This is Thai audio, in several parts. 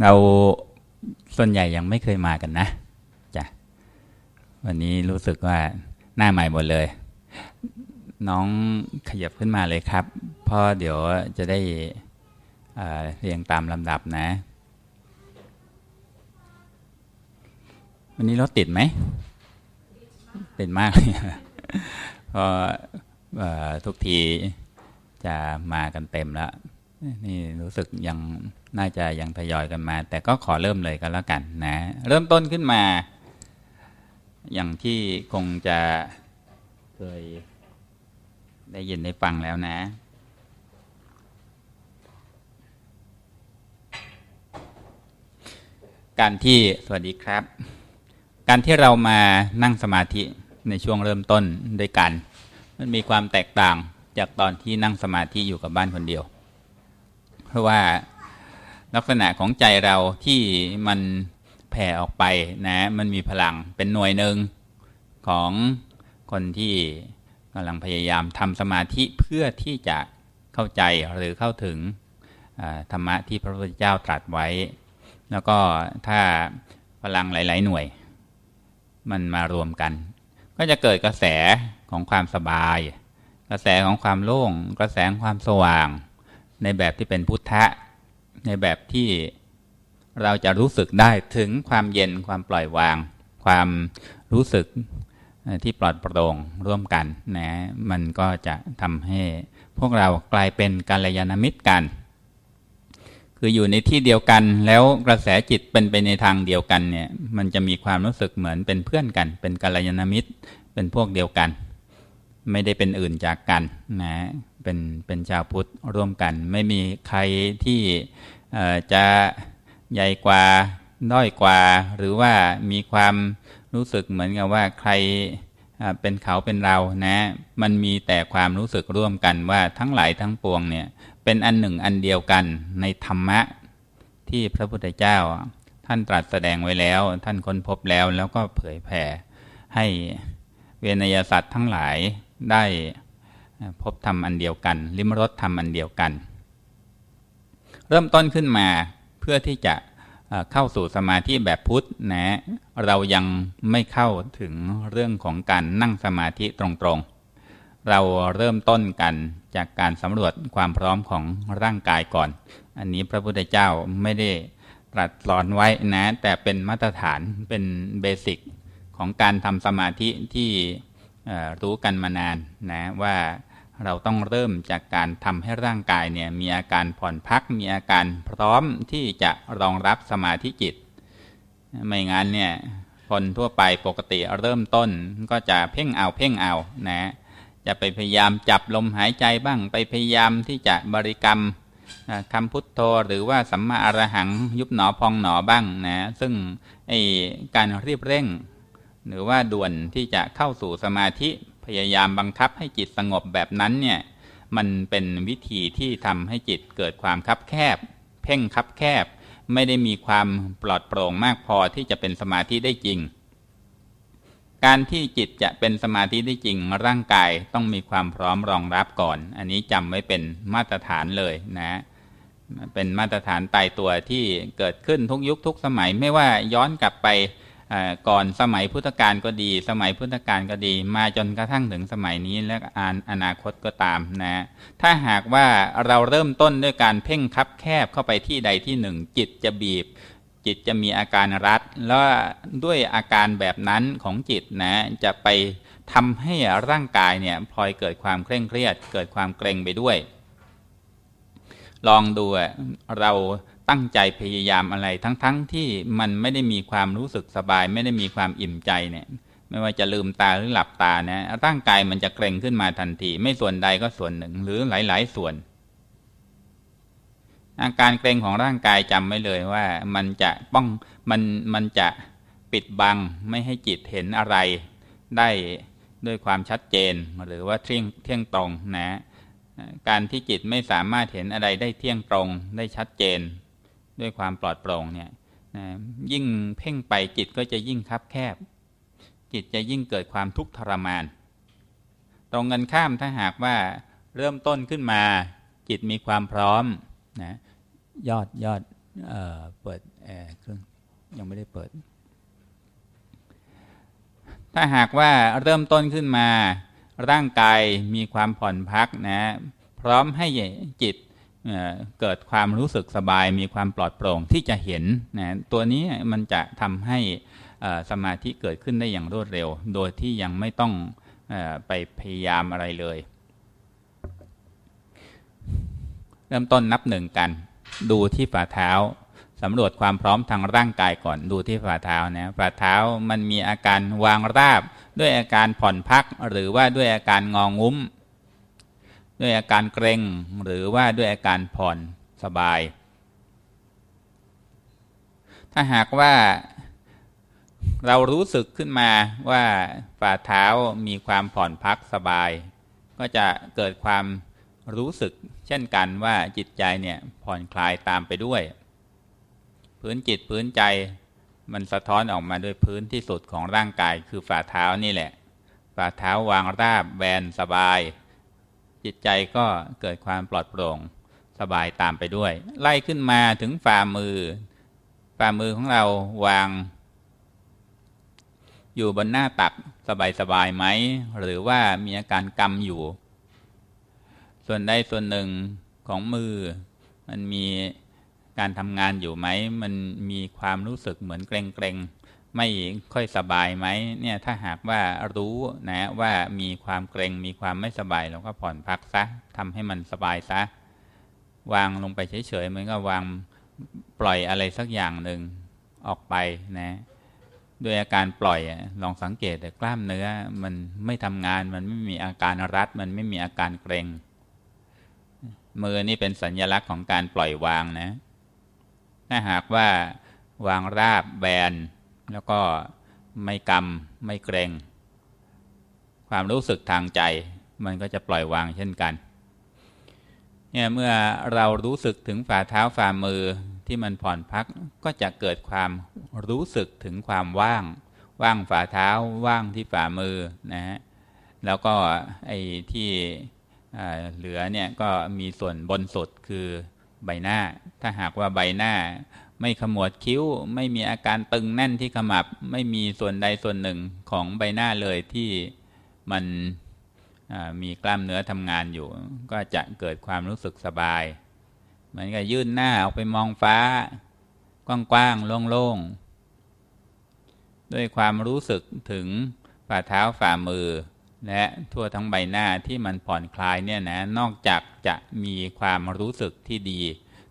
เราส่วนใหญ่ยังไม่เคยมากันนะจ้ะวันนี้รู้สึกว่าหน้าใหม่หมดเลย น้องขยับขึ้นมาเลยครับ เพราะเดี๋ยวจะได้เรียงตามลำดับนะ วันนี้รถติดไหม ติดมากเลยเพราะทุกทีจะมากันเต็มแล้ว นี่รู้สึกยัง น่าจะยังทยอยกันมา แต่ก็ขอเริ่มเลยกันแล้วกันนะเริ่มต้นขึ้นมา อย่างที่คงจะเคยได้ยินได้ฟังแล้วนะ การที่สวัสดีครับ การที่เรามานั่งสมาธิในช่วงเริ่มต้นด้วยกัน มันมีความแตกต่างจากตอนที่นั่งสมาธิอยู่กับบ้านคนเดียว เพราะว่า ลักษณะของใจเราที่มันแผ่ออกไปนะมันมีพลังเป็นหน่วยหนึ่งของคนที่กำลังพยายามทำสมาธิเพื่อที่จะเข้าใจหรือเข้าถึงธรรมะที่พระพุทธเจ้าตรัสไว้ แล้วก็ถ้าพลังหลาย ๆ หน่วย มันมารวมกัน ก็จะเกิดกระแสของความสบาย กระแสของความโล่ง กระแสของความสว่าง ในแบบที่เป็นพุทธะ ในแบบที่เราจะรู้สึกได้ถึงความเย็นความปล่อยวาง ความรู้สึกที่ปลอดโปร่งร่วมกันนะมันก็จะทำให้พวกเรากลายเป็นกัลยาณมิตรกัน คืออยู่ในที่เดียวกันแล้วกระแสจิตเป็นไปในทางเดียวกันเนี่ยมันจะมีความรู้สึกเหมือนเป็นเพื่อนกัน เป็นกัลยาณมิตร เป็นพวกเดียวกัน ไม่ได้เป็นอื่นจากกันนะ เป็นเป็นชาวพุทธร่วมกัน ไม่มีใครที่จะใหญ่กว่าน้อยกว่า หรือว่ามีความรู้สึกเหมือนกับว่าใครเป็นเขาเป็นเรานะ มันมีแต่ความรู้สึกร่วมกันว่าทั้งหลายทั้งปวงเนี่ยเป็นอันหนึ่งอันเดียวกันในธรรมะที่พระพุทธเจ้า ท่านตรัสแสดงไว้แล้ว ท่านค้นพบแล้วแล้วก็เผยแผ่ให้เวนยสัตว์ทั้งหลายได้ พบธรรมอันเดียวกัน ลิมรสธรรมอันเดียวกัน เริ่มต้นขึ้นมาเพื่อที่จะเข้าสู่สมาธิแบบพุทธนะเรายังไม่เข้าถึงเรื่องของการนั่งสมาธิตรงๆ เราเริ่มต้นกันจากการสำรวจความพร้อมของร่างกายก่อน อันนี้พระพุทธเจ้าไม่ได้ตรัสสอนไว้นะ แต่เป็นมาตรฐานเป็นเบสิกของการทำสมาธิที่รู้กันมานานนะว่า เราต้องเริ่มจากการทำให้ร่างกายเนี่ยมีอาการผ่อนพักมีอาการพร้อมที่จะรองรับสมาธิจิต ไม่งั้นเนี่ยคนทั่วไปปกติเริ่มต้นก็จะเพ่งเอาเพ่งเอานะจะไปพยายามจับลมหายใจบ้างไปพยายามที่จะบริกรรมคำพุทโธหรือว่าสัมมาอรหังยุบหนอพองหนอบ้างนะซึ่งไอการรีบเร่ง หรือว่าด่วนที่จะเข้าสู่สมาธิ พยายามบังคับให้จิตสงบแบบนั้นเนี่ยมันเป็นวิธีที่ทำให้จิตเกิดความคับแคบ เพ่งคับแคบ ไม่ได้มีความปลอดโปร่งมากพอที่จะเป็นสมาธิได้จริง การที่จิตจะเป็นสมาธิได้จริง ร่างกายต้องมีความพร้อมรองรับก่อน อันนี้จำไว้เป็นมาตรฐานเลยนะเป็นมาตรฐานตายตัวที่เกิดขึ้นทุกยุคทุกสมัยไม่ว่าย้อนกลับไป ก่อนสมัยพุทธกาลก็ดี สมัยพุทธกาลก็ดี มาจนกระทั่งถึงสมัยนี้และออนาคตก็ตามนะถ้าหากว่าเราเริ่มต้นด้วยการเพ่งคับแคบเข้าไปที่ใดที่หนึ่ง จิตจะบีบ จิตจะมีอาการรัด แล้วด้วยอาการแบบนั้นของจิตนะจะไปทำให้ร่างกายเนี่ยพลอยเกิดความเคร่งเครียด เกิดความเกรงไปด้วย ลองดูเรา ตั้งใจพยายามอะไร ทั้งๆทที่มันไม่ได้มีความรู้สึกสบาย ไม่ได้มีความอิ่มใจเนี่ย ไม่ว่าจะลืมตาหรือหลับตานะร่างกายมันจะเกร็งขึ้นมาทันที ไม่ส่วนใดก็ส่วนหนึ่ง หรือหลาย ๆ ส่วน อาการเกร็งของร่างกายจำไว้เลยว่ามันจะป้องมันมันจะปิดบังไม่ให้จิตเห็นอะไร ได้ด้วยความชัดเจนหรือว่าเที่ยงเที่ยงตรงนะการที่จิตไม่สามารถเห็นอะไรได้เที่ยงตรงได้ชัดเจน ด้วยความปลอดโปร่งเนี่ยนะยิ่งเพ่งไปจิตก็จะยิ่งคับแคบ จิตจะยิ่งเกิดความทุกข์ทรมาน ตรงกันข้ามถ้าหากว่าเริ่มต้นขึ้นมาจิตมีความพร้อมนะยอดยอดเออเปิดแอร์เครื่องยังไม่ได้เปิด ถ้าหากว่าเริ่มต้นขึ้นมา ร่างกายมีความผ่อนพักนะ พร้อมให้จิต เกิดความรู้สึกสบายมีความปลอดโปร่งที่จะเห็นนะตัวนี้มันจะทำให้สมาธิเกิดขึ้นได้อย่างรวดเร็ว โดยที่ยังไม่ต้องอไปพยายามอะไรเลย เริ่มต้นนับหนึ่งกัน ดูที่ฝ่าเท้าสำรวจความพร้อมทางร่างกายก่อนดูที่ฝ่าเท้านะฝ่าเท้ามันมีอาการวางราบ ด้วยอาการผ่อนพักหรือว่าด้วยอาการงองุ้ม ด้วยอาการเกรงหรือว่าด้วยอาการผ่อนสบาย ถ้าหากว่าเรารู้สึกขึ้นมาว่าฝ่าเท้ามีความผ่อนพักสบาย ก็จะเกิดความรู้สึกเช่นกันว่าจิตใจเนี่ยผ่อนคลายตามไปด้วย พื้นจิตพื้นใจมันสะท้อนออกมาด้วยพื้นที่สุดของร่างกายคือฝ่าเท้านี่แหละ ฝ่าเท้าวางราบแบนสบาย จิตใจก็เกิดความปลอดโปร่งสบายตามไปด้วย ไล่ขึ้นมาถึงฝ่ามือ ฝ่ามือของเราวาง อยู่บนหน้าตักสบายสบายไหม หรือว่ามีอาการกำอยู่ ส่วนใดส่วนหนึ่งของมือ มันมี การทำงานอยู่ไหม มันมีความรู้สึกเหมือนเกรงๆไม่ค่อยสบายไหมเนี่ยถ้าหากว่ารู้นะว่ามีความเกรงมีความไม่สบายเราก็ผ่อนพักซะทำให้มันสบายซะวางลงไปเฉยๆเหมือนกับวางปล่อยอะไรสักอย่างหนึ่งออกไปนะด้วยอาการปล่อยลองสังเกตแต่กล้ามเนื้อมันไม่ทำงานมันไม่มีอาการรัด มันไม่มีอาการเกรงมือนี่เป็นสัญญลักษณ์ของการปล่อยวางนะ ถ้าหากว่าวางราบแบน แล้วก็ไม่กำไม่เกรง ความรู้สึกทางใจ มันก็จะปล่อยวางเช่นกันเนี่ยเมื่อเรารู้สึกถึงฝ่าเท้าฝ่ามือที่มันผ่อนพักก็จะเกิดความรู้สึกถึงความว่าง ว่างฝ่าเท้าว่างที่ฝ่ามือนะฮะแล้วก็ไอ้ที่เหลือเนี่ยก็มีส่วนบนสุดคือ ใบหน้า ถ้าหากว่าใบหน้า ไม่ขมวดคิ้ว ไม่มีอาการตึงแน่นที่ขมับ ไม่มีส่วนใดส่วนหนึ่งของใบหน้าเลยที่มันมีกล้ามเนื้อทำงานอยู่ ก็จะเกิดความรู้สึกสบาย เหมือนกับยื่นหน้าออกไปมองฟ้า กว้างๆโล่งๆ ด้วยความรู้สึกถึงฝ่าเท้าฝ่ามือ และทั่วทั้งใบหน้าที่มันผ่อนคลายเนี่ยนะนอกจากจะมีความรู้สึกที่ดี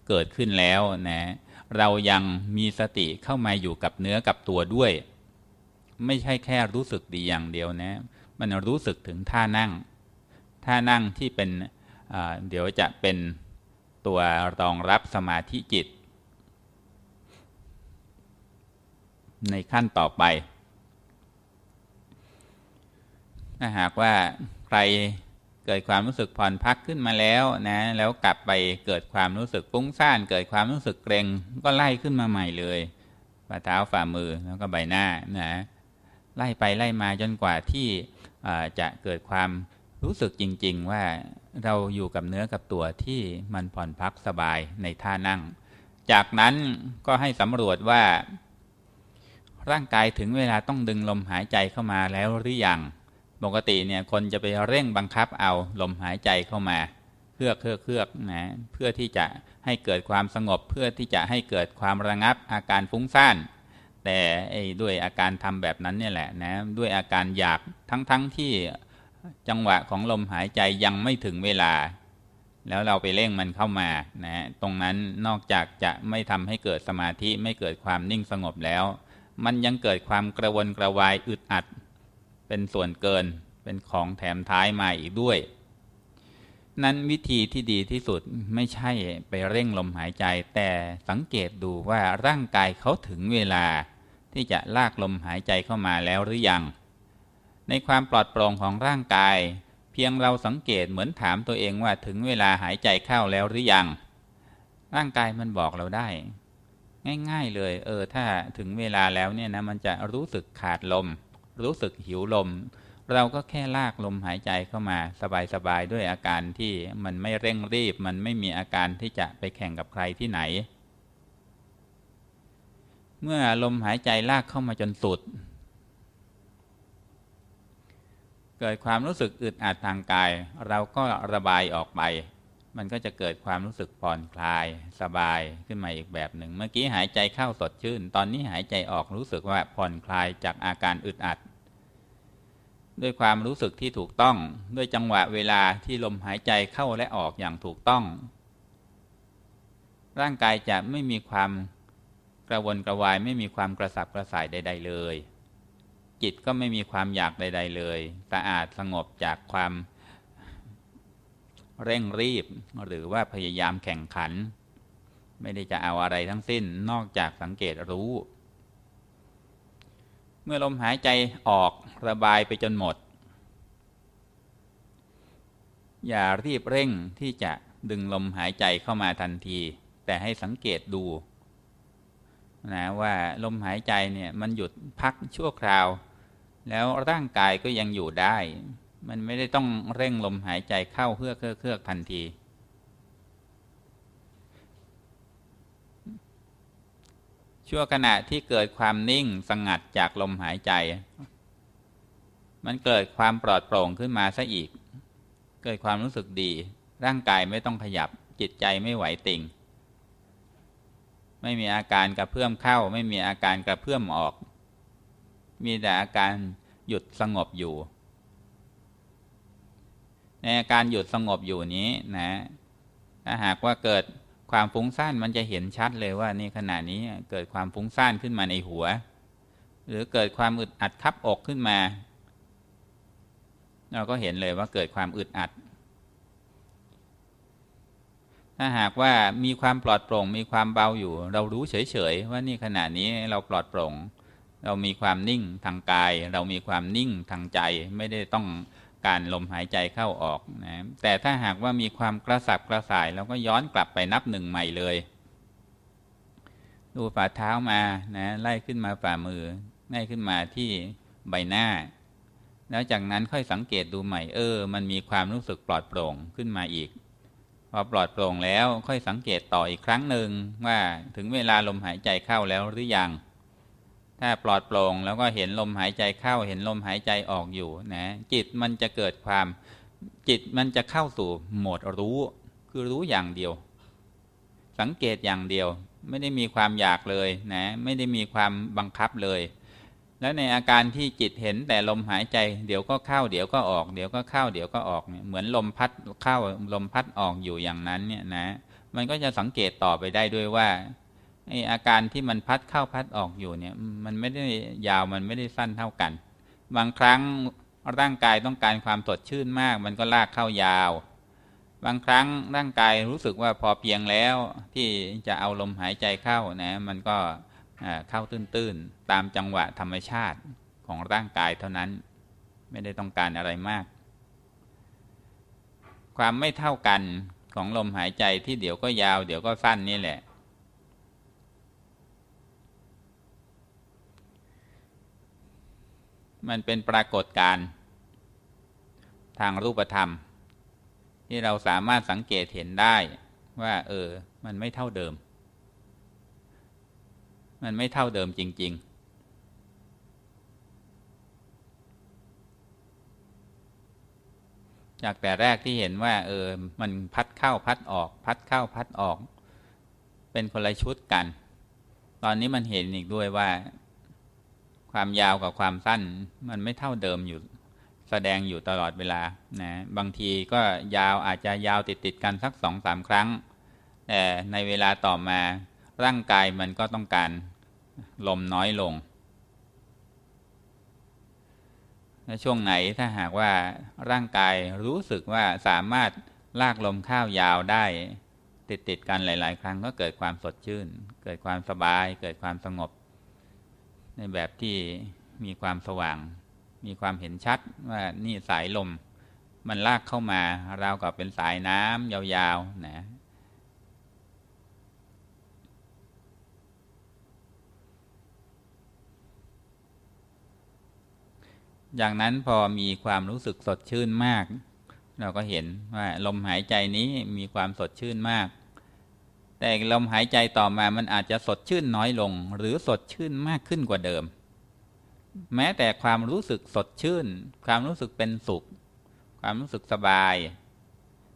เกิดขึ้นแล้วนะเรายังมีสติเข้ามาอยู่กับเนื้อกับตัวด้วย ไม่ใช่แค่รู้สึกดีอย่างเดียวนะ มันรู้สึกถึงท่านั่ง ท่านั่งที่เป็นเดี๋ยวจะเป็นตัวรองรับสมาธิจิต ในขั้นต่อไป ถ้าหากว่าใครเกิดความรู้สึกผ่อนพักขึ้นมาแล้วนะ แล้วกลับไปเกิดความรู้สึกฟุ้งซ่าน เกิดความรู้สึกเกรงก็ไล่ขึ้นมาใหม่เลยฝ่าเท้าฝ่ามือแล้วก็ใบหน้านะไล่ไปไล่มาจนกว่าที่จะเกิดความรู้สึกจริง ๆ ว่าเราอยู่กับเนื้อกับตัวที่มันผ่อนพักสบายในท่านั่ง จากนั้นก็ให้สำรวจว่า ร่างกายถึงเวลาต้องดึงลมหายใจเข้ามาแล้วหรือยัง ปกติเนี่ยคนจะไปเร่งบังคับเอาลมหายใจเข้ามาเพื่อเพื่อเพื่อนะเพื่อที่จะให้เกิดความสงบ เพื่อที่จะให้เกิดความระงับอาการฟุ้งซ่านแต่ด้วยอาการทำแบบนั้นเนี่ยแหละนะด้วยอาการอยากทั้งๆทที่จังหวะของลมหายใจยังไม่ถึงเวลา แล้วเราไปเร่งมันเข้ามานะตรงนั้นนอกจากจะไม่ทำให้เกิดสมาธิไม่เกิดความนิ่งสงบแล้ว มันยังเกิดความกระวนกระวายอึดอัด เป็นส่วนเกินเป็นของแถมท้ายมาอีกด้วย นั้นวิธีที่ดีที่สุดไม่ใช่ไปเร่งลมหายใจ แต่สังเกตดูว่าร่างกายเขาถึงเวลา ที่จะลากลมหายใจเข้ามาแล้วหรือยัง ในความปลอดโปร่งของร่างกาย เพียงเราสังเกตเหมือนถามตัวเองว่าถึงเวลาหายใจเข้าแล้วหรือยัง ร่างกายมันบอกเราได้ ง่าย ๆเลย เออถ้าถึงเวลาแล้วเนี่ยนะมันจะรู้สึกขาดลม รู้สึกหิวลม เราก็แค่ลากลมหายใจเข้ามาสบายๆด้วยอาการที่มันไม่เร่งรีบ มันไม่มีอาการที่จะไปแข่งกับใครที่ไหน เมื่อลมหายใจลากเข้ามาจนสุด เกิดความรู้สึกอึดอัดทางกาย เราก็ระบายออกไปมันก็จะเกิดความรู้สึกผ่อนคลายสบายขึ้นมาอีกแบบหนึ่ง เมื่อกี้หายใจเข้าสดชื่น ตอนนี้หายใจออกรู้สึกว่าผ่อนคลายจากอาการอึดอัด ด้วยความรู้สึกที่ถูกต้อง ด้วยจังหวะเวลาที่ลมหายใจเข้าและออกอย่างถูกต้อง ร่างกายจะไม่มีความกระวนกระวายไม่มีความกระสับกระส่ายใด ๆ เลย จิตก็ไม่มีความอยากใด ๆ เลย สะอาดสงบจากความเร่งรีบหรือว่าพยายามแข่งขัน ไม่ได้จะเอาอะไรทั้งสิ้นนอกจากสังเกตรู้ เมื่อลมหายใจออก ระบายไปจนหมด อย่ารีบเร่งที่จะดึงลมหายใจเข้ามาทันที แต่ให้สังเกตดูนะว่าลมหายใจเนี่ยมันหยุดพักชั่วคราว แล้วร่างกายก็ยังอยู่ได้ มันไม่ได้ต้องเร่งลมหายใจเข้าเพื่อเครือเครือทันที ชั่วขณะที่เกิดความนิ่งสงัดจากลมหายใจ มันเกิดความปลอดโปร่งขึ้นมาซะอีก เกิดความรู้สึกดี ร่างกายไม่ต้องขยับ จิตใจไม่ไหวติง ไม่มีอาการกระเพื่อมเข้า ไม่มีอาการกระเพื่อมออก มีแต่อาการหยุดสงบอยู่ ในอาการหยุดสงบอยู่นี้นะ ถ้าหากว่าเกิดความฟุ้งซ่านมันจะเห็นชัดเลยว่านี่ขณะนี้เกิดความฟุ้งซ่านขึ้นมาในหัว หรือเกิดความอึดอัดคับอกขึ้นมา เราก็เห็นเลยว่าเกิดความอึดอัด ถ้าหากว่ามีความปลอดโปร่ง มีความเบาอยู่ เรารู้เฉยๆว่านี่ขณะนี้เราปลอดโปร่ง เรามีความนิ่งทางกาย เรามีความนิ่งทางใจไม่ได้ต้องการลมหายใจเข้าออกนะแต่ถ้าหากว่ามีความกระสับกระส่ายเราก็ย้อนกลับไปนับหนึ่งใหม่เลย ดูฝ่าเท้ามานะไล่ขึ้นมาฝ่ามือไล่ขึ้นมาที่ใบหน้า แล้วจากนั้นค่อยสังเกตดูใหม่เออ มันมีความรู้สึกปลอดโปร่งขึ้นมาอีกพอปลอดโปร่งแล้วค่อยสังเกตต่ออีกครั้งหนึ่งว่าถึงเวลาลมหายใจเข้าแล้วหรือยัง ถ้าปลอดโปร่งแล้วก็เห็นลมหายใจเข้าเห็นลมหายใจออกอยู่นะจิตมันจะเกิดความจิตมันจะเข้าสู่โหมดรู้ คือรู้อย่างเดียว สังเกตอย่างเดียว ไม่ได้มีความอยากเลยนะไม่ได้มีความบังคับเลย แล้วในอาการที่จิตเห็นแต่ลมหายใจ เดี๋ยวก็เข้าเดี๋ยวก็ออก เดี๋ยวก็เข้าเดี๋ยวก็ออกเนี่ยเหมือนลมพัดเข้าลมพัดออกอยู่อย่างนั้นเนี่ยนะ มันก็จะสังเกตต่อไปได้ด้วยว่าไออาการที่มันพัดเข้าพัดออกอยู่เนี่ยมันไม่ได้ยาวมันไม่ได้สั้นเท่ากัน บางครั้งร่างกายต้องการความสดชื่นมาก มันก็ลากเข้ายาว บางครั้งร่างกายรู้สึกว่าพอเพียงแล้วที่จะเอาลมหายใจเข้านะ มันก็ เข้าตื้นๆ ตามจังหวะธรรมชาติของร่างกายเท่านั้น ไม่ได้ต้องการอะไรมาก ความไม่เท่ากันของลมหายใจที่เดี๋ยวก็ยาว เดี๋ยวก็สั้นนี่แหละ มันเป็นปรากฏการณ์ทางรูปธรรม ที่เราสามารถสังเกตเห็นได้ว่า เออ มันไม่เท่าเดิม มันไม่เท่าเดิมจริง ๆจากแต่แรกที่เห็นว่า เออ มันพัดเข้าพัดออก พัดเข้าพัดออก เป็นคนละชุดกัน ตอนนี้มันเห็นอีกด้วยว่า ความยาวกับความสั้น มันไม่เท่าเดิมอยู่ แสดงอยู่ตลอดเวลานะบางทีก็ยาวอาจจะยาวติดติดกันสักสองสามครั้งแต่ในเวลาต่อมาร่างกายมันก็ต้องการ ลมน้อยลงและช่วงไหนถ้าหากว่าร่างกายรู้สึกว่าสามารถลากลมข้าวยาวได้ ติดติดกันหลาย ๆ ครั้งก็เกิดความสดชื่น เกิดความสบาย เกิดความสงบ ในแบบที่มีความสว่าง มีความเห็นชัดว่านี่สายลม มันลากเข้ามาราวกับเป็นสายน้ำยาวๆนะ อย่างนั้นพอมีความรู้สึกสดชื่นมาก เราก็เห็นว่าลมหายใจนี้มีความสดชื่นมาก แต่ลมหายใจต่อมามันอาจจะสดชื่นน้อยลง หรือสดชื่นมากขึ้นกว่าเดิม แม้แต่ความรู้สึกสดชื่น ความรู้สึกเป็นสุข ความรู้สึกสบาย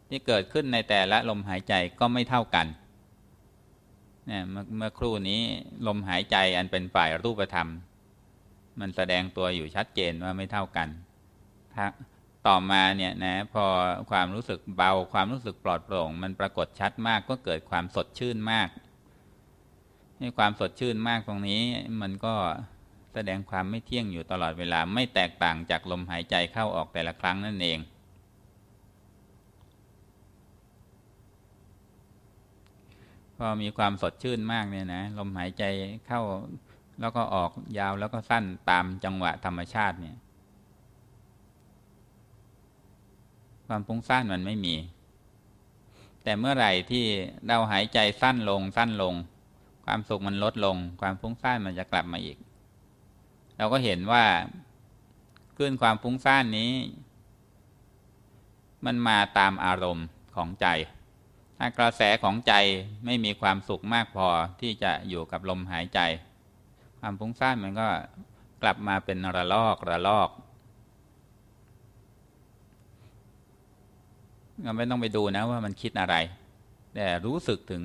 ที่เกิดขึ้นในแต่ละลมหายใจก็ไม่เท่ากันเนี่ยเมื่อครู่นี้ลมหายใจอันเป็นฝ่ายรูปธรรม มันแสดงตัวอยู่ชัดเจนว่าไม่เท่ากันต่อมาเนี่ยนะพอความรู้สึกเบาความรู้สึกปลอดโปร่ง มันปรากฏชัดมากก็เกิดความสดชื่นมากให้ความสดชื่นมากตรงนี้ มันก็แสดงความไม่เที่ยงอยู่ตลอดเวลาไม่แตกต่างจากลมหายใจเข้าออกแต่ละครั้งนั่นเอง พอมีความสดชื่นมากเนี่ยนะลมหายใจเข้า แล้วก็ออกยาวแล้วก็สั้นตามจังหวะธรรมชาติเนี่ย ความฟุ้งซ่านมันไม่มี แต่เมื่อไหร่ที่เราหายใจสั้นลงสั้นลง ความสุขมันลดลง ความฟุ้งซ่านมันจะกลับมาอีก เราก็เห็นว่าคลื่นความฟุ้งซ่านนี้ มันมาตามอารมณ์ของใจถ้ากระแสของใจไม่มีความสุขมากพอที่จะอยู่กับลมหายใจ ความฟุ้งซ่านมันก็กลับมาเป็นระลอกระลอกเราไม่ต้องไปดูนะว่ามันคิดอะไร แต่รู้สึกถึง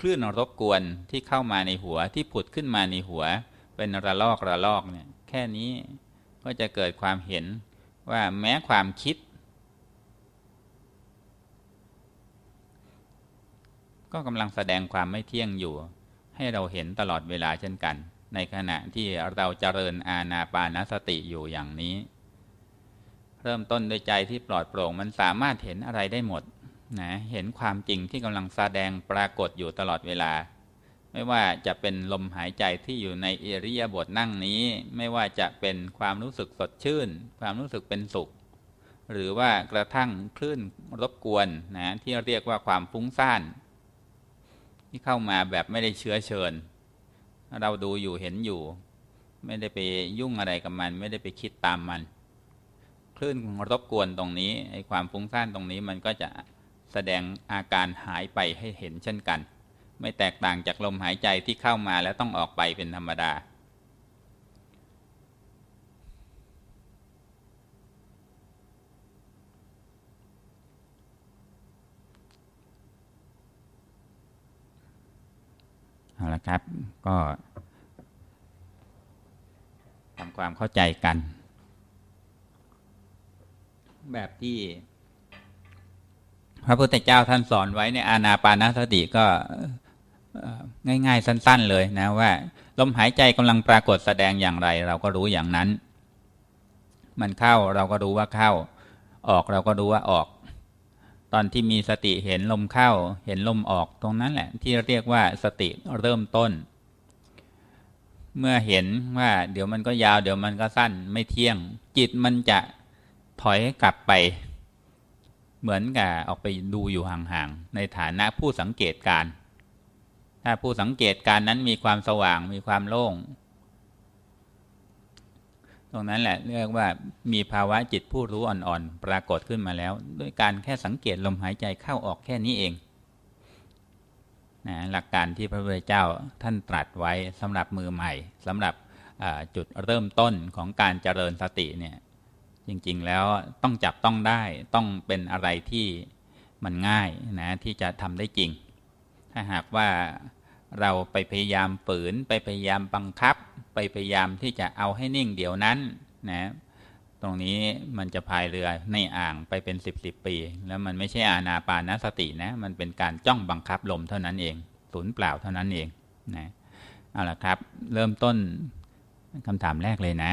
คลื่นรบกวนที่เข้ามาในหัวที่ผุดขึ้นมาในหัว เป็นระลอกระลอกเนี่ย แค่นี้ก็จะเกิดความเห็นว่าแม้ความคิด ก็กำลังแสดงความไม่เที่ยงอยู่ ให้เราเห็นตลอดเวลาเช่นกัน ในขณะที่เราเจริญอาณาปานสติอยู่อย่างนี้ เริ่มต้นด้วยใจที่ปลอดโปร่งมันสามารถเห็นอะไรได้หมดนะเห็นความจริงที่กำลังแสดงปรากฏอยู่ตลอดเวลา ไม่ว่าจะเป็นลมหายใจที่อยู่ในอิริยาบถนั่งนี้ ไม่ว่าจะเป็นความรู้สึกสดชื่น ความรู้สึกเป็นสุข หรือว่ากระทั่งคลื่นรบกวนนะที่เรียกว่าความฟุ้งซ่าน ที่เข้ามาแบบไม่ได้เชื้อเชิญ เราดูอยู่เห็นอยู่ ไม่ได้ไปยุ่งอะไรกับมัน ไม่ได้ไปคิดตามมัน คลื่นรบกวนตรงนี้ไอ้ความฟุ้งซ่านตรงนี้มันก็จะแสดงอาการหายไปให้เห็นเช่นกัน ไม่แตกต่างจากลมหายใจที่เข้ามาแล้วต้องออกไปเป็นธรรมดา เอาละครับก็ทำความเข้าใจกัน แบบที่พระพุทธเจ้าท่านสอนไว้ในอานาปานสติก็ง่าย ๆ สั้น ๆ เลยนะว่าลมหายใจกำลังปรากฏแสดงอย่างไร เราก็รู้อย่างนั้น มันเข้าเราก็รู้ว่าเข้า ออกเราก็รู้ว่าออก ตอนที่มีสติเห็นลมเข้า เห็นลมออกตรงนั้นแหละ ที่เรียกว่าสติเริ่มต้น เมื่อเห็นว่า เดี๋ยวมันก็ยาว เดี๋ยวมันก็สั้นไม่เที่ยง จิตมันจะถอยกลับไป เหมือนกับออกไปดูอยู่ห่างๆในฐานะผู้สังเกตการ ถ้าผู้สังเกตการนั้นมีความสว่างมีความโล่ง ตรงนั้นแหละเรียกว่ามีภาวะจิตผู้รู้อ่อนๆ ปรากฏขึ้นมาแล้ว ด้วยการแค่สังเกตลมหายใจเข้าออกแค่นี้เองนะหลักการที่พระพุทธเจ้าท่านตรัสไว้สำหรับมือใหม่สำหรับจุดเริ่มต้นของการเจริญสติเนี่ยจริงๆแล้วต้องจับต้องได้ต้องเป็นอะไรที่มันง่ายนะที่จะทำได้จริง ถ้าหากว่าเราไปพยายามฝืนไปพยายามบังคับ ไปพยายามที่จะเอาให้นิ่งเดี๋ยวนั้นนะตรงนี้มันจะพายเรือในอ่างไปเป็นสิบสิบปี แล้วมันไม่ใช่อาณาปานสตินะ มันเป็นการจ้องบังคับลมเท่านั้นเองศูนย์เปล่าเท่านั้นเองนะเอาละครับ เริ่มต้นคำถามแรกเลยนะ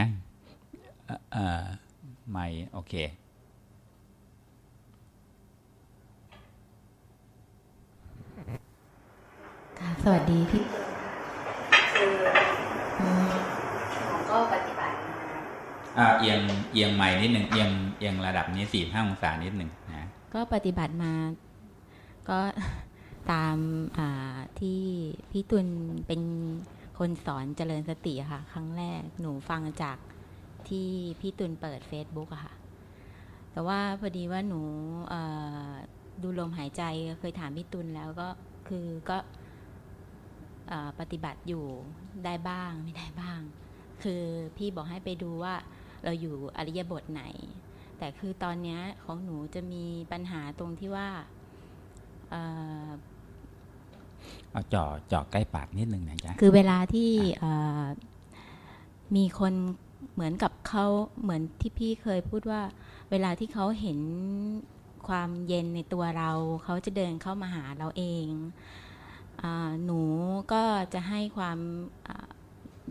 ไม่โอเคสวัสดีพี่ ก็ปฏิบัติอ่าเอียงเอียงใหม่นิดหนึ่งเอียงเอียงระดับนี้สี่ห้าองศานิดหนึ่งนะก็ปฏิบัติมา ก็ตามอ่าที่พี่ตุลเป็นคนสอนเจริญสติค่ะ ครั้งแรกหนูฟังจากที่พี่ตุลเปิด Facebook อะค่ะ แต่ว่าพอดีว่าหนูดูลมหายใจเคยถามพี่ตุลแล้วก็คือก็ปฏิบัติอยู่ได้บ้างไม่ได้บ้าง คือพี่บอกให้ไปดูว่าเราอยู่อริยบทไหน แต่คือตอนนี้ของหนูจะมีปัญหาตรงที่ว่าเอาจ่อจ่อใกล้ปากนิดนึงนะจ๊ะคือเวลาที่มีคนเหมือนกับเขาเหมือนที่พี่เคยพูดว่า เวลาที่เขาเห็นความเย็นในตัวเรา เขาจะเดินเข้ามาหาเราเองอหนูก็จะให้ความ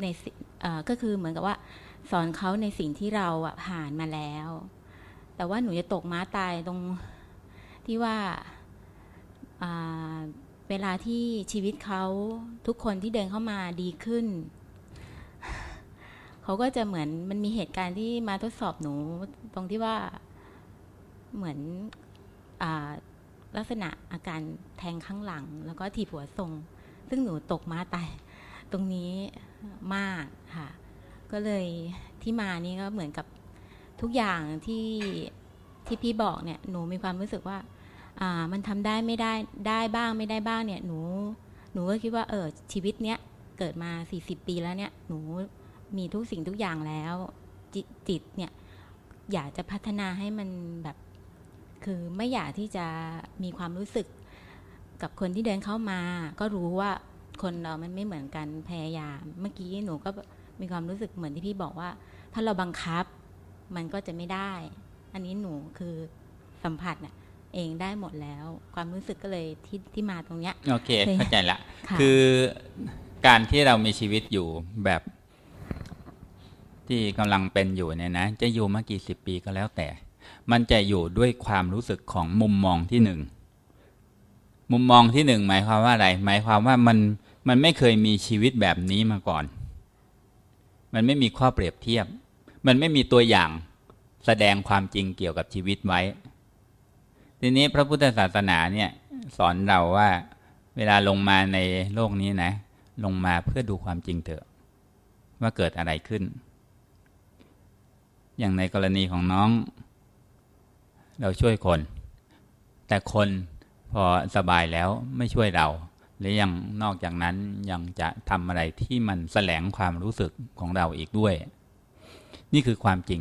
ใน ก็คือเหมือนกับว่า สอนเขาในสิ่งที่เราผ่านมาแล้ว แต่ว่าหนูจะตกม้าตายตรงที่ว่าเวลาที่ชีวิตเขาทุกคนที่เดินเข้ามาดีขึ้น เขาก็จะเหมือนมันมีเหตุการณ์ที่มาทดสอบหนู ตรงที่ว่าเหมือนอลักษณะอาการแทงข้างหลัง แล้วก็ถีบหัวทรง ซึ่งหนูตกม้าตาย ตรงนี้ มากค่ะ ก็เลยที่มานี่ก็เหมือนกับทุกอย่างที่ที่พี่บอกเนี่ยหนูมีความรู้สึกว่า อ่า มันทำได้ไม่ได้ได้บ้างไม่ได้บ้างเนี่ย หนู หนูก็คิดว่าเออชีวิตเนี้ยเกิดมาสี่สิบปีแล้วเนี่ย หนูมีทุกสิ่งทุกอย่างแล้วจจิตเนี่ย อยากจะพัฒนาให้มันแบบ คือไม่อยากที่จะมีความรู้สึกกับคนที่เดินเข้ามา ก็รู้ว่า คนเรามันไม่เหมือนกันพยายาม เมื่อกี้หนูก็มีความรู้สึกเหมือนที่พี่บอกว่า ถ้าเราบังคับ มันก็จะไม่ได้ อันนี้หนูคือสัมผัสเนี่ยเองได้หมดแล้ว ความรู้สึกก็เลยที่ที่มาตรงเนี้ยโอเคเข้าใจละคือการที่เรามีชีวิตอยู่แบบ ที่กำลังเป็นอยู่เนี่ยนะจะอยู่มากี่สิบปีก็แล้วแต่ มันจะอยู่ด้วยความรู้สึกของมุมมองที่หนึ่ง มุมมองที่หนึ่งหมายความว่าอะไร หมายความว่ามันมันไม่เคยมีชีวิตแบบนี้มาก่อน มันไม่มีข้อเปรียบเทียบ มันไม่มีตัวอย่างแสดงความจริงเกี่ยวกับชีวิตไว้ ทีนี้พระพุทธศาสนาเนี่ยสอนเราว่าเวลาลงมาในโลกนี้นะ ลงมาเพื่อดูความจริงเถอะ ว่าเกิดอะไรขึ้น อย่างในกรณีของน้อง เราช่วยคน แต่คน พอสบายแล้วไม่ช่วยเราหรือยังนอกจากนั้นยังจะทำอะไรที่มันแสลงความรู้สึกของเราอีกด้วย นี่คือความจริง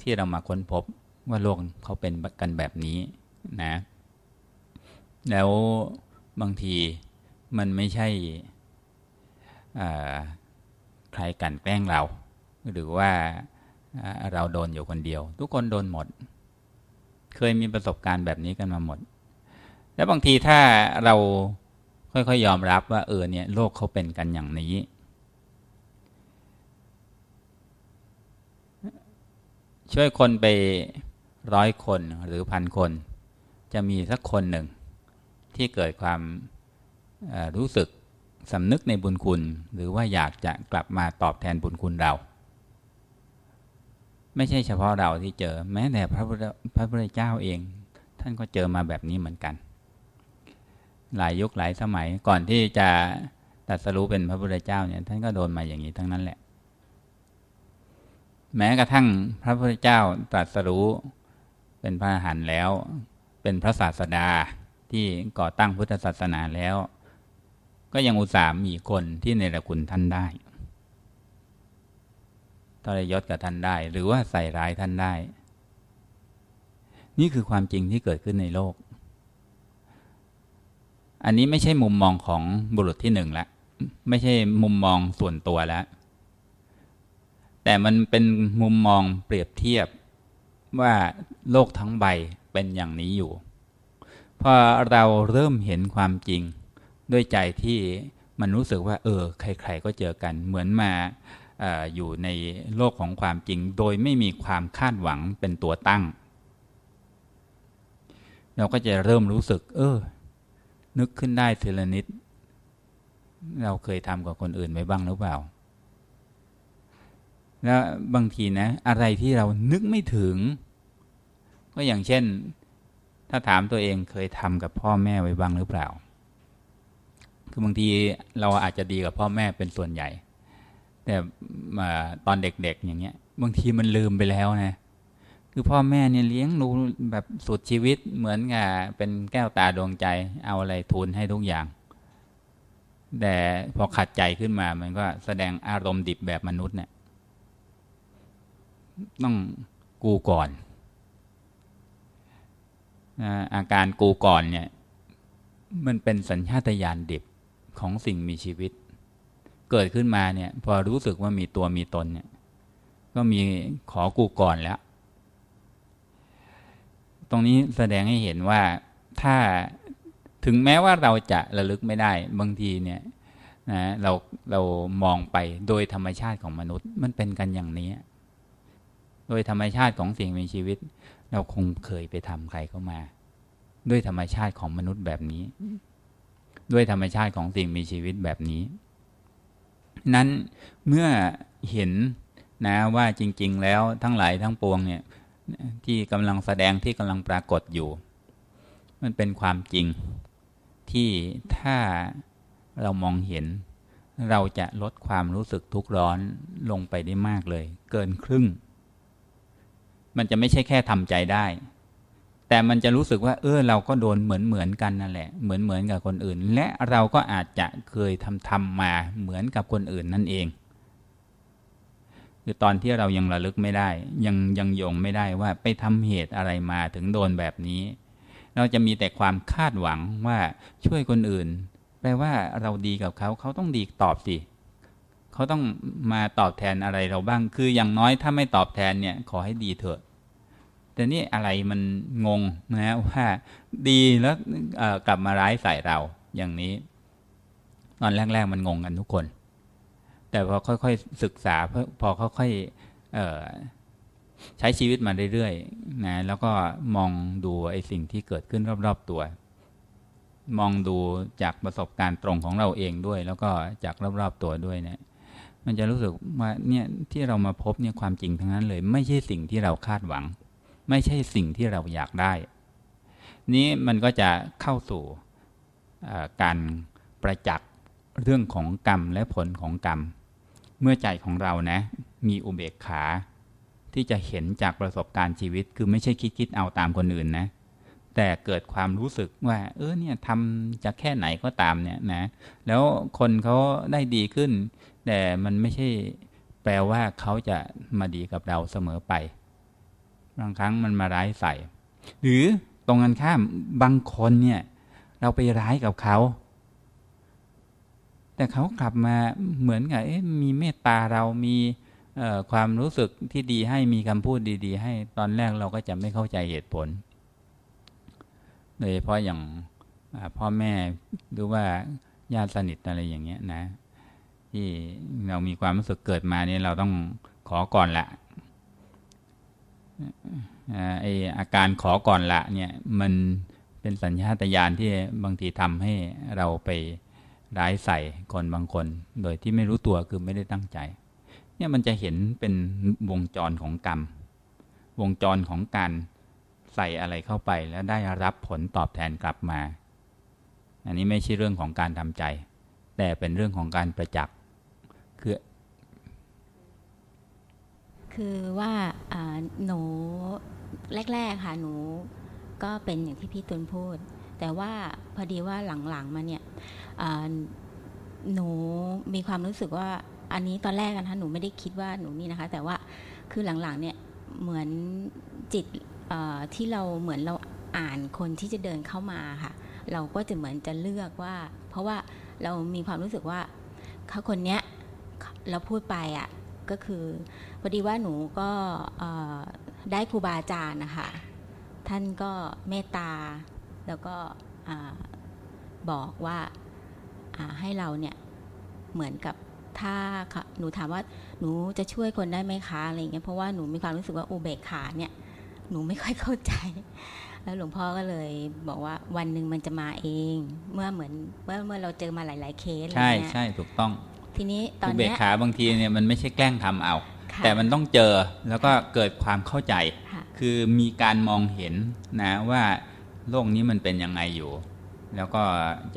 ที่เรามาค้นพบว่าโลกเขาเป็นกันแบบนี้นะ แล้วบางทีมันไม่ใช่ใครกันแกล้งเรา หรือว่าเราโดนอยู่คนเดียว ทุกคนโดนหมด เคยมีประสบการณ์แบบนี้กันมาหมด แล้วบางทีถ้าเราค่อยๆยอมรับว่าเออเนี่ยโลกเขาเป็นกันอย่างนี้ ช่วยคนไปร้อยคนหรือพันคน จะมีสักคนหนึ่ง ที่เกิดความรู้สึกสำนึกในบุญคุณ หรือว่าอยากจะกลับมาตอบแทนบุญคุณเรา ไม่ใช่เฉพาะเราที่เจอ แม้แต่พระพุทธพระพุทธเจ้าเอง ท่านก็เจอมาแบบนี้เหมือนกัน หลายยุคหลายสมัย ก่อนที่จะตัดสรู้เป็นพระพุทธเจ้าเนี่ยท่านก็โดนมาอย่างนี้ทั้งนั้นแหละ แม้กระทั่งพระพุทธเจ้าตรัสรู้เป็นพระอรหันต์แล้ว เป็นพระศาสดาที่ก่อตั้งพุทธศาสนาแล้ว ก็ยังอุตส่าห์มีคนที่ในระคุณท่านได้ทรยศกับท่านได้ หรือว่าใส่ร้ายท่านได้ นี่คือความจริงที่เกิดขึ้นในโลก อันนี้ไม่ใช่มุมมองของบุรุษที่หนึ่งละ ไม่ใช่มุมมองส่วนตัวแล้ว แต่มันเป็นมุมมองเปรียบเทียบว่าโลกทั้งใบเป็นอย่างนี้อยู่ พอเราเริ่มเห็นความจริง ด้วยใจที่มันรู้สึกว่า เออ ใคร ๆ ก็เจอกันเหมือนมาออยู่ในโลกของความจริง โดยไม่มีความคาดหวังเป็นตัวตั้ง เราก็จะเริ่มรู้สึก เออ นึกขึ้นได้ทีละนิด เราเคยทำกับคนอื่นไว้บ้างหรือเปล่า แล้วบางทีนะ อะไรที่เรานึกไม่ถึง ก็อย่างเช่น ถ้าถามตัวเองเคยทำกับพ่อแม่ไว้บ้างหรือเปล่า คือบางทีเราอาจจะดีกับพ่อแม่เป็นส่วนใหญ่ แต่ตอนเด็กๆอย่างเงี้ย บางทีมันลืมไปแล้วนะ คือพ่อแม่เนี่ยเลี้ยงดูแบบสุดชีวิตเหมือนกับเป็นแก้วตาดวงใจ เอาอะไรทุนให้ทุกอย่าง แต่พอขัดใจขึ้นมา มันก็แสดงอารมณ์ดิบแบบมนุษย์เนี่ย ต้องกูก่อนอาการกูก่อนเนี่ย มันเป็นสัญชาตญาณดิบของสิ่งมีชีวิต เกิดขึ้นมาเนี่ย พอรู้สึกว่ามีตัวมีตนเนี่ย ก็มีขอกูก่อนแล้ว ตรงนี้แสดงให้เห็นว่าถ้าถึงแม้ว่าเราจะระลึกไม่ได้บางทีเนี่ยนะเราเรามองไปโดยธรรมชาติของมนุษย์มันเป็นกันอย่างนี้ โดยธรรมชาติของสิ่งมีชีวิต เราคงเคยไปทำใครเข้ามา ด้วยธรรมชาติของมนุษย์แบบนี้ ด้วยธรรมชาติของสิ่งมีชีวิตแบบนี้ นั้นเมื่อเห็นนะว่าจริง ๆ แล้วทั้งหลายทั้งปวงเนี่ย ที่กำลังแสดงที่กำลังปรากฏอยู่ มันเป็นความจริงที่ถ้าเรามองเห็น เราจะลดความรู้สึกทุกข์ร้อนลงไปได้มากเลย เกินครึ่ง มันจะไม่ใช่แค่ทำใจได้ แต่มันจะรู้สึกว่า เออ เราก็โดนเหมือนเหมือนกันนั่นแหละ เหมือนเหมือนกับคนอื่น และเราก็อาจจะเคยทำทำมาเหมือนกับคนอื่นนั่นเอง คือตอนที่เรายังระลึกไม่ได้ ยังยังยงไม่ได้ว่าไปทำเหตุอะไรมาถึงโดนแบบนี้ เราจะมีแต่ความคาดหวังว่าช่วยคนอื่น แปลว่าเราดีกับเขาเขาต้องดีตอบสิเขาต้องมาตอบแทนอะไรเราบ้าง คืออย่างน้อยถ้าไม่ตอบแทนเนี่ยขอให้ดีเถอะ แต่นี่อะไรมันงงนะว่าดีแล้วกลับมาร้ายใส่เราอย่างนี้ ตอนแรก ๆ มันงงกันทุกคน แต่พอค่อยๆศึกษาพอค่อยๆใช้ชีวิตมาเรื่อยๆนะแล้วก็มองดูไอ้สิ่งที่เกิดขึ้นรอบๆตัว มองดูจากประสบการณ์ตรงของเราเองด้วย แล้วก็จากรอบๆตัวด้วยเนะี่ยมันจะรู้สึกว่าเนี่ยที่เรามาพบเนี่ยความจริงทั้งนั้นเลย ไม่ใช่สิ่งที่เราคาดหวัง ไม่ใช่สิ่งที่เราอยากได้ นี้มันก็จะเข้าสู่การประจักษ์เรื่องของกรรมและผลของกรรม เมื่อใจของเรานะ มีอุเบกขา ที่จะเห็นจากประสบการณ์ชีวิตคือไม่ใช่คิดคิดเอาตามคนอื่นนะ แต่เกิดความรู้สึกว่า เออเนี่ยทำจะแค่ไหนก็ตามเนี่ยนะ แล้วคนเขาได้ดีขึ้น แต่มันไม่ใช่แปลว่าเขาจะมาดีกับเราเสมอไป บางครั้งมันมาร้ายใส่ หรือตรงกันข้ามบางคนเนี่ย เราไปร้ายกับเขา แต่เขากลับมาเหมือนกับมีเมตตาเรามีความรู้สึกที่ดีให้มีคำพูดดี ๆ ให้ตอนแรกเราก็จะไม่เข้าใจเหตุผลโดยเฉพาะอย่างพ่อแม่หรือว่าญาติสนิทอะไรอย่างเงี้ยนะ ที่เรามีความรู้สึกเกิดมาเนี่ยเราต้องขอก่อนละไออาการขอก่อนละเนี่ยมันเป็นสัญญาตญาณที่บางทีทำให้เราไป ร้ายใส่คนบางคน โดยที่ไม่รู้ตัวคือไม่ได้ตั้งใจ เนี่ยมันจะเห็นเป็นวงจรของกรรม วงจรของการใส่อะไรเข้าไปแล้วได้รับผลตอบแทนกลับมา อันนี้ไม่ใช่เรื่องของการทำใจ แต่เป็นเรื่องของการประจักษ์คือคือว่าหนูแรก ๆ ค่ะ หนูก็เป็นอย่างที่พี่ตุลพูด แต่ว่าพอดีว่าหลังๆมาเนี่ยหนูมีความรู้สึกว่าอันนี้ตอนแรกนะคะหนูไม่ได้คิดว่าหนูนี่นะคะ แต่ว่าคือหลังๆเนี่ยเหมือนจิตที่เราเหมือนเราอ่านคนที่จะเดินเข้ามาค่ะ เราก็จะเหมือนจะเลือกว่า เพราะว่าเรามีความรู้สึกว่าเขาคนเนี้ยเราพูดไปอะก็คือพอดีว่าหนูก็ได้ครูบาอาจารย์นะคะ ท่านก็เมตตา แล้วก็บอกว่าให้เราเนี่ยเหมือนกับถ้าหนูถามว่าหนูจะช่วยคนได้ไหมคะอะไรเงี้ยเพราะว่าหนูมีความรู้สึกว่าอุเบกขาเนี่ยหนูไม่ค่อยเข้าใจ แล้วหลวงพ่อก็เลยบอกว่าวันหนึ่งมันจะมาเอง เมื่อเหมือนเมื่อเมื่อเราเจอมาหลาย ๆ เคสใช่ใช่ถูกต้อง ทีนี้ตอนนี้อุเบกขาบางทีเนี่ยมันไม่ใช่แกล้งทำเอา แต่มันต้องเจอแล้วก็เกิดความเข้าใจ คือมีการมองเห็นนะว่า โลกนี้มันเป็นยังไงอยู่ แล้วก็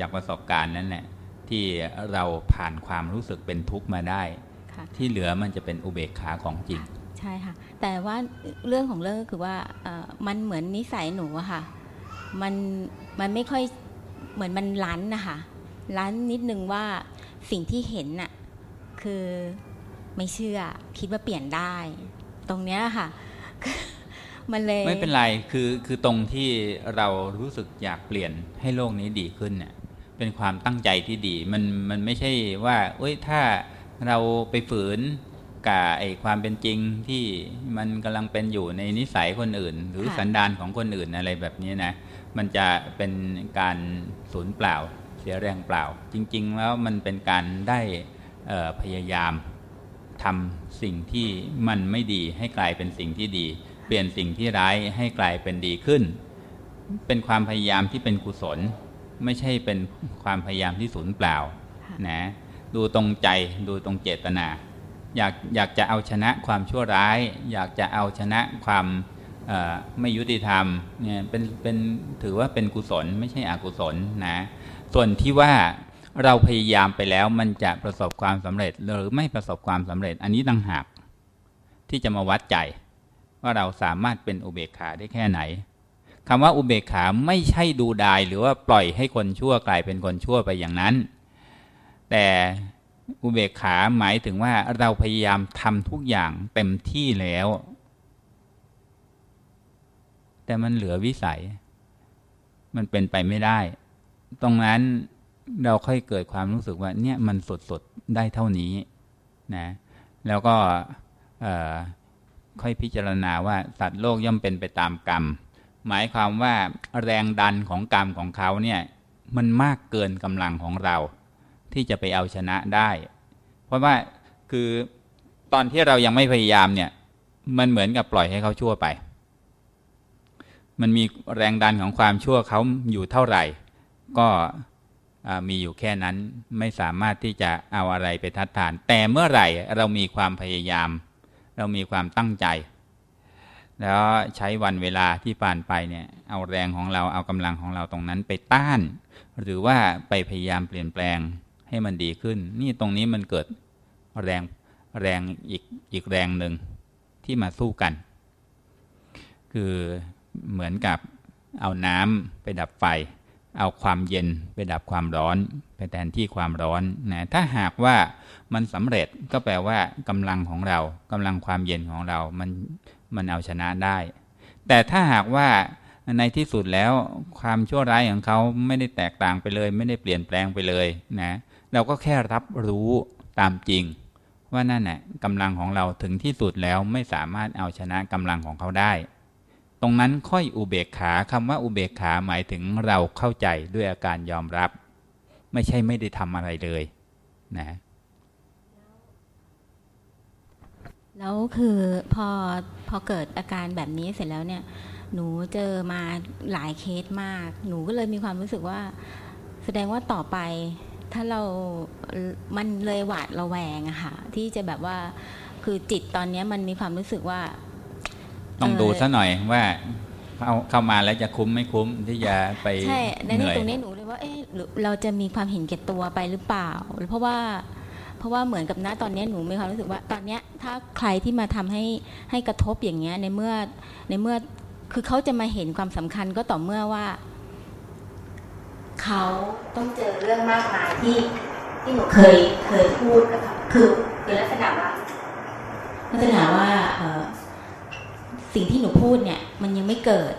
จากประสบการณ์นั้นแหละที่เราผ่านความรู้สึกเป็นทุกข์มาได้ ที่เหลือมันจะเป็นอุเบกขาของจริง ใช่ค่ะ แต่ว่าเรื่องของเรื่องก็คือว่ามันเหมือนนิสัยหนูอะค่ะ มันมันไม่ค่อยเหมือนมันลั้นนะคะร้านนิดนึงว่าสิ่งที่เห็นน่ะคือไม่เชื่อคิดว่าเปลี่ยนได้ ตรงเนี้ยค่ะ มันเลย ไม่เป็นไรคือคือตรงที่เรารู้สึกอยากเปลี่ยนให้โลกนี้ดีขึ้นเนี่ยเป็นความตั้งใจที่ดี มันมันไม่ใช่ว่าเอ้ยถ้าเราไปฝืนกับไอ้ความเป็นจริงที่มันกำลังเป็นอยู่ในนิสัยคนอื่น หรือสันดานของคนอื่นอะไรแบบนี้นะ มันจะเป็นการสูญเปล่า เสียแรงเปล่า จริง ๆ แล้วมันเป็นการได้พยายามทำสิ่งที่มันไม่ดีให้กลายเป็นสิ่งที่ดี เปลี่ยนสิ่งที่ร้ายให้กลายเป็นดีขึ้น เป็นความพยายามที่เป็นกุศล ไม่ใช่เป็นความพยายามที่สูญเปล่านะดูตรงใจดูตรงเจตนา อยากอยากจะเอาชนะความชั่วร้าย อยากจะเอาชนะความไม่ยุติธรรมเนี่ยเป็นเป็นถือว่าเป็นกุศลไม่ใช่อกุศลนะส่วนที่ว่าเราพยายามไปแล้วมันจะประสบความสำเร็จหรือไม่ประสบความสำเร็จ อันนี้ต่างหากที่จะมาวัดใจ ว่าเราสามารถเป็นอุเบกขาได้แค่ไหนคำว่าอุเบกขาไม่ใช่ดูดายหรือว่าปล่อยให้คนชั่วกลายเป็นคนชั่วไปอย่างนั้น แต่อุเบกขาหมายถึงว่าเราพยายามทำทุกอย่างเต็มที่แล้ว แต่มันเหลือวิสัย มันเป็นไปไม่ได้ ตรงนั้นเราค่อยเกิดความรู้สึกว่าเนี่ยมันสุดๆได้เท่านี้นะแล้วก็เค่อยพิจารณาว่าสัตว์โลกย่อมเป็นไปตามกรรม หมายความว่าแรงดันของกรรมของเขาเนี่ยมันมากเกินกำลังของเรา ที่จะไปเอาชนะได้ เพราะว่าคือตอนที่เรายังไม่พยายามเนี่ยมันเหมือนกับปล่อยให้เขาชั่วไป มันมีแรงดันของความชั่วเขาอยู่เท่าไหร่ ก็มีอยู่แค่นั้นไม่สามารถที่จะเอาอะไรไปทัดทาน แต่เมื่อไหร่เรามีความพยายาม เรามีความตั้งใจ แล้วใช้วันเวลาที่ผ่านไปเนี่ยเอาแรงของเราเอากำลังของเราตรงนั้นไปต้าน หรือว่าไปพยายามเปลี่ยนแปลงให้มันดีขึ้น นี่ตรงนี้มันเกิดแรงแรงอีกอีกแรงหนึ่งที่มาสู้กัน คือเหมือนกับเอาน้ำไปดับไฟ เอาความเย็นไปดับความร้อน ไปแทนที่ความร้อนนะถ้าหากว่า มันสำเร็จก็แปลว่ากำลังของเรากำลังความเย็นของเรา มันมันเอาชนะได้ แต่ถ้าหากว่าในที่สุดแล้วความชั่วร้ายของเขาไม่ได้แตกต่างไปเลย ไม่ได้เปลี่ยนแปลงไปเลยนะเราก็แค่รับรู้ตามจริง ว่านั่นแหละกำลังของเราถึงที่สุดแล้วไม่สามารถเอาชนะกำลังของเขาได้ ตรงนั้นค่อยอุเบกขาคำว่าอุเบกขาหมายถึงเราเข้าใจด้วยอาการยอมรับ ไม่ใช่ไม่ได้ทำอะไรเลยนะ แล้วคือพอพอเกิดอาการแบบนี้เสร็จแล้วเนี่ย หนูเจอมาหลายเคสมาก หนูก็เลยมีความรู้สึกว่า แสดงว่าต่อไปถ้าเรา มันเลยหวาดระแวงอะค่ะ ที่จะแบบว่าคือจิตตอนเนี้ยมันมีความรู้สึกว่า ต้องเออดูซะหน่อยว่าเข้าเข้ามาแล้วจะคุ้มไม่คุ้มที่จะไปใช่ในเหในนื่อยตรงนี้หนูเลยว่าเอ๊ะหรือเราจะมีความเห็นแก่ตัวไปหรือเปล่า เพราะว่าเพ ราะว่าเหมือนกับณตอนนี้หนูมีความรู้สึกว่า ตอนนี้ถ้าใครที่มาทำให้ให้กระทบอย่างเงี้ยในเมื่อในเมื่อคือเขาจะมาเห็นความสำคัญก็ต่อเมื่อว่า เขาต้องเจอเรื่องมากมายที่ที่หนูเคยเคยพูดกับคือคือลักษณะว่าลักษณะว่าเออสิ่งที่หนูพูดเนี่ย มันยังไม่เกิด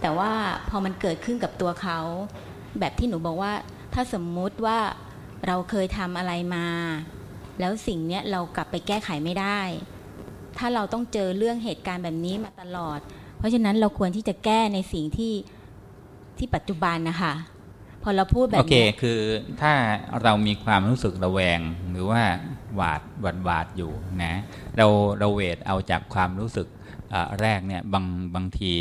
แต่ว่าพอมันเกิดขึ้นกับตัวเขา แบบที่หนูบอกว่า ถ้าสมมุติว่า เราเคยทำอะไรมา แล้วสิ่งเนี้ยเรากลับไปแก้ไขไม่ได้ ถ้าเราต้องเจอเรื่องเหตุการณ์แบบนี้มาตลอด เพราะฉะนั้นเราควรที่จะแก้ในสิ่งที่ที่ปัจจุบันนะคะพอเราพูดแบบโอเคเนี้ยคือถ้าเรามีความรู้สึกระแวงหรือว่าหวาดหวาดหวาดอยู่นะ เราเราเวทเอาจากความรู้สึกแรกเนี่ยบางบางที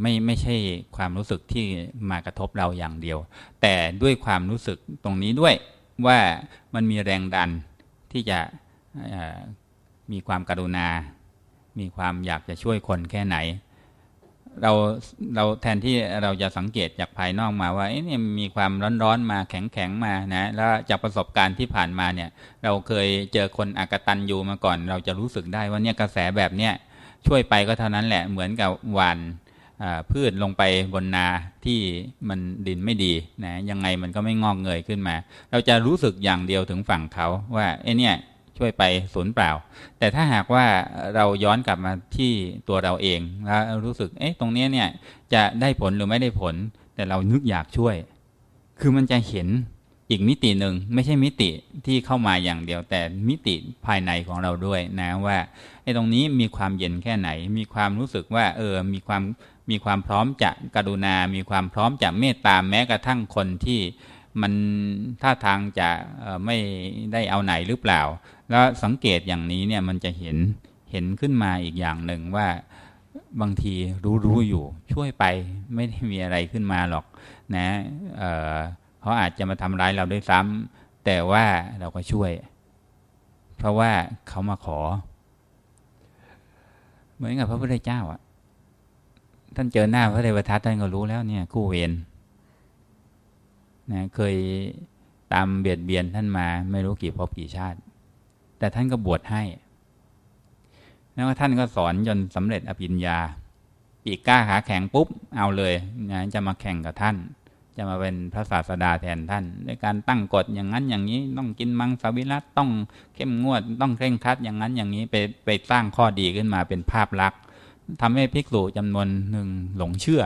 ไม่ไม่ใช่ความรู้สึกที่มากระทบเราอย่างเดียว แต่ด้วยความรู้สึกตรงนี้ด้วยว่ามันมีแรงดันที่จะมีความกรุณา มีความอยากจะช่วยคนแค่ไหน เราเราแทนที่เราจะสังเกตจากภายนอกมาว่าเอ๊ะเนี่ยมีความร้อนๆมาแข็งๆมานะแล้วจากประสบการณ์ที่ผ่านมาเนี่ย เราเคยเจอคนอากตันยูมาก่อน เราจะรู้สึกได้ว่าเนี่ยกระแสแบบเนี้ยช่วยไปก็เท่านั้นแหละเหมือนกับหวาน พืชลงไปบนนาที่มันดินไม่ดีนะยังไงมันก็ไม่งอกเงยขึ้นมา เราจะรู้สึกอย่างเดียวถึงฝั่งเขาว่าเอเนี่ยช่วยไปศูนย์เปล่า แต่ถ้าหากว่าเราย้อนกลับมาที่ตัวเราเองแล้วรู้สึกเอ๊ะตรงนี้เนี่ยจะได้ผลหรือไม่ได้ผล แต่เรานึกอยากช่วย คือมันจะเห็นอีกมิติหนึ่งไม่ใช่มิติที่เข้ามาอย่างเดียว แต่มิติภายในของเราด้วยนะว่าไอ้ตรงนี้มีความเย็นแค่ไหน มีความรู้สึกว่าเออมีความ มีความพร้อมจะกรุณา มีความพร้อมจะเมตตามแม้กระทั่งคนที่มันท่าทางจะไม่ได้เอาไหนหรือเปล่า แล้วสังเกตอย่างนี้เนี่ยมันจะเห็นเห็นขึ้นมาอีกอย่างหนึ่งว่าบางทีรู้รู้อยู่ช่วยไปไม่ได้มีอะไรขึ้นมาหรอกนะเเขาอาจจะมาทำร้ายเราด้วยซ้ำแต่ว่าเราก็ช่วย เพราะว่าเขามาขอ เหมือนกับพระพุทธเจ้าอะ ท่านเจอหน้าพระเทวทัตท่านก็รู้แล้วเนี่ยคู่เวรนะเคยตามเบียดเบียนท่านมาไม่รู้กี่ภพกี่ชาติ แต่ท่านก็บวชให้ แล้วท่านก็สอนจนสำเร็จอภิญญา ปีกก้าขาแข็งปุ๊บ เอาเลยนะจะมาแข่งกับท่าน จะมาเป็นพระศาสดาแทนท่านในการตั้งกฎอย่างนั้นอย่างนี้ต้องกินมังสวิรัตต้องเข้มงวด ต้องเคร่งครัดอย่างนั้นอย่างนี้ไปไปสร้างข้อดีขึ้นมาเป็นภาพลักษณ์ ทำให้ภิกษุจำนวนหนึ่งหลงเชื่อ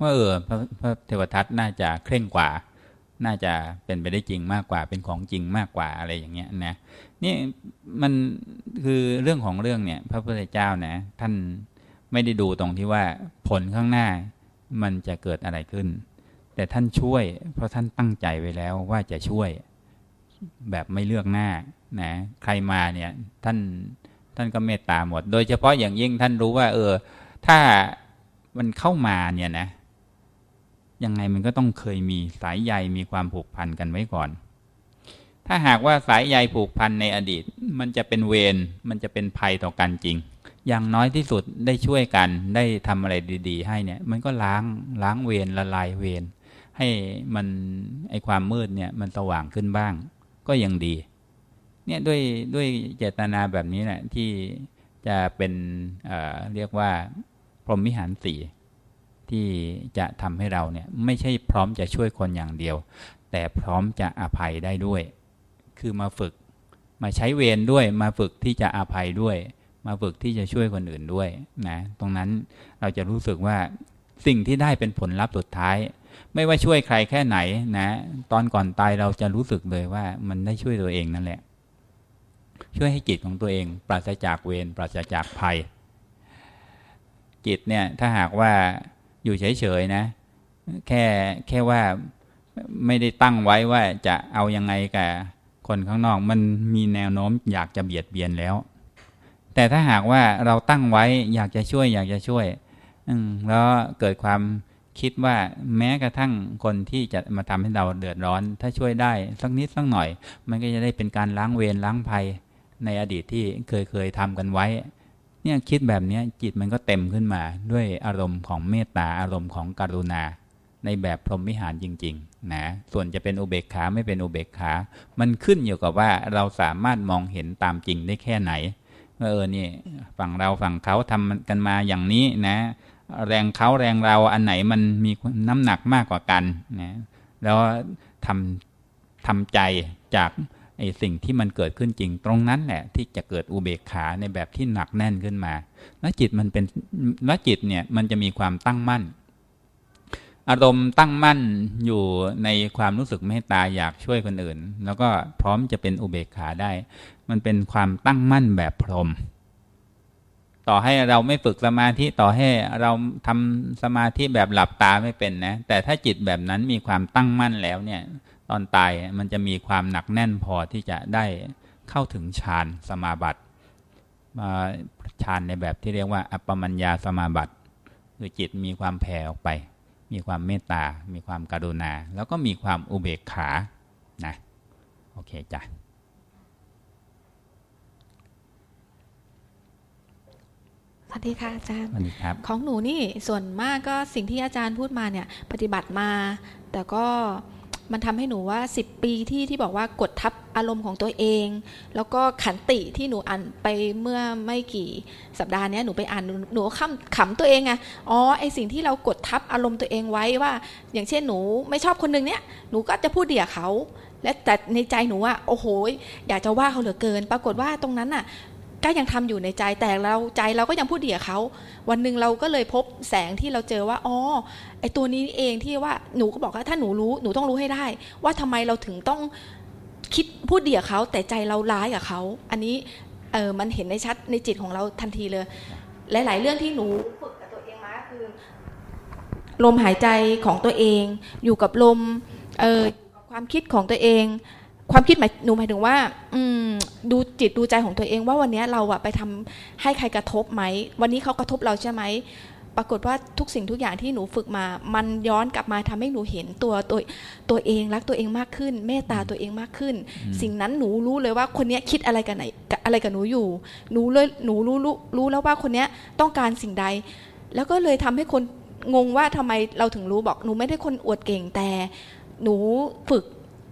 ว่าเออพระพระเทวทัตน่าจะเคร่งกว่า น่าจะเป็นไปได้จริงมากกว่าเป็นของจริงมากกว่าอะไรอย่างเงี้ยนะนี่มันคือเรื่องของเรื่องเนี่ย พระพุทธเจ้านะท่านไม่ได้ดูตรงที่ว่าผลข้างหน้ามันจะเกิดอะไรขึ้น แต่ท่านช่วย เพราะท่านตั้งใจไว้แล้วว่าจะช่วยแบบไม่เลือกหน้านะใครมาเนี่ยท่าน ท่านก็เมตตาหมด โดยเฉพาะอย่างยิ่งท่านรู้ว่า เออ ถ้ามันเข้ามาเนี่ยนะ ยังไงมันก็ต้องเคยมีสายใยมีความผูกพันกันไว้ก่อน ถ้าหากว่าสายใยผูกพันในอดีต มันจะเป็นเวรมันจะเป็นภัยต่อกันจริง อย่างน้อยที่สุดได้ช่วยกันได้ทำอะไรดี ๆ ให้เนี่ย มันก็ล้างล้างเวรละลายเวรให้มันไอความมืดเนี่ย มันสว่างขึ้นบ้าง ก็ยังดี เนี่ยด้วยด้วยเจตนาแบบนี้แหละที่จะเป็นเเรียกว่าพรหมวิหารสี่ที่จะทำให้เราเนี่ยไม่ใช่พร้อมจะช่วยคนอย่างเดียว แต่พร้อมจะอภัยได้ด้วย คือมาฝึกมาใช้เวรด้วย มาฝึกที่จะอภัยด้วย มาฝึกที่จะช่วยคนอื่นด้วยนะตรงนั้นเราจะรู้สึกว่าสิ่งที่ได้เป็นผลลัพธ์สุดท้าย ไม่ว่าช่วยใครแค่ไหนนะ ตอนก่อนตายเราจะรู้สึกเลยว่ามันได้ช่วยตัวเองนั่นแหละ ช่วยให้จิตของตัวเอง ปราศจากเวรปราศจากภัย จิตเนี่ยถ้าหากว่าอยู่เฉยๆนะ แค่แค่ว่าไม่ได้ตั้งไว้ว่าจะเอายังไงกับคนข้างนอกมันมีแนวโน้มอยากจะเบียดเบียนแล้ว แต่ถ้าหากว่าเราตั้งไว้อยากจะช่วยอยากจะช่วย อืแล้วเกิดความคิดว่าแม้กระทั่งคนที่จะมาทำให้เราเดือดร้อน ถ้าช่วยได้สักนิดสักหน่อย มันก็จะได้เป็นการล้างเวรล้างภัย ในอดีตที่เคยเคยทำกันไว้ เนี่ยคิดแบบนี้จิตมันก็เต็มขึ้นมาด้วยอารมณ์ของเมตตาอารมณ์ของกรุณา ในแบบพรหมวิหารจริงๆนะส่วนจะเป็นอุเบกขาไม่เป็นอุเบกขา มันขึ้นอยู่กับว่าเราสามารถมองเห็นตามจริงได้แค่ไหนว่าเออนี่ฝั่งเราฝั่งเขาทำกันมาอย่างนี้นะ แรงเขาแรงเราอันไหนมันมีน้ำหนักมากกว่ากันนะแล้วทำทำใจจาก ไอ้สิ่งที่มันเกิดขึ้นจริงตรงนั้นแหละ ที่จะเกิดอุเบกขาในแบบที่หนักแน่นขึ้นมา แล้วจิตมันเป็นแล้วจิตเนี่ยมันจะมีความตั้งมั่น อารมณ์ตั้งมั่นอยู่ในความรู้สึกเมตตาอยากช่วยคนอื่น แล้วก็พร้อมจะเป็นอุเบกขาได้ มันเป็นความตั้งมั่นแบบพรหมต่อให้เราไม่ฝึกสมาธิต่อให้เราทำสมาธิแบบหลับตาไม่เป็นนะ แต่ถ้าจิตแบบนั้นมีความตั้งมั่นแล้วเนี่ย ตอนตายมันจะมีความหนักแน่นพอที่จะได้เข้าถึงฌานสมาบัติฌานในแบบที่เรียกว่า อัปปมัญญาสมาบัติคือจิตมีความแผ่ออกไป มีความเมตตา มีความกรุณา แล้วก็มีความอุเบกขานะโอเคจ้ะสวัสดีค่ะอาจารย์สวัสดีครับของหนูนี่ส่วนมากก็สิ่งที่อาจารย์พูดมาเนี่ย ปฏิบัติมา แต่ก็ มันทำให้หนูว่าสิบปีที่ที่บอกว่ากดทับอารมณ์ของตัวเอง แล้วก็ขันติที่หนูอ่านไปเมื่อไม่กี่สัปดาห์นี้หนูไปอ่านหนูขำขำตัวเองอะอ๋อไอสิ่งที่เรากดทับอารมณ์ตัวเองไว้ว่า อย่างเช่นหนูไม่ชอบคนหนึ่งเนี้ยหนูก็จะพูดเดี่ยเขาและแต่ในใจหนูว่าโอ้โหอยากจะว่าเขาเหลือเกิน ปรากฏว่าตรงนั้นน่ะ ก็ยังทำอยู่ในใจแต่เราใจเราก็ยังพูดเดี่ยเขาวันหนึ่งเราก็เลยพบแสงที่เราเจอว่าอ๋อไอตัวนี้เองที่ว่าหนูก็บอกว่าถ้าหนูรู้หนูต้องรู้ให้ได้ ว่าทำไมเราถึงต้องคิดพูดเดี่ยเขาแต่ใจเราร้ายกับเขาอันนี้เออมันเห็นในชัดในจิตของเราทันทีเลย หลาย ๆ เรื่องที่หนูฝึกกับตัวเองมาคือลมหายใจของตัวเอง อยู่กับลมเออความคิดของตัวเอง ความคิดหมายหนูหมายถึงว่า อืมดูจิตดูใจของตัวเองว่าวันนี้เราอะไปทำให้ใครกระทบไหม วันนี้เขากระทบเราใช่ไหมปรากฏว่าทุกสิ่งทุกอย่างที่หนูฝึกมา มันย้อนกลับมาทำให้หนูเห็นตัวตัวตัวเองรักตัวเองมากขึ้น เมตตาตัวเองมากขึ้น สิ่งนั้นหนูรู้เลยว่าคนเนี้ยคิดอะไรกับไหนกับอะไรกับหนูอยู่หนูเลยหนูรู้รู้รู้แล้วว่าคนเนี้ยต้องการสิ่งใด แล้วก็เลยทำให้คนงงว่าทำไมเราถึงรู้บอกหนูไม่ได้คนอวดเก่งแต่ หนูฝึก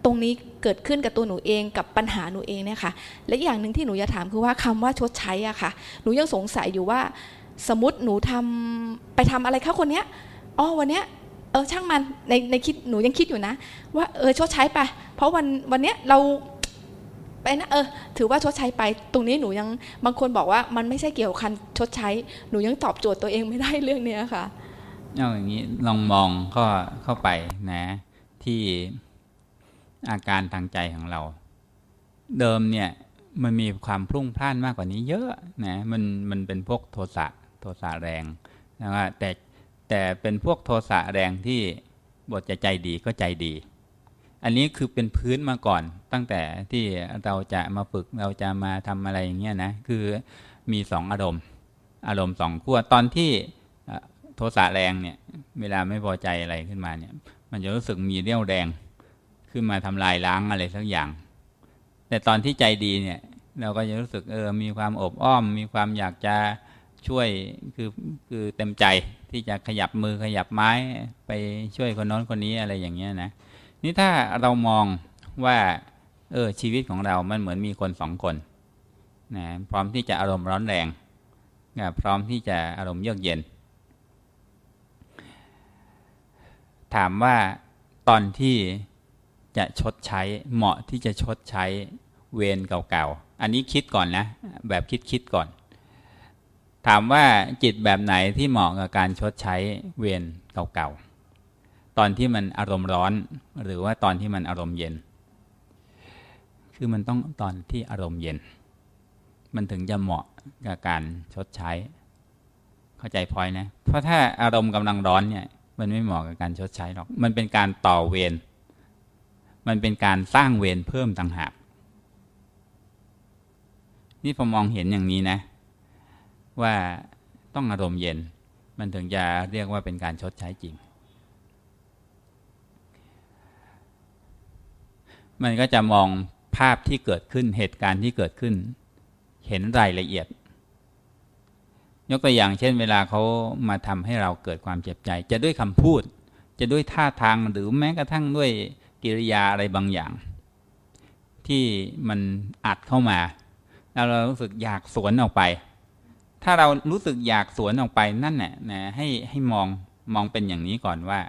ตรงนี้ เกิดขึ้นกับตัวหนูเองกับปัญหาหนูเองเนี่ยค่ะและอีกอย่างหนึ่งที่หนูจะถามคือว่าคำว่าชดใช้อะค่ะ หนูยังสงสัยอยู่ว่า สมมติหนูทำไปทำอะไรเข้าคนเนี้ยอ๋อวันเนี้ยเออช่างมันในในคิดหนูยังคิดอยู่นะ ว่าเออชดใช้ไป เพราะวันวันเนี้ยเราไปนะเออถือว่าชดใช้ไป ตรงนี้หนูยังบางคนบอกว่ามันไม่ใช่เกี่ยวกับการชดใช้ หนูยังตอบโจทย์ตัวเองไม่ได้เรื่องเนี้ยค่ะเอาอย่างนี้ลองมองก็เข้าไปนะ ที่ อาการทางใจของเรา เดิมเนี่ยมันมีความพลุ่งพล่านมากกว่านี้เยอะนะมันมันเป็นพวกโทสะโทสะแรงนะว่าแต่แต่เป็นพวกโทสะแรงที่บทจะใจดีก็ใจดี อันนี้คือเป็นพื้นมาก่อน ตั้งแต่ที่เราจะมาฝึกเราจะมาทำอะไรอย่างเงี้ยนะคือมีสองอารมณ์ อารมณ์สองขั้วตอนที่โทสะแรงเนี่ยเวลาไม่พอใจอะไรขึ้นมาเนี่ยมันจะรู้สึกมีเรี่ยวแรง ขึ้นมาทำลายล้างอะไรสักอย่าง แต่ตอนที่ใจดีเนี่ย เราก็จะรู้สึกเออมีความอบอ้อม มีความอยากจะช่วยคือคือเต็มใจที่จะขยับมือขยับไม้ไปช่วยคนน้นคนนี้อะไรอย่างเงี้ยนะนี่ถ้าเรามองว่า เออชีวิตของเรามันเหมือนมีคนสองคนนะพร้อมที่จะอารมณ์ร้อนแรงนะพร้อมที่จะอารมณ์เยือกเย็น ถามว่าตอนที่ จะชดใช้เหมาะที่จะชดใช้เวรเก่าๆ อันนี้คิดก่อนนะ แบบคิดคิดก่อน ถามว่าจิตแบบไหนที่เหมาะกับการชดใช้เวรเก่าๆ ตอนที่มันอารมณ์ร้อน หรือว่าตอนที่มันอารมณ์เย็น คือมันต้องตอนที่อารมณ์เย็น มันถึงจะเหมาะกับการชดใช้ เข้าใจพอยนะ เพราะถ้าอารมณ์กำลังร้อนเนี่ย มันไม่เหมาะกับการชดใช้หรอก มันเป็นการต่อเวร มันเป็นการสร้างเวรเพิ่มต่างหาก นี่พอมองเห็นอย่างนี้นะ ว่าต้องอารมณ์เย็น มันถึงจะเรียกว่าเป็นการชดใช้จริง มันก็จะมองภาพที่เกิดขึ้นเหตุการณ์ที่เกิดขึ้น เห็นรายละเอียด ยกตัวอย่างเช่น เวลาเขามาทำให้เราเกิดความเจ็บใจ จะด้วยคำพูด จะด้วยท่าทางหรือแม้กระทั่งด้วย กิริยาอะไรบางอย่าง ที่มันอัดเข้ามา แล้วเรารู้สึกอยากสวนออกไป ถ้าเรารู้สึกอยากสวนออกไปนั่นแหละนะให้ให้มองมองเป็นอย่างนี้ก่อนว่า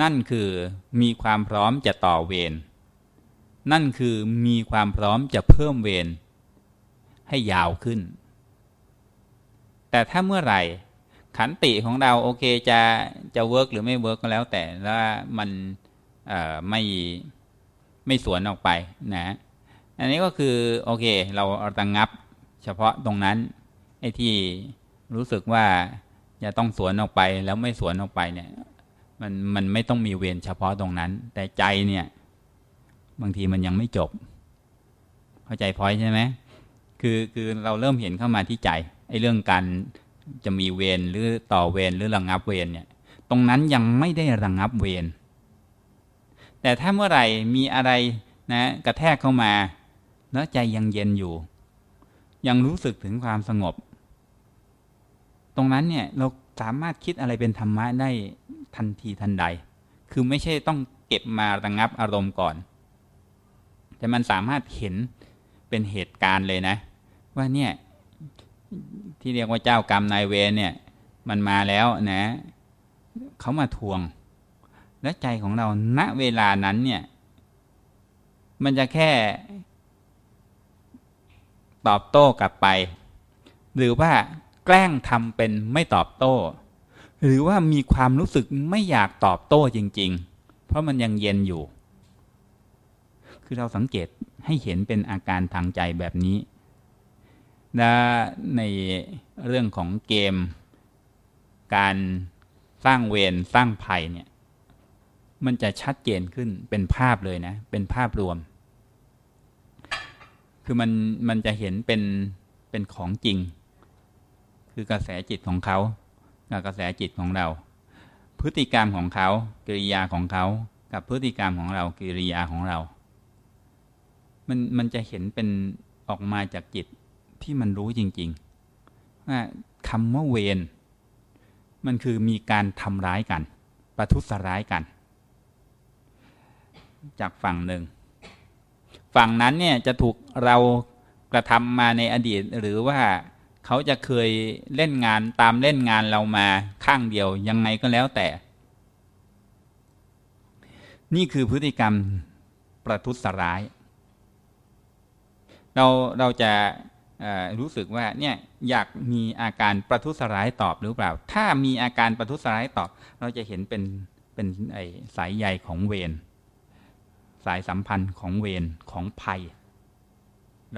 นั่นคือมีความพร้อมจะต่อเวรนั่นคือมีความพร้อมจะเพิ่มเวรให้ยาวขึ้น แต่ถ้าเมื่อไหร่ขันติของเราโอเคจะจะ work หรือไม่ work ก็แล้วแต่ว่ามัน ไม่ไม่สวนออกไปนะอันนี้ก็คือโอเค เราระงงับเฉพาะตรงนั้นไอ้ที่รู้สึกว่าจะต้องสวนออกไปแล้วไม่สวนออกไปเนี่ย มันมันไม่ต้องมีเวรเฉพาะตรงนั้น แต่ใจเนี่ย บางทีมันยังไม่จบ เข้าใจพอยใช่ไหมคือคือเราเริ่มเห็นเข้ามาที่ใจไอ้เรื่องการจะมีเวรหรือต่อเวรหรือระงงับเวรเนี่ย ตรงนั้นยังไม่ได้ระงงับเวร แต่ถ้าเมื่อไหร่มีอะไรนะกระแทกเข้ามา แล้วใจยังเย็นอยู่ ยังรู้สึกถึงความสงบ ตรงนั้นเนี่ยเราสามารถคิดอะไรเป็นธรรมะได้ทันทีทันใด คือไม่ใช่ต้องเก็บมาระงงับอารมณ์ก่อน แต่มันสามารถเห็นเป็นเหตุการณ์เลยนะ ว่าเนี่ยที่เรียกว่าเจ้ากรรมนายเวรเนี่ย มันมาแล้วนะ เขามาทวง และใจของเราณเวลานั้นเนี่ย มันจะแค่ ตอบโต้กลับไป หรือว่าแกล้งทำเป็นไม่ตอบโต้ หรือว่ามีความรู้สึกไม่อยากตอบโต้จริง ๆ เพราะมันยังเย็นอยู่ คือเราสังเกตให้เห็นเป็นอาการทางใจแบบนี้และในเรื่องของเกม การสร้างเวรสร้างภัยเนี่ย มันจะชัดเจนขึ้นเป็นภาพเลยนะ เป็นภาพรวม คือมันมันจะเห็นเป็นเป็นของจริง คือกระแสจิตของเขากับกระแสจิตของเรา พฤติกรรมของเขากิริยาของเขา กับพฤติกรรมของเรากิริยาของเรา มันมันจะเห็นเป็นออกมาจากจิตที่มันรู้จริงๆว่าคำว่าเวรมันคือมีการทำร้ายกัน ประทุษร้ายกัน จากฝั่งหนึ่ง ฝั่งนั้นเนี่ยจะถูกเรากระทำมาในอดีต หรือว่าเขาจะเคยเล่นงานตามเล่นงานเรามาข้างเดียวยังไงก็แล้วแต่ นี่คือพฤติกรรมประทุษร้าย เราเราจะรู้สึกว่าเนี่ยอยากมีอาการประทุษร้ายตอบหรือเปล่า ถ้ามีอาการประทุษร้ายตอบ เราจะเห็นเป็นเป็นไอสายใยของเวร สายสัมพันธ์ของเวรของภัย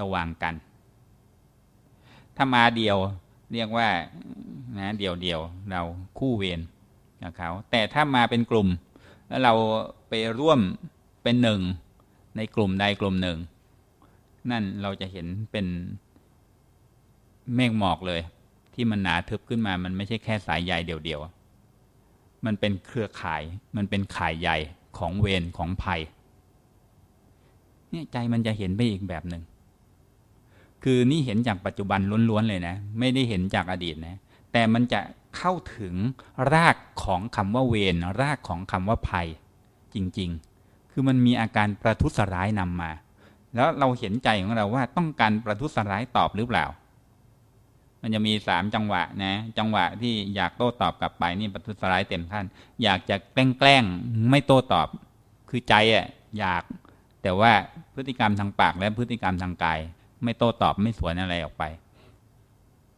ระหว่างกัน ถ้ามาเดียวเรียกว่านะเดียวเดียวเราคู่เวรกับเขาแต่ถ้ามาเป็นกลุ่ม แล้วเราไปร่วมเป็นหนึ่งในกลุ่มใดกลุ่มหนึ่ง นั่นเราจะเห็นเป็นเมฆหมอกเลย ที่มันหนาทึบขึ้นมา มันไม่ใช่แค่สายใยเดียวๆมันเป็นเครือข่ายมันเป็นข่ายใหญ่ของเวรของภัย เนี่ยใจมันจะเห็นไปอีกแบบหนึ่งคือนี่เห็นจากปัจจุบันล้วนๆเลยนะ ไม่ได้เห็นจากอดีตนะ แต่มันจะเข้าถึงรากของคำว่าเวรรากของคำว่าภัย จริง ๆ คือมันมีอาการประทุษร้ายนำมา แล้วเราเห็นใจของเราว่าต้องการประทุษร้ายตอบหรือเปล่า มันจะมีสามจังหวะนะ จังหวะที่อยากโต้ตอบกลับไปนี่ประทุษร้ายเต็มขั้นอยากจะแกล้งแกล้งไม่โต้ตอบ คือใจอะอยาก แต่ว่าพฤติกรรมทางปากและพฤติกรรมทางกาย ไม่โต้ตอบไม่สวนอะไรออกไป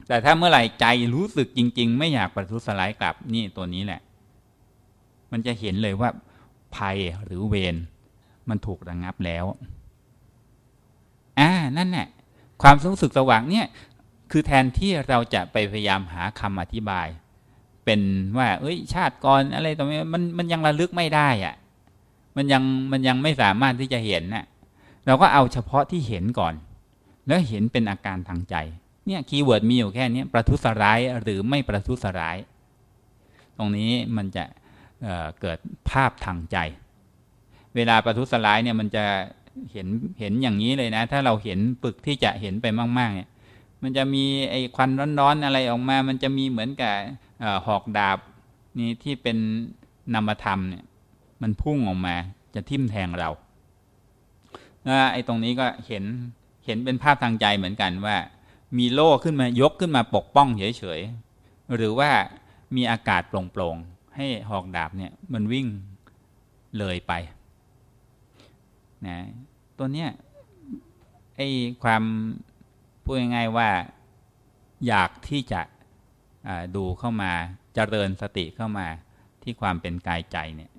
แต่ถ้าเมื่อไหร่ใจรู้สึกจริง ๆ ไม่อยากประทุษร้ายกลับนี่ตัวนี้แหละ มันจะเห็นเลยว่าภัยหรือเวรมันถูกระงงับแล้ว อ่า นั่นแหละ ความรู้สึกสว่างเนี่ย คือแทนที่เราจะไปพยายามหาคำอธิบาย เป็นว่า เอ้ย ชาติก่อนอะไรตรงนี้มันมันยังระลึกไม่ได้อะ มันยังมันยังไม่สามารถที่จะเห็นน่ะเราก็เอาเฉพาะที่เห็นก่อน แล้วเห็นเป็นอาการทางใจ เนี่ย keyword มีอยู่แค่นี้ประทุษร้ายหรือไม่ประทุษร้าย ตรงนี้มันจะเกิดภาพทางใจ เวลาประทุษร้ายเนี่ยมันจะเห็นเห็นอย่างนี้เลยนะ ถ้าเราเห็นปึกที่จะเห็นไปมากๆเนี่ยมันจะมีไอ้ควันร้อนๆอะไรออกมา มันจะมีเหมือนกับหอกดาบนี่ที่เป็นนามธรรมเนี่ย มันพุ่งออกมาจะทิ่มแทงเราไอ้ตรงนี้ก็เห็นเห็นเป็นภาพทางใจเหมือนกันว่า มีโล่ขึ้นมายกขึ้นมาปกป้องเฉยๆหรือว่ามีอากาศโปร่งๆให้หอกดาบเนี่ยมันวิ่งเลยไปนะตัวเนี้ยไอ้ความพูดง่ายๆว่าอยากที่จะดูเข้ามาเจริญสติเข้ามาที่ความเป็นกายใจเนี่ย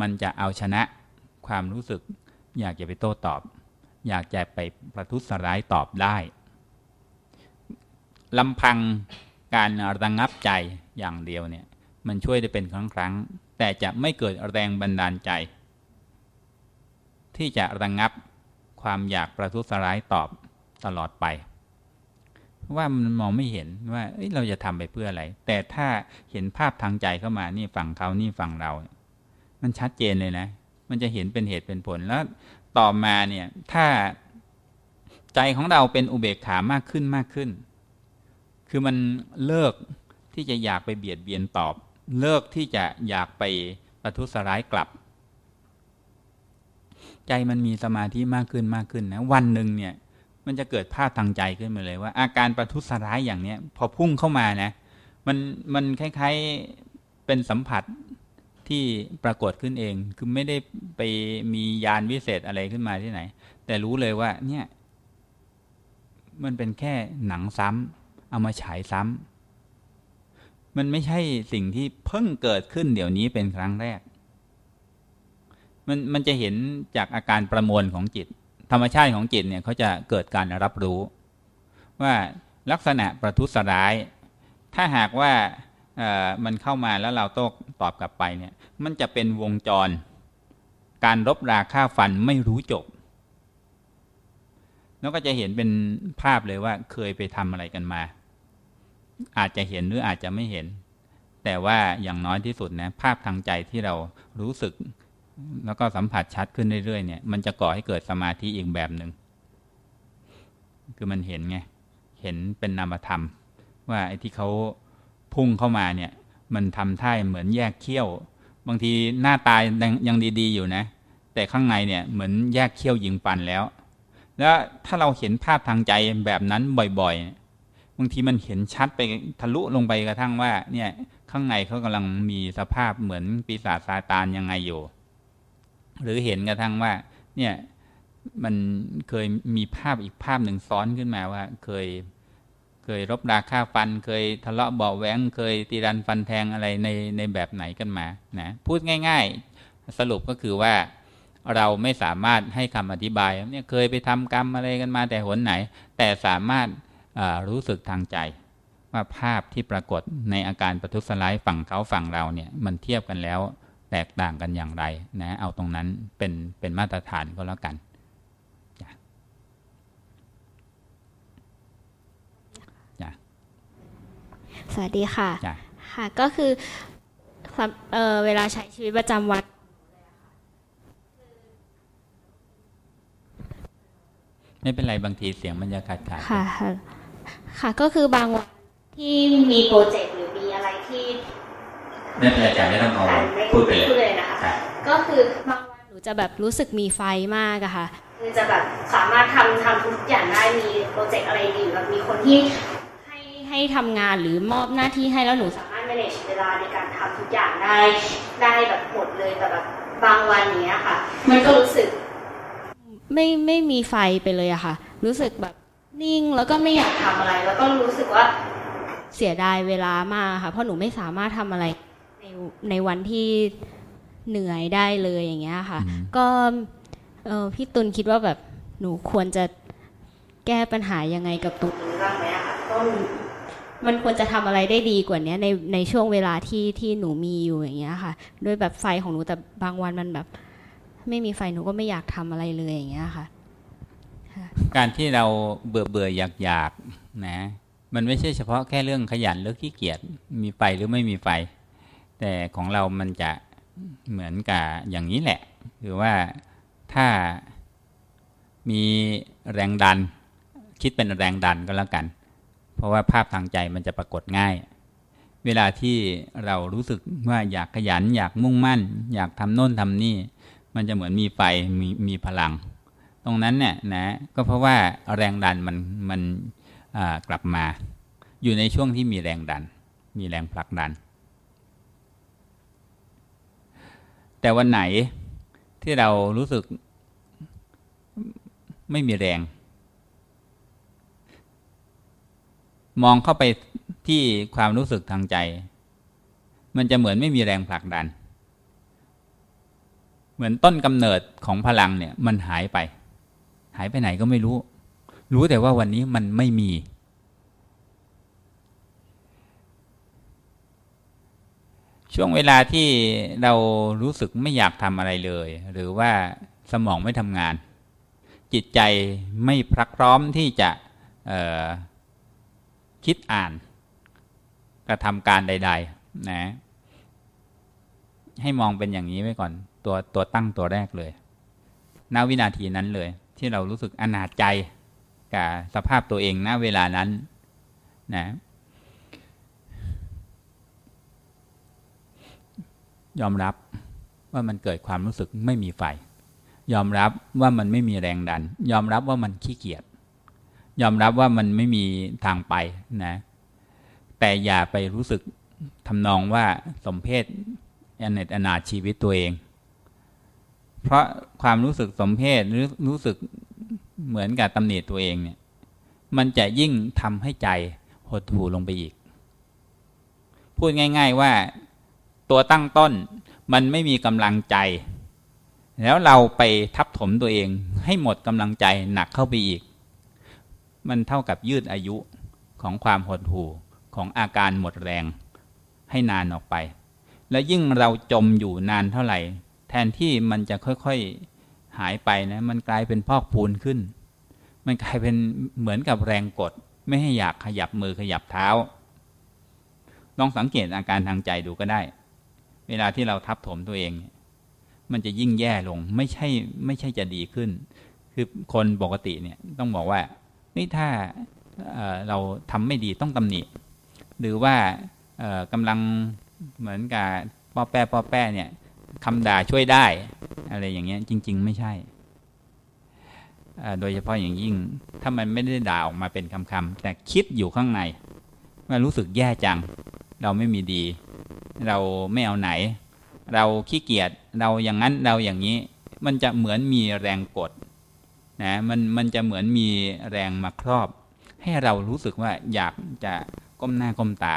มันจะเอาชนะความรู้สึก อยากจะไปโต้ตอบ อยากจะไปประทุษร้ายตอบได้ลำพังการระงงับใจอย่างเดียวเนี่ยมันช่วยได้เป็นครั้งครั้ง แต่จะไม่เกิดแรงบันดาลใจ ที่จะระงงับความอยากประทุษร้ายตอบตลอดไป ว่ามันมองไม่เห็นว่าเเราจะทำไปเพื่ออะไร แต่ถ้าเห็นภาพทางใจเข้ามานี่ฝั่งเขานี่ฝั่งเรา มันชัดเจนเลยนะ มันจะเห็นเป็นเหตุเป็นผลแล้วต่อมาเนี่ยถ้าใจของเราเป็นอุเบกขามากขึ้นมากขึ้น คือมันเลิกที่จะอยากไปเบียดเบียนตอบ เลิกที่จะอยากไปประทุษร้ายกลับ ใจมันมีสมาธิมากขึ้นมากขึ้นนะวันหนึ่งเนี่ยมันจะเกิดภาพทางใจขึ้นมาเลยว่า อาการประทุษร้ายอย่างเนี้ยพอพุ่งเข้ามานะ มันมันคล้ายๆเป็นสัมผัส ที่ปรากฏขึ้นเอง คือไม่ได้ไปมียานวิเศษอะไรขึ้นมาที่ไหน แต่รู้เลยว่า เนี่ย มันเป็นแค่หนังซ้ำเอามาฉายซ้ำมันไม่ใช่สิ่งที่เพิ่งเกิดขึ้นเดี๋ยวนี้เป็นครั้งแรก มันมันจะเห็นจากอาการประมวลของจิต ธรรมชาติของจิตเนี่ยเขาจะเกิดการรับรู้ ว่าลักษณะประทุษร้าย ถ้าหากว่า มันเข้ามาแล้วเราโต้ตอบกลับไปเนี่ย มันจะเป็นวงจร การรบราค่าฟันไม่รู้จบ แล้วก็จะเห็นเป็นภาพเลยว่าเคยไปทำอะไรกันมา อาจจะเห็นหรืออาจจะไม่เห็น แต่ว่าอย่างน้อยที่สุดนะภาพทางใจที่เรารู้สึก แล้วก็สัมผัสชัดขึ้นเรื่อยๆเนี่ย มันจะก่อให้เกิดสมาธิอีกแบบหนึ่งคือมันเห็นไง เห็นเป็นนามธรรม ว่าไอ้ที่เขา พุ่งเข้ามาเนี่ย มันทำท่าเหมือนแยกเขี้ยว บางทีหน้าตายังดีๆอยู่นะ แต่ข้างในเนี่ยเหมือนแยกเขี้ยวยิงปันแล้ว แล้วถ้าเราเห็นภาพทางใจแบบนั้นบ่อยๆ บางทีมันเห็นชัดไปทะลุลงไปกระทั่งว่า เนี่ยข้างในเขากำลังมีสภาพเหมือนปีศาจซาตานยังไงอยู่ หรือเห็นกระทั่งว่า เนี่ยมันเคยมีภาพอีกภาพหนึ่งซ้อนขึ้นมาว่า เคย เคยรบราค่าฟัน เคยทะเลาะเบาแหวงเคยตีรันฟันแทงอะไรในในแบบไหนกันมานะพูดง่าย ๆ สรุปก็คือว่าเราไม่สามารถให้คำอธิบายเนี่ยเคยไปทำกรรมอะไรกันมาแต่หนไหน แต่สามารถรู้สึกทางใจ ว่าภาพที่ปรากฏในอาการประทุษร้ายฝั่งเขาฝั่งเราเนี่ยมันเทียบกันแล้วแตกต่างกันอย่างไรนะเอาตรงนั้นเป็นเป็นมาตรฐานก็แล้วกัน สวัสดีค่ะค่ะก็คือเเวลาใช้ชีวิตประจำวัน ไม่เป็นไรบางทีเสียงมันจะขาดขาดค่ะ ค่ะก็คือบางวันที่มีโปรเจกต์หรือมีอะไรที่ไม่เป็นไรจ้ะไม่ต้องเอาพูดไปเลยนะคะ ก็คือบางวันหนูจะแบบรู้สึกมีไฟมากอะค่ะ คือจะแบบสามารถทำทำทุกอย่างได้มีโปรเจกต์อะไรดีแบบมีคนที่ ให้ทำงานหรือมอบหน้าที่ให้แล้วหนูสามารถ manage เวลาในการทำทุกอย่างได้ได้แบบหมดเลยแต่แบบบางวันเนี้ยค่ะ มันก็รู้สึก ไม่ไม่มีไฟไปเลยอะค่ะ รู้สึกแบบนิ่งแล้วก็ไม่อยากทำอะไร แล้วก็รู้สึกว่าเสียดายเวลามากค่ะ เพราะหนูไม่สามารถทำอะไรในในวันที่เหนื่อยได้เลยอย่างเงี้ยค่ะ ก็เออพี่ตุลคิดว่าแบบหนูควรจะแก้ปัญหายังไงกับตรงนี้บ้างไหมคะก็ มันควรจะทำอะไรได้ดีกว่านี้ในในช่วงเวลาที่ที่หนูมีอยู่อย่างเงี้ยค่ะ ด้วยแบบไฟของหนูแต่บางวันมันแบบ ไม่มีไฟหนูก็ไม่อยากทำอะไรเลยอย่างเงี้ยค่ะ การที่เราเบื่อเบื่ออยากอยากนะ มันไม่ใช่เฉพาะแค่เรื่องขยันหรือขี้เกียจมีไฟหรือไม่มีไฟ แต่ของเรามันจะเหมือนกับอย่างนี้แหละ คือว่าถ้ามีแรงดัน คิดเป็นแรงดันก็แล้วกัน เพราะว่าภาพทางใจมันจะปรากฏง่าย เวลาที่เรารู้สึกว่าอยากขยัน อยากมุ่งมั่น อยากทำโน่นทำนี่ มันจะเหมือนมีไฟมีมีพลัง ตรงนั้นเนี่ยนะก็เพราะว่าแรงดันมันมันกลับมา อยู่ในช่วงที่มีแรงดัน มีแรงผลักดัน แต่วันไหนที่เรารู้สึกไม่มีแรง มองเข้าไปที่ความรู้สึกทางใจ มันจะเหมือนไม่มีแรงผลักดัน เหมือนต้นกำเนิดของพลังเนี่ย มันหายไป หายไปไหนก็ไม่รู้ รู้แต่ว่าวันนี้มันไม่มี ช่วงเวลาที่เรารู้สึกไม่อยากทำอะไรเลย หรือว่าสมองไม่ทำงาน จิตใจไม่พรักพร้อมที่จะ คิดอ่านกระทำการใด ๆ นะ ให้มองเป็นอย่างนี้ไว้ก่อน ตัวตัวตั้งตัวแรกเลยณวินาทีนั้นเลย ที่เรารู้สึกอนาจใจกับสภาพตัวเองณเวลานั้น นะ ยอมรับว่ามันเกิดความรู้สึกไม่มีไฟ ยอมรับว่ามันไม่มีแรงดัน ยอมรับว่ามันขี้เกียจ ยอมรับว่ามันไม่มีทางไปนะ แต่อย่าไปรู้สึกทำนองว่าสมเพศอเนตอนาชีวิตตัวเอง เพราะความรู้สึกสมเพศหรือรู้สึกเหมือนกับตำหนิตัวเองเนี่ย มันจะยิ่งทำให้ใจหดหู่ลงไปอีก พูดง่าย ๆว่าตัวตั้งต้นมันไม่มีกำลังใจ แล้วเราไปทับถมตัวเองให้หมดกำลังใจหนักเข้าไปอีก มันเท่ากับยืดอายุของความหดหู่ของอาการหมดแรงให้นานออกไป และยิ่งเราจมอยู่นานเท่าไหร่ แทนที่มันจะค่อยๆหายไปนะ มันกลายเป็นพอกพูนขึ้น มันกลายเป็นเหมือนกับแรงกด ไม่ให้อยากขยับมือขยับเท้า ลองสังเกตอาการทางใจดูก็ได้ เวลาที่เราทับถมตัวเอง มันจะยิ่งแย่ลงไม่ใช่ไม่ใช่จะดีขึ้น คือคนปกติเนี่ยต้องบอกว่า นี่ถ้าเราทำไม่ดีต้องตำหนิ หรือว่ากำลังเหมือนกับป้อแป้ป้อแป้เนี่ยคำด่าช่วยได้ อะไรอย่างเงี้ยจริง ๆ ไม่ใช่ โดยเฉพาะอย่างยิ่ง ถ้ามันไม่ได้ด่าออกมาเป็นคำๆแต่คิดอยู่ข้างในว่ารู้สึกแย่จัง เราไม่มีดี เราไม่เอาไหน เราขี้เกียจเราอย่างนั้นเราอย่างนี้ มันจะเหมือนมีแรงกด นะมันมันจะเหมือนมีแรงมาครอบ ให้เรารู้สึกว่าอยากจะก้มหน้าก้มตา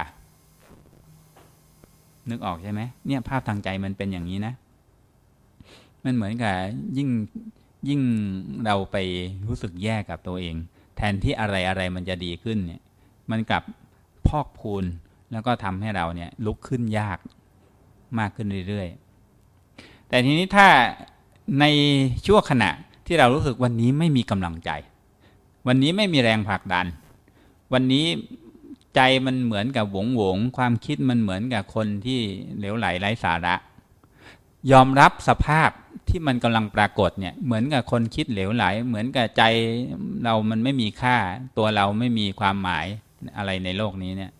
นึกออกใช่ไหมเนี่ยภาพทางใจมันเป็นอย่างนี้นะ มันเหมือนกับยิ่งยิ่งเราไปรู้สึกแย่กับตัวเอง แทนที่อะไรอะไรมันจะดีขึ้นเนี่ย มันกลับพอกพูนแล้วก็ทำให้เราเนี่ยลุกขึ้นยากมากขึ้นเรื่อยๆ แต่ทีนี้ถ้าในชั่วขณะ ที่เรารู้สึกวันนี้ไม่มีกำลังใจ วันนี้ไม่มีแรงผลักดัน วันนี้ใจมันเหมือนกับหวงหวง ความคิดมันเหมือนกับคนที่เหลวไหลไร้สาระ ยอมรับสภาพที่มันกำลังปรากฏเนี่ยเหมือนกับคนคิดเหลวไหล เหมือนกับใจเรามันไม่มีค่า ตัวเราไม่มีความหมายอะไรในโลกนี้เนี่ย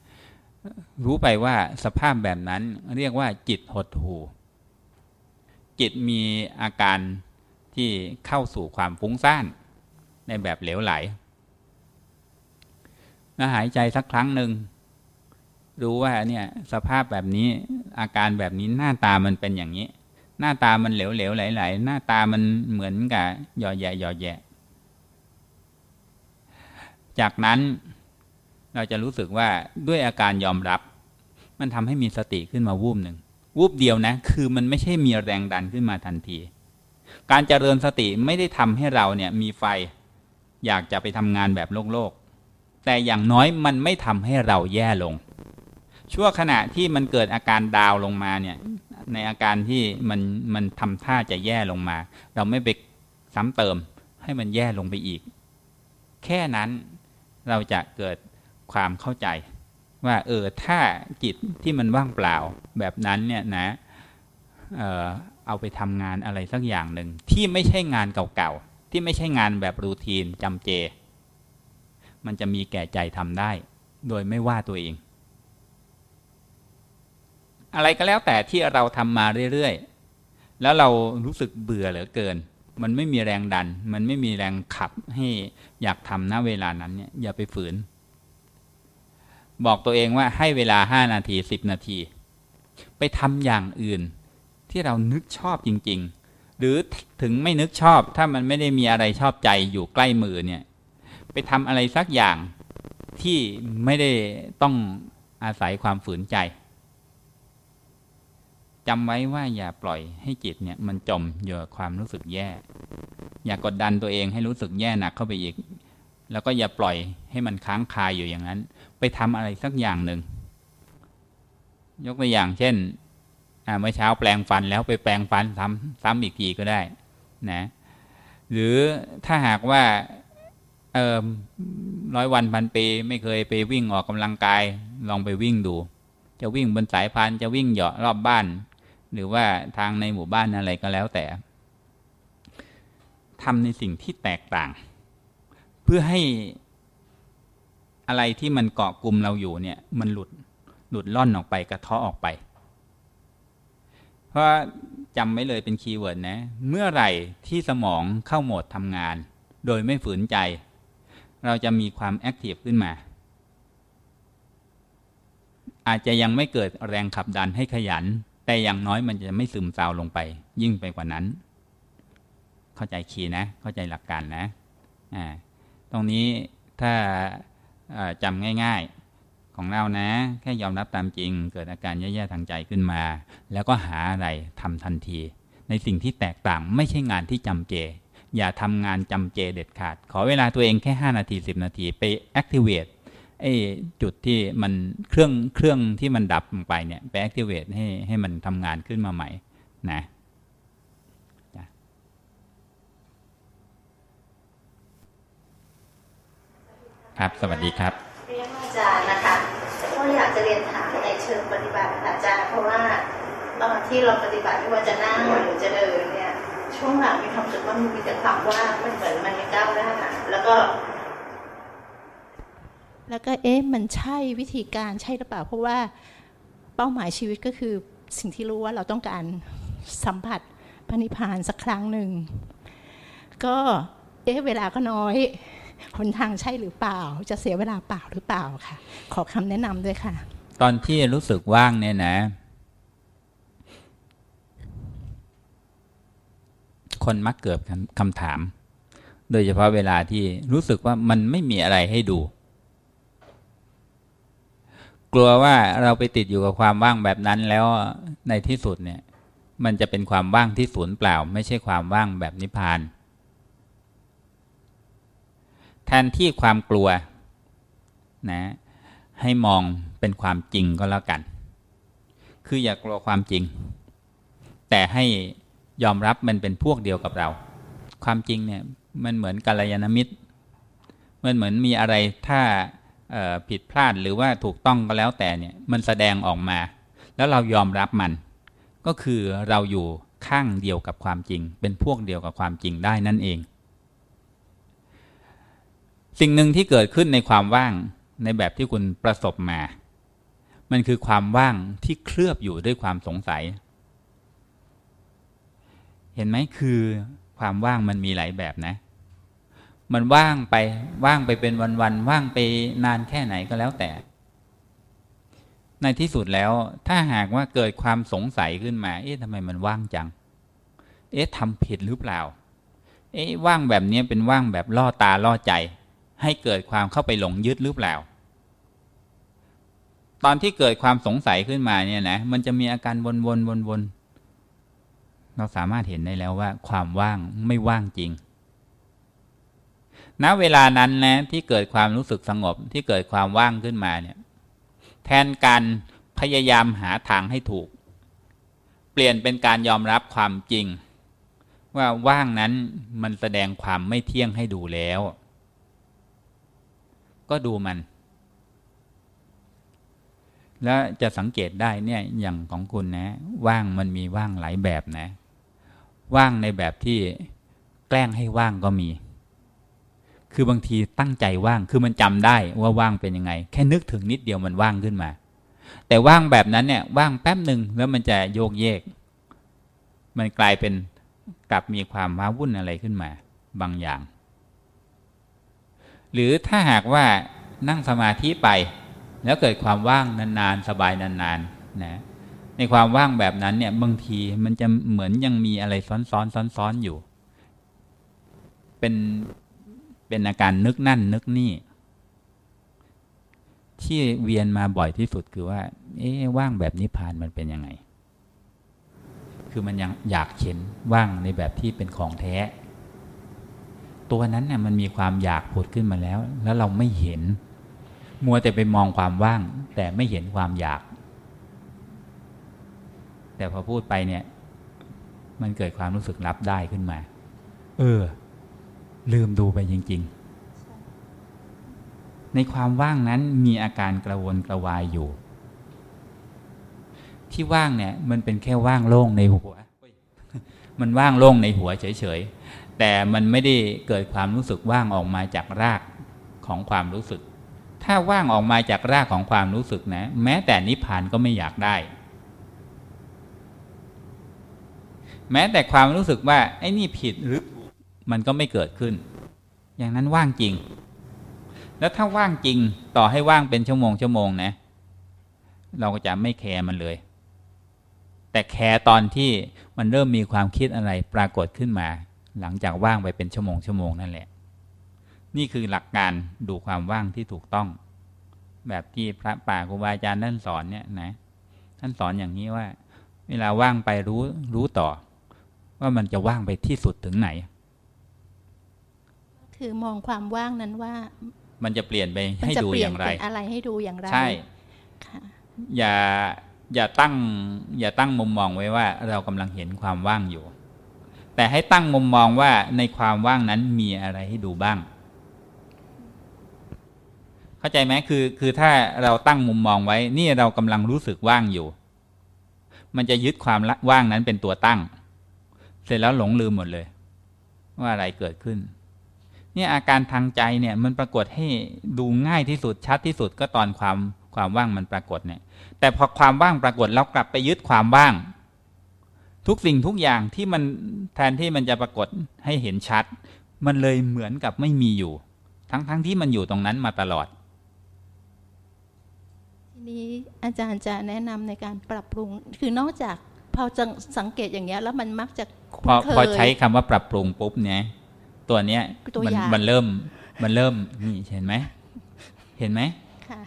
รู้ไปว่าสภาพแบบนั้นเรียกว่าจิตหดหู่จิตมีอาการ ที่เข้าสู่ความฟุ้งซ่านในแบบเหลวไหลแล้วหายใจสักครั้งหนึ่งรู้ว่าเนี่ยสภาพแบบนี้อาการแบบนี้หน้าตามันเป็นอย่างนี้ หน้าตามันเหลวเหลวไหลๆหน้าตามันเหมือนกับหย่อแยะหย่อแยะจากนั้นเราจะรู้สึกว่าด้วยอาการยอมรับ มันทำให้มีสติขึ้นมาวูบหนึ่งวูบเดียวนะ คือมันไม่ใช่มีแรงดันขึ้นมาทันที การเจริญสติไม่ได้ทำให้เราเนี่ยมีไฟ อยากจะไปทำงานแบบโลกโลก แต่อย่างน้อยมันไม่ทำให้เราแย่ลง ชั่วขณะที่มันเกิดอาการดาวลงมาเนี่ยในอาการที่มันมันทำท่าจะแย่ลงมา เราไม่ไปซ้ำเติมให้มันแย่ลงไปอีก แค่นั้นเราจะเกิดความเข้าใจ ว่าเออถ้าจิตที่มันว่างเปล่าแบบนั้นเนี่ยนะ เอาไปทำงานอะไรสักอย่างหนึ่งที่ไม่ใช่งานเก่าๆ ที่ไม่ใช่งานแบบรูทีนจำเจ มันจะมีแก่ใจทำได้ โดยไม่ว่าตัวเอง อะไรก็แล้วแต่ที่เราทำมาเรื่อยๆ แล้วเรารู้สึกเบื่อเหลือเกิน มันไม่มีแรงดัน มันไม่มีแรงขับให้อยากทำณเวลานั้นเนี่ยอย่าไปฝืน บอกตัวเองว่าให้เวลาห้านาทีสิบนาที ไปทำอย่างอื่น ที่เรานึกชอบจริง ๆ หรือถึงไม่นึกชอบถ้ามันไม่ได้มีอะไรชอบใจอยู่ใกล้มือเนี่ย ไปทำอะไรสักอย่างที่ไม่ได้ต้องอาศัยความฝืนใจจำไว้ว่าอย่าปล่อยให้จิตเนี่ยมันจมอยู่กับความรู้สึกแย่ อย่ากดดันตัวเองให้รู้สึกแย่หนักเข้าไปอีก แล้วก็อย่าปล่อยให้มันค้างคาอยู่อย่างนั้น ไปทำอะไรสักอย่างหนึ่ง ยกตัวอย่างเช่น เมื่อเช้าแปลงฟันแล้วไปแปลงฟันซ้ำซ้ำอีกทีก็ได้นะหรือถ้าหากว่าเออร้อยวันพันปีไม่เคยไปวิ่งออกกำลังกาย ลองไปวิ่งดู จะวิ่งบนสายพานจะวิ่งเหยาะรอบบ้าน หรือว่าทางในหมู่บ้านอะไรก็แล้วแต่ทำในสิ่งที่แตกต่าง เพื่อให้อะไรที่มันเกาะกลุ่มเราอยู่เนี่ย มันหลุดหลุดล่อนออกไปกระเทาะออกไป ราะราะจำไว้เลยเป็น keyword นะ เมื่อไหร่ที่สมองเข้าโหมดทำงาน โดยไม่ฝืนใจ เราจะมีความ active ขึ้นมา อาจจะยังไม่เกิดแรงขับดันให้ขยัน แต่อย่างน้อยมันจะไม่ซึมเซาลงไป ยิ่งไปกว่านั้น เข้าใจ key นะ เข้าใจหลักการนะ อ่า ตรงนี้ถ้าจำง่าย ๆ ของเรานะ แค่ยอมรับตามจริง เกิดอาการแย่ๆทางใจขึ้นมา แล้วก็หาอะไรทำทันที ในสิ่งที่แตกต่างไม่ใช่งานที่จำเจ อย่าทำงานจำเจเด็ดขาด ขอเวลาตัวเองแค่ 5 นาที 10 นาทีไป activate ไอ้จุดที่มันเครื่องเครื่องที่มันดับลงไปเนี่ยไป activate ให้ให้มันทำงานขึ้นมาใหม่นะครับ สวัสดีครับ รียนอาจารย์นะคะก็อยากจะเรียนถามในเชิงปฏิบัติอาจารย์เพราะว่าตอนที่เราปฏิบัติไม่ว่าจะนั่งหรือจะเดินเนี่ยช่วงหลังมีความรู้สึกว่ามันมีแต่ความว่างมันเหมือนมันไม่ก้าวหน้าแล้วก็ แล้วก็เอ๊ะมันใช่วิธีการใช่หรือเปล่า เพราะว่าเป้าหมายชีวิตก็คือสิ่งที่รู้ว่าเราต้องการสัมผัสพระนิพพานสักครั้งหนึ่งก็เอ๊ะเวลาก็น้อย หนทางใช่หรือเปล่า จะเสียเวลาเปล่าหรือเปล่าค่ะ ขอคำแนะนำด้วยค่ะ ตอนที่รู้สึกว่างเนี่ยนะ คนมักเกิดคำถาม โดยเฉพาะเวลาที่รู้สึกว่ามันไม่มีอะไรให้ดู กลัวว่าเราไปติดอยู่กับความว่างแบบนั้นแล้วในที่สุดเนี่ย มันจะเป็นความว่างที่สูญเปล่า ไม่ใช่ความว่างแบบนิพพาน แทนที่ความกลัวนะให้มองเป็นความจริงก็แล้วกัน คืออย่ากลัวความจริง แต่ให้ยอมรับมันเป็นพวกเดียวกับเรา ความจริงเนี่ยมันเหมือนกัลยาณมิตร มันเหมือนมีอะไรถ้าผิดพลาดหรือว่าถูกต้องก็แล้วแต่เนี่ยมันแสดงออกมา แล้วเรายอมรับมัน ก็คือเราอยู่ข้างเดียวกับความจริง เป็นพวกเดียวกับความจริงได้นั่นเอง สิ่งหนึ่งที่เกิดขึ้นในความว่างในแบบที่คุณประสบมา มันคือความว่างที่เคลือบอยู่ด้วยความสงสัย เห็นไหมคือความว่างมันมีหลายแบบนะ มันว่างไปว่างไปเป็นวันๆว่างไปนานแค่ไหนก็แล้วแต่ ในที่สุดแล้วถ้าหากว่าเกิดความสงสัยขึ้นมา เอ๊ะทำไมมันว่างจัง เอ๊ะทำผิดหรือเปล่า เอ๊ะว่างแบบนี้เป็นว่างแบบล่อตาล่อใจ ให้เกิดความเข้าไปหลงยึดหรือเปล่า ตอนที่เกิดความสงสัยขึ้นมาเนี่ยนะมันจะมีอาการวนวนวนวนเราสามารถเห็นได้แล้วว่า ความว่างไม่ว่างจริงณเวลานั้นนะที่เกิดความรู้สึกสงบที่เกิดความว่างขึ้นมาเนี่ยแทนการพยายามหาทางให้ถูก เปลี่ยนเป็นการยอมรับความจริง ว่าว่างนั้นมันแสดงความไม่เที่ยงให้ดูแล้ว ดูมัน แล้วจะสังเกตได้เนี่ยอย่างของคุณนะ ว่างมันมีว่างหลายแบบนะ ว่างในแบบที่แกล้งให้ว่างก็มี คือบางทีตั้งใจว่างคือมันจำได้ว่าว่างเป็นยังไง แค่นึกถึงนิดเดียวมันว่างขึ้นมา แต่ว่างแบบนั้นเนี่ยว่างแป๊บหนึ่งแล้วมันจะโยกเยก มันกลายเป็นกลับมีความว้าวุ่นอะไรขึ้นมา บางอย่าง หรือถ้าหากว่านั่งสมาธิไป แล้วเกิดความว่างนานๆ สบายนานๆนะในความว่างแบบนั้นเนี่ยบางทีมันจะเหมือนยังมีอะไรซ้อนๆซ้อนๆอยู่ เป็นเป็นอาการนึกนั่นนึกนี่ ที่เวียนมาบ่อยที่สุดคือว่า เอ๊ว่างแบบนิพพานมันเป็นยังไง คือมันยังอยากเห็นว่างในแบบที่เป็นของแท้ ตัวนั้นเนี่ยมันมีความอยากผุดขึ้นมาแล้ว แล้วเราไม่เห็น มัวแต่ไปมองความว่าง แต่ไม่เห็นความอยาก แต่พอพูดไปเนี่ย มันเกิดความรู้สึกรับได้ขึ้นมา เออ ลืมดูไปจริง ๆ ในความว่างนั้นมีอาการกระวนกระวายอยู่ ที่ว่างเนี่ย มันเป็นแค่ว่างโล่งในหัว มันว่างโล่งในหัวเฉย แต่มันไม่ได้เกิดความรู้สึกว่างออกมาจากรากของความรู้สึก ถ้าว่างออกมาจากรากของความรู้สึกนะ แม้แต่นิพพานก็ไม่อยากได้ แม้แต่ความรู้สึกว่าไอ้นี่ผิดหรือมันก็ไม่เกิดขึ้น อย่างนั้นว่างจริง แล้วถ้าว่างจริงต่อให้ว่างเป็นชั่วโมงชั่วโมงนะ เราก็จะไม่แคร์มันเลย แต่แคร์ตอนที่มันเริ่มมีความคิดอะไรปรากฏขึ้นมา หลังจากว่างไปเป็นชั่วโมงชั่วโมงนั่นแหละ นี่คือหลักการดูความว่างที่ถูกต้อง แบบที่พระป่าครูบาอาจารย์ท่านสอนเนี่ยนะ ท่านสอนอย่างนี้ว่า เวลาว่างไปรู้รู้ต่อ ว่ามันจะว่างไปที่สุดถึงไหน คือมองความว่างนั้นว่า มันจะเปลี่ยนไปมันให้จะดูเปลี่อยนย่างไรเป็นอะไรให้ดูอย่างไรใช่ค่ะอย่าอย่าตั้ง อย่าตั้งมุมมองไว้ว่า เรากำลังเห็นความว่างอยู่ แต่ให้ตั้งมุมมองว่าในความว่างนั้นมีอะไรให้ดูบ้าง เข้าใจไหมคือคือถ้าเราตั้งมุมมองไว้ นี่เรากำลังรู้สึกว่างอยู่ มันจะยึดความว่างนั้นเป็นตัวตั้ง เสร็จแล้วหลงลืมหมดเลย ว่าอะไรเกิดขึ้น เนี่ยอาการทางใจเนี่ยมันปรากฏให้ดูง่ายที่สุดชัดที่สุดก็ตอนความความว่างมันปรากฏเนี่ย แต่พอความว่างปรากฏแล้วกลับไปยึดความว่าง ทุกสิ่งทุกอย่างที่มันแทนที่มันจะปรากฏให้เห็นชัด มันเลยเหมือนกับไม่มีอยู่ ทั้งๆทที่มันอยู่ตรงนั้นมาตลอด ทีนี้อาจารย์จะแนะนำในการปรับปรุง คือนอกจากพอจะสังเกตอย่างเงี้ยแล้วมันมักจะคุ้พนอเคพอยใช้คำว่าปรับปรุงปุ๊บเนี่ยตัวเนี้ยตัวมัอย่างมันเริ่มมันเริ่มนี่เห็นไหมเห็นไหมค่ะ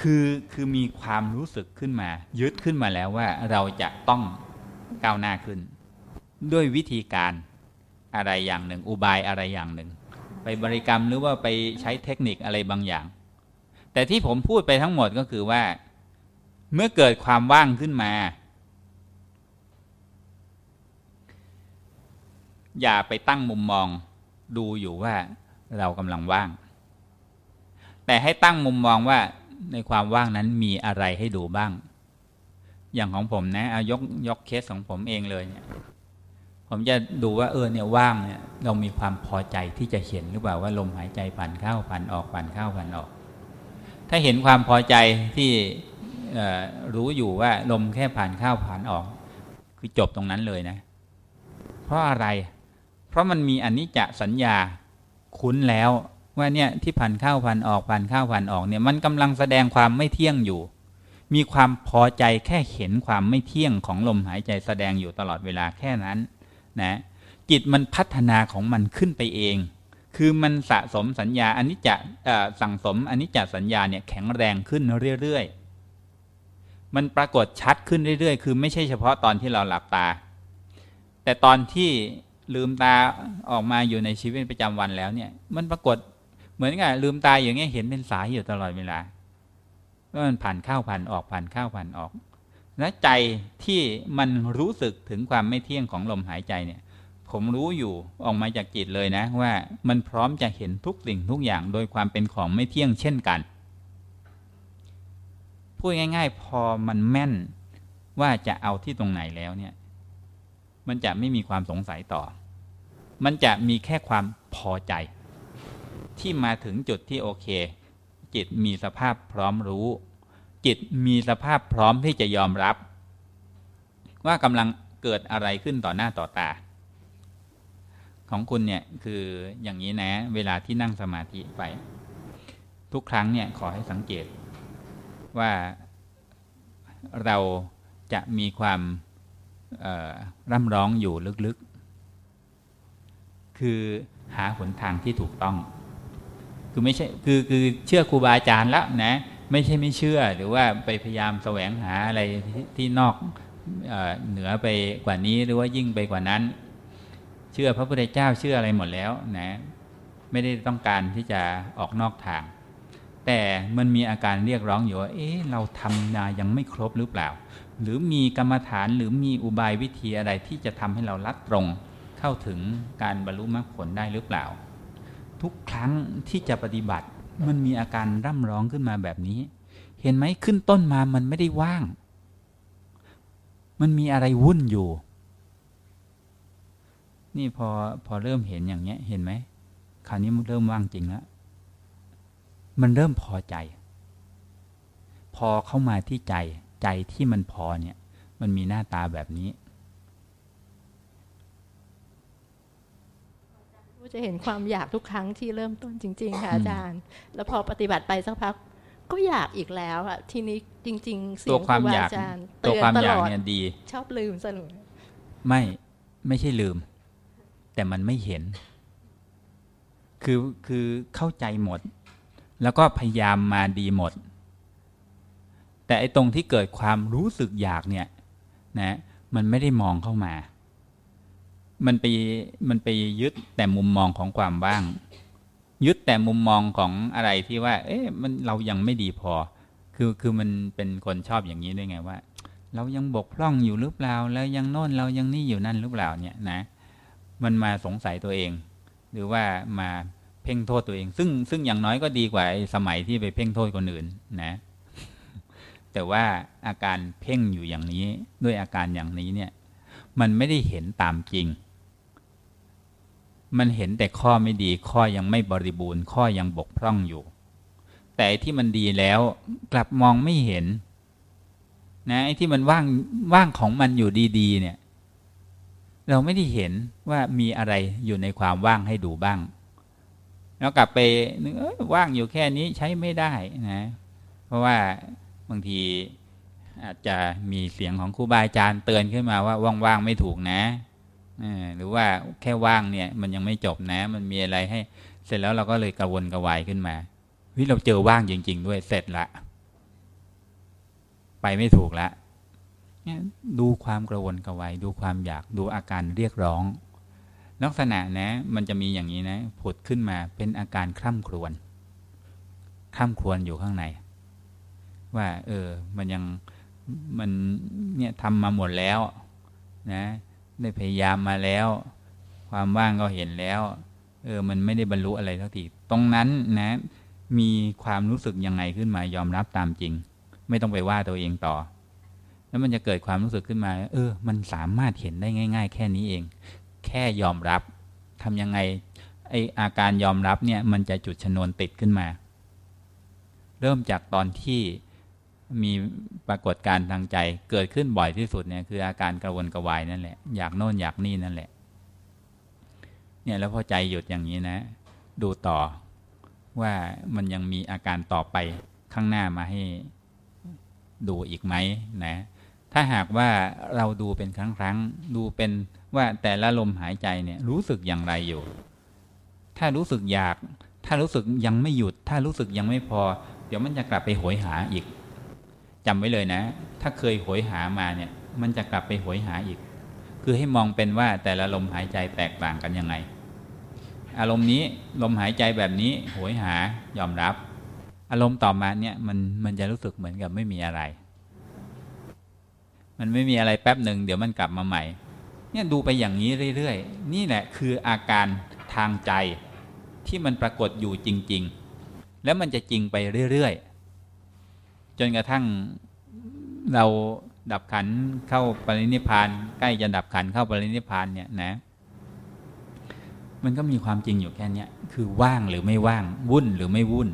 คือคือมีความรู้สึกขึ้นมา ยึดขึ้นมาแล้วว่าเราจะต้อง ก้าวหน้าขึ้น ด้วยวิธีการอะไรอย่างหนึ่ง อุบายอะไรอย่างหนึ่ง ไปบริกรรมหรือว่าไปใช้เทคนิคอะไรบางอย่าง แต่ที่ผมพูดไปทั้งหมดก็คือว่า เมื่อเกิดความว่างขึ้นมา อย่าไปตั้งมุมมองดูอยู่ว่าเรากำลังว่าง แต่ให้ตั้งมุมมองว่าในความว่างนั้นมีอะไรให้ดูบ้าง อย่างของผมนะเอายกยกเคสของผมเองเลยเนี่ย ผมจะดูว่าเออเนี่ยว่างเนี่ยเรามีความพอใจที่จะเห็นหรือเปล่าว่าลมหายใจผ่านเข้าผ่านออกผ่านเข้าผ่านออก ถ้าเห็นความพอใจที่รู้อยู่ว่าลมแค่ผ่านเข้าผ่านออก คือจบตรงนั้นเลยนะ เพราะอะไร เพราะมันมีอนิจจสัญญาคุ้นแล้วว่าเนี่ยที่ผ่านเข้าผ่านออกผ่านเข้าผ่านออกเนี่ยมันกำลังแสดงความไม่เที่ยงอยู่ มีความพอใจแค่เห็นความไม่เที่ยงของลมหายใจแสดงอยู่ตลอดเวลาแค่นั้นนะจิตมันพัฒนาของมันขึ้นไปเอง คือมันสะสมสัญญาอนิจจเอ่อสั่งสมอนิจจสัญญาเนี่ยแข็งแรงขึ้นเรื่อยๆ มันปรากฏชัดขึ้นเรื่อยๆ คือไม่ใช่เฉพาะตอนที่เราหลับตา แต่ตอนที่ลืมตาออกมาอยู่ในชีวิตประจำวันแล้วเนี่ย มันปรากฏเหมือนกับลืมตาอย่างเงี้ยเห็นเป็นสายอยู่ตลอดเวลา ว่ามันผ่านเข้าผ่านออกผ่านเข้าผ่านออก และใจที่มันรู้สึกถึงความไม่เที่ยงของลมหายใจเนี่ย ผมรู้อยู่ออกมาจากจิตเลยนะ ว่ามันพร้อมจะเห็นทุกสิ่งทุกอย่างโดยความเป็นของไม่เที่ยงเช่นกันพูดง่าย ๆ พอมันแม่นว่าจะเอาที่ตรงไหนแล้วเนี่ย มันจะไม่มีความสงสัยต่อ มันจะมีแค่ความพอใจ ที่มาถึงจุดที่โอเค จิตมีสภาพพร้อมรู้ จิตมีสภาพพร้อมที่จะยอมรับ ว่ากำลังเกิดอะไรขึ้นต่อหน้าต่อตา ของคุณเนี่ยคืออย่างนี้นะ เวลาที่นั่งสมาธิไป ทุกครั้งเนี่ยขอให้สังเกต ว่าเราจะมีความร่ำร้องอยู่ลึกๆ คือหาหนทางที่ถูกต้อง คือไม่ใช่คือคือเชื่อครูบาอาจารย์แล้วนะไม่ใช่ไม่เชื่อหรือว่าไปพยายามแสวงหาอะไรที่ที่นอกเออเหนือไปกว่านี้หรือว่ายิ่งไปกว่านั้น เชื่อพระพุทธเจ้าเชื่ออะไรหมดแล้วนะไม่ได้ต้องการที่จะออกนอกทาง แต่มันมีอาการเรียกร้องอยู่ว่าเอ๊ะเราทำนายังไม่ครบหรือเปล่า หรือมีกรรมฐานหรือมีอุบายวิธีอะไรที่จะทำให้เราลัดตรงเข้าถึงการบรรลุมรรคผลได้หรือเปล่า ทุกครั้งที่จะปฏิบัติ มันมีอาการร่ำร้องขึ้นมาแบบนี้ เห็นไหมขึ้นต้นมามันไม่ได้ว่าง มันมีอะไรวุ่นอยู่ นี่พอพอเริ่มเห็นอย่างเนี้ย เห็นไหมคราวนี้มันเริ่มว่างจริงแล้วมันเริ่มพอใจ พอเข้ามาที่ใจใจที่มันพอเนี่ย มันมีหน้าตาแบบนี้ จะเห็นความอยากทุกครั้งที่เริ่มต้นจริง ๆ ค่ะอาจารย์ แล้วพอปฏิบัติไปสักพักก็อยากอีกแล้วอะทีนี้จริงๆเสีตัยวงความครูบาอยากอาจารย์ตัวเตือนความตอลยากอดเนี่ยดี ชอบลืมเสมอไม่ไม่ใช่ลืม แต่มันไม่เห็น คือคือเข้าใจหมด แล้วก็พยายามมาดีหมด แต่ไอ้ตรงที่เกิดความรู้สึกอยากเนี่ย นะ มันไม่ได้มองเข้ามา มันไปมันไปยึดแต่มุมมองของความว่าง ยึดแต่มุมมองของอะไรที่ว่า เอ๊ะมันเรายังไม่ดีพอ คือคือมันเป็นคนชอบอย่างนี้ด้วยไงว่า เรายังบกพร่องอยู่หรือเปล่า แล้วยังโน่นเรายังนี่อยู่นั่นหรือเปล่าเนี่ยนะ มันมาสงสัยตัวเอง หรือว่ามาเพ่งโทษตัวเอง ซึ่งซึ่งอย่างน้อยก็ดีกว่าสมัยที่ไปเพ่งโทษคนอื่นนะ แต่ว่าอาการเพ่งอยู่อย่างนี้ด้วยอาการอย่างนี้เนี่ย มันไม่ได้เห็นตามจริง มันเห็นแต่ข้อไม่ดี ข้อยังไม่บริบูรณ์ ข้อยังบกพร่องอยู่ แต่ที่มันดีแล้วกลับมองไม่เห็น นะไอ้ที่มันว่างว่างของมันอยู่ดีๆ เนี่ย เราไม่ได้เห็นว่ามีอะไรอยู่ในความว่างให้ดูบ้าง แล้วกลับไปนึกว่างอยู่แค่นี้ใช้ไม่ได้นะ เพราะว่าบางทีอาจจะมีเสียงของครูบาอาจารย์เตือนขึ้นมาว่าว่างๆไม่ถูกนะ หรือว่าแค่ว่างเนี่ย มันยังไม่จบนะ มันมีอะไรให้ เสร็จแล้วเราก็เลยกระวนกระวายขึ้นมาวิเราเจอว่างจริง ๆ ด้วยเสร็จละ ไปไม่ถูกละดูความกระวนกระวายดูความอยากดูอาการเรียกร้อง ลักษณะนะ มันจะมีอย่างนี้นะผุดขึ้นมาเป็นอาการคร่ำครวญคร่ำครวญอยู่ข้างใน ว่า เออ มันยังมันเนี่ยทำมาหมดแล้ว นะ ได้พยายามมาแล้ว ความว่างก็เห็นแล้ว เออ มันไม่ได้บรรลุอะไรสักทีตรงนั้นนะ มีความรู้สึกยังไงขึ้นมายอมรับตามจริง ไม่ต้องไปว่าตัวเองต่อ แล้วมันจะเกิดความรู้สึกขึ้นมา เออ มันสามารถเห็นได้ง่าย ๆ แค่นี้เอง แค่ยอมรับทำยังไงไออาการยอมรับเนี่ย มันจะจุดชนวนติดขึ้นมา เริ่มจากตอนที่ มีปรากฏการทางใจเกิดขึ้นบ่อยที่สุดเนี่ยคืออาการกระวนกระวายนั่นแหละอยากโน่นอยากนี่นั่นแหละ เนี่ยแล้วพอใจหยุดอย่างนี้นะ ดูต่อว่ามันยังมีอาการต่อไปข้างหน้ามาให้ดูอีกไหมนะ ถ้าหากว่าเราดูเป็นครั้งครั้งดูเป็นว่าแต่ละลมหายใจเนี่ยรู้สึกอย่างไรอยู่ ถ้ารู้สึกอยาก ถ้ารู้สึกยังไม่หยุด ถ้ารู้สึกยังไม่พอ เดี๋ยวมันจะกลับไปโหยหาอีก จำไว้เลยนะ ถ้าเคยโหยหามาเนี่ย มันจะกลับไปโหยหาอีก คือให้มองเป็นว่าแต่ละลมหายใจแตกต่างกันยังไง อารมณ์นี้ลมหายใจแบบนี้โหยหายอมรับ อารมณ์ต่อมาเนี่ยมันมันจะรู้สึกเหมือนกับไม่มีอะไร มันไม่มีอะไรแป๊บหนึ่งเดี๋ยวมันกลับมาใหม่ เนี่ยดูไปอย่างนี้เรื่อยๆ นี่แหละคืออาการทางใจที่มันปรากฏอยู่จริง ๆ แล้วมันจะจริงไปเรื่อยๆ จนกระทั่งเราดับขันเข้าปรินิพานใกล้จะดับขันเข้าปรินิพานเนี่ยนะ มันก็มีความจริงอยู่แค่นี้คือว่างหรือไม่ว่าง วุ่นหรือไม่วุ่น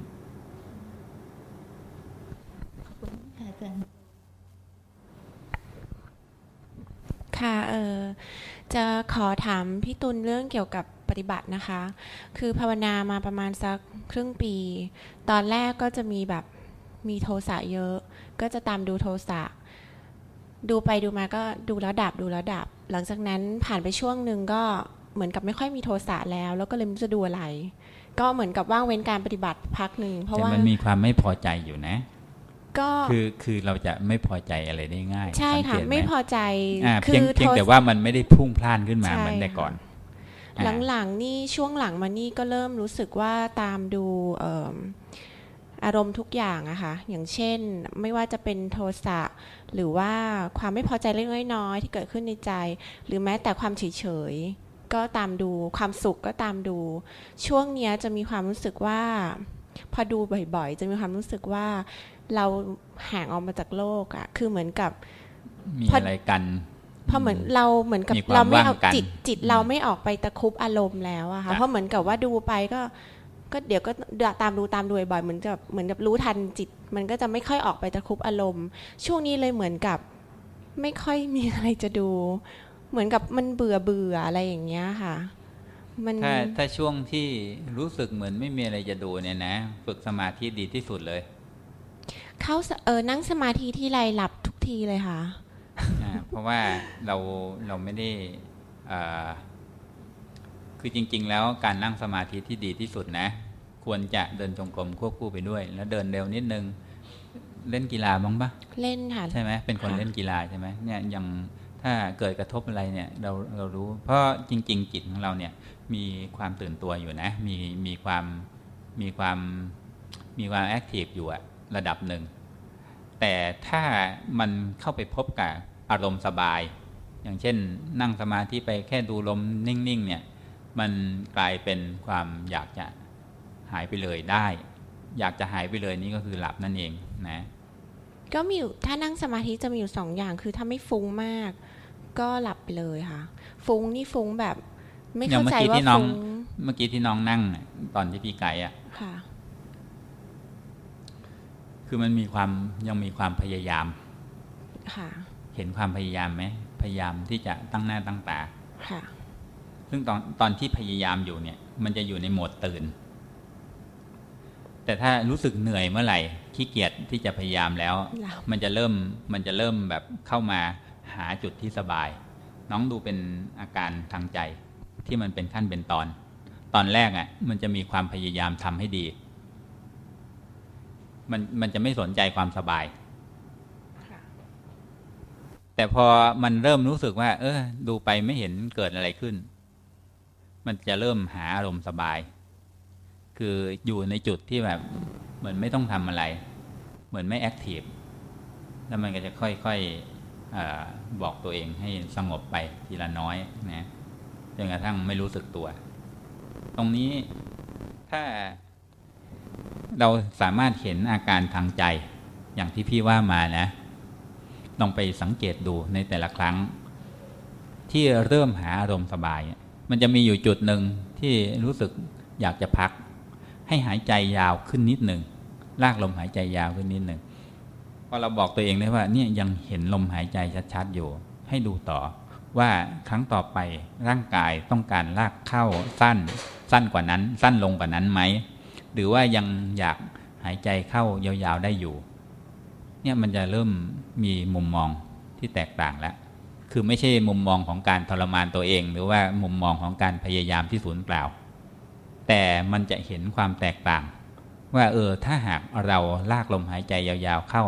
ค่ะเออจะขอถามพี่ตุลเรื่องเกี่ยวกับปฏิบัตินะคะ คือภาวนามาประมาณสักครึ่งปี ตอนแรกก็จะมีแบบ มีโทสะเยอะ ก็จะตามดูโทสะ ดูไปดูมาก็ดูแล้วดับดูแล้วดับ หลังจากนั้นผ่านไปช่วงหนึ่งก็เหมือนกับไม่ค่อยมีโทสะแล้ว แล้วก็เลยไม่รู้จะดูอะไร ก็เหมือนกับว่างเว้นการปฏิบัติพักหนึ่งเพราะแต่ว่ามันมีความไม่พอใจอยู่นะก็คือคือเราจะไม่พอใจอะไรได้ง่าย ใช่สังค่ะเกตหไม่พอใจอ่าคืเพียงอเพียงโทแต่สะว่ามันไม่ได้พุ่งพล่านขึ้นมาใช่เหมือนแต่ก่อนอ่าหลังๆนี่ช่วงหลังมานี่ก็เริ่มรู้สึกว่าตามดูเอิ่มอารมณ์ทุกอย่างอะค่ะ อย่างเช่น ไม่ว่าจะเป็นโทสะหรือว่าความไม่พอใจเล็กๆน้อยๆที่เกิดขึ้นในใจ หรือแม้แต่ความเฉยๆก็ตามดูความสุขก็ตามดู ช่วงเนี้ยจะมีความรู้สึกว่า พอดูบ่อยๆ จะมีความรู้สึกว่า เราห่างออกมาจากโลกอะคือเหมือนกับมีพอออะไรกันพอเหมือนเราเหมือนกับมีความเราไม่เอาว่างกันจิตจิตเราไม่ออกไปตะคุบอารมณ์แล้วอะค่ะจ้ะเพราะเหมือนกับว่าดูไปก็ ก็เดี๋ยวก็ตามดูตามดูบ่อยๆเหมือนกับเหมือนกับรู้ทันจิต มันก็จะไม่ค่อยออกไปตะคุบอารมณ์ ช่วงนี้เลยเหมือนกับ ไม่ค่อยมีอะไรจะดู เหมือนกับมันเบื่อเบื่ออะไรอย่างเงี้ยค่ะ มันถ้าถ้าช่วงที่รู้สึกเหมือนไม่มีอะไรจะดูเนี่ยนะ ฝึกสมาธิดีที่สุดเลยเข้าสเออนั่งสมาธิที่ไรหลับทุกทีเลยค่ะอ่าเพราะว่าเราเราไม่ได้อ่า คือจริง ๆ แล้วการนั่งสมาธิที่ดีที่สุดนะ ควรจะเดินจงกรมควบคู่ไปด้วย แล้วเดินเร็วนิดนึง เล่นกีฬาบ้างปะเล่นค่ะใช่ไหมเป็นคนค่ะเล่นกีฬาใช่ไหมเนี่ยยังถ้าเกิดกระทบอะไรเนี่ยเราเรารู้ เพราะจริง ๆ จิตของเราเนี่ยมีความตื่นตัวอยู่นะ มีมีความมีความมีความแอคทีฟอยู่อะระดับหนึ่ง แต่ถ้ามันเข้าไปพบกับอารมณ์สบาย อย่างเช่นนั่งสมาธิไปแค่ดูลมนิ่งๆเนี่ย มันกลายเป็นความอยากจะหายไปเลยได้ อยากจะหายไปเลยนี่ก็คือหลับนั่นเองนะ ก็มีอยู่ถ้านั่งสมาธิจะมีอยู่สองอย่างคือถ้าไม่ฟุ้งมาก ก็หลับไปเลยค่ะ ฟุ้งนี่ฟุ้งแบบ ไม่อย่างเข้าเมื่อใจกี้ว่าที่น้องฟุ้งเมื่อกี้ที่น้องนั่งน่ะตอนที่พี่ไก่อะค่ะ คือมันมีความยังมีความพยายาม ค่ะ เห็นความพยายามไหมพยายามที่จะตั้งหน้าตั้งตาค่ะ ซึ่งตอนตอนที่พยายามอยู่เนี่ย มันจะอยู่ในโหมดตื่น แต่ถ้ารู้สึกเหนื่อยเมื่อไหร่ขี้เกียจที่จะพยายามแล้วหลับมันจะเริ่มมันจะเริ่มแบบเข้ามาหาจุดที่สบาย น้องดูเป็นอาการทางใจที่มันเป็นขั้นเป็นตอน ตอนแรกอะ่ะ มันจะมีความพยายามทำให้ดี มันมันจะไม่สนใจความสบายแต่พอมันเริ่มรู้สึกว่า เออ ดูไปไม่เห็นเกิดอะไรขึ้น มันจะเริ่มหาอารมณ์สบาย คืออยู่ในจุดที่แบบเหมือนไม่ต้องทำอะไร เหมือนไม่แอคทีฟแล้วมันก็จะค่อยๆอบอกตัวเองให้สงบไปทีละน้อยนะจนกระทั่งไม่รู้สึกตัว ตรงนี้ถ้าเราสามารถเห็นอาการทางใจอย่างที่พี่ว่ามานะ ลองไปสังเกตดูในแต่ละครั้ง ที่เริ่มหาอารมณ์สบาย มันจะมีอยู่จุดหนึ่งที่รู้สึกอยากจะพัก ให้หายใจยาวขึ้นนิดหนึ่งลากลมหายใจยาวขึ้นนิดหนึ่งพอเราบอกตัวเองได้ว่าเนี่ยยังเห็นลมหายใจชัดๆอยู่ ให้ดูต่อว่าครั้งต่อไปร่างกายต้องการลากเข้าสั้น สั้นกว่านั้น สั้นลงกว่านั้นไหมหรือว่ายังอยากหายใจเข้ายาวๆได้อยู่ เนี่ยมันจะเริ่มมีมุมมองที่แตกต่างแล้ว คือไม่ใช่มุมมองของการทรมานตัวเอง หรือว่ามุมมองของการพยายามที่สูญเปล่า แต่มันจะเห็นความแตกต่าง ว่าเออถ้าหากเราลากลมหายใจยาวๆเข้า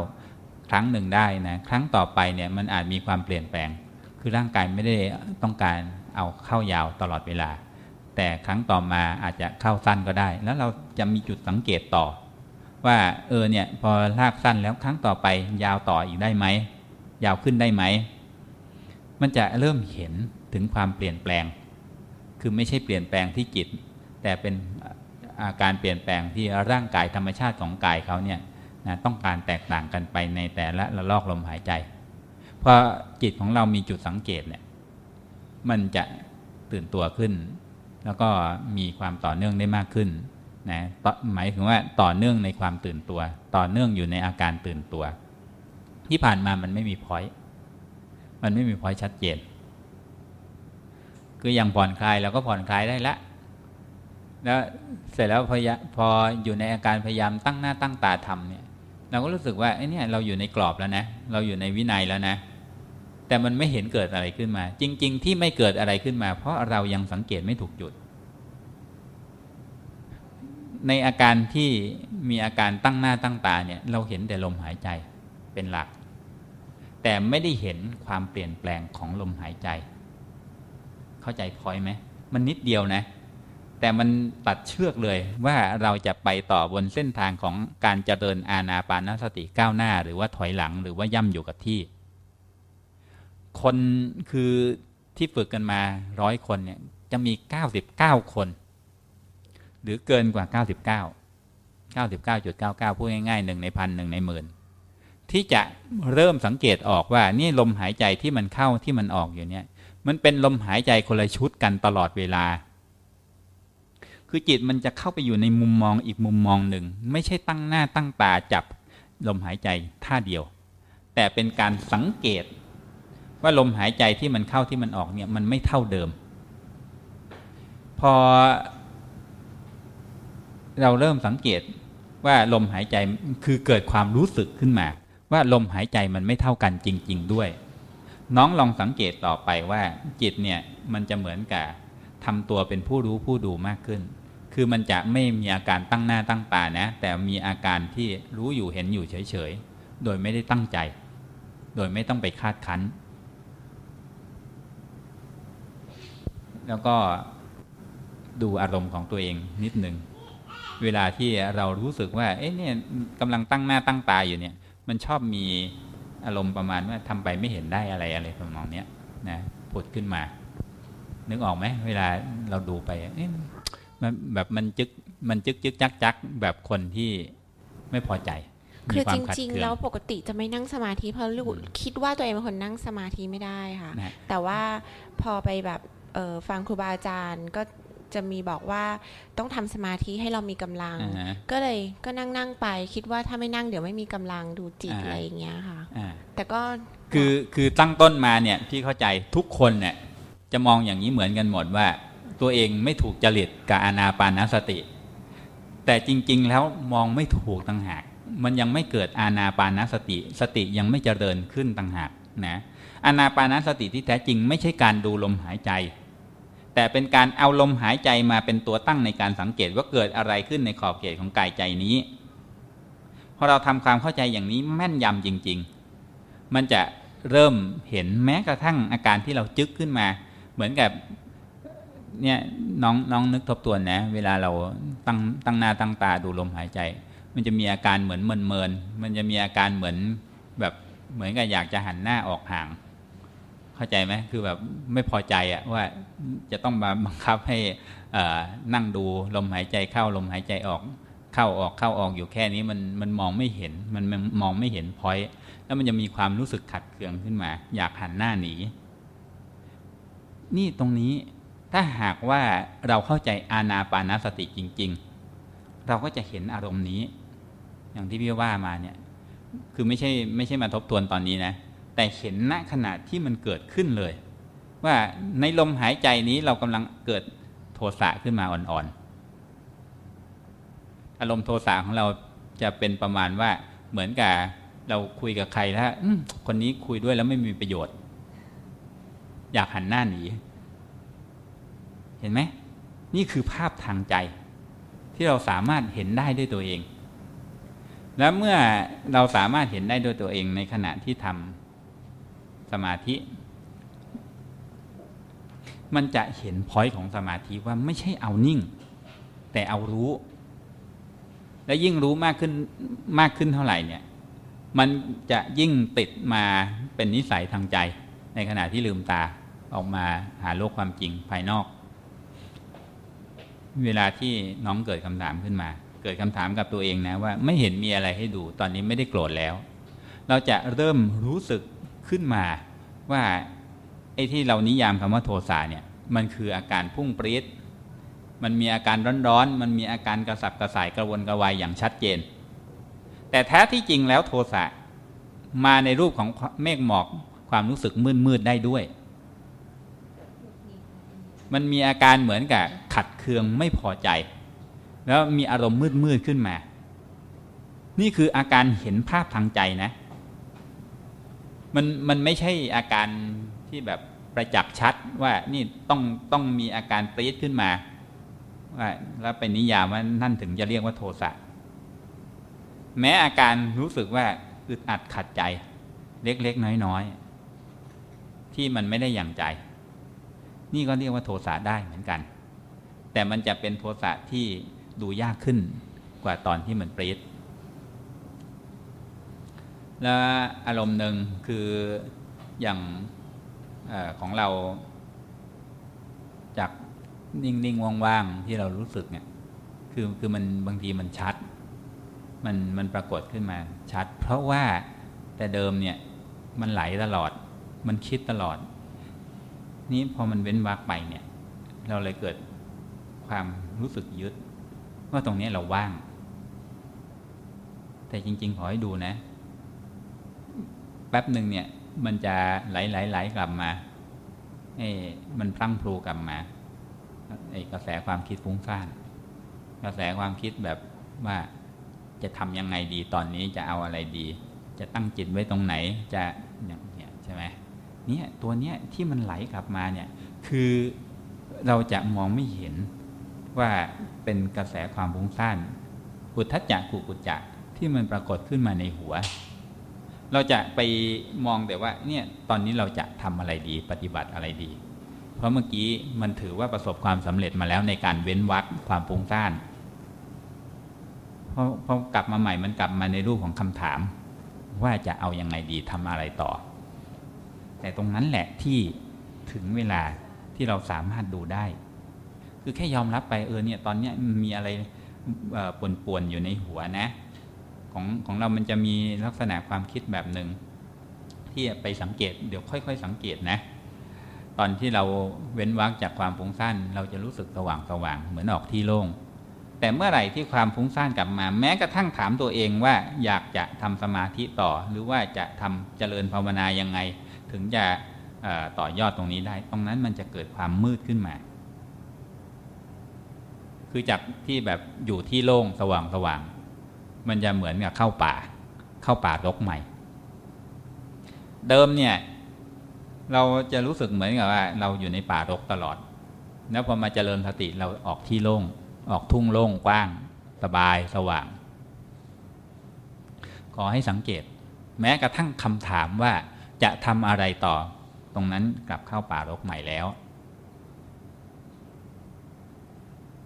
ครั้งหนึ่งได้นะครั้งต่อไปเนี่ยมันอาจมีความเปลี่ยนแปลง คือร่างกายไม่ได้ต้องการเอาเข้ายาวตลอดเวลา แต่ครั้งต่อมาอาจจะเข้าสั้นก็ได้ แล้วเราจะมีจุดสังเกตต่อ ว่าเออเนี่ยพอลากสั้นแล้วครั้งต่อไปยาวต่ออีกได้ไหมยาวขึ้นได้ไหม มันจะเริ่มเห็นถึงความเปลี่ยนแปลง คือไม่ใช่เปลี่ยนแปลงที่จิต แต่เป็นอาการเปลี่ยนแปลงที่ร่างกายธรรมชาติของกายเขาเนี่ยนะต้องการแตกต่างกันไปในแต่ละระลอกลมหายใจเพราะจิตของเรามีจุดสังเกตเนี่ยมันจะตื่นตัวขึ้น แล้วก็มีความต่อเนื่องได้มากขึ้นนะหมายถึงว่าต่อเนื่องในความตื่นตัว ต่อเนื่องอยู่ในอาการตื่นตัว ที่ผ่านมามันไม่มีพอยต์ มันไม่มีพอยชัดเจน คืออย่างผ่อนคลายเราก็ผ่อนคลายได้ละ แล้วเสร็จแล้วพยาพออยู่ในอาการพยายามตั้งหน้าตั้งตาทำเนี่ย เราก็รู้สึกว่าไอ้เนี่ยเราอยู่ในกรอบแล้วนะ เราอยู่ในวินัยแล้วนะ แต่มันไม่เห็นเกิดอะไรขึ้นมา จริง ๆ ที่ไม่เกิดอะไรขึ้นมา เพราะเรายังสังเกตไม่ถูกจุด ในอาการที่มีอาการตั้งหน้าตั้งตาเนี่ย เราเห็นแต่ลมหายใจเป็นหลัก แต่ไม่ได้เห็นความเปลี่ยนแปลงของลมหายใจ เข้าใจพอยไหม มันนิดเดียวนะ แต่มันตัดเชือกเลยว่าเราจะไปต่อบนเส้นทางของการเจริญอาณาปานสติก้าวหน้า หรือว่าถอยหลังหรือว่าย่ำอยู่กับที่ คนคือที่ฝึกกันมาร้อยคนเนี่ยจะมีเก้าสิบเก้าคน หรือเกินกว่าเก้าสิบเก้าเก้าสิบเก้าจุดเก้าเก้าพูดง่ายๆหนึ่งในพันหนึ่งในหมื่น ที่จะเริ่มสังเกตออกว่านี่ลมหายใจที่มันเข้าที่มันออกอยู่เนี่ย มันเป็นลมหายใจคนละชุดกันตลอดเวลา คือจิตมันจะเข้าไปอยู่ในมุมมองอีกมุมมองหนึ่ง ไม่ใช่ตั้งหน้าตั้งตาจับลมหายใจท่าเดียว แต่เป็นการสังเกต ว่าลมหายใจที่มันเข้าที่มันออกเนี่ยมันไม่เท่าเดิม พอ เราเริ่มสังเกตว่าลมหายใจคือเกิดความรู้สึกขึ้นมา ว่าลมหายใจมันไม่เท่ากันจริง ๆ ด้วย น้องลองสังเกตต่อไปว่า จิตเนี่ยมันจะเหมือนกับทำตัวเป็นผู้รู้ผู้ดูมากขึ้น คือมันจะไม่มีอาการตั้งหน้าตั้งตานะ แต่มีอาการที่รู้อยู่เห็นอยู่เฉยๆ โดยไม่ได้ตั้งใจ โดยไม่ต้องไปคาดคั้น แล้วก็ดูอารมณ์ของตัวเองนิดหนึ่ง เวลาที่เรารู้สึกว่า เอ๊ะเนี่ยกำลังตั้งหน้าตั้งตาอยู่เนี่ย มันชอบมีอารมณ์ประมาณว่าทำไปไม่เห็นได้อะไรอะไรประมาณนี้นะผุดขึ้นมา นึกออกไหมเวลาเราดูไปเอ๊ะมันแบบมันจึกมันจึกจึกจักจักแบบคนที่ไม่พอใจคือมีวาจมขัดริงเคืๆอแล้วปกติจะไม่นั่งสมาธิเพราะรู้คิดว่าตัวเองเป็นคนนั่งสมาธิไม่ได้ค่ะนะแต่ว่าพอไปแบบเอ่อฟังครูบาอาจารย์ก็ จะมีบอกว่าต้องทำสมาธิให้เรามีกำลังอ่าฮะก็เลยก็นั่งนั่งๆไป คิดว่าถ้าไม่นั่งเดี๋ยวไม่มีกำลังดูจิตอ่าอะไรอย่างเงี้ยค่ะอ่าแต่ก็คือคือตั้งต้นมาเนี่ยพี่เข้าใจทุกคนเนี่ยจะมองอย่างนี้เหมือนกันหมดว่า ตัวเองไม่ถูกจริตกับอานาปานสติ แต่จริง ๆ แล้วมองไม่ถูกต่างหาก มันยังไม่เกิดอานาปานสติ สติยังไม่เจริญขึ้นต่างหากนะอานาปานสติที่แท้จริงไม่ใช่การดูลมหายใจ แต่เป็นการเอาลมหายใจมาเป็นตัวตั้งในการสังเกตว่าเกิดอะไรขึ้นในขอบเขตของกายใจนี้พอเราทำความเข้าใจอย่างนี้แม่นยำจริง ๆ มันจะเริ่มเห็นแม้กระทั่งอาการที่เราจึกขึ้นมา เหมือนกับเนี่ยน้องน้องนึกทบทวนนะ เวลาเราตั้งตั้งหน้าตั้งตาดูลมหายใจ มันจะมีอาการเหมือนเมินเมินๆมันจะมีอาการเหมือนแบบเหมือนกับอยากจะหันหน้าออกห่าง เข้าใจไหมคือแบบไม่พอใจอะว่าจะต้องมาบังคับให้นั่งดูลมหายใจเข้าลมหายใจออกเข้าออกเข้าออกอยู่แค่นี้มันมันมองไม่เห็นมันมองไม่เห็นพอยต์แล้วมันจะมีความรู้สึกขัดเคืองขึ้นมา อยากหันหน้าหนีนี่ตรงนี้ถ้าหากว่าเราเข้าใจอาณาปานสติจริง ๆ เราก็จะเห็นอารมณ์นี้ อย่างที่พี่ว่ามาเนี่ย คือไม่ใช่ไม่ใช่มาทบทวนตอนนี้นะ แต่เห็นณขณะที่มันเกิดขึ้นเลย ว่าในลมหายใจนี้เรากำลังเกิดโทสะขึ้นมาอ่อนๆ อารมณ์โทสะของเราจะเป็นประมาณว่าเหมือนกับเราคุยกับใครแล้วคนนี้คุยด้วยแล้วไม่มีประโยชน์ อยากหันหน้าหนี เห็นไหม นี่คือภาพทางใจ ที่เราสามารถเห็นได้ด้วยตัวเอง และเมื่อเราสามารถเห็นได้ด้วยตัวเองในขณะที่ทำ สมาธิ มันจะเห็นพอยต์ของสมาธิว่าไม่ใช่เอานิ่ง แต่เอารู้ และยิ่งรู้มากขึ้นมากขึ้นเท่าไหร่เนี่ย มันจะยิ่งติดมาเป็นนิสัยทางใจ ในขณะที่ลืมตาออกมาหาโลกความจริงภายนอก เวลาที่น้องเกิดคำถามขึ้นมา เกิดคำถามกับตัวเองนะว่าไม่เห็นมีอะไรให้ดู ตอนนี้ไม่ได้โกรธแล้ว เราจะเริ่มรู้สึก ขึ้นมาว่าไอ้ที่เรานิยามคำว่าโทสะเนี่ยมันคืออาการพุ่งปรี๊ดมันมีอาการร้อนๆ มันมีอาการกระสับกระส่ายกระวนกระวายอย่างชัดเจน แต่แท้ที่จริงแล้วโทสะมาในรูปของเมฆหมอกความรู้สึกมืดๆได้ด้วย มันมีอาการเหมือนกับขัดเคืองไม่พอใจ แล้วมีอารมณ์มืดๆขึ้นมา นี่คืออาการเห็นภาพทางใจนะ มันมันไม่ใช่อาการที่แบบประจักษ์ชัดว่านี่ต้องต้องมีอาการปรี๊ดขึ้นมาว่าแล้วเป็นนิยามว่านั่นถึงจะเรียกว่าโทสะแม้อาการรู้สึกว่าอึดอัดขัดใจ เล็กๆน้อยๆ ที่มันไม่ได้อย่างใจ นี่ก็เรียกว่าโทสะได้เหมือนกัน แต่มันจะเป็นโทสะที่ดูยากขึ้นกว่าตอนที่มันปรี๊ด และอารมณ์หนึ่งคืออย่างออของเรา จากนิ่งๆว่างๆที่เรารู้สึกเนี่ย คือคือมันบางทีมันชัด มันมันปรากฏขึ้นมาชัด เพราะว่าแต่เดิมเนี่ยมันไหลตลอด มันคิดตลอด นี้พอมันเว้นวักไปเนี่ย เราเลยเกิดความรู้สึกยึด ว่าตรงนี้เราว่าง แต่จริง ๆ ขอให้ดูนะ แป๊บหนึ่งเนี่ย มันจะไหลไหลไหลกลับมาเอ้มันพลั้งพลูกลับมาไอ้กระแสความคิดฟุ้งซ่านกระแสความคิดแบบว่าจะทำยังไงดีตอนนี้จะเอาอะไรดี จะตั้งจิตไว้ตรงไหนจะอย่างเนี้ยใช่ไหมเนี่ยตัวเนี้ยที่มันไหลกลับมาเนี่ย คือเราจะมองไม่เห็นว่าเป็นกระแสความฟุ้งซ่านอุทธัจจะกุกุจจะที่มันปรากฏขึ้นมาในหัว เราจะไปมองแต่ว่าเนี่ยตอนนี้เราจะทำอะไรดี ปฏิบัติอะไรดี เพราะเมื่อกี้มันถือว่าประสบความสำเร็จมาแล้วในการเว้นวักความฟุ้งซ่านพอพอกลับมาใหม่มันกลับมาในรูปของคำถาม ว่าจะเอาอยัางไงดีทำอะไรต่อ แต่ตรงนั้นแหละที่ถึงเวลาที่เราสามารถดูได้ คือแค่ยอมรับไปเออเนี่ยตอนเนี้ยมีอะไรป่วนๆอยู่ในหัวนะ ของของเรามันจะมีลักษณะความคิดแบบหนึ่งที่ไปสังเกตเดี๋ยวค่อย ๆ สังเกตนะ ตอนที่เราเว้นวักจากความฟุ้งซ่านเราจะรู้สึกสว่างสว่างเหมือนออกที่โล่งแต่เมื่อไหร่ที่ความฟุ้งซ่านกลับมา แม้กระทั่งถามตัวเองว่าอยากจะทำสมาธิต่อ หรือว่าจะทำเจริญภาวนายังไง ถึงจะต่อยอดตรงนี้ได้ ตรงนั้นมันจะเกิดความมืดขึ้นมา คือจากที่แบบอยู่ที่โล่งสว่างสว่าง มันจะเหมือนกับเข้าป่า เข้าป่ารกใหม่ เดิมเนี่ย เราจะรู้สึกเหมือนกับว่า เราอยู่ในป่ารกตลอด แล้วพอมาเจริญสติเราออกที่โล่ง ออกทุ่งโล่งกว้าง สบายสว่าง ขอให้สังเกต แม้กระทั่งคำถามว่าจะทำอะไรต่อ ตรงนั้นกลับเข้าป่ารกใหม่แล้ว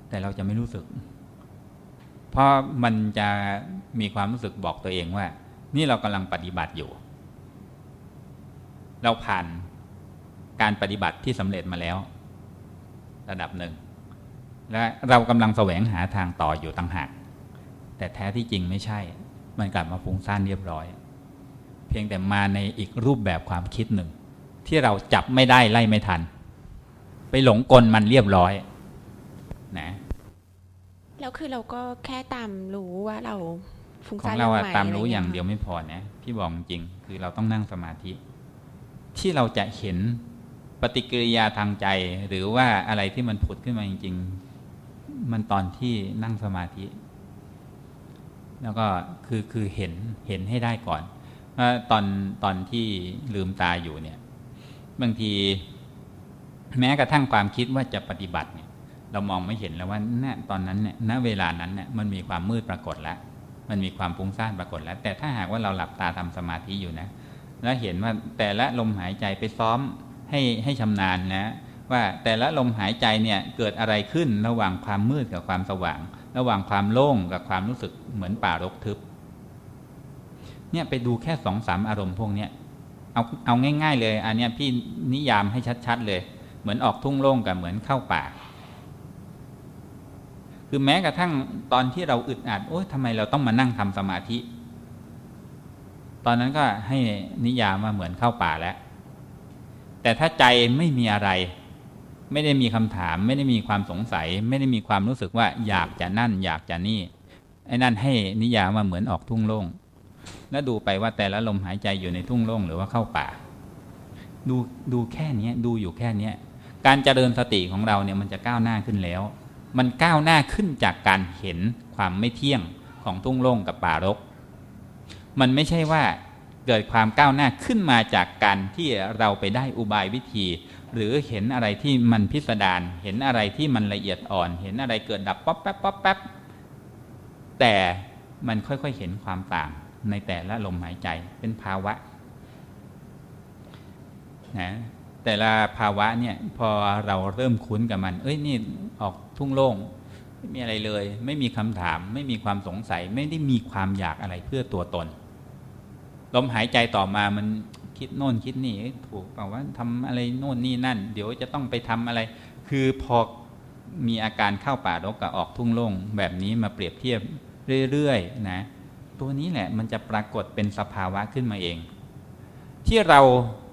แต่เราจะไม่รู้สึก เพราะมันจะมีความรู้สึกบอกตัวเองว่า นี่เรากำลังปฏิบัติอยู่ เราผ่านการปฏิบัติที่สำเร็จมาแล้ว ระดับหนึ่ง และเรากำลังแสวงหาทางต่ออยู่ต่างหาก แต่แท้ที่จริงไม่ใช่ มันกลับมาฟุ้งซ่านเรียบร้อย เพียงแต่มาในอีกรูปแบบความคิดหนึ่ง ที่เราจับไม่ได้ไล่ไม่ทัน ไปหลงกลมันเรียบร้อย นะ แล้วคือเราก็แค่ตามรู้ว่าเราฟุ้งซ่านของเราตามรู้อย่างเดียวไม่พอนะพี่บอกจริง คือเราต้องนั่งสมาธิ ที่เราจะเห็นปฏิกิริยาทางใจ หรือว่าอะไรที่มันผุดขึ้นมาจริงมันตอนที่นั่งสมาธิ แล้วก็คือคือเห็นเห็นให้ได้ก่อนว่าตอนตอนที่ลืมตาอยู่เนี่ย บางที แม้กระทั่งความคิดว่าจะปฏิบัติเนี่ย เรามองไม่เห็นแล้วว่าณตอนนั้นเนี่ยณเวลานั้นเนี่ยมันมีความมืดปรากฏแล้ว มันมีความฟุ้งซ่านปรากฏแล้ว แต่ถ้าหากว่าเราหลับตาทำสมาธิอยู่นะ แล้วเห็นว่าแต่ละลมหายใจไปซ้อมให้ให้ชำนาญนะ ว่าแต่ละลมหายใจเนี่ยเกิดอะไรขึ้นระหว่างความมืดกับความสว่าง ระหว่างความโล่งกับความรู้สึกเหมือนป่ารกทึบ เนี่ยไปดูแค่สองสามอารมณ์พวกเนี้ยเอาเอาง่าย ๆ เลย อันนี้พี่นิยามให้ชัด ๆ เลย เหมือนออกทุ่งโล่งกับเหมือนเข้าป่า คือแม้กระทั่งตอนที่เราอึดอัดโอ๊ยทำไมเราต้องมานั่งทำสมาธิ ตอนนั้นก็ให้นิยามมาเหมือนเข้าป่าแล้ว แต่ถ้าใจไม่มีอะไร ไม่ได้มีคำถาม ไม่ได้มีความสงสัย ไม่ได้มีความรู้สึกว่าอยากจะนั่น อยากจะนี่ไอ้นั่นให้นิยามมาเหมือนออกทุ่งโล่งแล้วดูไปว่าแต่ละลมหายใจอยู่ในทุ่งโล่งหรือว่าเข้าป่า ดูดูแค่นี้ดูอยู่แค่นี้การเจริญสติของเราเนี่ยมันจะก้าวหน้าขึ้นแล้ว มันก้าวหน้าขึ้นจากการเห็นความไม่เที่ยงของทุ่งโล่งกับป่ารก มันไม่ใช่ว่าเกิดความก้าวหน้าขึ้นมาจากการที่เราไปได้อุบายวิธี หรือเห็นอะไรที่มันพิสดารเห็นอะไรที่มันละเอียดอ่อน เห็นอะไรเกิดดับป๊อปแป๊บป๊อปแป๊บแต่มันค่อยๆเห็นความต่างในแต่ละลมหายใจเป็นภาวะนะแต่ละภาวะเนี่ยพอเราเริ่มคุ้นกับมัน เอ้ยนี่ออก ทุ่งโล่งไม่มีอะไรเลย ไม่มีคำถาม ไม่มีความสงสัย ไม่ได้มีความอยากอะไรเพื่อตัวตนลมหายใจต่อมามันคิดโน่นคิดนี่ถูกเปล่าว่าทำอะไรโน่นนี่นั่น เดี๋ยวจะต้องไปทำอะไร คือพอมีอาการเข้าป่ารกกับออกทุ่งโล่งแบบนี้มาเปรียบเทียบเรื่อยๆนะตัวนี้แหละมันจะปรากฏเป็นสภาวะขึ้นมาเอง ที่เรา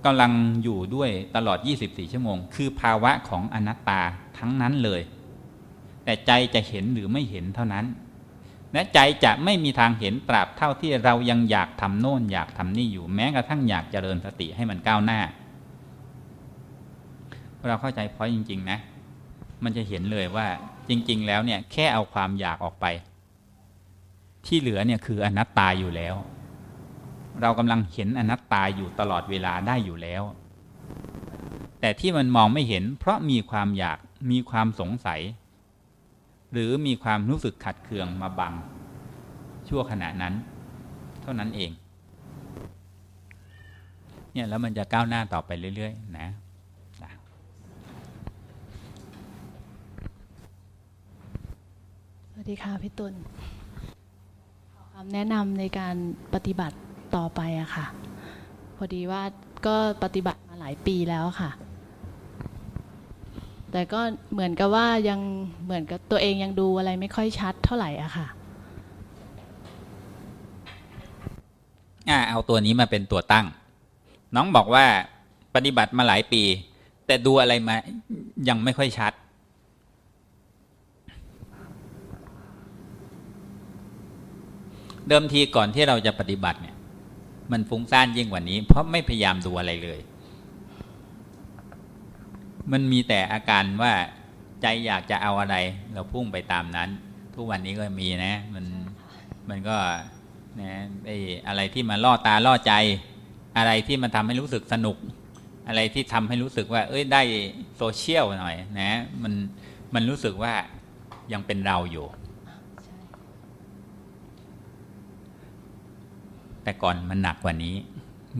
กำลังอยู่ด้วยตลอด 24 ชั่วโมง คือภาวะของอนัตตาทั้งนั้นเลย แต่ใจจะเห็นหรือไม่เห็นเท่านั้น และใจจะไม่มีทางเห็นตราบเท่าที่เรายังอยากทำโน่นอยากทำนี่อยู่แม้กระทั่งอยากเจริญสติให้มันก้าวหน้า เราเข้าใจพอยจริง ๆ นะ มันจะเห็นเลยว่าจริง ๆ แล้วเนี่ยแค่เอาความอยากออกไป ที่เหลือเนี่ยคืออนัตตาอยู่แล้ว เรากำลังเห็นอนัตตาอยู่ตลอดเวลาได้อยู่แล้ว แต่ที่มันมองไม่เห็น เพราะมีความอยากมีความสงสัย หรือมีความรู้สึกขัดเคืองมาบัง ชั่วขณะนั้น เท่านั้นเอง เนี่ยแล้วมันจะก้าวหน้าต่อไปเรื่อย ๆ นะสวัสดีค่ะพี่ตุลขอคำแนะนำในการปฏิบัติต่อไปอะค่ะ พอดีว่าก็ปฏิบัติมาหลายปีแล้วค่ะ แต่ก็เหมือนกับว่ายังเหมือนกับตัวเองยังดูอะไรไม่ค่อยชัดเท่าไหร่อะค่ะอ่าเอาตัวนี้มาเป็นตัวตั้ง น้องบอกว่าปฏิบัติมาหลายปี แต่ดูอะไรมายังไม่ค่อยชัด เดิมทีก่อนที่เราจะปฏิบัติเนี่ย มันฟุ้งซ่านยิ่งกว่านี้ เพราะไม่พยายามดูอะไรเลย มันมีแต่อาการว่าใจอยากจะเอาอะไร เราพุ่งไปตามนั้น ทุกวันนี้ก็มีนะ มันมันก็นะไอ้อะไรที่มาล่อตาล่อใจ อะไรที่มันทำให้รู้สึกสนุก อะไรที่ทำให้รู้สึกว่า เอ้ยได้โซเชียลหน่อย นะ มันมันรู้สึกว่ายังเป็นเราอยู่ แต่ก่อนมันหนักกว่านี้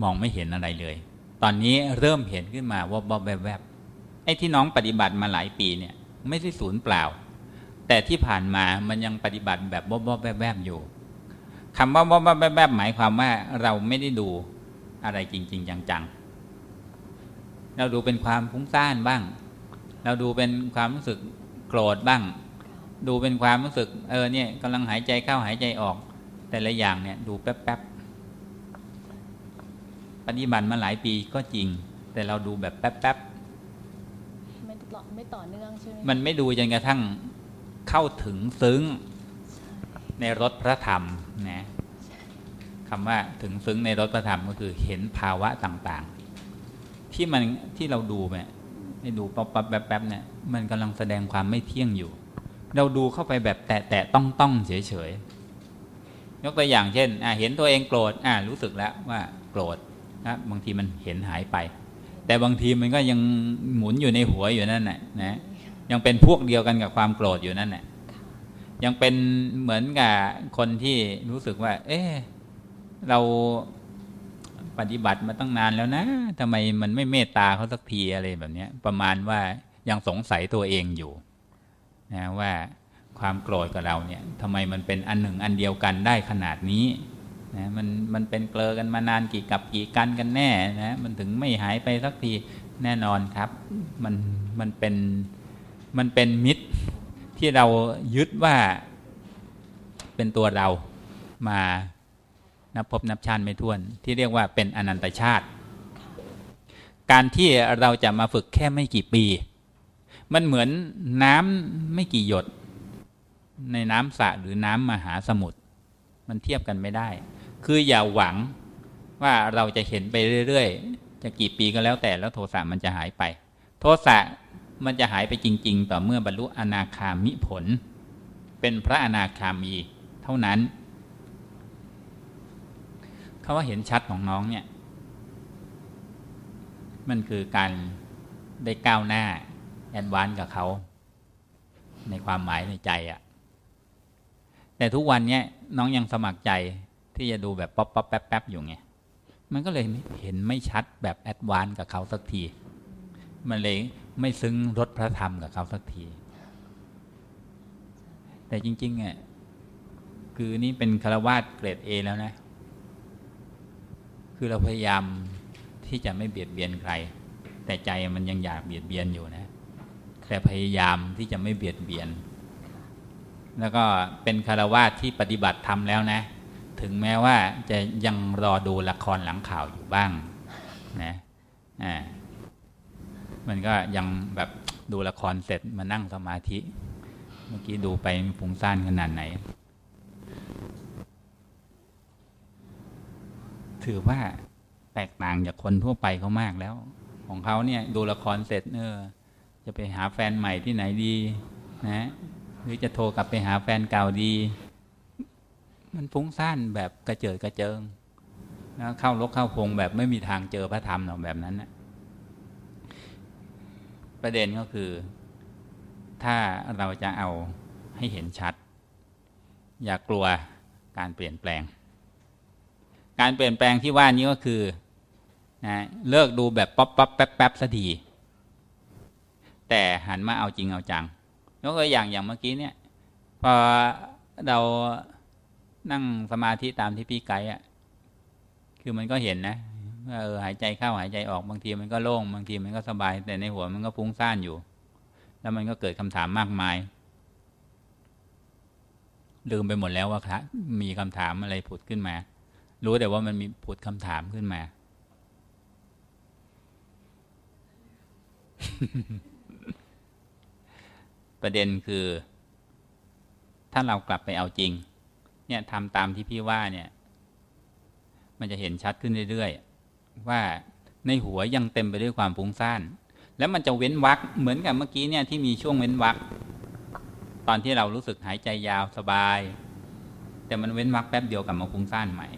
มองไม่เห็นอะไรเลย ตอนนี้เริ่มเห็นขึ้นมาว่าบอบแวบ ไอ้ที่น้องปฏิบัติมาหลายปีเนี่ยไม่ใช่ศูนย์เปล่า แต่ที่ผ่านมามันยังปฏิบัติแบบบอบแวบๆอยู่คำว่าบอบแวบๆหมายความว่าเราไม่ได้ดูอะไรจริง ๆ จังๆ เราดูเป็นความฟุ้งซ่านบ้าง เราดูเป็นความรู้สึกโกรธบ้าง ดูเป็นความรู้สึกเออเนี่ยกำลังหายใจเข้าหายใจออก แต่ละอย่างเนี่ยดูแป๊บๆปฏิบัติมาหลายปีก็จริง แต่เราดูแบบแป๊บๆ ต่อเนื่องใช่ไหมมันไม่ดูจนกระทั่งเข้าถึงซึ้งในรถพระธรรมนะคำว่าถึงซึ้งในรถพระธรรมก็คือเห็นภาวะต่างๆ ที่มันที่เราดูเนี่ยให้ดูปั๊บปั๊บแป๊บๆเนี่ยมันกำลังแสดงความไม่เที่ยงอยู่ เราดูเข้าไปแบบแตะแตะต้องต้องเฉยเฉยยกตัวอย่างเช่นเห็นตัวเองโกรธรู้สึกแล้วว่าโกรธนะบางทีมันเห็นหายไป แต่บางทีมันก็ยังหมุนอยู่ในหัวอยู่นั่นแหละนะยังเป็นพวกเดียวกันกับความโกรธอยู่นั่นแหละยังเป็นเหมือนกับคนที่รู้สึกว่า เอ๊เราปฏิบัติมาตั้งนานแล้วนะทำไมมันไม่เมตตาเขาสักทีอะไรแบบนี้ประมาณว่ายังสงสัยตัวเองอยู่นะว่าความโกรธกับเราเนี่ยทำไมมันเป็นอันหนึ่งอันเดียวกันได้ขนาดนี้ นะมันมันเป็นเกลอกันมานานกี่กับกี่กันกันแน่นะมันถึงไม่หายไปสักทีแน่นอนครับ มันมันเป็นมันเป็นมิตรที่เรายึดว่าเป็นตัวเรามานับพบนับชาติไม่ท้วน ที่เรียกว่าเป็นอนันตชาติ การที่เราจะมาฝึกแค่ไม่กี่ปี มันเหมือนน้ำไม่กี่หยด ในน้ำสระหรือน้ำมหาสมุทรมันเทียบกันไม่ได้ คืออย่าหวังว่าเราจะเห็นไปเรื่อยๆ จะกี่ปีก็แล้วแต่แล้วโทสะมันจะหายไป โทสะมันจะหายไปจริง ๆ ต่อเมื่อบรรลุอนาคามิผล เป็นพระอนาคามีเท่านั้นคำว่าเห็นชัดของน้องเนี่ย มันคือการได้ก้าวหน้า advance กับเขา ในความหมายในใจอะแต่ทุกวันเนี้ยน้องยังสมัครใจ ที่จะดูแบบป๊อปป๊อปแป๊บแป๊บอยู่ไง มันก็เลยเห็นไม่ชัดแบบ advance กับเขาสักที มันเลยไม่ซึ้งรสพระธรรมกับเขาสักที แต่จริงๆอะคือนี่เป็นคารวาสเกรดเอแล้วนะ คือเราพยายามที่จะไม่เบียดเบียนใคร แต่ใจมันยังอยากเบียดเบียนอยู่นะ แต่พยายามที่จะไม่เบียดเบียน แล้วก็เป็นคารวาสที่ปฏิบัติทำแล้วนะ ถึงแม้ว่าจะยังรอดูละครหลังข่าวอยู่บ้างนะอ่ามันก็ยังแบบดูละครเสร็จมานั่งสมาธิ เมื่อกี้ดูไปฟุ้งซ่านขนาดไหน ถือว่าแตกต่างจากคนทั่วไปเขามากแล้ว ของเขาเนี่ยดูละครเสร็จเออจะไปหาแฟนใหม่ที่ไหนดี นะ หรือจะโทรกลับไปหาแฟนเก่าดี มันฟุ้งซ่านแบบกระเจิดกระเจิงนะเข้ารกเข้าพงแบบไม่มีทางเจอพระธรรมหรอกแบบนั้นนะประเด็นก็คือ ถ้าเราจะเอาให้เห็นชัด อย่ากลัวการเปลี่ยนแปลง การเปลี่ยนแปลงที่ว่านี้ก็คือนะเลิกดูแบบป๊อปป๊อปแป๊บแป๊บสักทีแต่หันมาเอาจริงเอาจังยกตัวอย่างอย่างเมื่อกี้เนี่ยพอเรา นั่งสมาธิตามที่พี่ไกด์อะ คือมันก็เห็นนะว่าเออหายใจเข้าหายใจออกบางทีมันก็โล่งบางทีมันก็สบาย แต่ในหัวมันก็ฟุ้งซ่านอยู่ แล้วมันก็เกิดคำถามมากมาย ลืมไปหมดแล้วว่ามีคำถามอะไรผุดขึ้นมา รู้แต่ว่ามันมีผุดคำถามขึ้นมา ประเด็นคือ ถ้าเรากลับไปเอาจริง เนี่ยทำตามที่พี่ว่าเนี่ย มันจะเห็นชัดขึ้นเรื่อยๆ ว่าในหัวยังเต็มไปด้วยความฟุ้งซ่าน แล้วมันจะเว้นวักเหมือนกับเมื่อกี้เนี่ยที่มีช่วงเว้นวักตอนที่เรารู้สึกหายใจยาวสบาย แต่มันเว้นวักแป๊บเดียวกับมาฟุ้งซ่านใหม่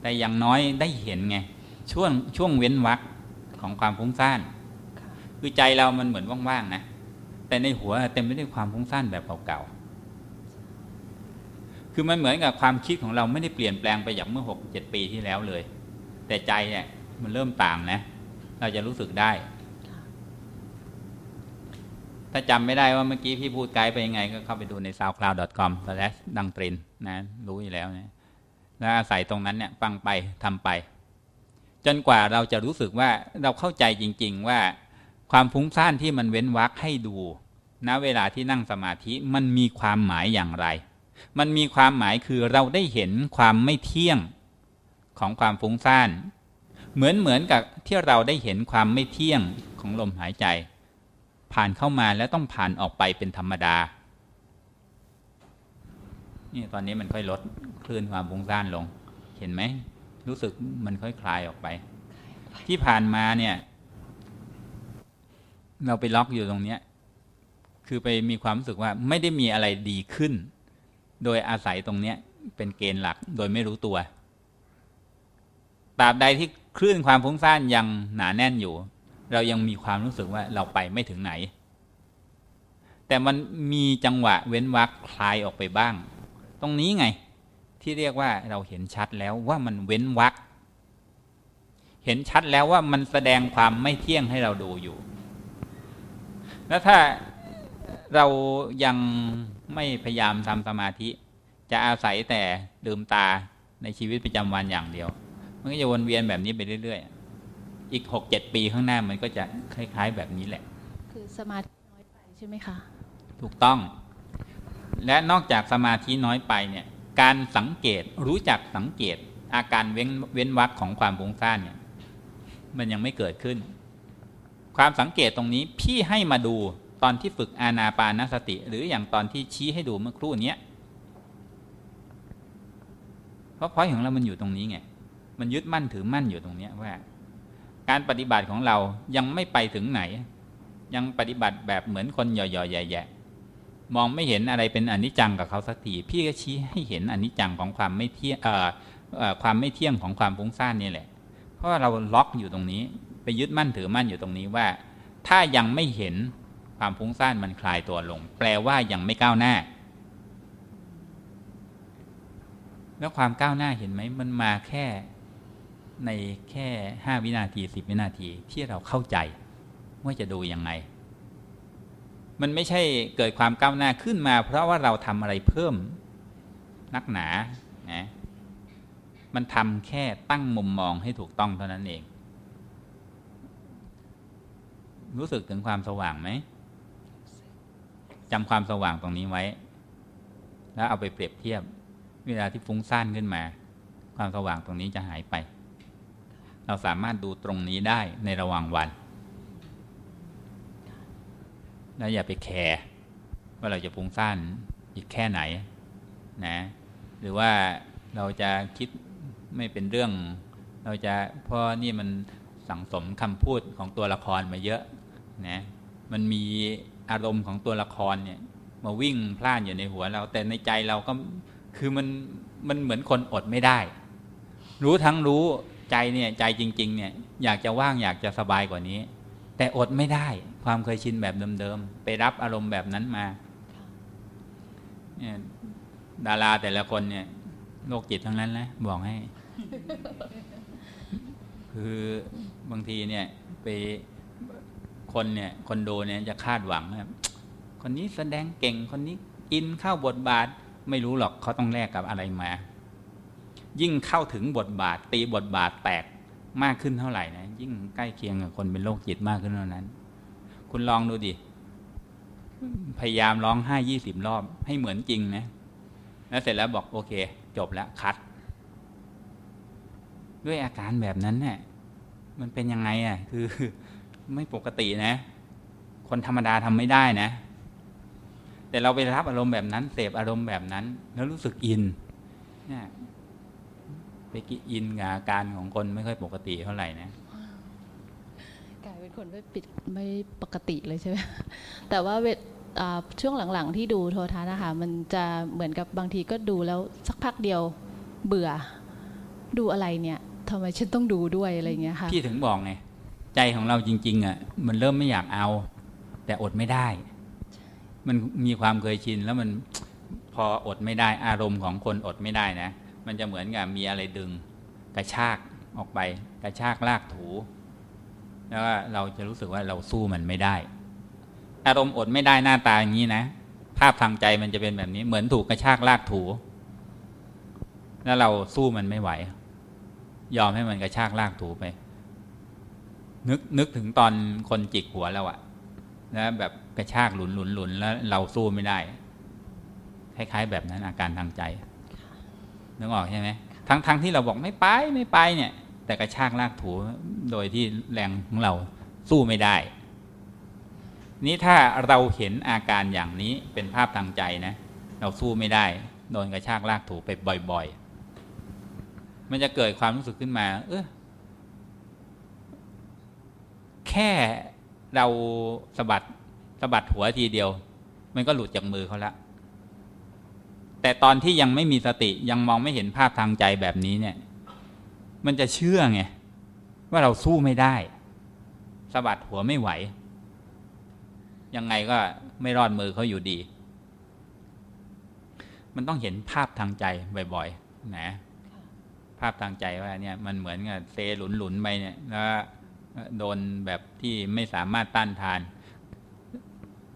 แต่อย่างน้อยได้เห็นไง ช่วงช่วงเว้นวักของความฟุ้งซ่าน คือใจเรามันเหมือนว่างๆนะ แต่ในหัวเต็มไปด้วยความฟุ้งซ่านแบบเก่าๆ คือมันเหมือนกับความคิดของเราไม่ได้เปลี่ยนแปลงไปอย่างเมื่อหกเจ็ดปีที่แล้วเลย แต่ใจเนี่ยมันเริ่มต่างนะ เราจะรู้สึกได้ ถ้าจำไม่ได้ว่าเมื่อกี้พี่พูดไกด์ไปยังไง ก็เข้าไปดูใน soundcloud.com แล้วดังตรินนะรู้อยู่แล้วนะแล้วอาศัยตรงนั้นเนี่ยฟังไปทำไป จนกว่าเราจะรู้สึกว่าเราเข้าใจจริง ๆ ว่าความฟุ้งซ่านที่มันเว้นวักให้ดูณเวลาที่นั่งสมาธิมันมีความหมายอย่างไร มันมีความหมายคือเราได้เห็นความไม่เที่ยงของความฟุ้งซ่านเหมือนเหมือนกับที่เราได้เห็นความไม่เที่ยงของลมหายใจ ผ่านเข้ามาแล้วต้องผ่านออกไปเป็นธรรมดานี่ตอนนี้มันค่อยลดคลื่นความฟุ้งซ่านลง เห็นไหมรู้สึกมันค่อยคลายออกไป ที่ผ่านมาเนี่ย เราไปล็อกอยู่ตรงเนี้ย คือไปมีความรู้สึกว่าไม่ได้มีอะไรดีขึ้น โดยอาศัยตรงเนี้ยเป็นเกณฑ์หลักโดยไม่รู้ตัวตราบใดที่คลื่นความฟุ้งซ่านยังหนาแน่นอยู่ เรายังมีความรู้สึกว่าเราไปไม่ถึงไหน แต่มันมีจังหวะเว้นวักคลายออกไปบ้าง ตรงนี้ไงที่เรียกว่าเราเห็นชัดแล้วว่ามันเว้นวักเห็นชัดแล้วว่ามันแสดงความไม่เที่ยงให้เราดูอยู่ แล้วถ้า เรายังไม่พยายามทำสมาธิ จะอาศัยแต่ลืมตาในชีวิตประจำวันอย่างเดียว มันก็จะวนเวียนแบบนี้ไปเรื่อยๆ อีกหกเจ็ดปีข้างหน้ามันก็จะคล้าย ๆ แบบนี้แหละ คือสมาธิน้อยไปใช่ไหมคะ ถูกต้อง และนอกจากสมาธิน้อยไปเนี่ย การสังเกตรู้จักสังเกต อาการเว้นเว้นวักของความฟุ้งซ่านเนี่ย มันยังไม่เกิดขึ้น ความสังเกตตรงนี้พี่ให้มาดู ตอนที่ฝึกอาณาปานสติ หรืออย่างตอนที่ชี้ให้ดูเมื่อครู่นี้เพราะพอยของเรามันอยู่ตรงนี้ไงมันยึดมั่นถือมั่นอยู่ตรงนี้ว่า การปฏิบัติของเรายังไม่ไปถึงไหน ยังปฏิบัติแบบเหมือนคนหย่อๆแย่ๆมองไม่เห็นอะไรเป็นอนิจจังกับเขาสักทีพี่ก็ชี้ให้เห็นอนิจจังของความไม่เที่ยงความไม่เที่ยงของความฟุ้งซ่านนี่แหละ เพราะเราล็อกอยู่ตรงนี้ ไปยึดมั่นถือมั่นอยู่ตรงนี้ว่า ถ้ายังไม่เห็น ความฟุ้งซ่านมันคลายตัวลง แปลว่ายังไม่ก้าวหน้า แล้วความก้าวหน้าเห็นไหมมันมาแค่ในแค่ห้าวินาทีสิบวินาทีที่เราเข้าใจว่าจะดูยังไง มันไม่ใช่เกิดความก้าวหน้าขึ้นมา เพราะว่าเราทำอะไรเพิ่มนักหนานะมันทำแค่ตั้งมุมมองให้ถูกต้องเท่านั้นเอง รู้สึกถึงความสว่างไหม จำความสว่างตรงนี้ไว้ แล้วเอาไปเปรียบเทียบ เวลาที่ฟุ้งซ่านขึ้นมา ความสว่างตรงนี้จะหายไป เราสามารถดูตรงนี้ได้ในระหว่างวัน แล้วอย่าไปแคร์ว่าเราจะฟุ้งซ่านอีกแค่ไหนนะ หรือว่าเราจะคิดไม่เป็นเรื่อง เราจะเพราะนี่มันสั่งสมคำพูดของตัวละครมาเยอะนะมันมี อารมณ์ของตัวละครเนี่ย มาวิ่งพล่านอยู่ในหัวเรา แต่ในใจเราก็คือมันมันเหมือนคนอดไม่ได้ รู้ทั้งรู้ใจเนี่ยใจจริง ๆ เนี่ย อยากจะว่างอยากจะสบายกว่านี้ แต่อดไม่ได้ ความเคยชินแบบเดิมๆไปรับอารมณ์แบบนั้นมาเนี่ยดาราแต่ละคนเนี่ยโรคจิตทั้งนั้นนะบอกให้ คือบางทีเนี่ยไป คนเนี่ยคนดูเนี่ยจะคาดหวังนะคนนี้แสดงเก่งคนนี้อินเข้าบทบาทไม่รู้หรอกเขาต้องแลกกับอะไรมา ยิ่งเข้าถึงบทบาท ตีบทบาทแตกมากขึ้นเท่าไหร่นะยิ่งใกล้เคียงกับคนเป็นโรคจิตมากขึ้นเท่านั้น คุณลองดูดิพยายามร้องไห้ยี่สิบรอบให้เหมือนจริงนะแล้วเสร็จแล้วบอกโอเค จบแล้วคัด ด้วยอาการแบบนั้นเนี่ยมันเป็นยังไงอะ คือ ไม่ปกตินะ คนธรรมดาทำไม่ได้นะ แต่เราไปรับอารมณ์แบบนั้น เสพอารมณ์แบบนั้น แล้วรู้สึกอินเนี่ยไปกิอินกับอาการของคนไม่ค่อยปกติเท่าไหร่นะกลายเป็นคนไม่ปิดไม่ปกติเลยใช่ไหมแต่ว่าเวทอ่าช่วงหลังๆ ที่ดูโทรทัศน์นะคะมันจะเหมือนกับบางทีก็ดูแล้วสักพักเดียวเบื่อ ดูอะไรเนี่ยทำไมฉันต้องดูด้วยอะไรอย่างเงี้ยค่ะพี่ถึงบอกไง ใจของเราจริง ๆอะมันเริ่มไม่อยากเอา แต่อดไม่ได้ มันมีความเคยชินแล้วมันพออดไม่ได้อารมณ์ของคนอดไม่ได้นะ มันจะเหมือนกับมีอะไรดึง กระชากออกไป กระชากลากถู แล้วเราจะรู้สึกว่าเราสู้มันไม่ได้ อารมณ์อดไม่ได้หน้าตาอย่างนี้นะ ภาพทางใจมันจะเป็นแบบนี้ เหมือนถูกกระชากลากถู แล้วเราสู้มันไม่ไหว ยอมให้มันกระชากลากถูไป นึกนึกถึงตอนคนจิกหัวเราอะแล้วแบบกระชากหลุนหลุนหลุนแล้วเราสู้ไม่ได้ คล้ายๆ แบบนั้นอาการทางใจนึกออกใช่ไหมทั้งทั้งที่เราบอกไม่ไปไม่ไปเนี่ย แต่กระชากลากถูโดยที่แรงของเราสู้ไม่ได้ นี่ถ้าเราเห็นอาการอย่างนี้เป็นภาพทางใจนะ เราสู้ไม่ได้ โดนกระชากลากถูไปบ่อย ๆ มันจะเกิดความรู้สึกขึ้นมา เออ แค่เราสะบัดสะบัดหัวทีเดียว มันก็หลุดจากมือเขาละแต่ตอนที่ยังไม่มีสติยังมองไม่เห็นภาพทางใจแบบนี้เนี่ย มันจะเชื่อไงว่าเราสู้ไม่ได้สะบัดหัวไม่ไหว ยังไงก็ไม่รอดมือเขาอยู่ดี มันต้องเห็นภาพทางใจบ่อยๆนะภาพทางใจว่าเนี่ยมันเหมือนกับเซหลุนๆไปเนี่ยแล้ว โดนแบบที่ไม่สามารถต้านทาน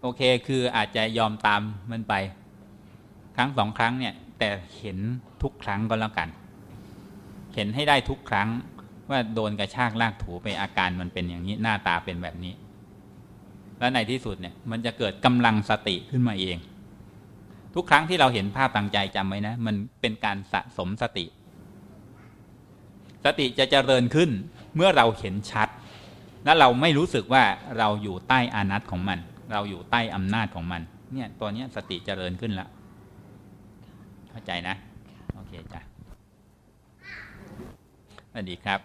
โอเคคืออาจจะยอมตามมันไป ครั้งสองครั้งเนี่ย แต่เห็นทุกครั้งก็แล้วกัน เห็นให้ได้ทุกครั้งว่าโดนกระชากลากถูไปอาการมันเป็นอย่างนี้หน้าตาเป็นแบบนี้ แล้วในที่สุดเนี่ย มันจะเกิดกำลังสติขึ้นมาเอง ทุกครั้งที่เราเห็นภาพทางใจจำไว้นะ มันเป็นการสะสมสติ สติจะเจริญขึ้นเมื่อเราเห็นชัด และเราไม่รู้สึกว่าเราอยู่ใต้อานัตของมัน เราอยู่ใต้อำนาจของมัน เนี่ยตัวนี้สติเจริญขึ้นแล้วเข้าใจนะ โอเคจ้ะสวัสดีครับ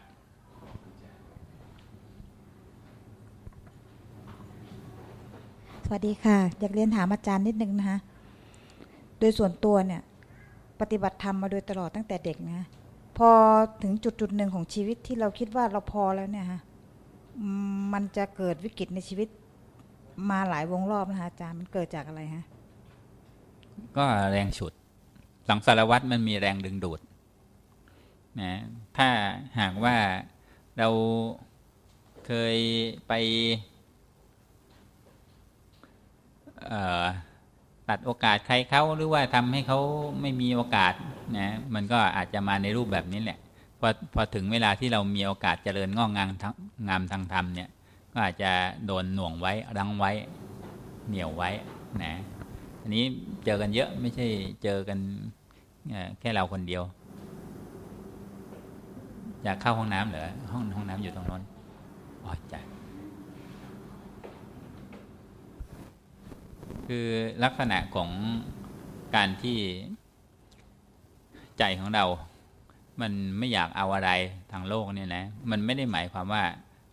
สวัสดีค่ะ อยากเรียนถามอาจารย์นิดนึงนะคะโดยส่วนตัวเนี่ย ปฏิบัติธรรมมาโดยตลอดตั้งแต่เด็กนะ พอถึงจุดจุดหนึ่งของชีวิตที่เราคิดว่าเราพอแล้วเนี่ยฮะ มันจะเกิดวิกฤตในชีวิตมาหลายวงรอบนะคะอาจารย์มันเกิดจากอะไรฮะก็แรงฉุดสังสารวัตรมันมีแรงดึงดูดนะถ้าหากว่าเราเคยไปตัดโอกาสใครเขาหรือว่าทำให้เขาไม่มีโอกาสนะมันก็อาจจะมาในรูปแบบนี้แหละ พอพอถึงเวลาที่เรามีโอกาสเจริญงอกงามทางามทางธรรมเนี่ย ก็อาจจะโดนหน่วงไว้รั้งไว้ เหนี่ยวไว้นะอันนี้เจอกันเยอะไม่ใช่เจอกันแค่เราคนเดียว อยากเข้าห้องน้ำเหรอห้องห้องน้ำอยู่ตรงนั้นอ๋อจ้ะคือลักษณะของการที่ใจของเรา มันไม่อยากเอาอะไรทางโลกเนี่ยนะมันไม่ได้หมายความว่า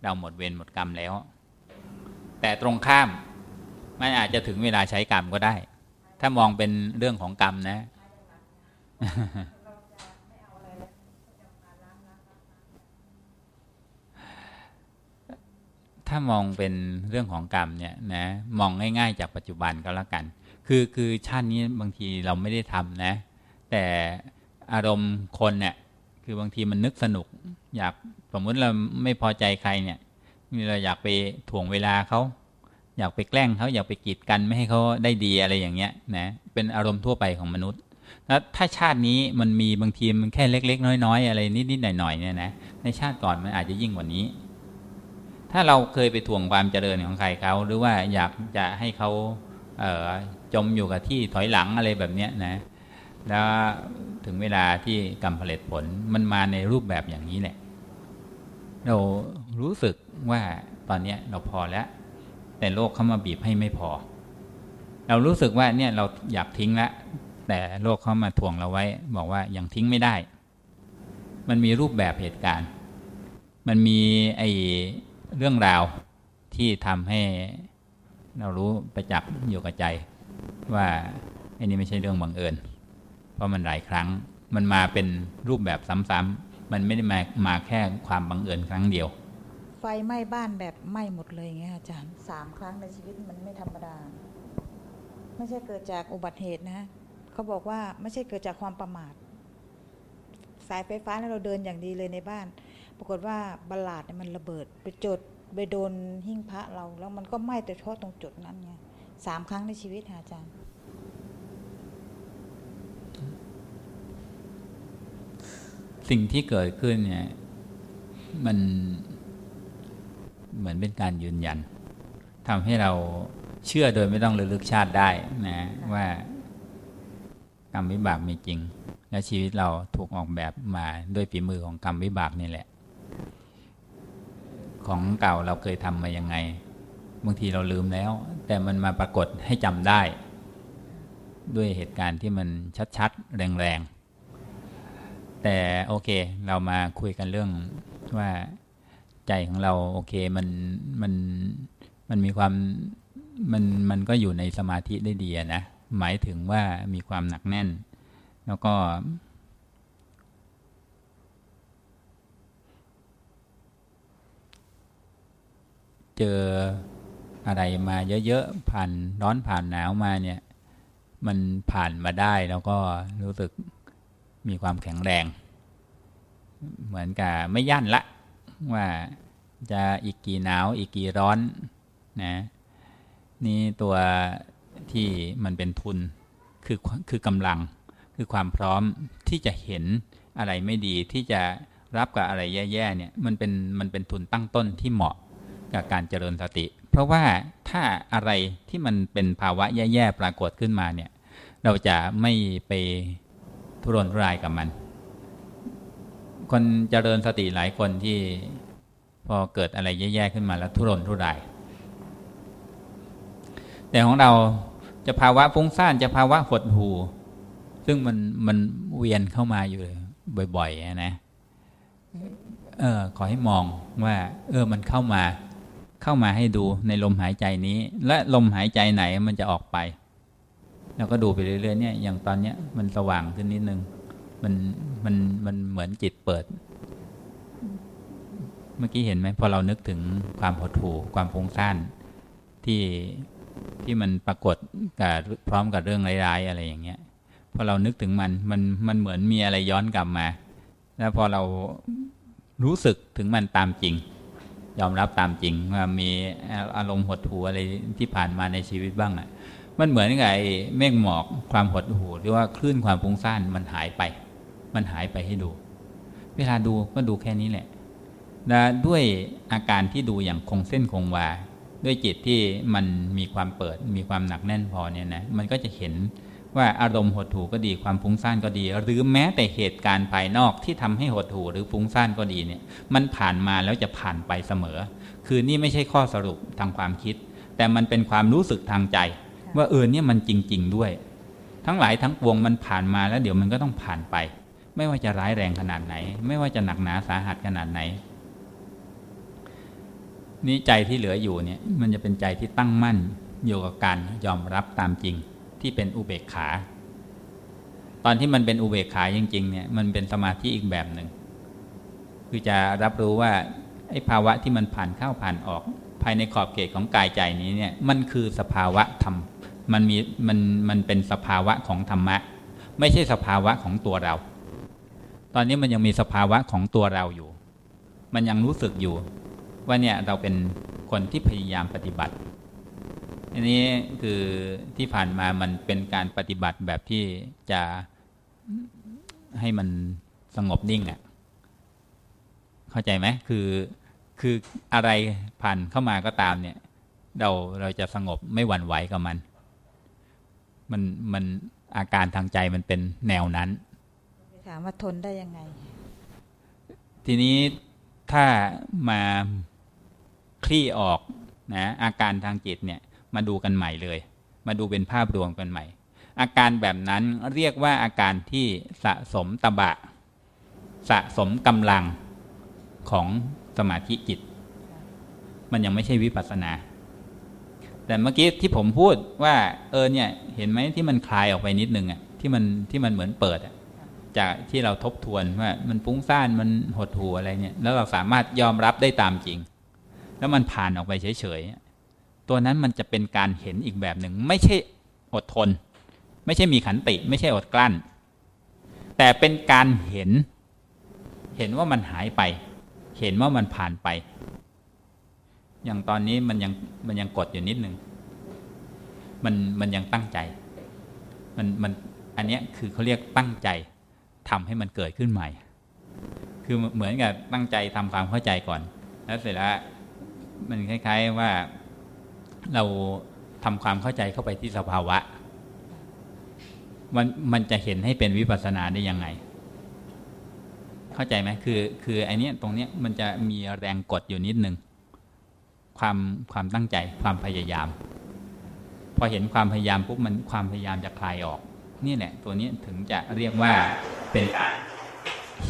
เราหมดเวรหมดกรรมแล้ว แต่ตรงข้ามมันอาจจะถึงเวลาใช้กรรมก็ได้ ถ้ามองเป็นเรื่องของกรรมนะ ถ้ามองเป็นเรื่องของกรรมเนี่ยนะมองง่ายๆ จากปัจจุบันก็แล้วกัน คือคือชาตินี้บางทีเราไม่ได้ทำนะ แต่อารมณ์คนเนี่ย คือบางทีมันนึกสนุก อยากสมมติเราไม่พอใจใครเนี่ยเราอยากไปถ่วงเวลาเขาอยากไปแกล้งเขาอยากไปกีดกันไม่ให้เขาได้ดีอะไรอย่างเงี้ยนะเป็นอารมณ์ทั่วไปของมนุษย์แล้วถ้าชาตินี้มันมีบางทีมันแค่เล็ก ๆ น้อย ๆ อะไรนิดๆหน่อยๆเนี่ยนะในชาติก่อนมันอาจจะยิ่งกว่านี้ ถ้าเราเคยไปถ่วงความเจริญของใครเขาหรือว่าอยากจะให้เขาเจมอยู่กับที่ถอยหลังอะไรแบบเนี้ยนะ แล้วถึงเวลาที่กรรมผลิตผลมันมาในรูปแบบอย่างนี้แหละ เรารู้สึกว่าตอนนี้เราพอแล้ว แต่โลกเข้ามาบีบให้ไม่พอ เรารู้สึกว่าเนี่ยเราอยากทิ้งแล้วแต่โลกเข้ามาถ่วงเราไว้ บอกว่ายังทิ้งไม่ได้ มันมีรูปแบบเหตุการณ์ มันมีไอเรื่องราวที่ทำให้เรารู้ประจักษ์อยู่กับใจ ว่าไอ้นี่ไม่ใช่เรื่องบังเอิญ เพราะมันหลายครั้ง มันมาเป็นรูปแบบซ้ำๆมันไม่ได้มามาแค่ความบังเอิญครั้งเดียว ไฟไหม้บ้านแบบไหม้หมดเลยอย่างเงี้ยอาจารย์สามครั้งในชีวิตมันไม่ธรรมดา ไม่ใช่เกิดจากอุบัติเหตุนะเขาบอกว่าไม่ใช่เกิดจากความประมาท สายไฟฟ้าเราเดินอย่างดีเลยในบ้าน ปรากฏว่าบลาดเนี่ยมันระเบิดไปจดไปโดนหิ้งพระเรา แล้วมันก็ไหม้แต่เฉพาะตรงจุดนั้นไงสามครั้งในชีวิตอาจารย์ สิ่งที่เกิดขึ้นเนี่ยมันเหมือนเป็นการยืนยันทำให้เราเชื่อโดยไม่ต้องระลึกชาติได้นะว่ากรรมวิบากมีจริง และชีวิตเราถูกออกแบบมาด้วยฝีมือของกรรมวิบากนี่แหละ ของเก่าเราเคยทำมายังไงบางทีเราลืมแล้ว แต่มันมาปรากฏให้จำได้ ด้วยเหตุการณ์ที่มันชัดๆ แรงๆ แต่โอเค เรามาคุยกันเรื่องว่าใจของเราโอเคมันมันมันมีความมันมันก็อยู่ในสมาธิได้ดีนะหมายถึงว่ามีความหนักแน่น แล้วก็ เจออะไรมาเยอะๆผ่านร้อนผ่านหนาวมาเนี่ย มันผ่านมาได้แล้วก็รู้สึก มีความแข็งแรง เหมือนกับไม่ยั่นละ ว่าจะอีกกี่หนาวอีกกี่ร้อนนะนี่ตัวที่มันเป็นทุนคือคือกำลังคือความพร้อมที่จะเห็นอะไรไม่ดีที่จะรับกับอะไรแย่ๆเนี่ยมันเป็นมันเป็นทุนตั้งต้นที่เหมาะกับการเจริญสติ เพราะว่าถ้าอะไรที่มันเป็นภาวะแย่ๆปรากฏขึ้นมาเนี่ยเราจะไม่ไป ทุรนทุรายกับมัน คนเจริญสติหลายคนที่พอเกิดอะไรแย่ๆขึ้นมาแล้วทุรนทุราย แต่ของเราจะภาวะฟุ้งซ่านจะภาวะหดหูซึ่งมันมันเวียนเข้ามาอยู่บ่อยๆนะเออขอให้มองว่า เออมันเข้ามาเข้ามาให้ดูในลมหายใจนี้ และลมหายใจไหนมันจะออกไป เราก็ดูไปเรื่อยๆเนี่ยอย่างตอนเนี้ยมันสว่างขึ้นนิดนึง มันมันมันเหมือนจิตเปิด เมื่อกี้เห็นไหมพอเรานึกถึงความหดหู่ความฟุ้งซ่านที่ที่มันปรากฏกับพร้อมกับเรื่องร้ายๆอะไรอย่างเงี้ยพอเรานึกถึงมันมันมันเหมือนมีอะไรย้อนกลับมา แล้วพอเรารู้สึกถึงมันตามจริง ยอมรับตามจริงว่ามีอารมณ์หดหู่อะไรที่ผ่านมาในชีวิตบ้างอะ่ะ มันเหมือนกับไอ้เมฆหมอกความหดหู่หรือว่าคลื่นความฟุ้งซ่านมันหายไป มันหายไปให้ดู เวลาดูก็ดูแค่นี้แหละและด้วยอาการที่ดูอย่างคงเส้นคงวา ด้วยจิตที่มันมีความเปิด มีความหนักแน่นพอเนี่ยนะมันก็จะเห็นว่าอารมณ์หดหู่ก็ดีความฟุ้งซ่านก็ดี หรือแม้แต่เหตุการณ์ภายนอกที่ทำให้หดหู่หรือฟุ้งซ่านก็ดีเนี่ย มันผ่านมาแล้วจะผ่านไปเสมอ คือนี่ไม่ใช่ข้อสรุปทางความคิด แต่มันเป็นความรู้สึกทางใจ ว่าเออเนี่ยมันจริง ๆ ด้วย ทั้งหลายทั้งปวงมันผ่านมาแล้วเดี๋ยวมันก็ต้องผ่านไป ไม่ว่าจะร้ายแรงขนาดไหน ไม่ว่าจะหนักหนาสาหัสขนาดไหน นี่ใจที่เหลืออยู่เนี่ยมันจะเป็นใจที่ตั้งมั่นอยู่กับการยอมรับตามจริงที่เป็นอุเบกขา ตอนที่มันเป็นอุเบกขาจริงๆเนี่ยมันเป็นสมาธิอีกแบบหนึ่งคือจะรับรู้ว่าไอ้ภาวะที่มันผ่านเข้าผ่านออก ภายในขอบเขตของกายใจนี้เนี่ยมันคือสภาวะธรรม มันมีมันมันเป็นสภาวะของธรรมะ ไม่ใช่สภาวะของตัวเรา ตอนนี้มันยังมีสภาวะของตัวเราอยู่ มันยังรู้สึกอยู่ ว่าเนี่ยเราเป็นคนที่พยายามปฏิบัติ อันนี้คือที่ผ่านมามันเป็นการปฏิบัติแบบที่จะให้มันสงบนิ่งอะ่ะ เข้าใจไหมคือคืออะไรผ่านเข้ามาก็ตามเนี่ย เราเราจะสงบไม่หวั่นไหวกับมัน มันมันอาการทางใจมันเป็นแนวนั้นถามว่าทนได้ยังไง ทีนี้ถ้ามาคลี่ออกนะอาการทางจิตเนี่ยมาดูกันใหม่เลย มาดูเป็นภาพรวมกันใหม่ อาการแบบนั้นเรียกว่าอาการที่สะสมตบะ สะสมกำลังของสมาธิจิต มันยังไม่ใช่วิปัสสนา แต่เมื่อกี้ที่ผมพูดว่า เออเนี่ย เห็นไหมที่มันคลายออกไปนิดนึงอะที่มันที่มันเหมือนเปิดอะจากที่เราทบทวนว่ามันฟุ้งซ่านมันหดหูอะไรเนี่ย แล้วเราสามารถยอมรับได้ตามจริง แล้วมันผ่านออกไปเฉยๆตัวนั้นมันจะเป็นการเห็นอีกแบบหนึ่ง ไม่ใช่อดทน ไม่ใช่มีขันติ ไม่ใช่อดกลั้น แต่เป็นการเห็น เห็นว่ามันหายไป เห็นว่ามันผ่านไป อย่างตอนนี้มันยังมันยังกดอยู่นิดนึงมันมันยังตั้งใจ มันมันอันเนี้ยคือเขาเรียกตั้งใจทำให้มันเกิดขึ้นใหม่ คือเหมือนกับตั้งใจทำความเข้าใจก่อน แล้วเสร็จแล้วมันคล้าย ๆว่าเราทำความเข้าใจเข้าไปที่สภาวะ มันมันจะเห็นให้เป็นวิปัสสนาได้ยังไง เข้าใจไหมคือ คือไอเนี้ยตรงเนี้ยมันจะมีแรงกดอยู่นิดนึง ความความตั้งใจความพยายาม พอเห็นความพยายามปุ๊บมันความพยายามจะคลายออก นี่แหละ ตัวนี้ถึงจะเรียกว่าเป็นการ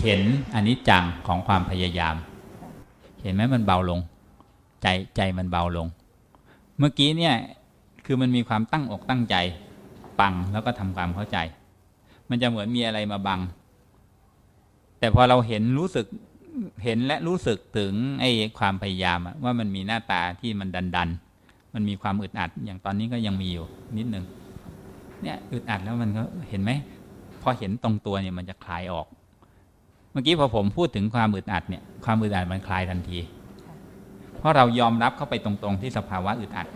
เห็นอันิจจังของความพยายาม เห็นไหมมันเบาลง ใจใจมันเบาลง เมื่อกี้เนี่ยคือมันมีความตั้งอกตั้งใจฟังแล้วก็ทำความเข้าใจ มันจะเหมือนมีอะไรมาบัง แต่พอเราเห็นรู้สึก เห็นและรู้สึกถึงไอ้ความพยายามว่ามันมีหน้าตาที่มันดันดันมันมีความอึดอัด อย่างตอนนี้ก็ยังมีอยู่นิดนึงเนี่ยอึดอัดแล้วมันก็เห็นไหมพอเห็นตรงตัวเนี่ยมันจะคลายออก เมื่อกี้พอผมพูดถึงความอึดอัดเนี่ยความอึดอัดมันคลายทันที เพราะเรายอมรับเข้าไปตรงๆที่สภาวะอึดอัด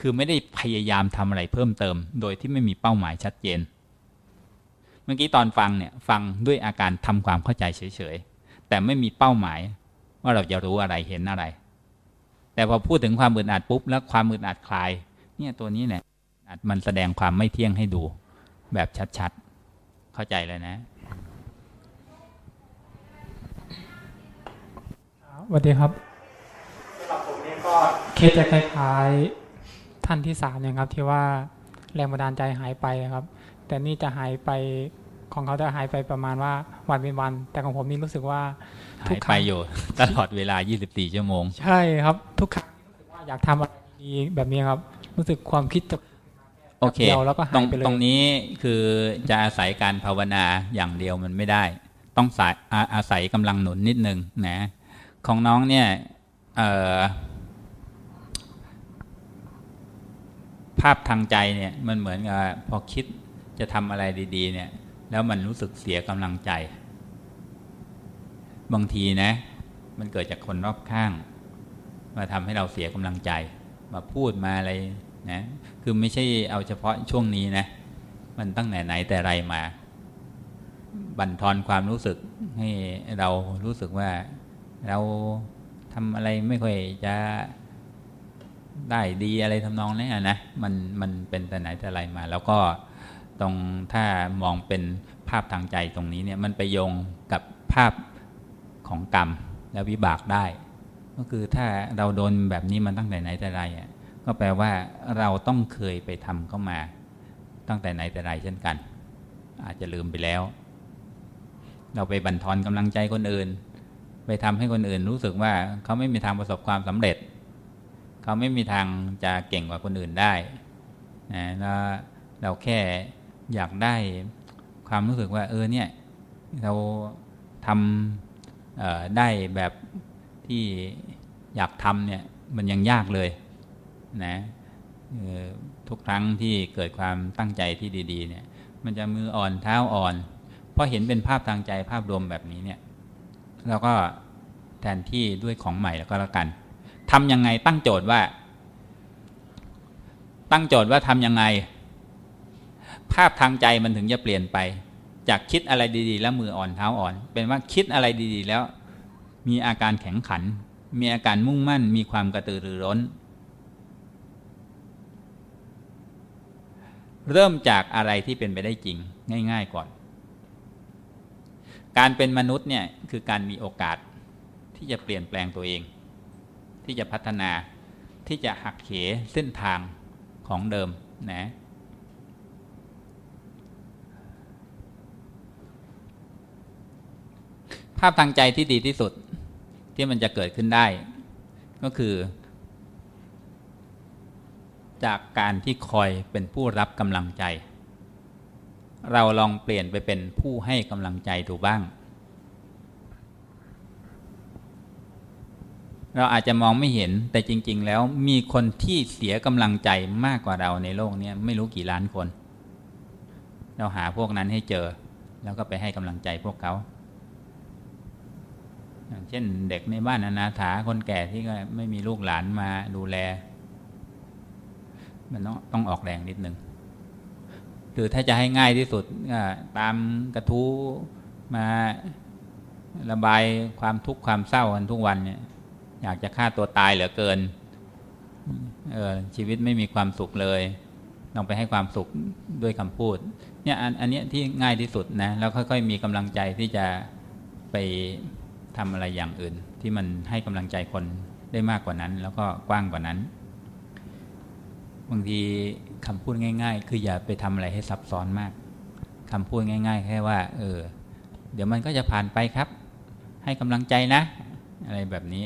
คือไม่ได้พยายามทำอะไรเพิ่มเติม โดยที่ไม่มีเป้าหมายชัดเจน มื่อกี้ตอนฟังเนี่ยฟังด้วยอาการทำความเข้าใจเฉยๆ แต่ไม่มีเป้าหมายว่าเราจะรู้อะไรเห็นอะไร แต่พอพูดถึงความอึดอัดปุ๊บแล้วความอึดอัดคลาย เนี่ยตัวนี้เนี่ยมันแสดงความไม่เที่ยงให้ดู แบบชัดๆ เข้าใจเลยนะสวัสดีครับสำหรับผมนี่ก็เคสจะคล้ายๆท่านที่สามเนี่ยครับ ที่ว่าแรงบันดาลใจหายไปครับ แต่นี่จะหายไป ของเขาจะหายไปประมาณว่าวันเป็นวัน แต่ของผมนี่รู้สึกว่าหายไปอยู่ตลอดเวลา 24 ชั่วโมง ใช่ครับ ทุกครั้งรู้สึกว่าอยากทำอะไรดีแบบนี้ครับ รู้สึกความคิดจะโอเคเดียวแล้วก็ตรหางยไปเลยตรงนี้คือจะอาศัยการภาวนาอย่างเดียวมันไม่ได้ ต้องสายอาอาศัยกำลังหนุนนิดนึงนะของน้องเนี่ยเอ่อภาพทางใจเนี่ยมันเหมือนกับพอคิดจะทำอะไรดี ๆ เนี่ย แล้วมันรู้สึกเสียกำลังใจ บางทีนะ มันเกิดจากคนรอบข้าง มาทำให้เราเสียกำลังใจ มาพูดมาอะไรนะ คือไม่ใช่เอาเฉพาะช่วงนี้นะ มันตั้งแต่ไหนแต่ไรมา บั่นทอนความรู้สึกให้เรารู้สึกว่าเราทำอะไรไม่ค่อยจะได้ดีอะไรทำนองนี้นะ มันมันเป็นแต่ไหนแต่ไรมา แล้วก็ ตรงถ้ามองเป็นภาพทางใจตรงนี้เนี่ยมันไปโยงกับภาพของกรรมและวิบากได้ ก็คือถ้าเราโดนแบบนี้มันตั้งแต่ไหนแต่ไรอะก็แปลว่าเราต้องเคยไปทำเข้ามา ตั้งแต่ไหนแต่ไรเช่นกัน อาจจะลืมไปแล้ว เราไปบั่นทอนกำลังใจคนอื่น ไปทำให้คนอื่นรู้สึกว่าเขาไม่มีทางประสบความสำเร็จ เขาไม่มีทางจะเก่งกว่าคนอื่นได้นะแล้วเราแค่ อยากได้ความรู้สึกว่า เออเนี่ย เราทำได้แบบที่อยากทำเนี่ย มันยังยากเลยนะทุกครั้งที่เกิดความตั้งใจที่ดี ๆ เนี่ย มันจะมืออ่อนเท้าอ่อนเพราะเห็นเป็นภาพทางใจภาพรวมแบบนี้เนี่ยเราก็แทนที่ด้วยของใหม่แล้วก็แล้วกันทำยังไงตั้งโจทย์ว่า ตั้งโจทย์ว่าทำยังไง ภาพทางใจมันถึงจะเปลี่ยนไป จากคิดอะไรดีๆ แล้วมืออ่อนเท้าอ่อน เป็นว่าคิดอะไรดีๆ แล้ว มีอาการแข็งขัน มีอาการมุ่งมั่น มีความกระตือรือร้น เริ่มจากอะไรที่เป็นไปได้จริง ง่าย ๆ ก่อน การเป็นมนุษย์เนี่ยคือการมีโอกาสที่จะเปลี่ยนแปลงตัวเอง ที่จะพัฒนาที่จะหักเหเส้นทางของเดิมนะ ภาพทางใจที่ดีที่สุดที่มันจะเกิดขึ้นได้ ก็คือ จากการที่คอยเป็นผู้รับกำลังใจ เราลองเปลี่ยนไปเป็นผู้ให้กำลังใจดูบ้าง เราอาจจะมองไม่เห็นแต่จริง ๆ แล้วมีคนที่เสียกำลังใจมากกว่าเราในโลกนี้ไม่รู้กี่ล้านคน เราหาพวกนั้นให้เจอ แล้วก็ไปให้กำลังใจพวกเขา เช่นเด็กในบ้านอนาถาคนแก่ที่ก็ไม่มีลูกหลานมาดูแล มันต้องต้องออกแรงนิดนึงหรือถ้าจะให้ง่ายที่สุดตามกระทู้มาระบายความทุกข์ความเศร้ากันทุกวันเนี่ย อยากจะฆ่าตัวตายเหลือเกิน เออชีวิตไม่มีความสุขเลยลองไปให้ความสุขด้วยคำพูด เนี่ยอันอันนี้ที่ง่ายที่สุดนะแล้วค่อย ๆ มีกำลังใจที่จะไป ทำอะไรอย่างอื่น ที่มันให้กำลังใจคนได้มากกว่านั้น แล้วก็กว้างกว่านั้น บางทีคำพูดง่าย ๆ คืออย่าไปทำอะไรให้ซับซ้อนมากคำพูดง่าย ๆ แค่ว่า เออ เดี๋ยวมันก็จะผ่านไปครับ ให้กำลังใจนะ อะไรแบบนี้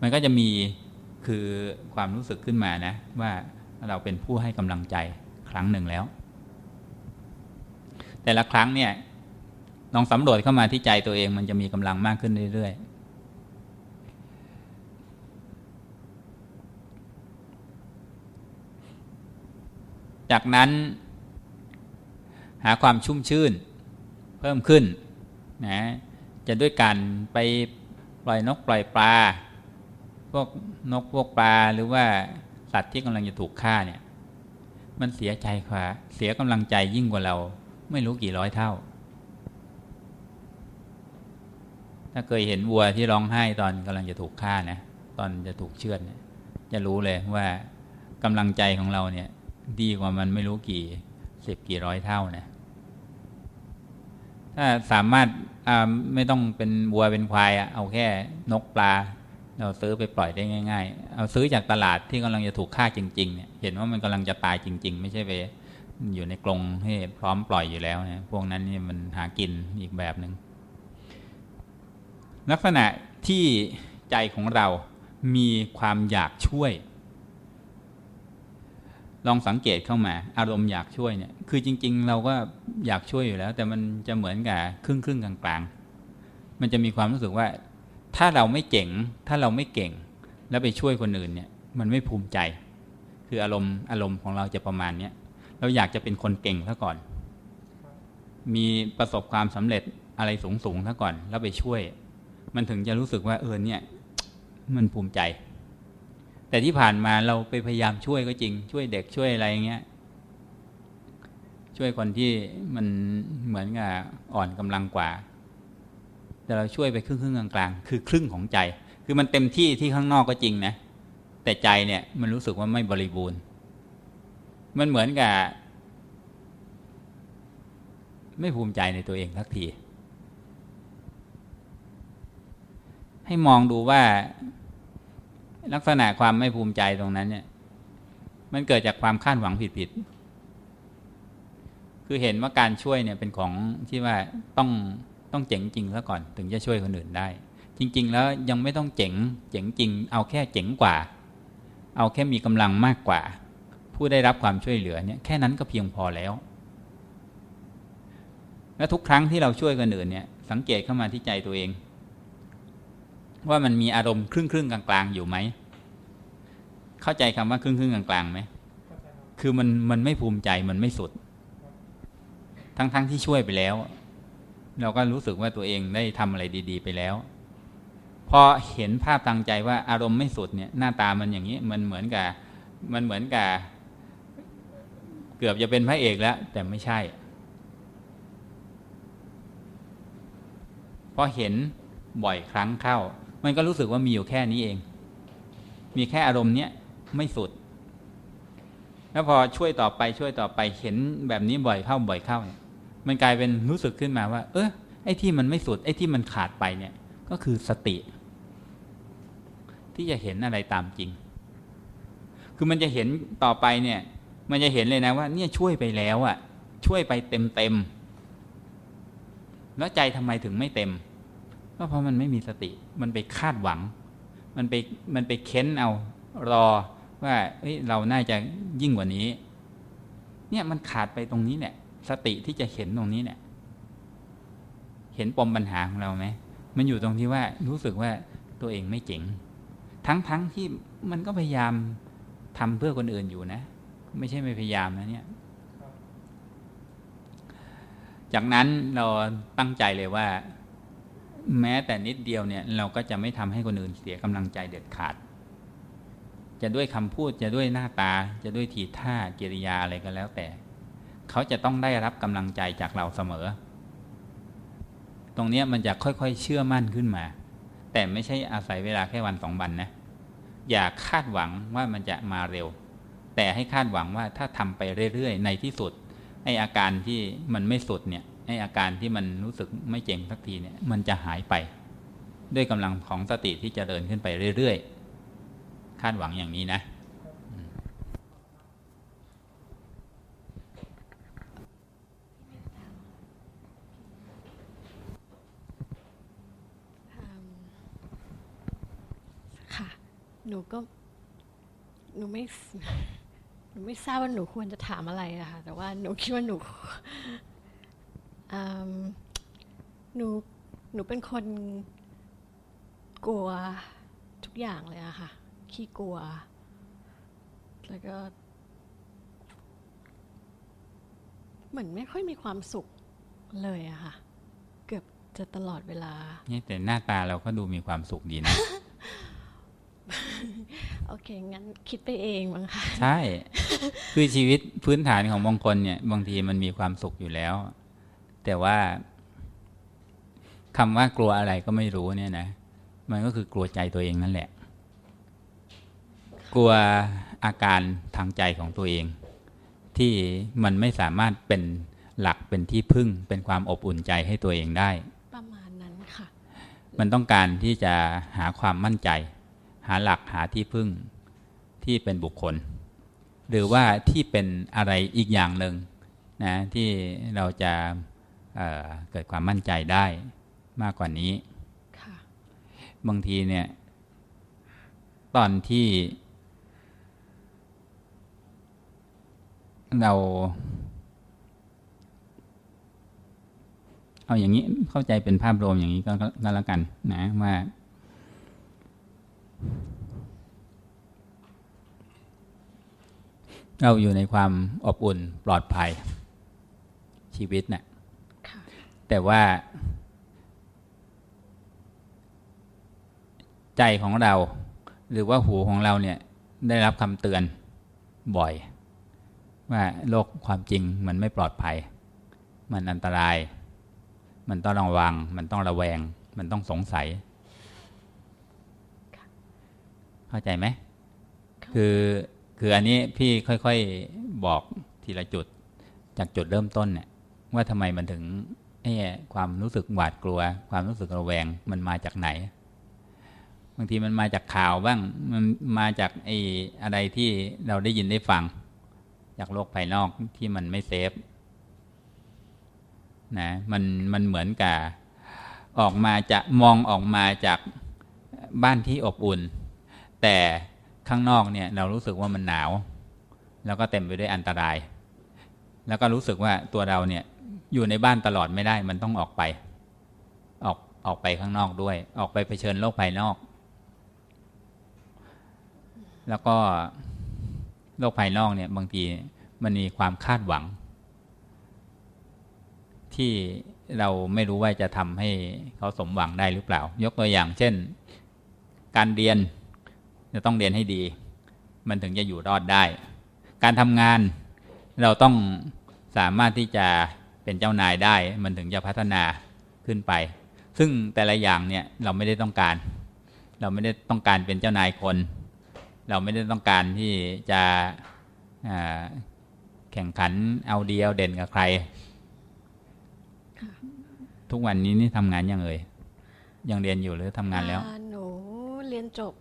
มันก็จะมีคือความรู้สึกขึ้นมานะ ว่าเราเป็นผู้ให้กำลังใจครั้งหนึ่งแล้ว แต่ละครั้งเนี่ย ลองสำรวจเข้ามาที่ใจตัวเองมันจะมีกำลังมากขึ้นเรื่อยๆจากนั้นหาความชุ่มชื่นเพิ่มขึ้นนะจะด้วยการไปปล่อยนกปล่อยปลา พวกนกพวกปลาหรือว่าสัตว์ที่กำลังจะถูกฆ่าเนี่ย มันเสียใจกว่าเสียกำลังใจยิ่งกว่าเรา ไม่รู้กี่ร้อยเท่า ถ้าเคยเห็นวัวที่ร้องไห้ตอนกำลังจะถูกฆ่านะตอนจะถูกเชือดเนี่ยจะรู้เลยว่ากำลังใจของเราเนี่ย ดีกว่ามันไม่รู้กี่สิบกี่ร้อยเท่านะถ้าสามารถไม่ต้องเป็นวัวเป็นควายเอาแค่นกปลา เราซื้อไปปล่อยได้ง่าย ๆ เอาซื้อจากตลาดที่กำลังจะถูกฆ่าจริงๆเนี่ยเห็นว่ามันกำลังจะตายจริง ๆ ไม่ใช่ไปอยู่ในกรงให้พร้อมปล่อยอยู่แล้วนี่ยพวกนั้นนี่มันหากินอีกแบบหนึง่ง ลักษณะที่ใจของเรามีความอยากช่วย ลองสังเกตเข้ามา อารมณ์อยากช่วยเนี่ย คือจริง ๆ เราก็อยากช่วยอยู่แล้ว แต่มันจะเหมือนกับครึ่งครึ่งกลางๆ มันจะมีความรู้สึกว่า ถ้าเราไม่เจ๋ง ถ้าเราไม่เก่ง แล้วไปช่วยคนอื่นเนี่ย มันไม่ภูมิใจ คืออารมณ์อารมณ์ของเราจะประมาณเนี้ยเราอยากจะเป็นคนเก่งซะก่อน มีประสบความสำเร็จอะไรสูงสูงซะก่อน แล้วไปช่วย มันถึงจะรู้สึกว่าเออเนี่ย มันภูมิใจ แต่ที่ผ่านมาเราไปพยายามช่วยก็จริง ช่วยเด็กช่วยอะไรเงี้ยช่วยคนที่มันเหมือนกับอ่อนกำลังกว่า แต่เราช่วยไปครึ่งครึ่งกลางๆคือครึ่งของใจ คือมันเต็มที่ที่ข้างนอกก็จริงนะแต่ใจเนี่ยมันรู้สึกว่าไม่บริบูรณ์ มันเหมือนกับไม่ภูมิใจในตัวเองสักที ให้มองดูว่าลักษณะความไม่ภูมิใจตรงนั้นเนี่ย มันเกิดจากความคาดหวังผิดๆ คือเห็นว่าการช่วยเนี่ยเป็นของที่ว่าต้องต้องเจ๋งจริงซะก่อนถึงจะช่วยคนอื่นได้ จริง ๆ แล้วยังไม่ต้องเจ๋ง เจ๋งจริง เอาแค่เจ๋งกว่า เอาแค่มีกำลังมากกว่า ผู้ได้รับความช่วยเหลือเนี่ยแค่นั้นก็เพียงพอแล้ว และทุกครั้งที่เราช่วยคนอื่นเนี่ย สังเกตเข้ามาที่ใจตัวเอง ว่ามันมีอารมณ์ครึ่งครึ่งกลางๆ อยู่ไหม เข้าใจคำว่าครึ่งครึ่งกลางๆไหมคือมันมันไม่ภูมิใจมันไม่สุด ทั้งๆทที่ช่วยไปแล้ว เราก็รู้สึกว่าตัวเองได้ทำอะไรดี ๆ ไปแล้ว พอเห็นภาพตั้งใจว่าอารมณ์ไม่สุดเนี่ยหน้าตามันอย่างนี้มันเหมือนกับมันเหมือนกับเกือบจะเป็นพระเอกแล้ว แต่ไม่ใช่พอเห็นบ่อยครั้งเข้า มันก็รู้สึกว่ามีอยู่แค่นี้เอง มีแค่อารมณ์เนี้ยไม่สุด แล้วพอช่วยต่อไปช่วยต่อไปเห็นแบบนี้บ่อยเข้าบ่อยเข้าเนี่ย มันกลายเป็นรู้สึกขึ้นมาว่า เออไอ้ที่มันไม่สุด ไอ้ที่มันขาดไปเนี่ย ก็คือสติ ที่จะเห็นอะไรตามจริง คือมันจะเห็นต่อไปเนี่ย มันจะเห็นเลยนะว่า เนี่ยช่วยไปแล้วอะช่วยไปเต็มเต็มแล้วใจทำไมถึงไม่เต็ม ก็เพราะมันไม่มีสติ มันไปคาดหวัง มันไปมันไปเค้นเอารอว่าเฮ้ยเราน่าจะยิ่งกว่านี้ เนี่ยมันขาดไปตรงนี้เนี่ย สติที่จะเห็นตรงนี้เนี่ยเห็นปมปัญหาของเราไหมมันอยู่ตรงที่ว่ารู้สึกว่าตัวเองไม่เจ๋ง ทั้งๆทที่มันก็พยายามทำเพื่อคนอื่นอยู่นะ ไม่ใช่ไม่พยายามนะเนี่ย จากนั้นเราตั้งใจเลยว่า แม้แต่นิดเดียวเนี่ยเราก็จะไม่ทำให้คนอื่นเสียกำลังใจเด็ดขาด จะด้วยคำพูดจะด้วยหน้าตาจะด้วยทีท่ากิริยาอะไรก็แล้วแต่ เขาจะต้องได้รับกำลังใจจากเราเสมอ ตรงนี้มันจะค่อยๆ เชื่อมั่นขึ้นมา แต่ไม่ใช่อาศัยเวลาแค่วันสองวันนะอย่าคาดหวังว่ามันจะมาเร็ว แต่ให้คาดหวังว่าถ้าทำไปเรื่อยๆ ในที่สุดไออาการที่มันไม่สุดเนี่ย ไออาการที่มันรู้สึกไม่เจ๋งสักทีเนี่ย มันจะหายไป ด้วยกำลังของสติที่จเจริญขึ้นไปเรื่อยๆ คาดหวังอย่างนี้นะ ค่ะ หนูก็หนูไม่หนูไม่ทราบว่าหนูควรจะถามอะไรอะค่ะ แต่ว่าหนูคิดว่าหนู หนูหนูเป็นคนกลัวทุกอย่างเลยอะค่ะ ขี้กลัว แล้วก็ เหมือนไม่ค่อยมีความสุขเลยอะค่ะ เกือบจะตลอดเวลานี่แต่หน้าตาเราก็ดูมีความสุขดีนะ โอเค งั้นคิดไปเองมั้งค่ะ ใช่ คือชีวิตพื้นฐานของบางคนเนี่ย บางทีมันมีความสุขอยู่แล้ว แต่ว่าคำว่ากลัวอะไรก็ไม่รู้เนี่ยนะ มันก็คือกลัวใจตัวเองนั่นแหละ กลัวอาการทางใจของตัวเอง ที่มันไม่สามารถเป็นหลักเป็นที่พึ่งเป็นความอบอุ่นใจให้ตัวเองได้ ประมาณนั้นค่ะ มันต้องการที่จะหาความมั่นใจ หาหลักหาที่พึ่งที่เป็นบุคคล หรือว่าที่เป็นอะไรอีกอย่างหนึ่งนะที่เราจะ เเกิดความมั่นใจได้มากกว่านี้บางทีเนี่ย ตอนที่ เรา เอาอย่างนี้เข้าใจเป็นภาพรวมอย่างนี้ก็ก็แล้วกัน นะว่า เราอยู่ในความอบอุ่นปลอดภัยชีวิตเนะ่ย แต่ว่า ใจของเรา หรือว่าหูของเราเนี่ยได้รับคำเตือนบ่อย ว่าโลกความจริงมันไม่ปลอดภัย มันอันตราย มันต้องระวัง มันต้องระแวง มันต้องสงสัย เข้าใจไหมคือคืออันนี้พี่ค่อย ๆบอกทีละจุดจากจุดเริ่มต้นเนี่ยว่าทำไมมันถึง ไอ้ความรู้สึกหวาดกลัว ความรู้สึกระแวงมันมาจากไหน บางทีมันมาจากข่าวบ้างมันมาจากไอ้อะไรที่เราได้ยินได้ฟัง จากโลกภายนอกที่มันไม่เซฟนะมันมันเหมือนกับออกมาจะมองออกมาจากบ้านที่อบอุ่น แต่ข้างนอกเนี่ยเรารู้สึกว่ามันหนาว แล้วก็เต็มไปด้วยอันตราย แล้วก็รู้สึกว่าตัวเราเนี่ย อยู่ในบ้านตลอดไม่ได้ มันต้องออกไป ออกออกไปข้างนอกด้วย ออกไปเผชิญโลกภายนอก แล้วก็โลกภายนอกเนี่ย บางทีมันมีความคาดหวัง ที่เราไม่รู้ว่าจะทำให้เขาสมหวังได้หรือเปล่า ยกตัวอย่างเช่น การเรียนจะต้องเรียนให้ดี มันถึงจะอยู่รอดได้ การทำงานเราต้องสามารถที่จะ เป็นเจ้านายได้ มันถึงจะพัฒนาขึ้นไป ซึ่งแต่ละอย่างเนี่ยเราไม่ได้ต้องการ เราไม่ได้ต้องการเป็นเจ้านายคน เราไม่ได้ต้องการที่จะแข่งขันเอาเดียวเด่นกับใคร ทุกวันนี้นี่ทำงานยังเอ่ยยังเรียนอยู่หรือทำงานแล้วหนูเรียนจบ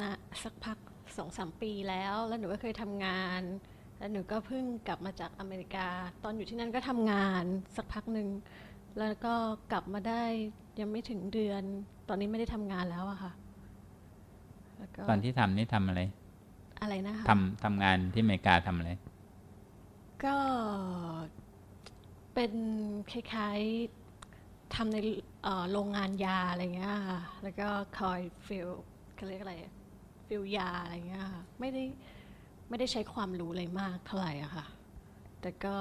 นะสักพักสองสามปีแล้ว แล้วหนูก็เคยทำงาน แล้วหนูก็เพิ่งกลับมาจากอเมริกา ตอนอยู่ที่นั่นก็ทำงานสักพักหนึ่ง แล้วก็กลับมาได้ยังไม่ถึงเดือน ตอนนี้ไม่ได้ทำงานแล้วอะค่ะตอนที่ทำนี่ทำอะไร อะไรนะคะทำทำงานที่อเมริกาทำอะไร ก็เป็นคล้ายๆทำในโรงงานยาอะไรเงี้ยค่ะ แล้วก็คอยฟิลเขาเรียกอะไรฟิลยาอะไรเงี้ยค่ะ ไม่ได้ ไม่ได้ใช้ความรู้เลยมากเท่าไหร่อะค่ะ แต่ก็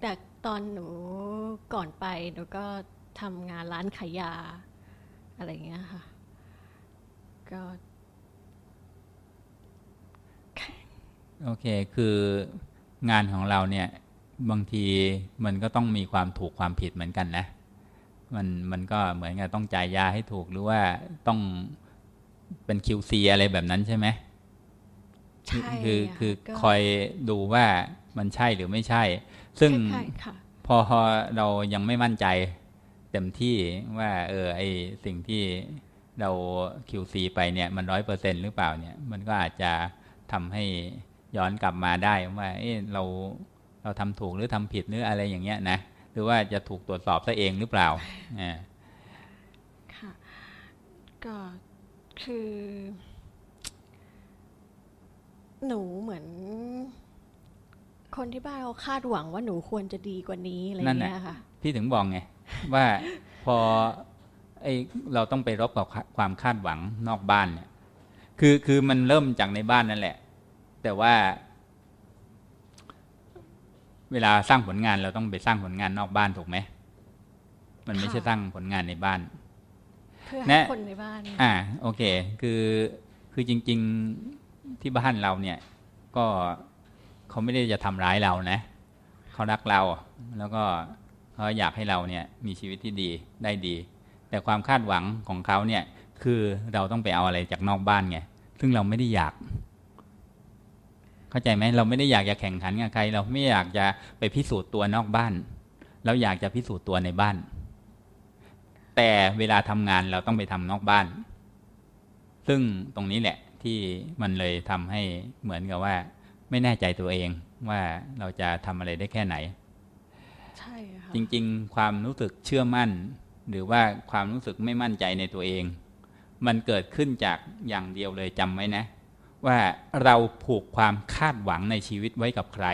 แต่ตอนหนูก่อนไปหนูก็ทำงานร้านขายยา อะไรเงี้ยค่ะ ก็ โอเค คืองานของเราเนี่ย บางทีมันก็ต้องมีความถูกความผิดเหมือนกันนะ มันมันก็เหมือนกับต้องจ่ายยาให้ถูกหรือว่าต้องเป็น QC อะไรแบบนั้นใช่ไหมใคือคือคอยดูว่ามันใช่หรือไม่ใช่ ซึ่งพอเรายังไม่มั่นใจเต็มที่ว่า เออไอสิ่งที่เรา QC ไปเนี่ยมันร้อยเปอร์เซ็นหรือเปล่าเนี่ย มันก็อาจจะทำให้ย้อนกลับมาได้ว่าเออเราเราทำถูกหรือทำผิดหรืออะไรอย่างเงี้ยนะหรือว่าจะถูกตรวจสอบซะเองหรือเปล่าอ่าค่ะก็คือ หนูเหมือน คนที่บ้านเขาคาดหวังว่าหนูควรจะดีกว่านี้อะไรเงี้ยค่ะพี่ถึงบอกไงว่าพอไอเราต้องไปรบกับความคาดหวังนอกบ้านเนี่ย คือคือมันเริ่มจากในบ้านนั่นแหละ แต่ว่า เวลาสร้างผลงานเราต้องไปสร้างผลงานนอกบ้านถูกไหมมันไม่ใช่สร้างผลงานในบ้านเพื่อให้คนในบ้าน อ่า โอเค คือคือจริง ๆ ที่บ้านเราเนี่ย ก็เขาไม่ได้จะทำร้ายเรานะเขารักเรา แล้วก็เขาอยากให้เราเนี่ยมีชีวิตที่ดีได้ดี แต่ความคาดหวังของเขาเนี่ย คือเราต้องไปเอาอะไรจากนอกบ้านไงซึ่งเราไม่ได้อยาก เข้าใจไหมเราไม่ได้อยากจะแข่งขันกับใคร เราไม่อยากจะไปพิสูจน์ตัวนอกบ้านเราอยากจะพิสูจน์ตัวในบ้าน แต่เวลาทำงานเราต้องไปทำนอกบ้าน ซึ่งตรงนี้แหละ ที่มันเลยทำให้เหมือนกับว่า ไม่แน่ใจตัวเองว่าเราจะทำอะไรได้แค่ไหน ใช่ค่ะจริง ๆ ความรู้สึกเชื่อมั่น หรือว่าความรู้สึกไม่มั่นใจในตัวเอง มันเกิดขึ้นจากอย่างเดียวเลยจำไว้นะ ว่าเราผูกความคาดหวังในชีวิตไว้กับใคร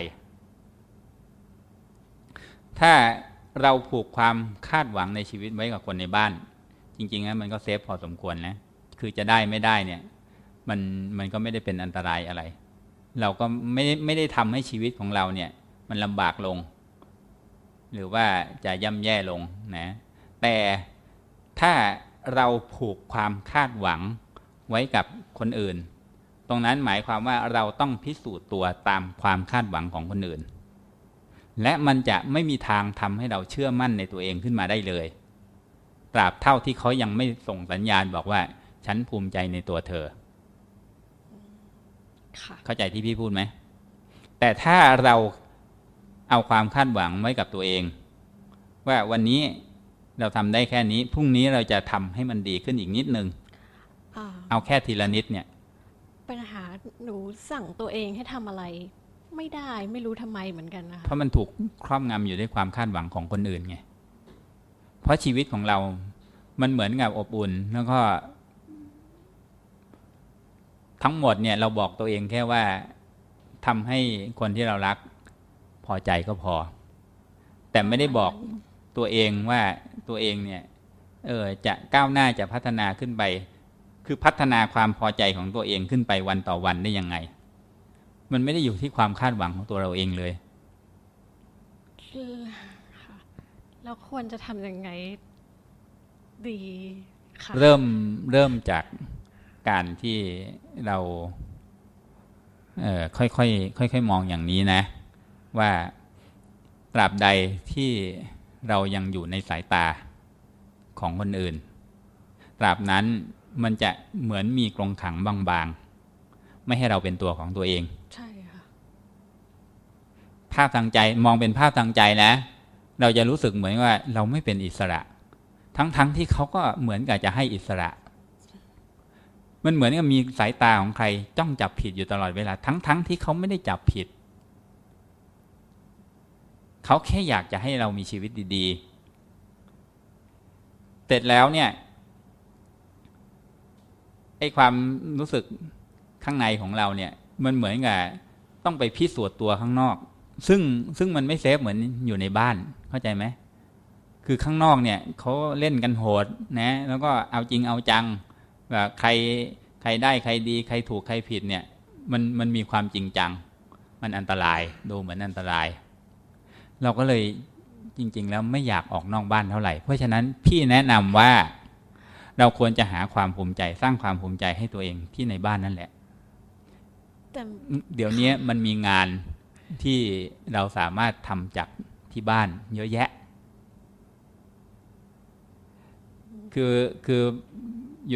ถ้าเราผูกความคาดหวังในชีวิตไว้กับคนในบ้าน จริงๆนะมันก็เซฟพอสมควรนะคือจะได้ไม่ได้เนี่ย มันมันก็ไม่ได้เป็นอันตรายอะไร เราก็ไม่ไม่ได้ทำให้ชีวิตของเราเนี่ย มันลำบากลง หรือว่าจะย่ำแย่ลงนะแต่ถ้าเราผูกความคาดหวังไว้กับคนอื่น ตรงนั้นหมายความว่าเราต้องพิสูจน์ตัวตามความคาดหวังของคนอื่น และมันจะไม่มีทางทำให้เราเชื่อมั่นในตัวเองขึ้นมาได้เลย ตราบเท่าที่เขายังไม่ส่งสัญญาณบอกว่า ฉันภูมิใจในตัวเธอ เข้าใจที่พี่พูดไหม แต่ถ้าเราเอาความคาดหวังไว้กับตัวเอง ว่าวันนี้เราทำได้แค่นี้ พรุ่งนี้เราจะทำให้มันดีขึ้นอีกนิดนึงเอาแค่ทีละนิดเนี่ย ปัญหาหนูสั่งตัวเองให้ทำอะไร ไม่ได้ไม่รู้ทำไมเหมือนกันนะเพราะมันถูกครอบงำอยู่ด้วยความคาดหวังของคนอื่นไงเพราะชีวิตของเรา มันเหมือนกับอบอุ่น แล้วก็ ทั้งหมดเนี่ยเราบอกตัวเองแค่ว่าทำให้คนที่เรารักพอใจก็พอ แต่ไม่ได้บอกตัวเองว่าตัวเองเนี่ยเออจะก้าวหน้าจะพัฒนาขึ้นไป คือพัฒนาความพอใจของตัวเองขึ้นไปวันต่อวันได้ยังไง มันไม่ได้อยู่ที่ความคาดหวังของตัวเราเองเลย คือค่ะแล้วควรจะทำยังไงดีค่ะเริ่มเริ่มจาก การที่เราเอ่อค่อยๆค่อยๆมองอย่างนี้นะ ว่าตราบใดที่เรายังอยู่ในสายตาของคนอื่น ตราบนั้นมันจะเหมือนมีกรงขังบางๆ ไม่ให้เราเป็นตัวของตัวเอง ใช่ค่ะภาพทางใจมองเป็นภาพทางใจนะ เราจะรู้สึกเหมือนว่าเราไม่เป็นอิสระ ทั้งๆทที่เขาก็เหมือนกับจะให้อิสระ มันเหมือนกับมีสายตาของใคร จ้องจับผิดอยู่ตลอดเวลา ทั้งๆทที่เขาไม่ได้จับผิด เขาแค่อยากจะให้เรามีชีวิตดีๆ เสร็จแล้วเนี่ยไอ้ความรู้สึกข้างในของเราเนี่ย มันเหมือนกับต้องไปพิสูจน์ตัวข้างนอก ซึ่งซึ่งมันไม่เซฟเหมือนอยู่ในบ้านเข้าใจไหมคือข้างนอกเนี่ยเขาเล่นกันโหดนะ แล้วก็เอาจริงเอาจัง แบบใครใครได้ใครดี ใครถูกใครผิดเนี่ยมันมันมีความจริงจัง มันอันตรายดูเหมือนอันตราย เราก็เลยจริง ๆ แล้วไม่อยากออกนอกบ้านเท่าไหร่ เพราะฉะนั้นพี่แนะนำว่าเราควรจะหาความภูมิใจสร้างความภูมิใจให้ตัวเองที่ในบ้านนั่นแหละแต่เดี๋ยวนี้มันมีงานที่เราสามารถทำจากที่บ้าน เยอะแยะ คือคือ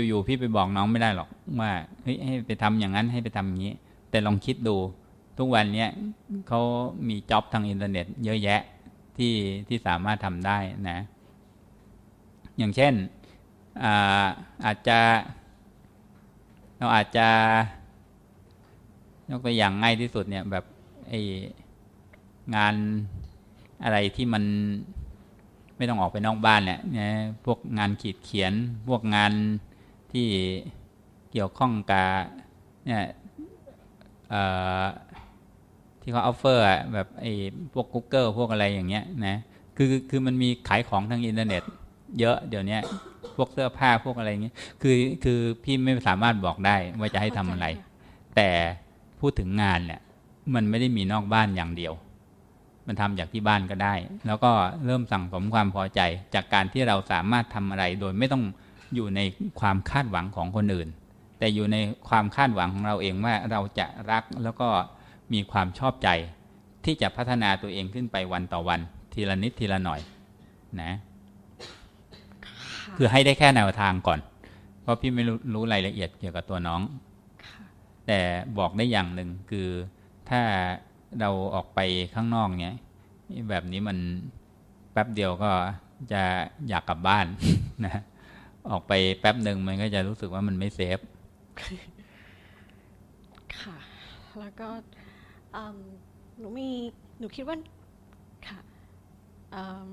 อยู่ๆพี่ไปบอกน้องไม่ได้หรอก ว่าเฮ้ยให้ไปทำอย่างนั้นให้ไปทำอย่างนี้ แต่ลองคิดดู ทุกวันเนี้ยเขามีจ็อบทางอินเทอร์เน็ต เยอะแยะที่ที่สามารถทำได้นะ อย่างเช่นอาอาจจะเราอาจจะ ยกตัวอย่างง่ายที่สุดเนี่ย แบบไองานอะไรที่มันไม่ต้องออกไปนอกบ้านเนี่ยนะพวกงานขีดเขียน พวกงาน ที่เกี่ยวข้องกับเนี่ยที่เขา offer แบบไอ้พวก Google พวกอะไรอย่างเงี้ยนะคือคือมันมีขายของทางอินเทอร์เน็ต เยอะเดี๋ยวนี้พวกเสื้อผ้าพวกอะไรอย่างเงี้ยคือคือพี่ไม่สามารถบอกได้ว่าจะให้ทำอะไร แต่พูดถึงงานเนี่ยมันไม่ได้มีนอกบ้านอย่างเดียว มันทำจากที่บ้านก็ได้ แล้วก็เริ่มสั่งสมความพอใจจากการที่เราสามารถทำอะไรโดยไม่ต้อง อยู่ในความคาดหวังของคนอื่น แต่อยู่ในความคาดหวังของเราเองว่าเราจะรักแล้วก็มีความชอบใจ ที่จะพัฒนาตัวเองขึ้นไปวันต่อวัน ทีละนิดทีละหน่อยนะ คือให้ได้แค่แนวทางก่อน เพราะพี่ไม่รู้รู้รายละเอียดเกี่ยวกับตัวน้อง แต่บอกได้อย่างหนึ่งคือถ้าเราออกไปข้างนอกเนี้ยแบบนี้มันแป๊บเดียวก็จะอยากกลับบ้านนะ ออกไปแป๊บหนึ่งมันก็จะรู้สึกว่ามันไม่เซฟ ค่ะ แล้วก็อืมหนูมีหนูคิดว่าค่ะอืม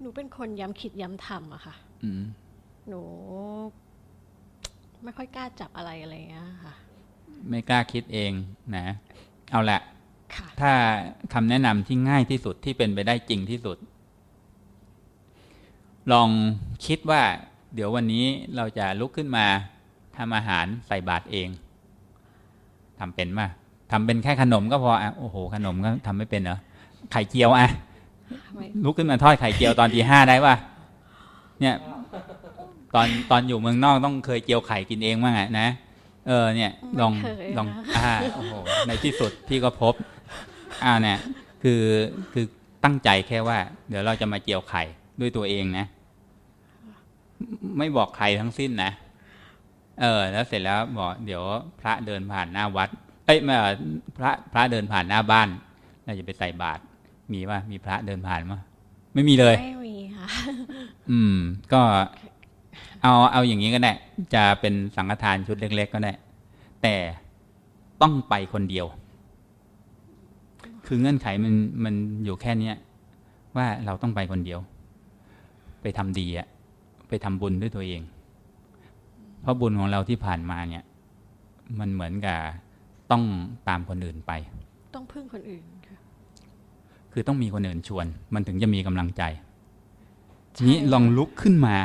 หนูเป็นคนย้ำคิดย้ำทำอะค่ะอืมหนู ไม่ค่อยกล้าจับอะไรอะไรอย่างเงี้ยค่ะ ไม่กล้าคิดเองนะ เอาละค่ะถ้าคำแนะนำที่ง่ายที่สุดที่เป็นไปได้จริงที่สุด ลองคิดว่า เดี๋ยววันนี้เราจะลุกขึ้นมาทำอาหารใส่บาตรเองทำเป็นป่ะทำเป็นแค่ขนมก็พออะโอ้โห ขนมก็ทำไม่เป็นเหรอไข่เจียวอะไม่ลุกขึ้นมาทอดไข่เจียวตอนตีห้าได้ป่ะเนี่ยตอนตอนอยู่เมืองนอกต้องเคยเจียวไข่กินเองบ้างอะนะเออเนี่ยลองไม่เคยลองนะอ่าโอ้โหในที่สุดพี่ก็พบอ่าเนี่ยคือคือตั้งใจแค่ว่า เดี๋ยวเราจะมาเจียวไข่ด้วยตัวเองนะ ไม่บอกใครทั้งสิ้นนะ เออ แล้วเสร็จแล้วบอกเดี๋ยวพระเดินผ่านหน้าวัด เอ้ยไม่เอ่อพระพระเดินผ่านหน้าบ้านเราจะไปใส่บาตรมีป่ะมีพระเดินผ่านมั้ยไม่มีเลย ไม่มีค่ะ อืม ก็เอาเอาอย่างนี้ก็ได้จะเป็นสังฆทานชุดเล็ก ๆ ก็ได้แต่ต้องไปคนเดียว คือเงื่อนไขมันมันอยู่แค่เนี้ยว่าเราต้องไปคนเดียว ไปทำดีอะ ไปทำบุญด้วยตัวเอง เพราะบุญของเราที่ผ่านมาเนี่ย มันเหมือนกับต้องตามคนอื่นไป ต้องพึ่งคนอื่นค่ะคือต้องมีคนอื่นชวน มันถึงจะมีกำลังใจนี้ลองลุกขึ้นมา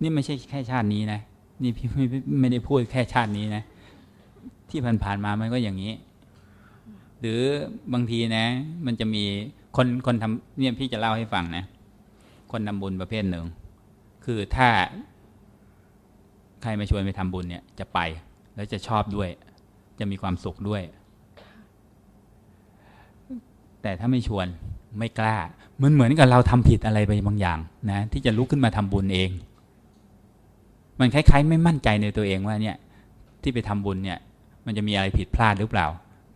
นี่ไม่ใช่แค่ชาตินี้นะนี่พี่ไม่ไม่ได้พูดแค่ชาตินี้นะ ที่ผ่านๆมามันก็อย่างนี้ หรือบางทีนะ มันจะมีคนคนทำเนี่ยพี่จะเล่าให้ฟังนะ คนทำบุญประเภทหนึ่ง คือถ้า ใครมาชวนไปทำบุญเนี่ย จะไป แล้วจะชอบด้วย จะมีความสุขด้วย แต่ถ้าไม่ชวนไม่กล้า มันเหมือนกับเราทำผิดอะไรไปบางอย่างนะ ที่จะลุกขึ้นมาทำบุญเอง มันคล้าย ๆ ไม่มั่นใจในตัวเองว่าเนี่ย ที่ไปทำบุญเนี่ย มันจะมีอะไรผิดพลาดหรือเปล่า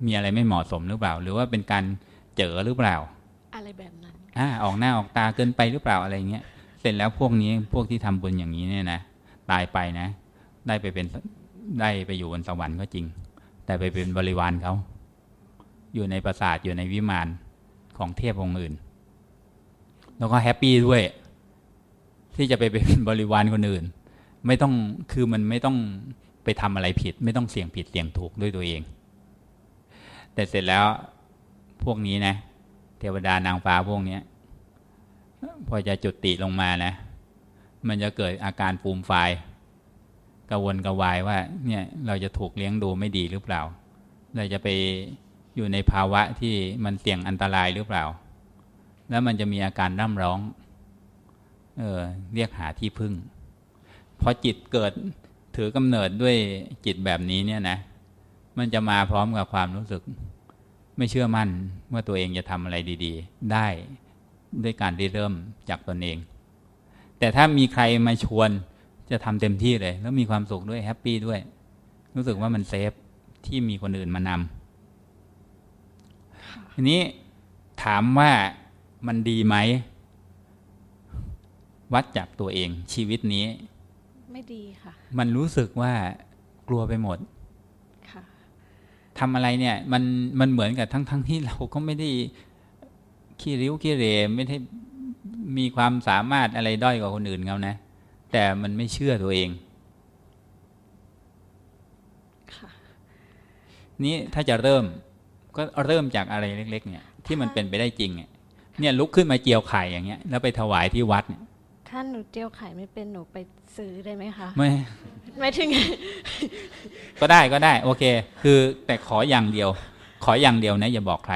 มีอะไรไม่เหมาะสมหรือเปล่า หรือว่าเป็นการเจอหรือเปล่า อะไรแบบนั้นอ่าออกหน้าออกตาเกินไปหรือเปล่าอะไรเงี้ย เสร็จแล้วพวกนี้พวกที่ทำบุญอย่างนี้เนี่ยนะตายไปนะ ได้ไปเป็นได้ไปอยู่บนสวรรค์ก็จริง แต่ไปเป็นบริวารเขาอยู่ในปราสาทอยู่ในวิมานของเทพองค์อื่น แล้วก็แฮปปี้ด้วย ที่จะไปเป็นบริวารคนอื่น ไม่ต้องคือมันไม่ต้องไปทำอะไรผิด ไม่ต้องเสี่ยงผิดเสี่ยงถูกด้วยตัวเอง แต่เสร็จแล้วพวกนี้นะ เทวดานางฟ้าพวกนี้ พอจะจุดติลงมานะ มันจะเกิดอาการฟูมไฟกระวนกระวายว่า เนี่ยเราจะถูกเลี้ยงดูไม่ดีหรือเปล่า เราจะไปอยู่ในภาวะที่มันเสี่ยงอันตรายหรือเปล่า แล้วมันจะมีอาการร่ำร้อง เออเรียกหาที่พึ่ง พอจิตเกิดถือกำเนิดด้วยจิตแบบนี้เนี่ยนะ มันจะมาพร้อมกับความรู้สึก ไม่เชื่อมั่นว่าตัวเองจะทำอะไรดี ๆ ได้ ด้วยการริเริ่มจากตนเอง แต่ถ้ามีใครมาชวนจะทำเต็มที่เลย แล้วมีความสุขด้วยแฮปปี้ด้วย รู้สึกว่ามันเซฟที่มีคนอื่นมานำทีนี้ถามว่ามันดีไหม วัดจากตัวเองชีวิตนี้ ไม่ดีค่ะ มันรู้สึกว่ากลัวไปหมดค่ะทำอะไรเนี่ย มันมันเหมือนกับทั้งทั้งที่เราก็ไม่ได้ ขี้ริ้วขี้เรไม่ได้มีความสามารถอะไรด้อยกว่าคนอื่นเขานะ แต่มันไม่เชื่อตัวเองค่ะนี่ถ้าจะเริ่มก็เริ่มจากอะไรเล็ก ๆ เนี่ย ที่มันเป็นไปได้จริงเนี่ยเนี่ยลุกขึ้นมาเจียวไข่อย่างเงี้ย แล้วไปถวายที่วัดเนี่ยถ้าหนูเจียวไข่ไม่เป็นหนูไปซื้อได้ไหมคะ ไม่ไม่ถึง ก็ได้ก็ได้ โอเค คือแต่ขออย่างเดียว ขออย่างเดียวนะอย่าบอกใคร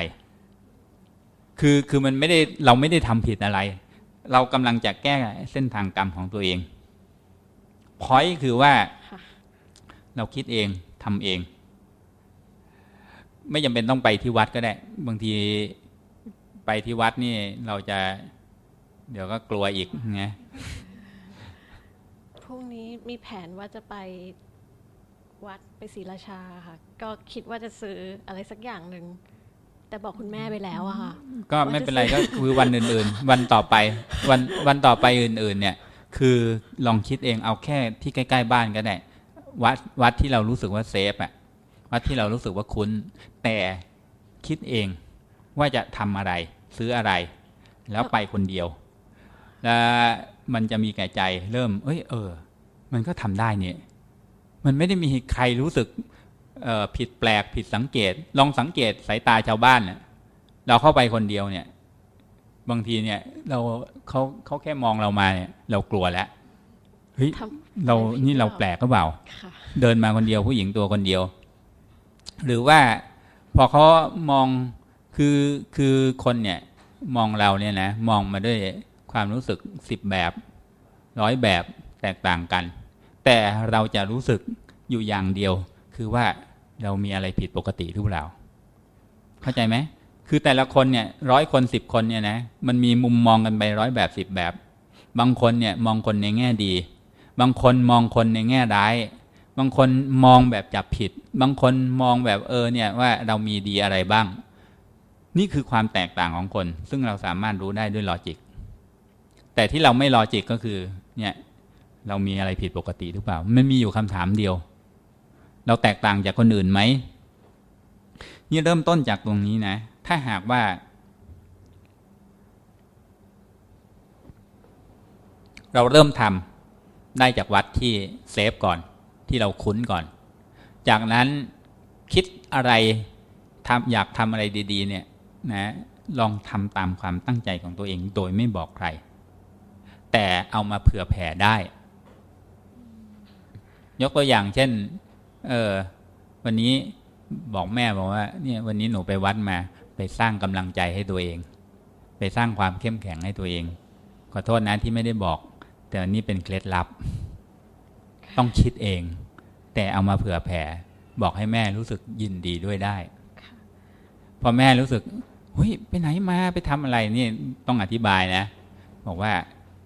คือคือมันไม่ได้เราไม่ได้ทำผิดอะไร เรากำลังจะแก้เส้นทางกรรมของตัวเองพอยคือว่าค่ะเราคิดเองทำเอง ไม่จำเป็นต้องไปที่วัดก็ได้ บางทีไปที่วัดนี่เราจะ เดี๋ยวก็กลัวอีกไงพรุ่งนี้มีแผนว่าจะไปวัดไปศรีราชาค่ะ ก็คิดว่าจะซื้ออะไรสักอย่างหนึ่ง แต่บอกคุณแม่ไปแล้วอะค่ะ ก็ไม่เป็นไรก็คือวันอื่น ๆ วันต่อไป วันวันต่อไปอื่น ๆ เนี่ย คือลองคิดเองเอาแค่ที่ใกล้ ๆ บ้านก็ได้วัดวัดที่เรารู้สึกว่าเซฟอะวัดที่เรารู้สึกว่าคุ้น แต่คิดเองว่าจะทำอะไร ซื้ออะไร แล้วไปคนเดียว แล้วมันจะมีแก่ใจเริ่ม เอ้ยเออ มันก็ทำได้เนี่ย มันไม่ได้มีใครรู้สึกเอ่อ ผิดแปลกผิดสังเกต ลองสังเกตสายตาชาวบ้านเนี่ยเราเข้าไปคนเดียวเนี่ย บางทีเนี่ย เราเขาเขาแค่มองเรามาเนี่ย เรากลัวแล้วเฮ้ยทำเราอะไรผิดนี่เราหรือเปล่าแปลกก็เปล่าค่ะเดินมาคนเดียวผู้หญิงตัวคนเดียว หรือว่าพอเขามองคือคือคนเนี่ย มองเราเนี่ยนะมองมาด้วยความรู้สึกสิบแบบร้อยแบบแตกต่างกัน แต่เราจะรู้สึกอยู่อย่างเดียว คือว่า เรามีอะไรผิดปกติหรือเปล่า เข้าใจไหม คือแต่ละคนเนี่ยร้อยคนสิบคนเนี่ยนะ มันมีมุมมองกันไปร้อยแบบสิบแบบ บางคนเนี่ยมองคนในแง่ดี บางคนมองคนในแง่ร้าย บางคนมองแบบจับผิด บางคนมองแบบเออเนี่ยว่าเรามีดีอะไรบ้าง นี่คือความแตกต่างของคน ซึ่งเราสามารถรู้ได้ด้วยลอจิก แต่ที่เราไม่ลอจิกก็คือเนี่ยเรามีอะไรผิดปกติหรือเปล่า มันมีอยู่คำถามเดียว เราแตกต่างจากคนอื่นไหมนี่เริ่มต้นจากตรงนี้นะ ถ้าหากว่า เราเริ่มทำได้จากวัดที่เซฟก่อนที่เราคุ้นก่อน จากนั้นคิดอะไรทำอยากทำอะไรดีๆ เนี่ยนะลองทำตามความตั้งใจของตัวเองโดยไม่บอกใคร แต่เอามาเผื่อแผ่ได้ ยกตัวอย่างเช่น เออ วันนี้บอกแม่บอกว่า เนี่ยวันนี้หนูไปวัดมา ไปสร้างกำลังใจให้ตัวเอง ไปสร้างความเข้มแข็งให้ตัวเอง ขอโทษนะที่ไม่ได้บอก แต่นี่เป็นเคล็ดลับ ต้องคิดเอง แต่เอามาเผื่อแผ่ บอกให้แม่รู้สึกยินดีด้วยได้พอแม่รู้สึกเฮ้ยไปไหนมาไปทำอะไรนี่ต้องอธิบายนะ บอกว่า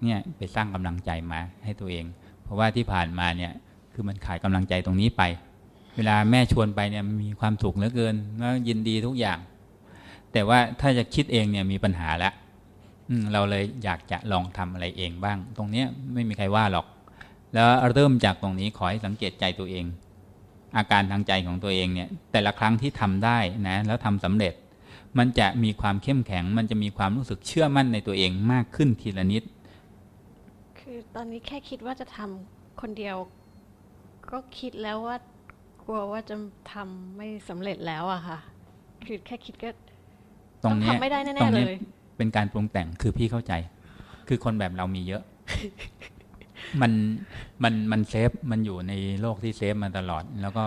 เนี่ยไปสร้างกำลังใจมาให้ตัวเอง เพราะว่าที่ผ่านมาเนี่ย คือมันขาดกำลังใจตรงนี้ไป วลาแม่ชวนไปเนี่ยมีความสุขเหลือเกินแล้วยินดีทุกอย่าง แต่ว่าถ้าจะคิดเองเนี่ยมีปัญหาแล้วเราเลยอยากจะลองทำอะไรเองบ้าง ตรงเนี้ยไม่มีใครว่าหรอก แล้วเริ่มจากตรงนี้ขอให้สังเกตใจตัวเอง อาการทางใจของตัวเองเนี่ย แต่ละครั้งที่ทำได้นะ แล้วทำสำเร็จ มันจะมีความเข้มแข็ง มันจะมีความรู้สึกเชื่อมั่นในตัวเองมากขึ้นทีละนิด คือตอนนี้แค่คิดว่าจะทำคนเดียว ก็คิดแล้วว่า กลัวว่าจะทำไม่สำเร็จแล้วอะค่ะ คือแค่คิดก็ ตรงนี้ทำไม่ได้แน่ตรงๆเลนี้ยเป็นการปรุงแต่งคือพี่เข้าใจ คือคนแบบเรามีเยอะ มันมันมันเซฟมันอยู่ในโลกที่เซฟมาตลอด แล้วก็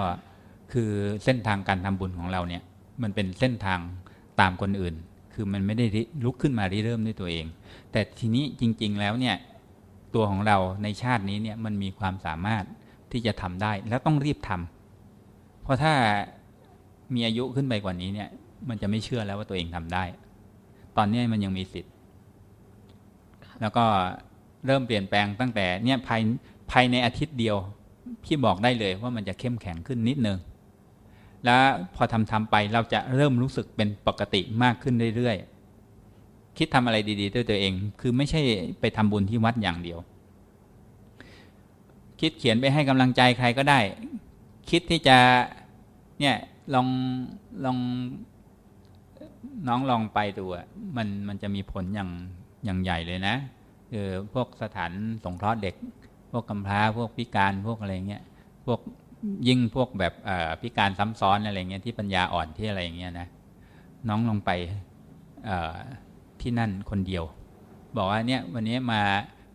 คือเส้นทางการทำบุญของเราเนี่ย มันเป็นเส้นทางตามคนอื่น คือมันไม่ได้ริลุกขึ้นมาริเริ่มด้วยตัวเอง แต่ทีนี้จริง ๆ แล้วเนี่ย ตัวของเราในชาตินี้เนี่ยมันมีความสามารถที่จะทำได้ แล้วต้องรีบทำ เพราะถ้ามีอายุขึ้นไปกว่านี้เนี่ย มันจะไม่เชื่อแล้วว่าตัวเองทำได้ ตอนนี้มันยังมีสิทธิ์ แล้วก็เริ่มเปลี่ยนแปลงตั้งแต่เนี่ยภายภายในอาทิตย์เดียวพี่บอกได้เลยว่ามันจะเข้มแข็งขึ้นนิดนึง แล้วพอทำทำไปเราจะเริ่มรู้สึกเป็นปกติมากขึ้นเรื่อยๆ คิดทำอะไรดีๆด้วยตัวเอง คือไม่ใช่ไปทำบุญที่วัดอย่างเดียว คิดเขียนไปให้กำลังใจใครก็ได้ คิดที่จะเนี่ยลองลองน้องลองไปดูอะมันมันจะมีผลอย่างอย่างใหญ่เลยนะคือพวกสถานสงเคราะห์เด็ก พวกกำพร้าพวกพิการพวกอะไรเงี้ยพวกยิ่งพวกแบบพิการซ้ำซ้อนอะไรเงี้ยที่ปัญญาอ่อนที่อะไรเงี้ยนะน้องลองไปที่นั่นคนเดียว บอกว่าเนี่ยวันนี้มา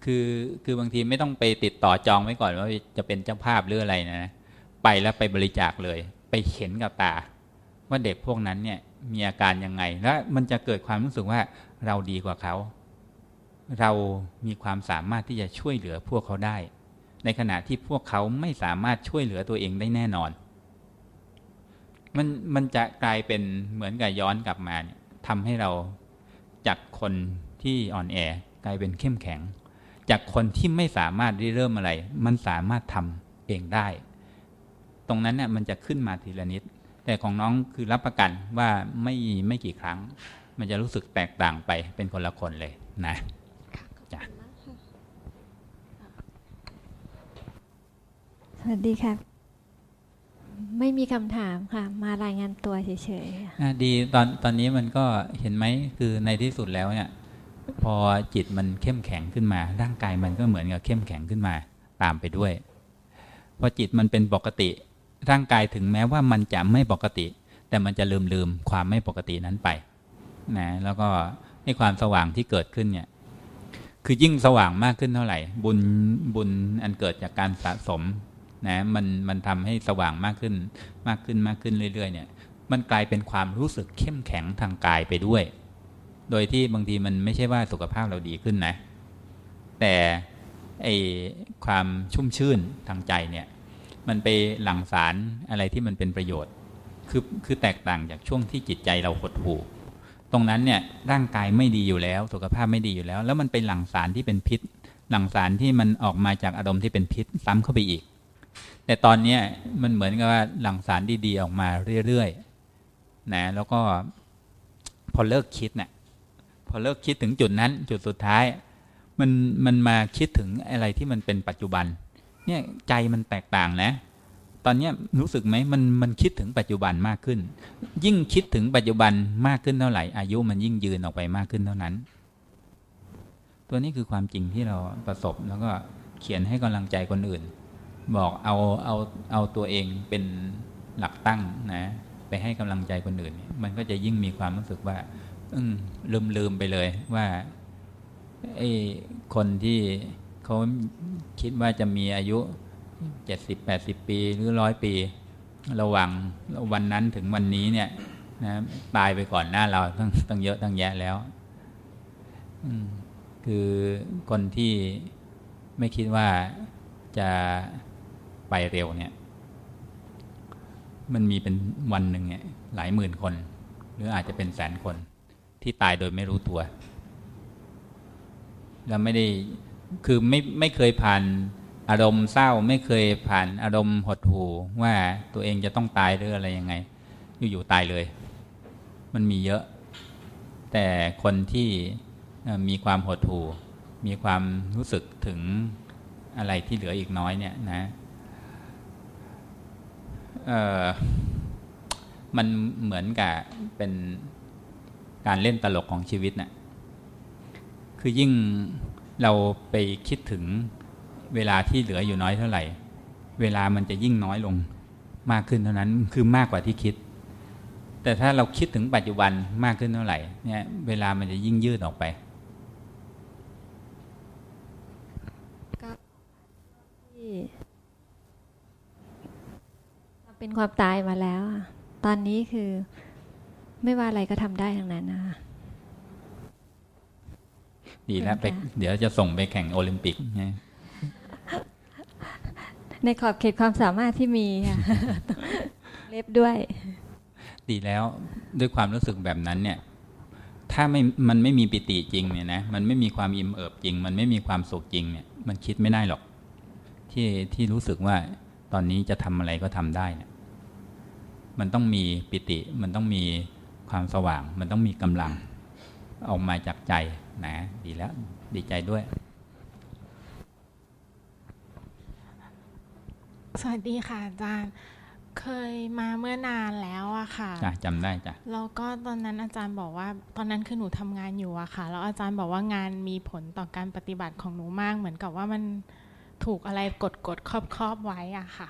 คือคือบางทีไม่ต้องไปติดต่อจองไว้ก่อนว่าจะเป็นเจ้าภาพหรืออะไรนะ ไปแล้วไปบริจาคเลย ไปเห็นกับตา ว่าเด็กพวกนั้นเนี่ยมีอาการยังไง และมันจะเกิดความรู้สึกว่าเราดีกว่าเขา เรามีความสามารถที่จะช่วยเหลือพวกเขาได้ ในขณะที่พวกเขาไม่สามารถช่วยเหลือตัวเองได้แน่นอน มันมันจะกลายเป็นเหมือนกับย้อนกลับมาทำให้เราจากคนที่อ่อนแอกลายเป็นเข้มแข็ง จากคนที่ไม่สามารถริเริ่มอะไร มันสามารถทำเองได้ ตรงนั้นเนี่ยมันจะขึ้นมาทีละนิด แต่ของน้องคือรับประกันว่าไม่ไม่กี่ครั้ง มันจะรู้สึกแตกต่างไปเป็นคนละคนเลยนะจ้ะสวัสดีค่ะ ไม่มีคำถามค่ะ มารายงานตัวเฉยๆค่ะอะดีตอนตอนนี้มันก็เห็นไหมคือในที่สุดแล้วเนี่ยพอจิตมันเข้มแข็งขึ้นมา ร่างกายมันก็เหมือนกับเข้มแข็งขึ้นมา ตามไปด้วย พอจิตมันเป็นปกติ ร่างกายถึงแม้ว่ามันจะไม่ปกติ แต่มันจะลืมลืมความไม่ปกตินั้นไปนะแล้วก็ให้ความสว่างที่เกิดขึ้นเนี่ยคือยิ่งสว่างมากขึ้นเท่าไหร่ บุญบุญอันเกิดจากการสะสมนะมันมันทำให้สว่างมากขึ้นมากขึ้นมากขึ้นเรื่อยๆ เนี่ย มันกลายเป็นความรู้สึกเข้มแข็งทางกายไปด้วย โดยที่บางทีมันไม่ใช่ว่าสุขภาพเราดีขึ้นนะ แต่ไอความชุ่มชื่นทางใจเนี่ย มันไปหลั่งสารอะไรที่มันเป็นประโยชน์ คือคือแตกต่างจากช่วงที่จิตใจเราหดหู่ตรงนั้นเนี่ยร่างกายไม่ดีอยู่แล้ว สุขภาพไม่ดีอยู่แล้ว แล้วมันไปหลั่งสารที่เป็นพิษ หลั่งสารที่มันออกมาจากอารมณ์ที่เป็นพิษซ้ำเข้าไปอีก แต่ตอนนี้มันเหมือนกับว่าหลั่งสารดีๆออกมาเรื่อยๆนะแล้วก็พอเลิกคิดเนะ่ยพอเลิกคิดถึงจุดนั้นจุดสุดท้าย มันมันมาคิดถึงอะไรที่มันเป็นปัจจุบัน เนี่ยใจมันแตกต่างนะ ตอนนี้รู้สึกไหมมันมันคิดถึงปัจจุบันมากขึ้น ยิ่งคิดถึงปัจจุบันมากขึ้นเท่าไหร่ อายุมันยิ่งยืนออกไปมากขึ้นเท่านั้น ตัวนี้คือความจริงที่เราประสบแล้วก็เขียนให้กำลังใจคนอื่น บอกเอาเอาเอาตัวเองเป็นหลักตั้งนะ ไปให้กำลังใจคนอื่น มันก็จะยิ่งมีความรู้สึกว่า อืลืมลืมไปเลยว่าไอ้คนที่ เขาคิดว่าจะมีอายุเจ็ดสิบแปดสิบปีหรือร้อยปี ระหว่างวันนั้นถึงวันนี้เนี่ยนะตายไปก่อนหน้าเราตั้งตั้งเยอะตั้งแยะแล้วคือคนที่ไม่คิดว่าจะไปเร็วเนี่ย มันมีเป็นวันหนึ่งเนี่ยหลายหมื่นคน หรืออาจจะเป็นแสนคน ที่ตายโดยไม่รู้ตัว แล้วไม่ได้ คือไม่ไม่เคยผ่านอารมณ์เศร้าไม่เคยผ่านอารมณ์หดหู่ว่าตัวเองจะต้องตายหรืออะไรยังไง อยู่ๆตายเลย มันมีเยอะ แต่คนที่มีความหดหู่ มีความรู้สึกถึงอะไรที่เหลืออีกน้อยเนี่ยนะเออมันเหมือนกับเป็นการเล่นตลกของชีวิตนะ่ะคือยิ่ง เราไปคิดถึงเวลาที่เหลืออยู่น้อยเท่าไหร่ เวลามันจะยิ่งน้อยลงมากขึ้นเท่านั้นคือมากกว่าที่คิด แต่ถ้าเราคิดถึงปัจจุบันมากขึ้นเท่าไหร่เนี่ยเวลามันจะยิ่งยืดออกไปเป็นความตายมาแล้ว ตอนนี้คือไม่ว่าอะไรก็ทำได้ทั้งนั้นนะคะ ดีแล้วไปเดี๋ยวจะส่งไปแข่งโอลิมปิกไงในขอบเขตความสามารถที่มีค่ะเล็บด้วย ดีแล้วด้วยความรู้สึกแบบนั้นเนี่ย ถ้าไม่มันไม่มีปิติจริงเนี่ยนะมันไม่มีความอิ่มเอิบจริง มันไม่มีความสุขจริงเนี่ย มันคิดไม่ได้หรอก ที่ที่รู้สึกว่าตอนนี้จะทำอะไรก็ทำได้เนี่ยมันต้องมีปิติ มันต้องมีความสว่าง มันต้องมีกำลัง ออกมาจากใจนะดีแล้วดีใจด้วย สวัสดีค่ะอาจารย์เคยมาเมื่อนานแล้วอะค่ะจ้ะจำได้จ้ะแล้วก็ตอนนั้นอาจารย์บอกว่า ตอนนั้นคือหนูทำงานอยู่อะค่ะ แล้วอาจารย์บอกว่างานมีผลต่อการปฏิบัติของหนูมาก เหมือนกับว่ามันถูกอะไรกดกดครอบครอบไว้อะค่ะ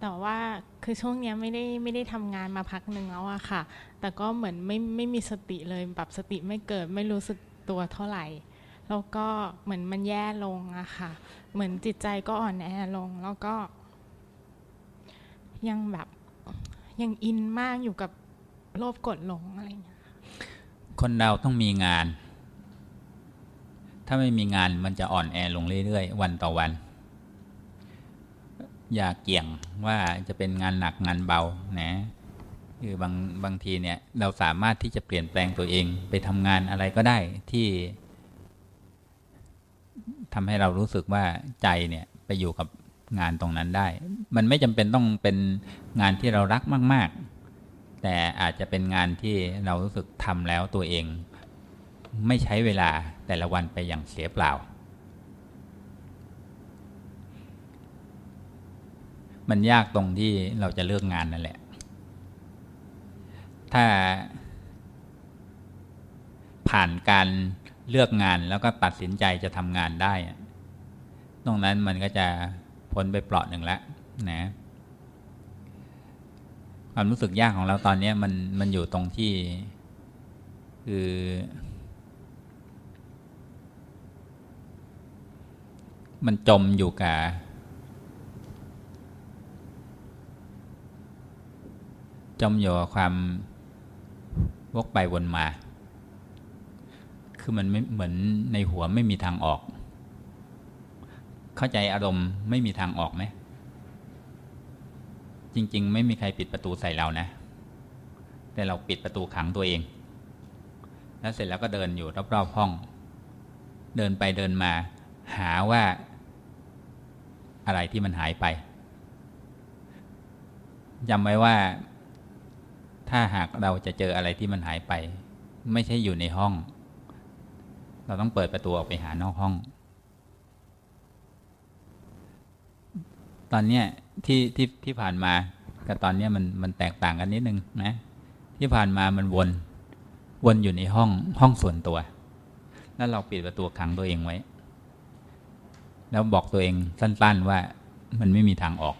แต่ว่าคือช่วงนี้ไม่ได้ไม่ได้ทำงานมาพักหนึ่งแล้วอะค่ะ แต่ก็เหมือนไม่ไม่มีสติเลยแบบสติไม่เกิดไม่รู้สึกตัวเท่าไหร่ แล้วก็เหมือนมันแย่ลงอะค่ะ เหมือนจิตใจก็อ่อนแอลง แล้วก็ ยังแบบยังอินมากอยู่กับโลภกดหลงอะไรเงี้ยคนเราต้องมีงาน ถ้าไม่มีงานมันจะอ่อนแอลงเรื่อยๆ วันต่อวัน อย่าเกี่ยงว่าจะเป็นงานหนักงานเบานะ คือบางบางทีเนี่ยเราสามารถที่จะเปลี่ยนแปลงตัวเองไปทำงานอะไรก็ได้ที่ทำให้เรารู้สึกว่าใจเนี่ยไปอยู่กับงานตรงนั้นได้ มันไม่จำเป็นต้องเป็นงานที่เรารักมาก ๆ แต่อาจจะเป็นงานที่เรารู้สึกทำแล้วตัวเอง ไม่ใช้เวลาแต่ละวันไปอย่างเสียเปล่า มันยากตรงที่เราจะเลือกงานนั่นแหละ ถ้า ผ่านการเลือกงานแล้วก็ตัดสินใจจะทำงานได้ ตรงนั้นมันก็จะพ้นไปเปลาะหนึ่งแล้วนะความรู้สึกยากของเราตอนนี้มันมันอยู่ตรงที่ คือ มันจมอยู่กับจมอยู่กับความ วกไปวนมา คือมันไม่เหมือนในหัวไม่มีทางออก เข้าใจอารมณ์ไม่มีทางออกไหม จริง ๆ ไม่มีใครปิดประตูใส่เรานะ แต่เราปิดประตูขังตัวเอง แล้วเสร็จแล้วก็เดินอยู่รอบๆห้อง เดินไปเดินมา หาว่าอะไรที่มันหายไปจำไว้ว่า ถ้าหากเราจะเจออะไรที่มันหายไป ไม่ใช่อยู่ในห้อง เราต้องเปิดประตูออกไปหานอกห้อง ตอนเนี้ยที่ที่ที่ผ่านมากับตอนเนี้ยมันมันแตกต่างกันนิดนึงนะ ที่ผ่านมามันวน วนอยู่ในห้องห้องส่วนตัว แล้วเราปิดประตูขังตัวเองไว้ แล้วบอกตัวเองสั้น ๆว่ามันไม่มีทางออก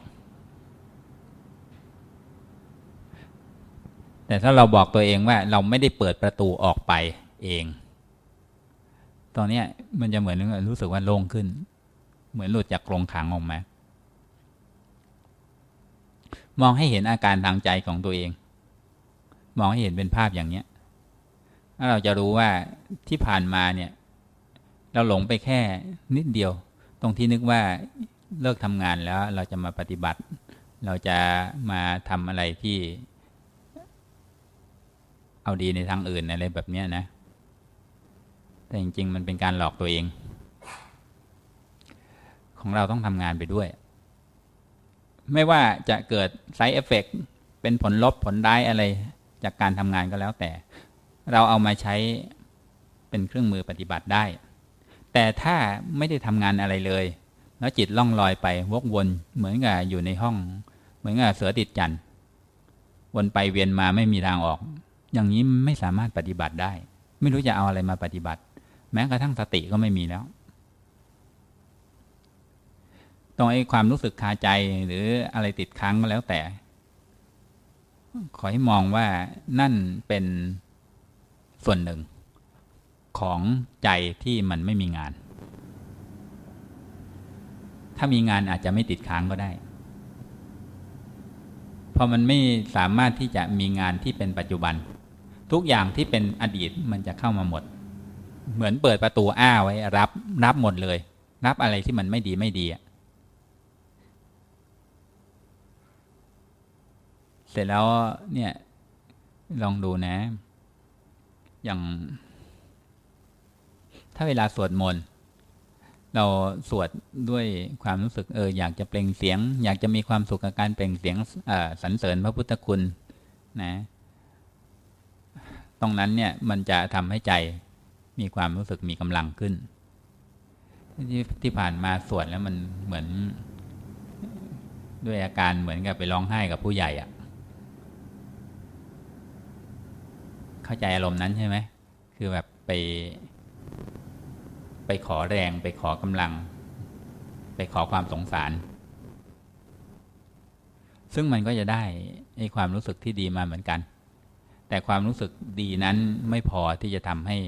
แต่ถ้าเราบอกตัวเองว่าเราไม่ได้เปิดประตูออกไปเอง ตอนนี้มันจะเหมือนรู้สึกว่าโล่งขึ้น เหมือนหลุดจากกรงขังออกมามองให้เห็นอาการทางใจของตัวเอง มองให้เห็นเป็นภาพอย่างเนี้ยถ้าเราจะรู้ว่าที่ผ่านมาเนี่ย เราหลงไปแค่นิดเดียว ตรงที่นึกว่าเลิกทำงานแล้วเราจะมาปฏิบัติ เราจะมาทำอะไรที่ เอาดีในทางอื่นอะไรแบบนี้นะ แต่จริง ๆ มันเป็นการหลอกตัวเอง ของเราต้องทำงานไปด้วย ไม่ว่าจะเกิดไซเอฟเฟกเป็นผลลบผลร้ายอะไร จากการทำงานก็แล้วแต่ เราเอามาใช้เป็นเครื่องมือปฏิบัติได้ แต่ถ้าไม่ได้ทำงานอะไรเลย แล้วจิตล่องลอยไปวกวน เหมือนกับอยู่ในห้อง เหมือนกับเสือติดจันวนไปเวียนมาไม่มีทางออก อย่างนี้ไม่สามารถปฏิบัติได้ ไม่รู้จะเอาอะไรมาปฏิบัติ แม้กระทั่งสติก็ไม่มีแล้ว ตรงไอ้ความรู้สึกคาใจหรืออะไรติดค้างก็แล้วแต่ ขอให้มองว่านั่นเป็นส่วนหนึ่ง ของใจที่มันไม่มีงาน ถ้ามีงานอาจจะไม่ติดค้างก็ได้เพราะมันไม่สามารถที่จะมีงานที่เป็นปัจจุบัน ทุกอย่างที่เป็นอดีตมันจะเข้ามาหมด เหมือนเปิดประตูอ้าไว้ รับรับหมดเลย รับอะไรที่มันไม่ดีไม่ดีเสร็จแล้วเนี่ยลองดูนะ อย่าง ถ้าเวลาสวดมนต์เราสวดด้วยความรู้สึกเอออยากจะเปล่งเสียง อยากจะมีความสุขกับการเปล่งเสียงสรรเสริญพระพุทธคุณนะ ตรงนั้นเนี่ยมันจะทำให้ใจมีความรู้สึกมีกำลังขึ้น ที่ที่ผ่านมาสวดแล้วมันเหมือน ด้วยอาการเหมือนกับไปร้องไห้กับผู้ใหญ่อะเข้าใจอารมณ์นั้นใช่ไหมคือแบบไป ไปขอแรง ไปขอกำลัง ไปขอความสงสาร ซึ่งมันก็จะได้ไอ้ความรู้สึกที่ดีมาเหมือนกัน แต่ความรู้สึกดีนั้นไม่พอที่จะทำให้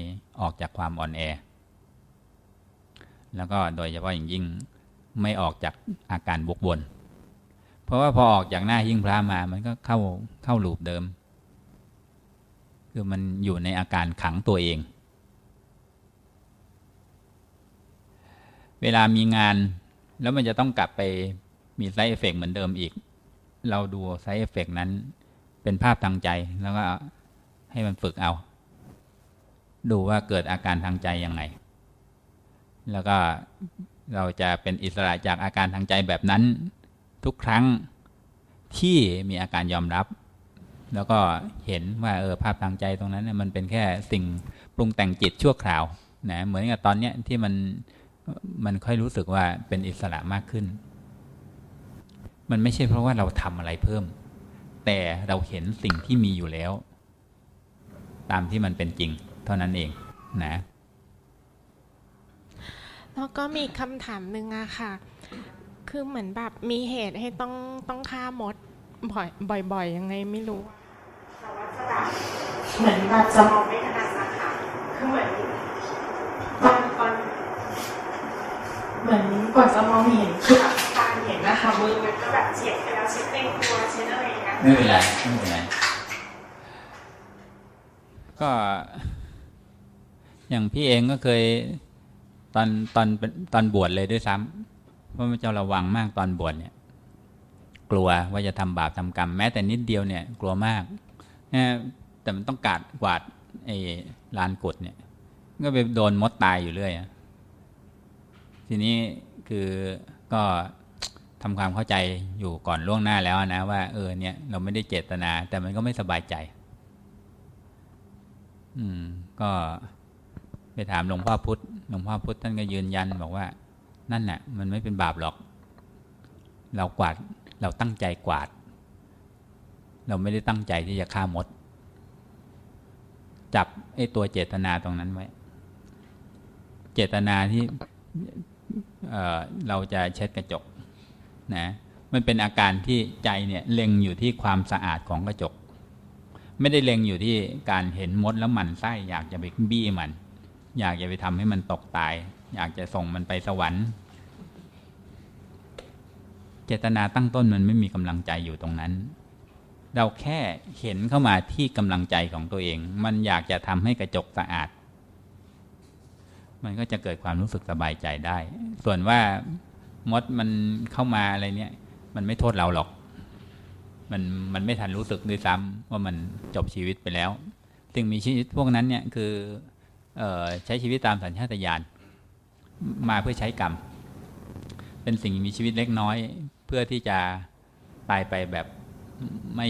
ออกจากความอ่อนแอ แล้วก็โดยเฉพาะอย่างยิ่งไม่ออกจากอาการบกวนเพราะว่าพอออกจากหน้ายิ่งพระมา มันก็เข้าเข้าลูปเดิม คือมันอยู่ในอาการขังตัวเอง เวลามีงานแล้วมันจะต้องกลับไปมี side effect เหมือนเดิมอีก เราดู side effect นั้น เป็นภาพทางใจ แล้วก็ให้มันฝึกเอา ดูว่าเกิดอาการทางใจยังไง แล้วก็เราจะเป็นอิสระจากอาการทางใจแบบนั้น ทุกครั้งที่มีอาการยอมรับ แล้วก็เห็นว่าเออภาพทางใจตรงนั้นเนี่ยมันเป็นแค่สิ่งปรุงแต่งจิตชั่วคราวนะเหมือนกับตอนเนี้ยที่มันมันค่อยรู้สึกว่าเป็นอิสระมากขึ้น มันไม่ใช่เพราะว่าเราทำอะไรเพิ่ม แต่เราเห็นสิ่งที่มีอยู่แล้ว ตามที่มันเป็นจริง เท่านั้นเองนะแล้วก็มีคำถามหนึ่งอะค่ะ คือเหมือนแบบมีเหตุให้ต้องต้องฆ่ามดบ่อยบ่อยๆยังไงไม่รู้เหมือนแบบจะมองไม่ถนัดนะคะคือเหมือนตอนตอน เหมือนก่อนจะมองเห็นคือแบบการเห็นนะคะมือมันก็แบบเฉียดไปแล้วเช็ดเต็มตัวเช็ดอะไรอย่างเงี้ยไม่เป็นไรไม่เป็นไรก็อย่างพี่เองก็เคยตอนตอนตอนบวชเลยด้วยซ้ำเพราะมันจะระวังมากตอนบวชเนี่ย กลัวว่าจะทำบาปทำกรรม แม้แต่นิดเดียวเนี่ย กลัวมากแต่มันต้องกาดกวาดไอ้ลานกดเนี่ย ก็ไปโดนมดตายอยู่เรื่อย ทีนี้คือก็ทำความเข้าใจอยู่ก่อนล่วงหน้าแล้วนะว่าเออเนี่ยเราไม่ได้เจตนา แต่มันก็ไม่สบายใจ อืม ก็ไปถามหลวงพ่อพุธหลวงพ่อพุธท่านก็ยืนยันบอกว่า นั่นน่ะ มันไม่เป็นบาปหรอก เรากวาด เราตั้งใจกวาด เราไม่ได้ตั้งใจที่จะฆ่ามด จับไอ้ตัวเจตนาตรงนั้นไว้ เจตนาที่ เราจะเช็ดกระจกนะมันเป็นอาการที่ใจเนี่ยเล็งอยู่ที่ความสะอาดของกระจก ไม่ได้เล็งอยู่ที่การเห็นมดแล้วมันไส้อยากจะไปบี้มัน อยากจะไปทำให้มันตกตาย อยากจะส่งมันไปสวรรค์ เจตนาตั้งต้นมันไม่มีกำลังใจอยู่ตรงนั้น เราแค่เห็นเข้ามาที่กำลังใจของตัวเอง มันอยากจะทำให้กระจกสะอาด มันก็จะเกิดความรู้สึกสบายใจได้ ส่วนว่ามดมันเข้ามาอะไรเนี่ย มันไม่โทษเราหรอก มันมันไม่ทันรู้สึกด้วยซ้ำว่ามันจบชีวิตไปแล้วสิ่งมีชีวิตพวกนั้นเนี่ยคือออใช้ชีวิตตามสัญชาตญาณมาเพื่อใช้กรรม เป็นสิ่งมีชีวิตเล็กน้อย เพื่อที่จะตายไปแบบไม่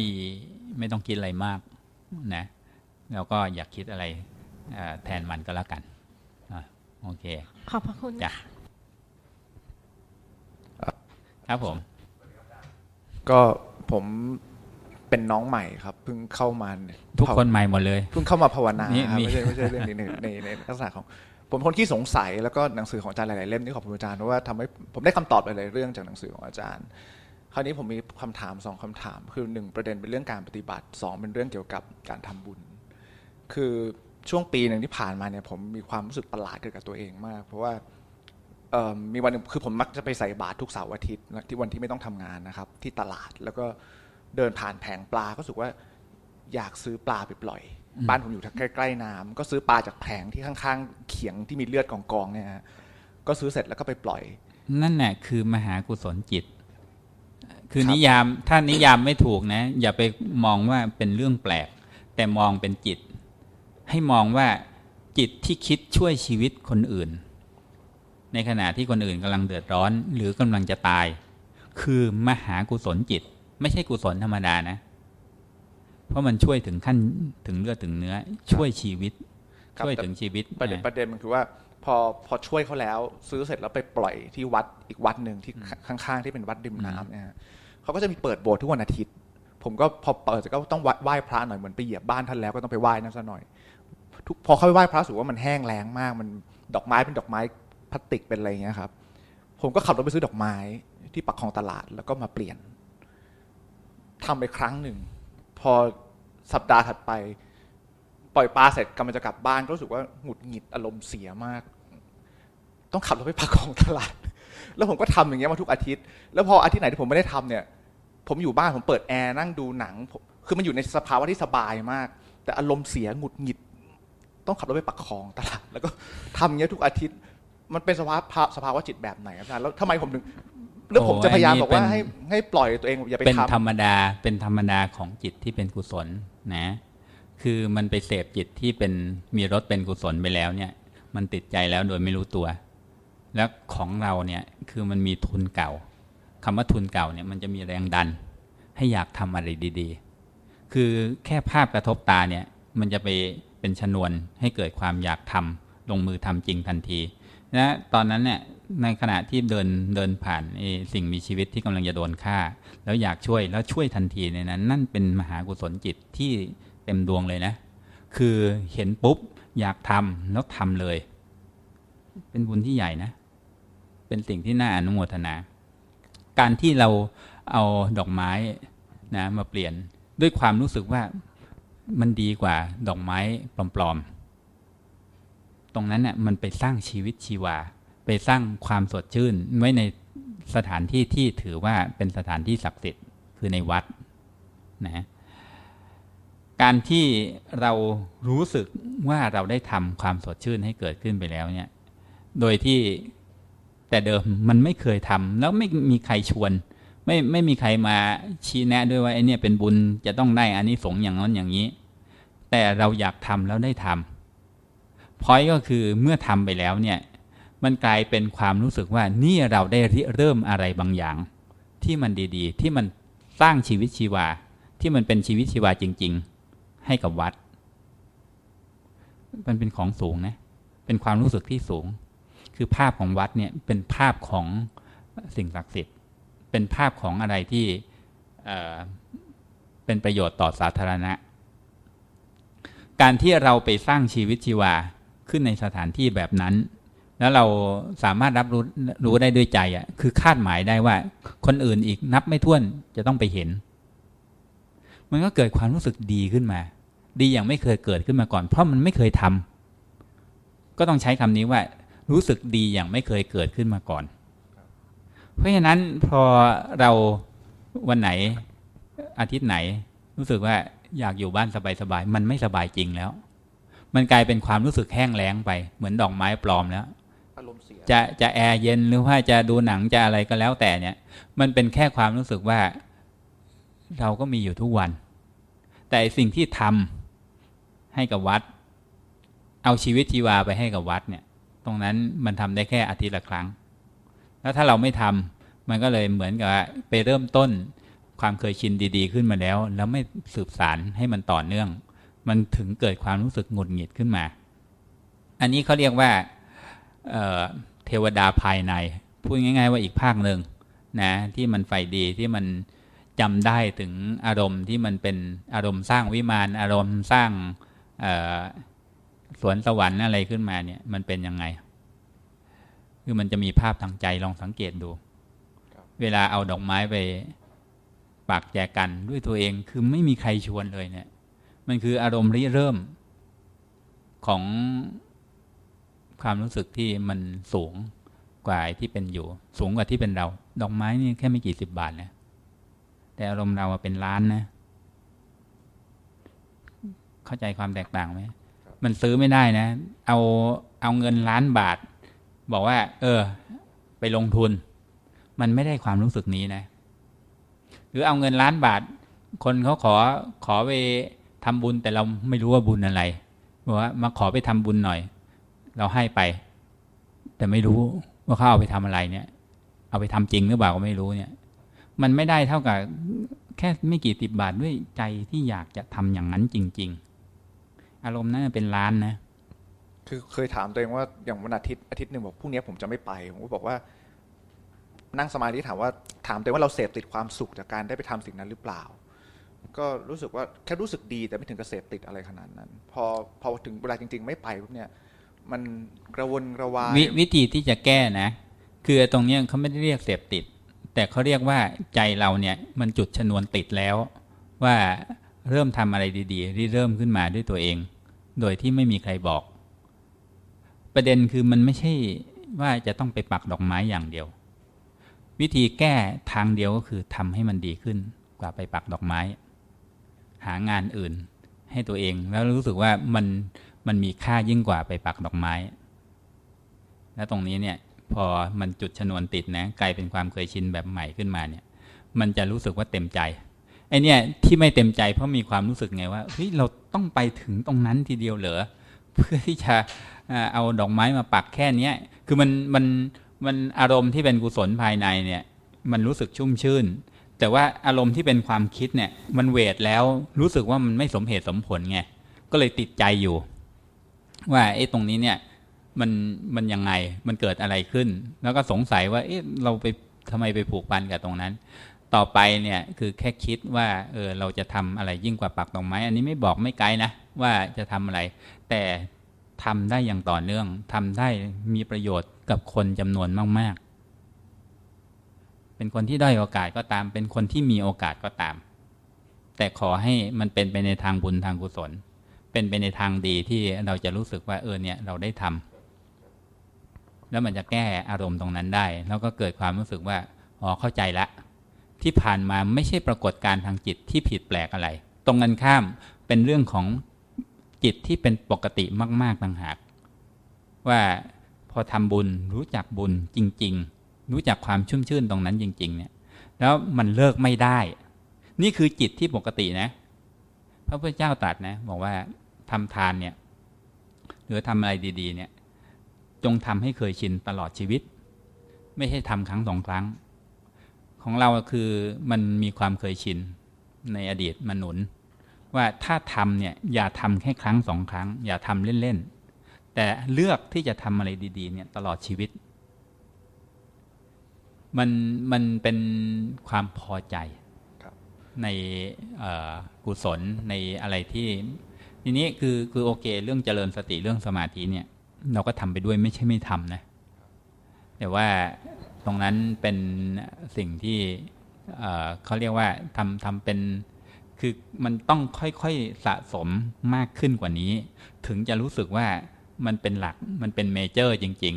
ไม่ต้องคิดอะไรมากนะแล้วก็อยากคิดอะไรแทนมันก็แล้วกัน โอเค ขอบพระคุณจ้ะครับผม ก็ผมเป็นน้องใหม่ครับเพิ่งเข้ามาทุกคนใหม่หมดเลยเพิ่งเข้ามาภาวนาไม่ใช่ไม่ใช่เรื่องนี้ในในในลักษณะของ ผมคนที่สงสัยแล้วก็หนังสือของอาจารย์หลาย ๆ เล่มนี่ขอบคุณอาจารย์เพราะว่าทำให้ผมได้คำตอบหลาย ๆ เรื่องจากหนังสือของอาจารย์ คราวนี้ผมมีคำถามสองคำถาม คือหนึ่งประเด็นเป็นเรื่องการปฏิบัติสองเป็นเรื่องเกี่ยวกับการทำบุญ คือ ช่วงปีหนึ่งที่ผ่านมาเนี่ยผมมีความรู้สึกประหลาดเกี่ยวกับตัวเองมาก เพราะว่ามีวันนึงคือผมมักจะไปใส่บาตรทุกเสาร์อาทิตย์ที่วันที่ไม่ต้องทำงานนะครับ ที่ตลาดแล้วก็เดินผ่านแผงปลาก็รู้สึกว่าอยากซื้อปลาไปปล่อย บ้านผมอยู่ใกล้ๆน้ำก็ซื้อปลาจากแผงที่ข้างๆ เขียงที่มีเลือดกองๆเนี่ยก็ซื้อเสร็จแล้วก็ไปปล่อย นั่นแหละคือมหากุศลจิต คือนิยามถ้านิยามไม่ถูกนะ อย่าไปมองว่าเป็นเรื่องแปลก แต่มองเป็นจิต ให้มองว่าจิตที่คิดช่วยชีวิตคนอื่น ในขณะที่คนอื่นกำลังเดือดร้อน หรือกำลังจะตาย คือมหากุศลจิต ไม่ใช่กุศลธรรมดานะ เพราะมันช่วยถึงขั้นถึงเลือดถึงเนื้อ ช่วยชีวิต ช่วยถึงชีวิตประเด็นประเด็นมันคือว่าพอพอช่วยเขาแล้วซื้อเสร็จแล้วไปปล่อยที่วัดอีกวัดหนึ่งที่ข้างๆ ที่เป็นวัดริมน้ำเนี่ยเขาก็จะมีเปิดโบสถ์ทุกวันอาทิตย์ ผมก็พอเปิดก็ต้องไหว้พระหน่อยเหมือนไปเหยียบบ้านท่านแล้วก็ต้องไปไหว้นั่นซะหน่อย ทุกพอเข้าไปไหว้พระสูว่ามันแห้งแล้งมาก มันดอกไม้เป็นดอกไม้พลาสติกเป็นอะไรเงี้ยครับ ผมก็ขับรถไปซื้อดอกไม้ที่ปักคลองตลาดแล้วก็มาเปลี่ยนทำไปครั้งหนึ่ง พอสัปดาห์ถัดไป ปล่อยปลาเสร็จกำลังจะกลับบ้านก็รู้สึกว่าหงุดหงิดอารมณ์เสียมาก ต้องขับรถไปปักคลองตลาด แล้วผมก็ทำอย่างเงี้ยมาทุกอาทิตย์ แล้วพออาทิตย์ไหนที่ผมไม่ได้ทำเนี่ย ผมอยู่บ้านผมเปิดแอร์นั่งดูหนัง คือมันอยู่ในสภาวะที่สบายมาก แต่อารมณ์เสียหงุดหงิด ต้องขับรถไปปักคลองตลาดแล้วก็ทำอย่างเงี้ยทุกอาทิตย์ มันเป็นสภาวะสภาวะจิตแบบไหนอาจารย์แล้วทำไมผมถึงแล้วผมจะพยายามบอกว่าให้ให้ปล่อยตัวเองอย่าไปทำเป็นธรรมดาเป็นธรรมดาของจิตที่เป็นกุศลนะ คือมันไปเสพจิตที่เป็นมีรสเป็นกุศลไปแล้วเนี่ย มันติดใจแล้วโดยไม่รู้ตัว แล้วของเราเนี่ยคือมันมีทุนเก่าคำว่าทุนเก่าเนี่ยมันจะมีแรงดัน ให้อยากทำอะไรดี ๆ คือแค่ภาพกระทบตาเนี่ย มันจะไป เป็นชนวนให้เกิดความอยากทำลงมือทำจริงทันทีนะตอนนั้นเนี่ยในขณะที่เดินเดินผ่านสิ่งมีชีวิตที่กำลังจะโดนฆ่า แล้วอยากช่วยแล้วช่วยทันทีในนั้น นั่นเป็นมหากุศลจิตที่เต็มดวงเลยนะ คือเห็นปุ๊บอยากทำแล้วทำเลย เป็นบุญที่ใหญ่นะ เป็นสิ่งที่น่าอนุโมทนา การที่เราเอาดอกไม้นะมาเปลี่ยนด้วยความรู้สึกว่า มันดีกว่าดอกไม้ปลอมๆ ตรงนั้นเนี่ยมันไปสร้างชีวิตชีวา ไปสร้างความสดชื่นไว้ในสถานที่ที่ถือว่าเป็นสถานที่ศักดิ์สิทธิ์คือในวัดนะการที่เรารู้สึกว่าเราได้ทำความสดชื่นให้เกิดขึ้นไปแล้วเนี่ย โดยที่แต่เดิมมันไม่เคยทำแล้วไม่มีใครชวน ไม่ไม่มีใครมาชี้แนะด้วยว่าไอ้นี่ยเป็นบุญจะต้องได้อันนี้สงอย่างนั้นอย่างนี้ แต่เราอยากทำแล้วได้ทำพอยก็คือเมื่อทำไปแล้วเนี่ยมันกลายเป็นความรู้สึกว่านี่เราได้เริ่มอะไรบางอย่าง ที่มันดีๆ ที่มันสร้างชีวิตชีวา ที่มันเป็นชีวิตชีวาจริง ๆ ให้กับวัด มันเป็นของสูงนะเป็นความรู้สึกที่สูง คือภาพของวัดเนี่ยเป็นภาพของสิ่งศักดิ์สิทธิ์ เป็นภาพของอะไรที่เป็นประโยชน์ต่อสาธารณะ การที่เราไปสร้างชีวิตชีวาขึ้นในสถานที่แบบนั้น แล้วเราสามารถรับรู้รู้ได้ด้วยใจอะ คือคาดหมายได้ว่า คนอื่นอีกนับไม่ถ้วนจะต้องไปเห็น มันก็เกิดความรู้สึกดีขึ้นมา ดีอย่างไม่เคยเกิดขึ้นมาก่อน เพราะมันไม่เคยทำก็ต้องใช้คำนี้ว่า รู้สึกดีอย่างไม่เคยเกิดขึ้นมาก่อน เพราะฉะนั้นพอเราวันไหนอาทิตย์ไหน รู้สึกว่า อยากอยู่บ้านสบายๆมันไม่สบายจริงแล้ว มันกลายเป็นความรู้สึกแห้งแล้งไป เหมือนดอกไม้ปลอมแล้วอารมณ์เสียจะจะแอร์เย็นหรือว่าจะดูหนังจะอะไรก็แล้วแต่เนี่ย มันเป็นแค่ความรู้สึกว่า เราก็มีอยู่ทุกวัน แต่สิ่งที่ทำให้กับวัด เอาชีวิตชีวาไปให้กับวัดเนี่ย ตรงนั้นมันทำได้แค่อาทิตย์ละครั้ง แล้วถ้าเราไม่ทำมันก็เลยเหมือนกับไปเริ่มต้น ความเคยชินดีๆ ขึ้นมาแล้ว แล้วไม่สืบสารให้มันต่อเนื่อง มันถึงเกิดความรู้สึกหงุดหงิดขึ้นมา อันนี้เขาเรียกว่าเเทวดาภายใน พูดง่าย ๆ ว่าอีกภาคหนึ่งนะที่มันไฟดีที่มันจำได้ถึงอารมณ์ที่มันเป็นอารมณ์สร้างวิมานอารมณ์สร้างสวนสวรรค์อะไรขึ้นมาเนี่ยมันเป็นยังไง คือมันจะมีภาพทางใจลองสังเกตดู เวลาเอาดอกไม้ไป ปากแจกันด้วยตัวเองคือไม่มีใครชวนเลยเนี่ย มันคืออารมณ์ริเริ่มของความรู้สึกที่มันสูงกว่าที่เป็นอยู่ สูงกว่าที่เป็นเรา ดอกไม้นี่แค่ไม่กี่สิบบาทนะแต่อารมณ์เราเป็นล้านนะ เข้าใจความแตกต่างไหมมันซื้อไม่ได้นะ เอาเอาเงินล้านบาท บอกว่า เออ ไปลงทุน มันไม่ได้ความรู้สึกนี้นะ หรือเอาเงินล้านบาท คนเขาขอขอไปทำบุญแต่เราไม่รู้ว่าบุญอะไรบอกว่ามาขอไปทำบุญหน่อย เราให้ไป แต่ไม่รู้ว่าเขาเอาไปทำอะไรเนี่ย เอาไปทำจริงหรือเปล่าก็ไม่รู้เนี่ย มันไม่ได้เท่ากับแค่ไม่กี่สิบบาทด้วยใจที่อยากจะทำอย่างนั้นจริง ๆ อารมณ์นั้นเป็นล้านนะคือเคยถามตัวเองว่าอย่างวันอาทิตย์อาทิตย์หนึ่งบอกพรุ่งนี้ผมจะไม่ไปผมก็บอกว่า นั่งสมาธิถามว่าถามตัวว่าเราเสพติดความสุขจากการได้ไปทำสิ่งนั้นหรือเปล่า ก็รู้สึกว่าแค่รู้สึกดีแต่ไม่ถึงกับเสพติดอะไรขนาดนั้น พอพอถึงเวลาจริง ๆ ไม่ไปปุ๊บเนี่ย มันกระวนกระวายววิธีที่จะแก้นะ คือตรงนี้เขาไม่ได้เรียกเสพติด แต่เขาเรียกว่าใจเราเนี่ยมันจุดชนวนติดแล้ว ว่าเริ่มทำอะไรดีๆที่เริ่มขึ้นมาด้วยตัวเอง โดยที่ไม่มีใครบอก ประเด็นคือมันไม่ใช่ว่าจะต้องไปปักดอกไม้อย่างเดียว วิธีแก้ทางเดียวก็คือทำให้มันดีขึ้น กว่าไปปักดอกไม้ หางานอื่นให้ตัวเอง แล้วรู้สึกว่ามันมันมีค่ายิ่งกว่าไปปักดอกไม้ แล้วตรงนี้เนี่ยพอมันจุดชนวนติดนะกลายเป็นความเคยชินแบบใหม่ขึ้นมาเนี่ย มันจะรู้สึกว่าเต็มใจไอเนี่ยที่ไม่เต็มใจเพราะมีความรู้สึกไงว่าเฮ้ยเราต้องไปถึงตรงนั้นทีเดียวเหรอเพื่อที่จะเอาดอกไม้มาปักแค่เนี้ยคือมันมัน มันอารมณ์ที่เป็นกุศลภายในเนี่ยมันรู้สึกชุ่มชื่น แต่ว่าอารมณ์ที่เป็นความคิดเนี่ยมันเวทแล้วรู้สึกว่ามันไม่สมเหตุสมผลไงก็เลยติดใจอยู่ ว่าไอ้ตรงนี้เนี่ยมันมันยังไงมันเกิดอะไรขึ้น แล้วก็สงสัยว่าเอ๊ะเราไปทำไมไปผูกพันกับตรงนั้น ต่อไปเนี่ยคือแค่คิดว่าเออเราจะทำอะไรยิ่งกว่าปักตรงไม้ อันนี้ไม่บอกไม่ไกลนะว่าจะทำอะไร แต่ ทำได้อย่างต่อเนื่องทำได้มีประโยชน์กับคนจำนวนมาก ๆ เป็นคนที่ได้โอกาสก็ตาม เป็นคนที่มีโอกาสก็ตาม แต่ขอให้มันเป็นไปในทางบุญทางกุศล เป็นไปในทางดีที่เราจะรู้สึกว่าเออเนี่ยเราได้ทำแล้วมันจะแก้อารมณ์ตรงนั้นได้ แล้วก็เกิดความรู้สึกว่าอ๋อเข้าใจละ ที่ผ่านมาไม่ใช่ปรากฏการทางจิตที่ผิดแปลกอะไร ตรงกันข้ามเป็นเรื่องของ จิตที่เป็นปกติมาก ๆต่างหาก ว่าพอทำบุญรู้จักบุญจริง ๆ รู้จักความชุ่มชื่นตรงนั้นจริง ๆ เนี่ย แล้วมันเลิกไม่ได้ นี่คือจิตที่ปกตินะ พระพุทธเจ้าตรัสนะ บอกว่าทำทานเนี่ย หรือทำอะไรดี ๆ เนี่ย จงทำให้เคยชินตลอดชีวิต ไม่ใช่ทำครั้งสองครั้ง ของเราคือมันมีความเคยชินในอดีตมันหนุน ว่าถ้าทำเนี่ยอย่าทำแค่ครั้งสองครั้ง อย่าทำเล่นๆ แต่เลือกที่จะทำอะไรดี ๆ เนี่ยตลอดชีวิต มันมันเป็นความพอใจในกุศลในอะไรที่ทีนี้คือคือโอเค เรื่องเจริญสติเรื่องสมาธิเนี่ย เราก็ทำไปด้วยไม่ใช่ไม่ทำนะ แต่ว่าตรงนั้นเป็นสิ่งที่เขาเรียกว่าทำทำเป็น คือมันต้องค่อยๆสะสมมากขึ้นกว่านี้ ถึงจะรู้สึกว่ามันเป็นหลักมันเป็น major จริง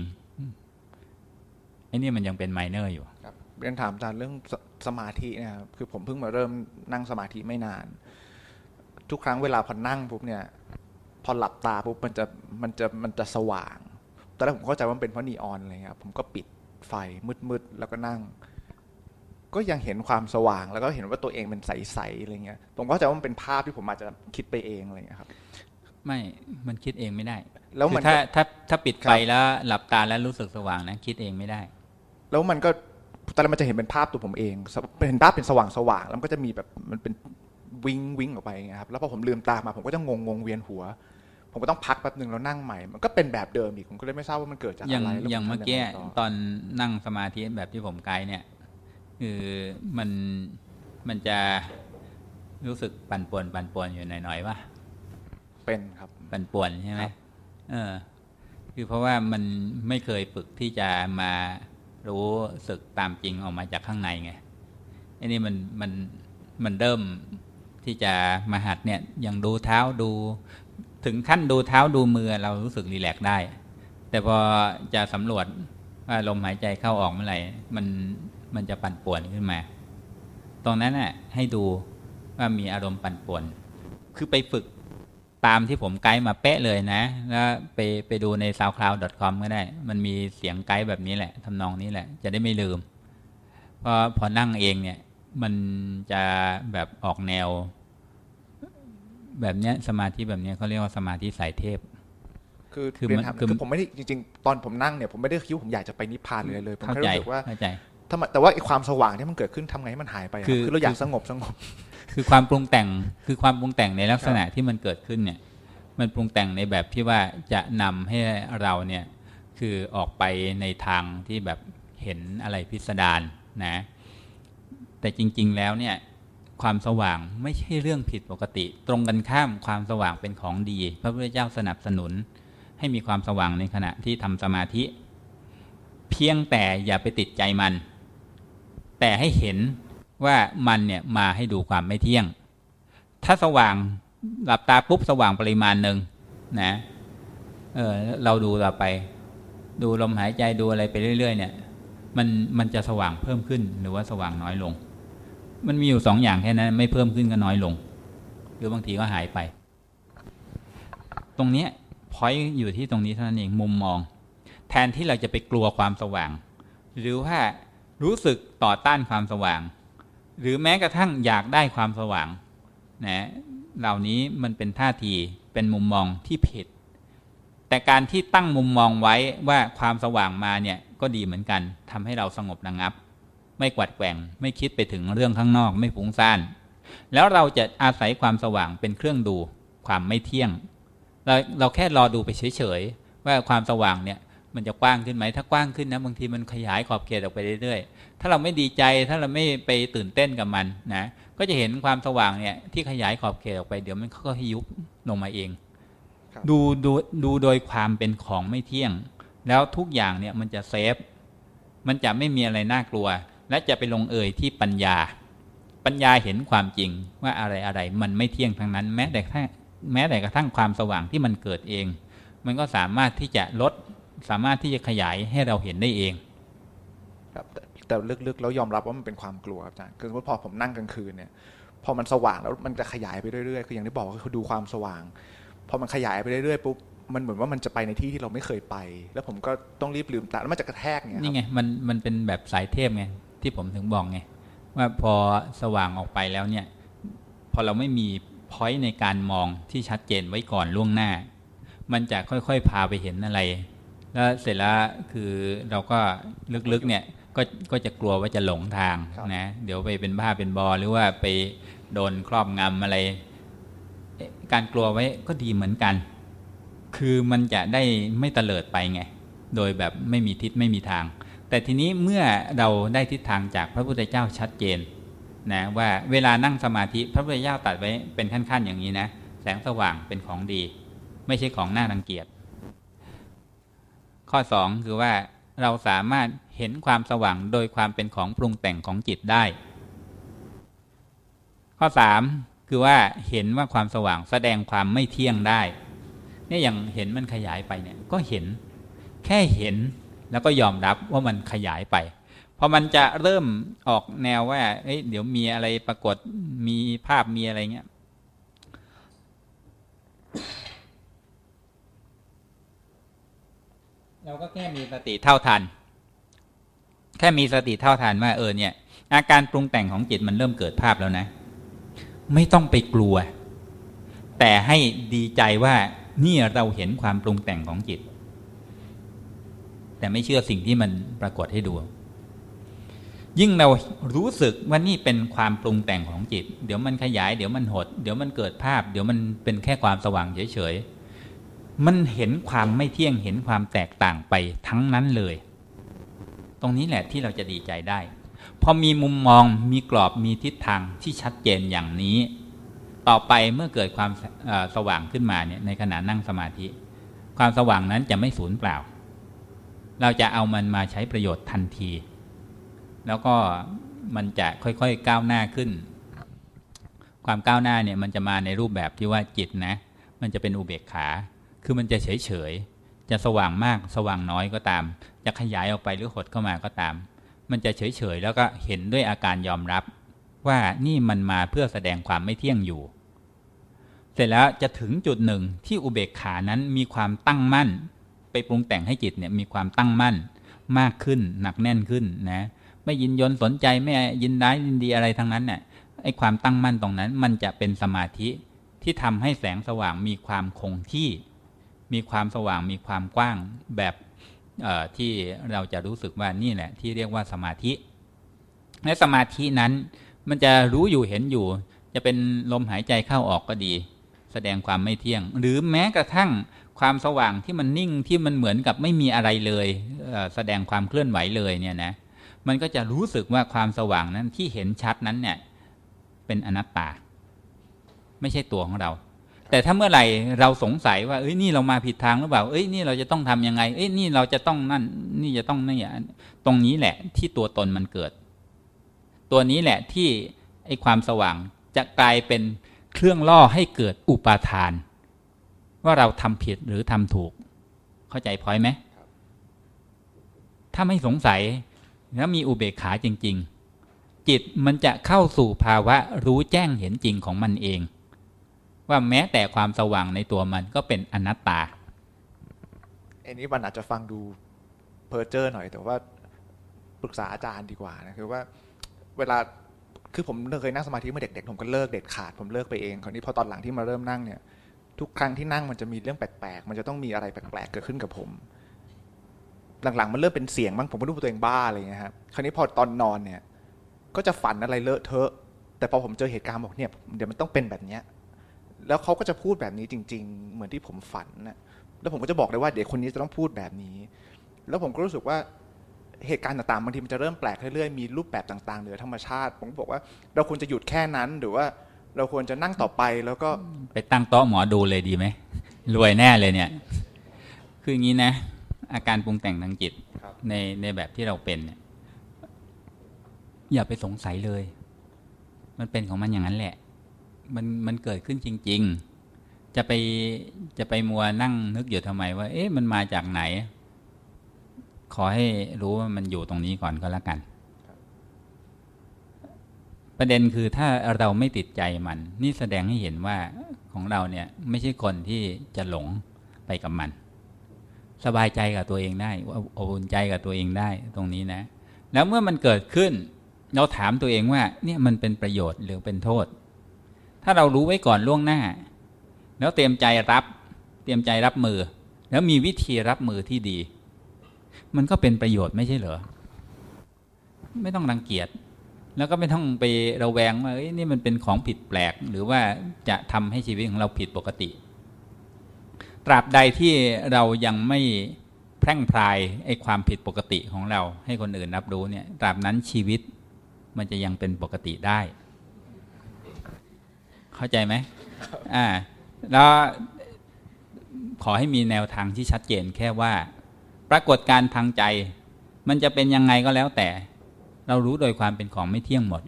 ๆไอ้นี่มันยังเป็น minor อยู่ครับเรียนถามอาจารย์เรื่องสสมาธินะครับคือผมเพิ่งมาเริ่มนั่งสมาธิไม่นาน ทุกครั้งเวลาพอนั่งปุ๊บเนี่ย พอหลับตาปุ๊บมันจะมันจะมันจะสว่างตอนแรกผมเข้าใจว่าเป็นเพราะนีออนอะไรเงี้ยผมก็ปิดไฟมืดๆแล้วก็นั่ง ก็ยังเห็นความสว่าง แล้วก็เห็นว่าตัวเองเป็นใสๆอะไรเงี้ยผมก็จะว่ามันเป็นภาพที่ผมอาจจะคิดไปเองอะไรเงี้ยครับ ไม่มันคิดเองไม่ได้ แล้วมันถ้าถ้าถ้าปิดไฟแล้วหลับตาแล้วรู้สึกสว่างนะคิดเองไม่ได้ แล้วมันก็ตอนแรกมันจะเห็นเป็นภาพตัวผมเองเป็นภาพเป็นสว่างสว่างแล้วมันก็จะมีแบบมันเป็นวิ่งวิ่งออกไปไงครับแล้วพอผมลืมตามาผมก็จะงงงงเวียนหัว ผมก็ต้องพักแป๊บหนึ่งแล้วนั่งใหม่ มันก็เป็นแบบเดิมอีกผมก็เลยไม่ทราบว่ามันเกิดจากอะไรอย่างเมื่อกี้ตอนนั่งสมาธิแบบที่ผมไกด์เนี่ย คือมันมันจะรู้สึกปั่นป่วนปั่นป่วนอยู่หน่อยๆว่าเป็นครับปั่นป่วนใช่ไหมเออ คือเพราะว่ามันไม่เคยฝึกที่จะมารู้สึกตามจริงออกมาจากข้างในไงไอ้นี่มันมันมันเริ่มที่จะมาหัดเนี่ยอย่างดูเท้าดู ถึงขั้นดูเท้าดูมือเรารู้สึกรีแลกได้ แต่พอจะสำรวจว่าลมหายใจเข้าออกเมื่อไหร่มัน มันจะปั่นป่วนขึ้นมา ตรงนั้นน่ะให้ดูว่ามีอารมณ์ปั่นป่วน คือไปฝึกตามที่ผมไกด์มาเป๊ะเลยนะ แล้วไปไปดูใน soundcloud.com ก็ได้ มันมีเสียงไกด์แบบนี้แหละทำนองนี้แหละ จะได้ไม่ลืม เพราะพอนั่งเองเนี่ย มันจะแบบออกแนว แบบเนี้ยสมาธิแบบเนี้ยเขาเรียกว่าสมาธิสายเทพ คือคือคือผมไม่ได้จริง ๆ ตอนผมนั่งเนี่ยผมไม่ได้คิดว่าผมอยากจะไปนิพพานเลยเลย ผมแค่รู้สึกว่า แต่ว่าความสว่างที่มันเกิดขึ้นทำไงให้มันหายไปคือเราอยากสงบสงบ คือความปรุงแต่งคือความปรุงแต่งในลักษณะที่มันเกิดขึ้นเนี่ย มันปรุงแต่งในแบบที่ว่าจะนำให้เราเนี่ยคือออกไปในทางที่แบบเห็นอะไรพิสดารนะ แต่จริง ๆแล้วเนี่ยความสว่างไม่ใช่เรื่องผิดปกติ ตรงกันข้ามความสว่างเป็นของดี พระพุทธเจ้าสนับสนุน ให้มีความสว่างในขณะที่ทำสมาธิ เพียงแต่อย่าไปติดใจมัน แต่ให้เห็นว่ามันเนี่ยมาให้ดูความไม่เที่ยง ถ้าสว่างหลับตาปุ๊บสว่างปริมาณหนึ่งนะเออเราดูต่อไป ดูลมหายใจดูอะไรไปเรื่อย ๆ เนี่ย มันมันจะสว่างเพิ่มขึ้นหรือว่าสว่างน้อยลง มันมีอยู่สองอย่างแค่นั้น ไม่เพิ่มขึ้นก็น้อยลง หรือบางทีก็หายไป ตรงนี้พอยอยู่ที่ตรงนี้เท่านั้นเองมุมมอง แทนที่เราจะไปกลัวความสว่าง หรือว่า รู้สึกต่อต้านความสว่าง หรือแม้กระทั่งอยากได้ความสว่างนะเหล่านี้มันเป็นท่าทีเป็นมุมมองที่ผิด แต่การที่ตั้งมุมมองไว้ว่าความสว่างมาเนี่ยก็ดีเหมือนกันทำให้เราสงบระงับ ไม่กวัดแกว่ง ไม่คิดไปถึงเรื่องข้างนอกไม่ฟุ้งซ่านแล้วเราจะอาศัยความสว่างเป็นเครื่องดูความไม่เที่ยง เราเราแค่รอดูไปเฉยๆว่าความสว่างเนี่ยมันจะกว้างขึ้นไหมถ้ากว้างขึ้นนะบางทีมันขยายขอบเขตออกไปเรื่อยๆ ถ้าเราไม่ดีใจถ้าเราไม่ไปตื่นเต้นกับมันนะก็จะเห็นความสว่างเนี่ยที่ขยายขอบเขตออกไปเดี๋ยวมันก็ยุบลงมาเองดูดูดูโดยความเป็นของไม่เที่ยง แล้วทุกอย่างเนี่ยมันจะเซฟ มันจะไม่มีอะไรน่ากลัว และจะไปลงเอยที่ปัญญา ปัญญาเห็นความจริงว่าอะไรอะไรมันไม่เที่ยงทั้งนั้น แม้แต่แม้แต่กระทั่งความสว่างที่มันเกิดเอง มันก็สามารถที่จะลดสามารถที่จะขยายให้เราเห็นได้เอง ครับ แต่ลึกๆแล้วยอมรับว่ามันเป็นความกลัวครับอาจารย์คือพอผมนั่งกลางคืนเนี่ย พอมันสว่างแล้วมันจะขยายไปเรื่อยๆคืออย่างที่บอกคือดูความสว่าง พอมันขยายไปเรื่อยๆปุ๊บมันเหมือนว่ามันจะไปในที่ที่เราไม่เคยไป แล้วผมก็ต้องรีบลืมตาแล้วมันจะกระแทกเนี่ยนี่ไงมันมันเป็นแบบสายเทพไงที่ผมถึงบอกไงว่าพอสว่างออกไปแล้วเนี่ย พอเราไม่มีพอยต์ในการมองที่ชัดเจนไว้ก่อนล่วงหน้า มันจะค่อยๆพาไปเห็นอะไร แล้วเสร็จแล้วคือเราก็ลึกๆเนี่ย ก็ก็จะกลัวว่าจะหลงทางนะเดี๋ยวไปเป็นบ้าเป็นบอหรือว่าไปโดนครอบงำอะไร การกลัวไว้ก็ดีเหมือนกัน คือมันจะได้ไม่เตลิดไปไง โดยแบบไม่มีทิศไม่มีทาง แต่ทีนี้เมื่อเราได้ทิศทางจากพระพุทธเจ้าชัดเจนนะว่าเวลานั่งสมาธิพระพุทธเจ้าตัดไว้เป็นขั้นๆอย่างนี้นะ แสงสว่างเป็นของดี ไม่ใช่ของน่ารังเกียจข้อสองคือว่า เราสามารถเห็นความสว่างโดยความเป็นของปรุงแต่งของจิตได้ ข้อสามคือว่าเห็นว่าความสว่างแสดงความไม่เที่ยงได้เนี่ยอย่างเห็นมันขยายไปเนี่ยก็เห็นแค่เห็นแล้วก็ยอมรับว่ามันขยายไปพอมันจะเริ่มออกแนวว่าเอ้ยเดี๋ยวมีอะไรปรากฏมีภาพมีอะไรเงี้ย เราก็แค่มีสติเท่าทัน แค่มีสติเท่าทันว่าเออเนี่ย อาการปรุงแต่งของจิตมันเริ่มเกิดภาพแล้วนะ ไม่ต้องไปกลัว แต่ให้ดีใจว่านี่เราเห็นความปรุงแต่งของจิต แต่ไม่เชื่อสิ่งที่มันปรากฏให้ดู ยิ่งเรารู้สึกว่านี่เป็นความปรุงแต่งของจิต เดี๋ยวมันขยาย เดี๋ยวมันหด เดี๋ยวมันเกิดภาพ เดี๋ยวมันเป็นแค่ความสว่างเฉยๆ มันเห็นความไม่เที่ยงเห็นความแตกต่างไปทั้งนั้นเลย ตรงนี้แหละที่เราจะดีใจได้ พอมีมุมมองมีกรอบมีทิศทางที่ชัดเจนอย่างนี้ ต่อไปเมื่อเกิดความสว่างขึ้นมาเนี่ยในขณะนั่งสมาธิ ความสว่างนั้นจะไม่สูญเปล่า เราจะเอามันมาใช้ประโยชน์ทันที แล้วก็มันจะค่อยๆก้าวหน้าขึ้น ความก้าวหน้าเนี่ยมันจะมาในรูปแบบที่ว่าจิตนะ มันจะเป็นอุเบกขา คือมันจะเฉยๆจะสว่างมากสว่างน้อยก็ตาม จะขยายออกไปหรือหดเข้ามาก็ตาม มันจะเฉยๆแล้วก็เห็นด้วยอาการยอมรับ ว่านี่มันมาเพื่อแสดงความไม่เที่ยงอยู่ เสร็จแล้วจะถึงจุดหนึ่งที่อุเบกขานั้นมีความตั้งมั่น ไปปรุงแต่งให้จิตเนี่ยมีความตั้งมั่นมากขึ้นหนักแน่นขึ้นนะไม่ยินยนสนใจไม่ยินร้ายยินดีอะไรทั้งนั้นเนี่ยไอ้ความตั้งมั่นตรงนั้น มันจะเป็นสมาธิที่ทำให้แสงสว่างมีความคงที่ มีความสว่างมีความกว้างแบบที่เราจะรู้สึกว่านี่แหละ ที่เรียกว่าสมาธิในสมาธินั้น มันจะรู้อยู่เห็นอยู่ จะเป็นลมหายใจเข้าออกก็ดี แสดงความไม่เที่ยง หรือแม้กระทั่งความสว่างที่มันนิ่งที่มันเหมือนกับไม่มีอะไรเลยแสดงความเคลื่อนไหวเลยเนี่ยนะมันก็จะรู้สึกว่าความสว่างนั้นที่เห็นชัดนั้นเนี่ยเป็นอนัตตา ไม่ใช่ตัวของเรา แต่ถ้าเมื่อไหร่เราสงสัยว่าเอ้ยนี่เรามาผิดทางหรือเปล่าเอ้ยนี่เราจะต้องทํำยังไง เอ้ยนี่เราจะต้องนั่น นี่จะต้องนี่ตรงนี้แหละ ที่ตัวตนมันเกิด ตัวนี้แหละที่ไอ้ความสว่างจะกลายเป็นเครื่องล่อให้เกิดอุปาทาน ว่าเราทำผิดหรือทำถูก เข้าใจพอยไหมถ้าไม่สงสัยแล้วมีอุเบกขาจริง ๆ จิตมันจะเข้าสู่ภาวะรู้แจ้งเห็นจริงของมันเอง ว่าแม้แต่ความสว่างในตัวมันก็เป็นอนัตตาอันนี้มันอาจจะฟังดูเพอเจอร์หน่อย แต่ว่าปรึกษาอาจารย์ดีกว่านะคือว่าเวลาคือผมเคยนั่งสมาธิเมื่อเด็กๆผมก็เลิกเด็ดขาดผมเลิกไปเองคราวนี้พอตอนหลังที่มาเริ่มนั่งเนี่ย ทุกครั้งที่นั่งมันจะมีเรื่องแปลกๆมันจะต้องมีอะไรแปลกๆเกิดขึ้นกับผม หลังๆมันเริ่มเป็นเสียงบ้างผมก็รู้ตัวเองบ้าอะไรเงี้ยครับคราวนี้พอตอนนอนเนี่ย ก็จะฝันอะไรเลอะเทอะ แต่พอผมเจอเหตุการณ์บอกเนี่ยเดี๋ยวมันต้องเป็นแบบเนี้ย แล้วเขาก็จะพูดแบบนี้จริง ๆ เหมือนที่ผมฝันนะแล้วผมก็จะบอกเลยว่าเดี๋ยวคนนี้จะต้องพูดแบบนี้ แล้วผมก็รู้สึกว่าเหตุการณ์ต่างๆบางทีมันจะเริ่มแปลกเรื่อยๆมีรูปแบบต่างๆเหนือธรรมชาติ ผมบอกว่าเราควรจะหยุดแค่นั้นหรือว่าเราควรจะนั่งต่อไปแล้วก็ไปตั้งโต๊ะหมอดูเลยดีไหมรวยแน่เลยเนี่ย คืออย่างนี้นะ อาการปรุงแต่งทางจิตในในแบบที่เราเป็นเนี่ยอย่าไปสงสัยเลย มันเป็นของมันอย่างนั้นแหละ มันมันเกิดขึ้นจริง ๆ จะไปจะไปมัวนั่งนึกอยู่ทำไมว่า เอ๊ะมันมาจากไหน ขอให้รู้ว่ามันอยู่ตรงนี้ก่อนก็แล้วกัน ประเด็นคือถ้าเราไม่ติดใจมัน นี่แสดงให้เห็นว่าของเราเนี่ยไม่ใช่คนที่จะหลงไปกับมัน สบายใจกับตัวเองได้อบอุ่นใจกับตัวเองได้ตรงนี้นะ แล้วเมื่อมันเกิดขึ้น เราถามตัวเองว่า เนี่ยมันเป็นประโยชน์หรือเป็นโทษ ถ้าเรารู้ไว้ก่อนล่วงหน้า แล้วเตรียมใจรับ เตรียมใจรับมือ แล้วมีวิธีรับมือที่ดี มันก็เป็นประโยชน์ไม่ใช่เหรอ ไม่ต้องรังเกียจ แล้วก็ไม่ต้องไประแวงว่าเอ้ยนี่มันเป็นของผิดแปลก หรือว่าจะทำให้ชีวิตของเราผิดปกติ ตราบใดที่เรายังไม่แพร่งพรายไอ้ความผิดปกติของเรา ให้คนอื่นรับรู้เนี่ย ตราบนั้นชีวิตมันจะยังเป็นปกติได้ เข้าใจไหมอ่าแล้วขอให้มีแนวทางที่ชัดเจนแค่ว่า ปรากฏการทางใจ มันจะเป็นยังไงก็แล้วแต่ เรารู้โดยความเป็นของไม่เที่ยงหมด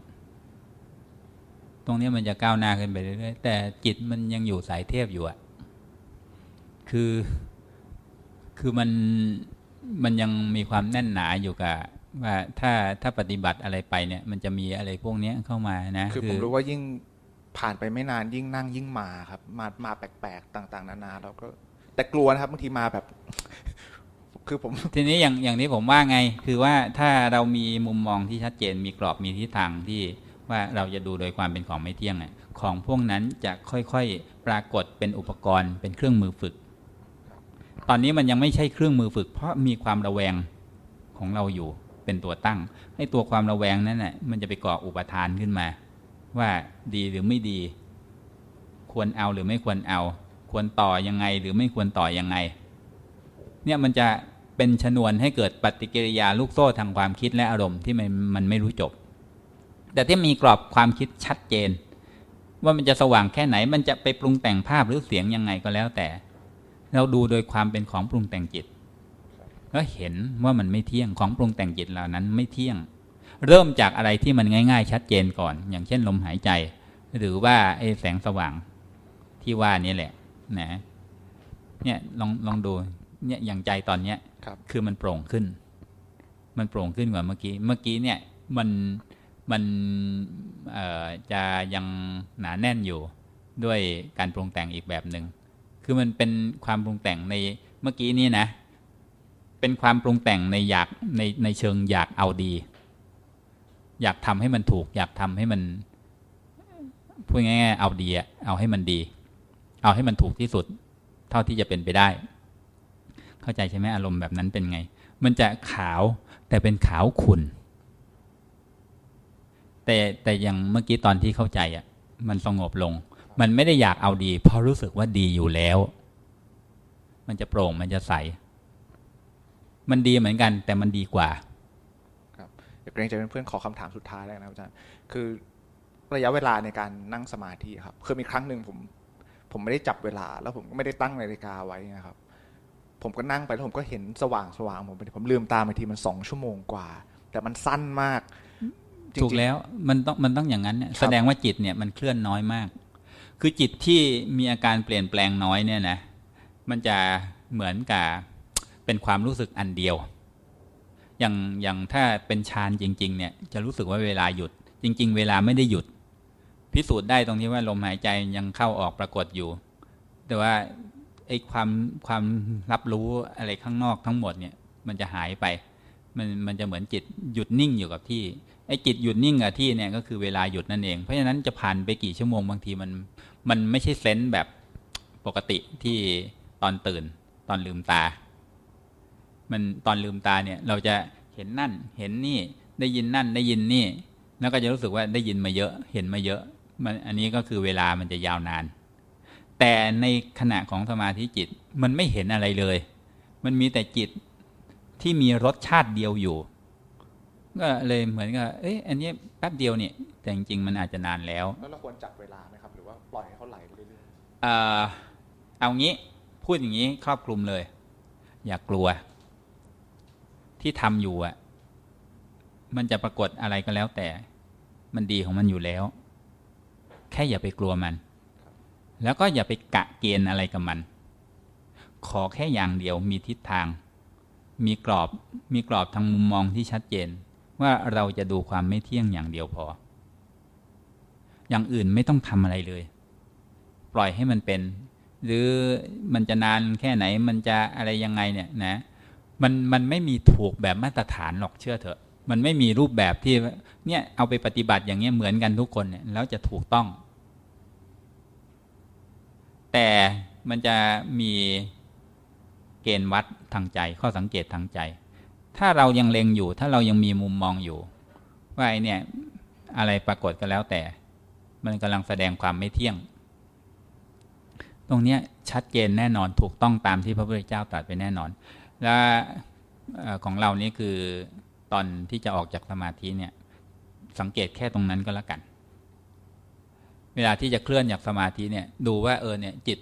ตรงนี้มันจะก้าวหน้าขึ้นไปเรื่อยๆแต่จิตมันยังอยู่สายเทพอยู่อะคือคือมันมันยังมีความแน่นหนาอยู่กับว่าถ้าถ้าปฏิบัติอะไรไปเนี่ย มันจะมีอะไรพวกนี้เข้ามานะ คือผมรู้ว่ายิ่ง ผ่านไปไม่นานยิ่งนั่งยิ่งมาครับ มามาแปลกๆต่าง ๆ นานาแล้วก็แต่กลัวนะครับบางทีมาแบบ คือผม ทีนี้อย่างอย่างที่ผมว่าไง คือว่าถ้าเรามีมุมมองที่ชัดเจนมีกรอบมีทิศทางที่ว่าเราจะดูโดยความเป็นของไม่เที่ยงเนี่ยของพวกนั้นจะค่อยๆปรากฏเป็นอุปกรณ์เป็นเครื่องมือฝึก ตอนนี้มันยังไม่ใช่เครื่องมือฝึก เพราะมีความระแวงของเราอยู่เป็นตัวตั้งให้ตัวความระแวงนั้นน่ะมันจะไปก่ออุปทานขึ้นมา ว่าดีหรือไม่ดี ควรเอาหรือไม่ควรเอา ควรต่อยังไงหรือไม่ควรต่อยังไง เนี่ยมันจะเป็นชนวนให้เกิดปฏิกิริยาลูกโซ่ทางความคิดและอารมณ์ที่มันมันไม่รู้จบ แต่ที่มีกรอบความคิดชัดเจน ว่ามันจะสว่างแค่ไหน มันจะไปปรุงแต่งภาพหรือเสียงยังไงก็แล้วแต่ เราดูโดยความเป็นของปรุงแต่งจิต ก็เห็นว่ามันไม่เที่ยงของปรุงแต่งจิตเหล่านั้นไม่เที่ยง เริ่มจากอะไรที่มันง่าย ๆ ชัดเจนก่อน อย่างเช่นลมหายใจ หรือว่าไอ้แสงสว่างที่ว่านี่แหละนะเนี่ยลองลองดูเนี่ยอย่างใจตอนเนี้ยคือมันโปร่งขึ้น มันโปร่งขึ้นกว่าเมื่อกี้ เมื่อกี้เนี่ยมันมันจะยังหนาแน่นอยู่ด้วยการปรุงแต่งอีกแบบหนึ่งคือมันเป็นความปรุงแต่งในเมื่อกี้นี้นะ เป็นความปรุงแต่งในอยากในในเชิงอยากเอาดี อยากทำให้มันถูก อยากทำให้มันพูดง่ายๆเอาดีอะเอาให้มันดี เอาให้มันถูกที่สุด เท่าที่จะเป็นไปได้ เข้าใจใช่ไหมอารมณ์แบบนั้นเป็นไง มันจะขาวแต่เป็นขาวขุ่นแต่แต่อย่างเมื่อกี้ตอนที่เข้าใจอะ มันสงบลง มันไม่ได้อยากเอาดี เพราะรู้สึกว่าดีอยู่แล้ว มันจะโปร่งมันจะใส มันดีเหมือนกัน แต่มันดีกว่า เดี๋ยวเกรงใจเพื่อนๆขอคำถามสุดท้ายแล้วนะอาจารย์คือระยะเวลาในการนั่งสมาธิครับคือมีครั้งหนึ่งผม ผมไม่ได้จับเวลา แล้วผมก็ไม่ได้ตั้งนาฬิกาไว้นะครับ ผมก็นั่งไปแล้วผมก็เห็นสว่างสว่างผมผมลืมตาไปทีมันสองชั่วโมงกว่า แต่มันสั้นมากถูกแล้วมันต้องมันต้องอย่างนั้นเนี่ยแสดงว่าจิตเนี่ยมันเคลื่อนน้อยมาก คือจิตที่มีอาการเปลี่ยนแปลงน้อยเนี่ยนะ มันจะเหมือนกับเป็นความรู้สึกอันเดียว อย่างอย่างถ้าเป็นฌานจริง ๆ เนี่ย จะรู้สึกว่าเวลาหยุด จริง ๆ เวลาไม่ได้หยุด พิสูจน์ได้ตรงที่ว่าลมหายใจยังเข้าออกปรากฏอยู่ แต่ว่าไอ้ความความรับรู้อะไรข้างนอกทั้งหมดเนี่ย มันจะหายไป มันมันจะเหมือนจิตหยุดนิ่งอยู่กับที่ไอ้จิตหยุดนิ่งกับที่เนี่ยก็คือเวลาหยุดนั่นเองเพราะฉะนั้นจะผ่านไปกี่ชั่วโมงบางทีมันมันไม่ใช่เซนส์แบบปกติที่ตอนตื่นตอนลืมตา มันตอนลืมตาเนี่ยเราจะเห็นนั่นเห็นนี่ได้ยินนั่นได้ยินนี่ แล้วก็จะรู้สึกว่าได้ยินมาเยอะเห็นมาเยอะมันอันนี้ก็คือเวลามันจะยาวนาน แต่ในขณะของสมาธิจิตมันไม่เห็นอะไรเลย มันมีแต่จิตที่มีรสชาติเดียวอยู่ ก็เลยเหมือนกับเอ้ยอันนี้แป๊บเดียวเนี่ยแต่จริงๆมันอาจจะนานแล้วแล้วเราควรจับเวลาไหมครับ หรือว่าปล่อยให้เขาไหลเรื่อยๆเออเอางี้พูดอย่างนี้ครอบคลุมเลย อย่ากกลัว ที่ทำอยู่อะ มันจะปรากฏอะไรก็แล้วแต่ มันดีของมันอยู่แล้ว แค่อย่าไปกลัวมัน แล้วก็อย่าไปกะเกณฑ์อะไรกับมัน ขอแค่อย่างเดียวมีทิศทาง มีกรอบมีกรอบทางมุมมองที่ชัดเจน ว่าเราจะดูความไม่เที่ยงอย่างเดียวพอ อย่างอื่นไม่ต้องทำอะไรเลย ปล่อยให้มันเป็น หรือมันจะนานแค่ไหนมันจะอะไรยังไงเนี่ยนะ มันมันไม่มีถูกแบบมาตรฐานหรอกเชื่อเถอะ มันไม่มีรูปแบบที่เนี่ยเอาไปปฏิบัติอย่างเงี้ยเหมือนกันทุกคนเนี่ยแล้วจะถูกต้อง แต่มันจะมีเกณฑ์วัดทางใจ ข้อสังเกตทางใจ ถ้าเรายังเล็งอยู่ ถ้าเรายังมีมุมมองอยู่ ว่าไอเนี่ยอะไรปรากฏก็แล้วแต่ มันกำลังแสดงความไม่เที่ยง ตรงนี้ชัดเจนแน่นอนถูกต้องตามที่พระพุทธเจ้าตรัสไปแน่นอน และของเรานี่คือตอนที่จะออกจากสมาธิเนี่ยสังเกตแค่ตรงนั้นก็แล้วกัน เวลาที่จะเคลื่อนจากสมาธิเนี่ยดูว่าเออเนี่ยจิต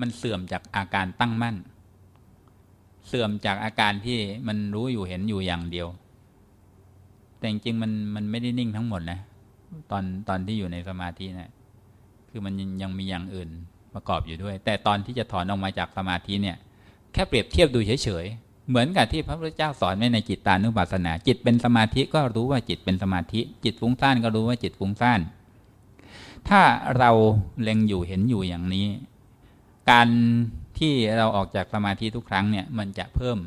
มันเสื่อมจากอาการตั้งมั่น เสื่อมจากอาการที่มันรู้อยู่เห็นอยู่อย่างเดียว แต่จริงๆมันมันไม่ได้นิ่งทั้งหมดนะตอนตอนที่อยู่ในสมาธินะคือมันยังมีอย่างอื่นประกอบอยู่ด้วย แต่ตอนที่จะถอนออกมาจากสมาธิเนี่ย แค่เปรียบเทียบดูเฉยๆ เหมือนกับที่พระพุทธเจ้าสอนไว้ในจิตตานุปัสสนา จิตเป็นสมาธิก็รู้ว่าจิตเป็นสมาธิ จิตฟุ้งซ่านก็รู้ว่าจิตฟุ้งซ่าน ถ้าเราเล็งอยู่เห็นอยู่อย่างนี้ การที่เราออกจากสมาธิทุกครั้งเนี่ยมันจะเพิ่ม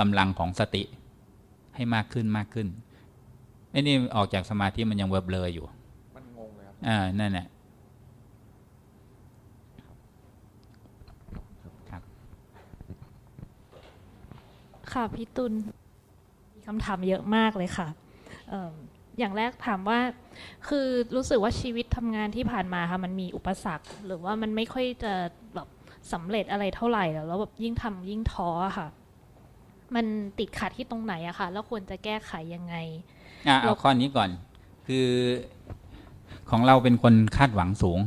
กำลังของสติให้มากขึ้นมากขึ้นไอ้นี่ออกจากสมาธิมันยังเวบเลยอยู่ มันงงเลยครับอ่านั่นแหละ ค่ะพี่ตุลมีคำถามเยอะมากเลยค่ะเอิ่มอย่างแรกถามว่าคือรู้สึกว่าชีวิตทำงานที่ผ่านมาค่ะมันมีอุปสรรค หรือว่ามันไม่ค่อยจะแบบสำเร็จอะไรเท่าไหร่แล้วแล้วแบบยิ่งทำยิ่งท้ออะค่ะ มันติดขัดที่ตรงไหนอะค่ะแล้วควรจะแก้ไขยังไงอะเอาข้อนี้ก่อน คือของเราเป็นคนคาดหวังสูง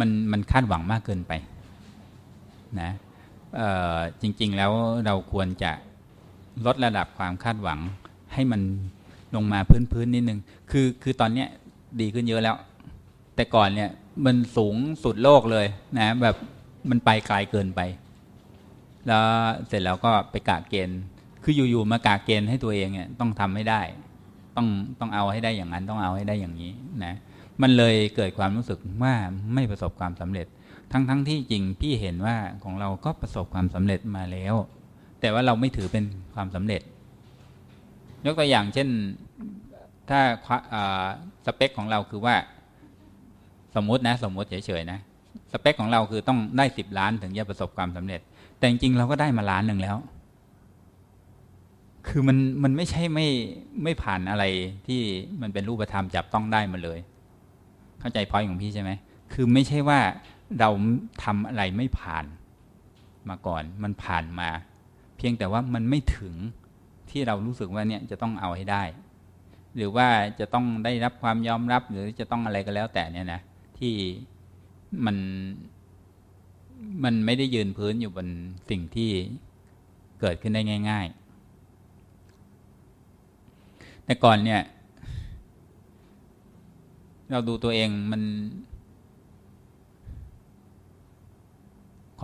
มันมันคาดหวังมากเกินไป นะเอ่อ จริง ๆ แล้วเราควรจะลดระดับความคาดหวังให้มันลงมาพื้นๆนิดนึง คือคือตอนเนี้ยดีขึ้นเยอะแล้ว แต่ก่อนเนี่ยมันสูงสุดโลกเลยนะแบบมันไปไกลเกินไป แล้วเสร็จแล้วก็ไปกะเกณฑ์ คืออยู่ๆมากะเกณฑ์ให้ตัวเองเนี่ยต้องทำให้ได้ ต้องต้องเอาให้ได้อย่างนั้นต้องเอาให้ได้อย่างนี้นะ มันเลยเกิดความรู้สึกว่าไม่ประสบความสำเร็จ ทั้งๆทที่จริงพี่เห็นว่าของเราก็ประสบความสำเร็จมาแล้ว แต่ว่าเราไม่ถือเป็นความสำเร็จ ยกตัวอย่างเช่นถ้าสเปคของเราคือว่าสมมตินะสมมติเฉยๆนะสเปคของเราคือต้องได้สิบล้านถึงจะประสบความสำเร็จ แต่จริงๆเราก็ได้มาล้านหนึ่งแล้ว คือมันมันไม่ใช่ไม่ไม่ผ่านอะไรที่มันเป็นรูปธรรมจับต้องได้มาเลย เข้าใจพอยของพี่ใช่ไหมคือไม่ใช่ว่า เราทำอะไรไม่ผ่านมาก่อน มันผ่านมา เพียงแต่ว่ามันไม่ถึงที่เรารู้สึกว่าเนี่ยจะต้องเอาให้ได้ หรือว่าจะต้องได้รับความยอมรับหรือจะต้องอะไรก็แล้วแต่เนี่ยนะที่มันมันไม่ได้ยืนพื้นอยู่บนสิ่งที่เกิดขึ้นได้ง่าย ๆ แต่ก่อนเนี่ย เราดูตัวเองมัน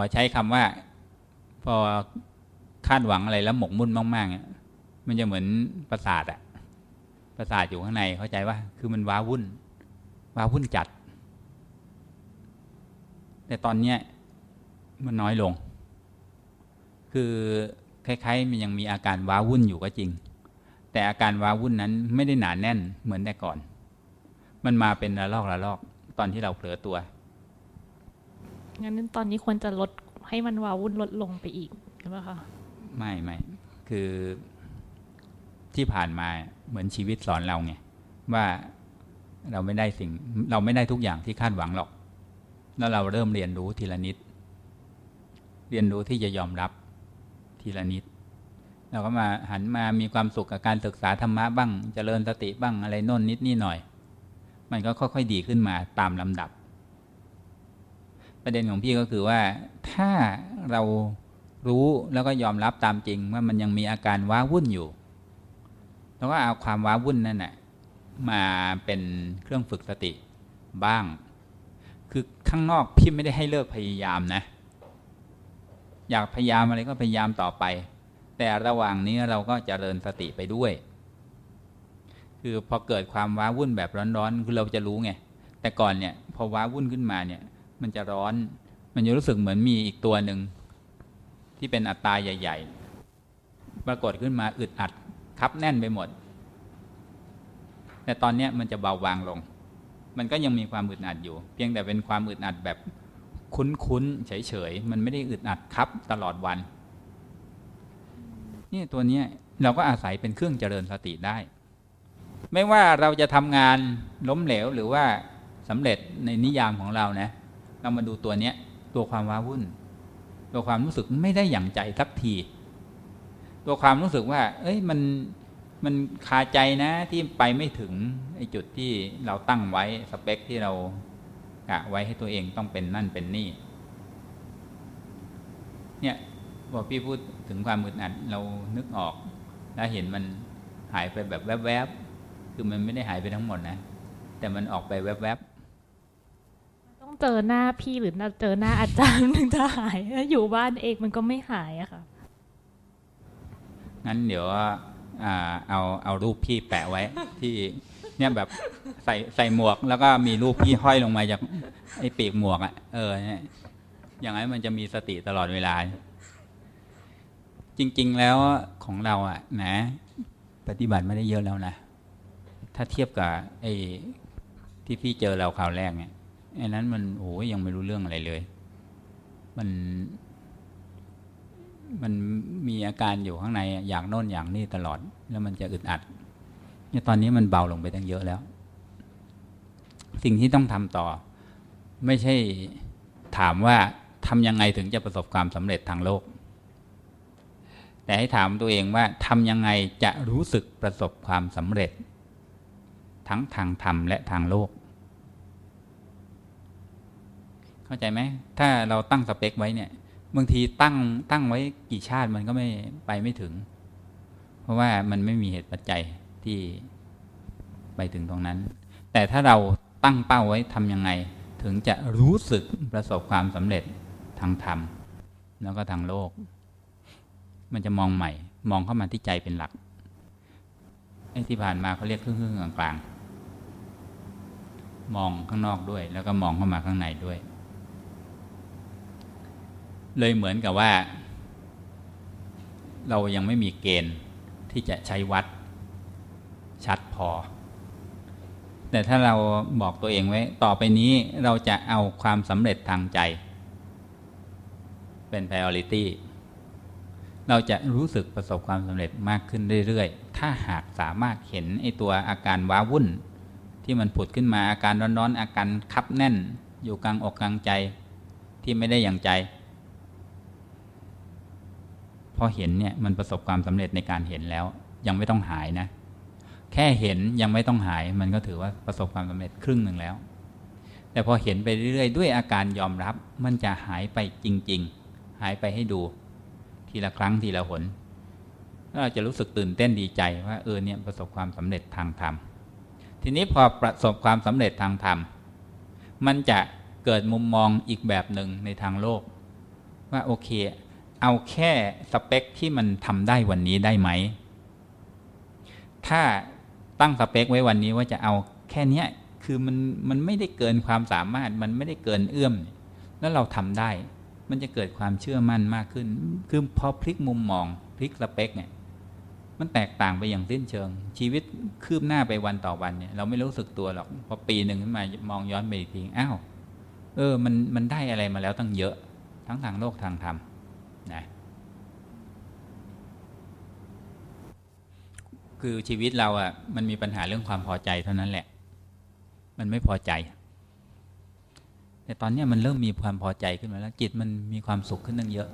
อใช้คำว่า พอคาดหวังอะไรแล้วหมกมุ่นมากๆเนี่ยมันจะเหมือนประสาทอะประสาทอยู่ข้างในเข้าใจว่า คือมันว้าวุ่น ว้าวุ่นจัด แต่ตอนเนี้ยมันน้อยลง คือคล้ายๆ มันยังมีอาการว้าวุ่นอยู่ก็จริง แต่อาการว้าวุ่นนั้นไม่ได้หนาแน่นเหมือนแต่ก่อน มันมาเป็นระลอกระลอก ตอนที่เราเผลอตัว งั้นตอนนี้ควรจะลดให้มันวาวุ่นลดลงไปอีกใช่ไหมคะไม่ไม่คือที่ผ่านมาเหมือนชีวิตสอนเราไงว่าเราไม่ได้สิ่ง เราไม่ได้ทุกอย่างที่คาดหวังหรอก แล้วเราเริ่มเรียนรู้ทีละนิด เรียนรู้ที่จะยอมรับทีละนิด เราก็มาหันมามีความสุขกับการศึกษาธรรมะบ้างจเจริญสติบ้างอะไรโน่นนิดนี่หน่อย มันก็ค่อยๆดีขึ้นมาตามลำดับ ประเด็นของพี่ก็คือว่าถ้าเรารู้แล้วก็ยอมรับตามจริงว่ามันยังมีอาการว้าวุ่นอยู่ แล้วก็เอาความว้าวุ่นนั่นแหะมาเป็นเครื่องฝึกสติบ้าง คือข้างนอกพี่ไม่ได้ให้เลิกพยายามนะ อยากพยายามอะไรก็พยายามต่อไป แต่ระหว่างนี้เราก็จเจริญสติไปด้วย คือพอเกิดความว้าวุ่นแบบร้อนๆคือเราจะรู้ไงแต่ก่อนเนี่ย พอว้าวุ่นขึ้นมาเนี่ย มันจะร้อน มันจะรู้สึกเหมือนมีอีกตัวหนึ่ง ที่เป็นอัตตาใหญ่ ๆ ปรากฏขึ้นมาอึดอัดคับแน่นไปหมด แต่ตอนนี้มันจะเบาบางลง มันก็ยังมีความอึดอัดอยู่ เพียงแต่เป็นความอึดอัดแบบคุ้นๆเฉยๆมันไม่ได้อึดอัดครับตลอดวันนี่ตัวนี้เราก็อาศัยเป็นเครื่องเจริญสติได้ ไม่ว่าเราจะทำงานล้มเหลวหรือว่าสำเร็จในนิยามของเรานะ เรามาดูตัวเนี้ย ตัวความว้าวุ่น ตัวความรู้สึกไม่ได้อย่างใจสักที ตัวความรู้สึกว่า เอ้ยมันมันคาใจนะที่ไปไม่ถึงไอ้จุดที่เราตั้งไว้สเปคที่เรากะไว้ให้ตัวเองต้องเป็นนั่นเป็นนี่ เนี่ยพอพี่พูดถึงความอึดอัดเรานึกออก แล้วเห็นมันหายไปแบบแวบๆคือมันไม่ได้หายไปทั้งหมดนะ แต่มันออกไปแวบๆ เจอหน้าพี่หรือเจอหน้าอาจารย์ถึงจะหายถ้าอยู่บ้านเองมันก็ไม่หายอะค่ะ งั้นเดี๋ยวเอาเอารูปพี่แปะไว้ที่เนี่ยแบบใส่ใส่หมวก แล้วก็มีรูปพี่ห้อยลงมาจากไอ้ปีกหมวกอะเออเนี่ยอย่างนั้นมันจะมีสติตลอดเวลา จริง ๆ แล้วของเราอะนะ ปฏิบัติไม่ได้เยอะแล้วนะ ถ้าเทียบกับไอ้ที่พี่เจอเราคราวแรกเนี่ย ไอ้นั้นมันโอ้ยยังไม่รู้เรื่องอะไรเลย มัน มันมีอาการอยู่ข้างในอยางโน้นอย่างนี้ตลอด แล้วมันจะอึดอัดเนี่ยตอนนี้มันเบาลงไปตั้งเยอะแล้ว สิ่งที่ต้องทำต่อ ไม่ใช่ถามว่าทำยังไงถึงจะประสบความสำเร็จทางโลก แต่ให้ถามตัวเองว่าทำยังไงจะรู้สึกประสบความสำเร็จ ทั้งทางธรรมและทางโลก เข้าใจไหมถ้าเราตั้งสเปคไว้เนี่ยบางทีตั้งตั้งไว้กี่ชาติมันก็ไม่ไปไม่ถึง เพราะว่ามันไม่มีเหตุปัจจัยที่ไปถึงตรงนั้น แต่ถ้าเราตั้งเป้าไว้ทำยังไง ถึงจะรู้สึกประสบความสำเร็จทางธรรม แล้วก็ทางโลก มันจะมองใหม่ มองเข้ามาที่ใจเป็นหลักไอ้ที่ผ่านมาเขาเรียกครึ่งครึ่งกลางๆมองข้างนอกด้วย แล้วก็มองเข้ามาข้างในด้วย เลยเหมือนกับว่า เรายังไม่มีเกณฑ์ที่จะใช้วัดชัดพอ แต่ถ้าเราบอกตัวเองไว้ ต่อไปนี้เราจะเอาความสำเร็จทางใจ เป็น priority เราจะรู้สึกประสบความสำเร็จมากขึ้นเรื่อยๆ ถ้าหากสามารถเห็นไอตัวอาการว้าวุ่น ที่มันผุดขึ้นมาอาการร้อนๆ อาการคับแน่น อยู่กลางอกกลางใจที่ไม่ได้อย่างใจ พอเห็นเนี่ยมันประสบความสำเร็จในการเห็นแล้ว ยังไม่ต้องหายนะ แค่เห็นยังไม่ต้องหาย มันก็ถือว่าประสบความสำเร็จครึ่งหนึ่งแล้ว แต่พอเห็นไปเรื่อยๆ ด้วยอาการยอมรับ มันจะหายไปจริง ๆ หายไปให้ดู ทีละครั้งทีละหนเราจะรู้สึกตื่นเต้นดีใจว่าเออเนี่ยประสบความสำเร็จทางธรรมทีนี้พอประสบความสำเร็จทางธรรมมันจะเกิดมุมมองอีกแบบหนึ่งในทางโลก ว่าโอเค เอาแค่สเปคที่มันทำได้วันนี้ได้ไหม ถ้าตั้งสเปคไว้วันนี้ว่าจะเอาแค่นี้คือมันมันไม่ได้เกินความสามารถมันไม่ได้เกินเอื้อม แล้วเราทำได้ มันจะเกิดความเชื่อมั่นมากขึ้น คือพอพลิกมุมมองพลิกสเปคเนี่ยมันแตกต่างไปอย่างสิ้นเชิง ชีวิตคืบหน้าไปวันต่อวันเนี่ยเราไม่รู้สึกตัวหรอกพอปีหนึ่งขึ้นมามองย้อนไปอีกทีอ้าวเออมันมันได้อะไรมาแล้วตั้งเยอะทั้งทางโลกทางธรรมนะ คือชีวิตเราอะ่ะมันมีปัญหาเรื่องความพอใจเท่านั้นแหละ มันไม่พอใจ แต่ตอนนี้มันเริ่มมีความพอใจขึ้นมาแล้ว จิตมันมีความสุขขึ้นตั้งเยอะ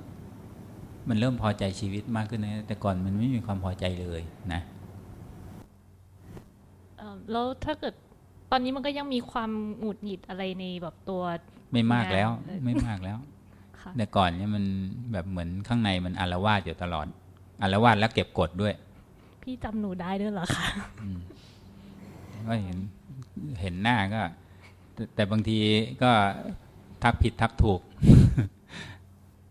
มันเริ่มพอใจชีวิตมากขึ้นนะแต่ก่อนมันไม่มีความพอใจเลยนะแล้วถ้าเกิดตอนนี้มันก็ยังมีความหงุดหงิดอะไรในแบบตัว ไม่มากแล้ว ไม่มากแล้วแต่ก่อนเนี่ยมันแบบเหมือนข้างในมันอารวาสอยู่ตลอดอารวาสแล้วเก็บกดด้วย พี่จำหนูได้ด้วยเหรอคะก็เห็นเห็นหน้าก็ แต่บางทีก็ทักผิดทักถูก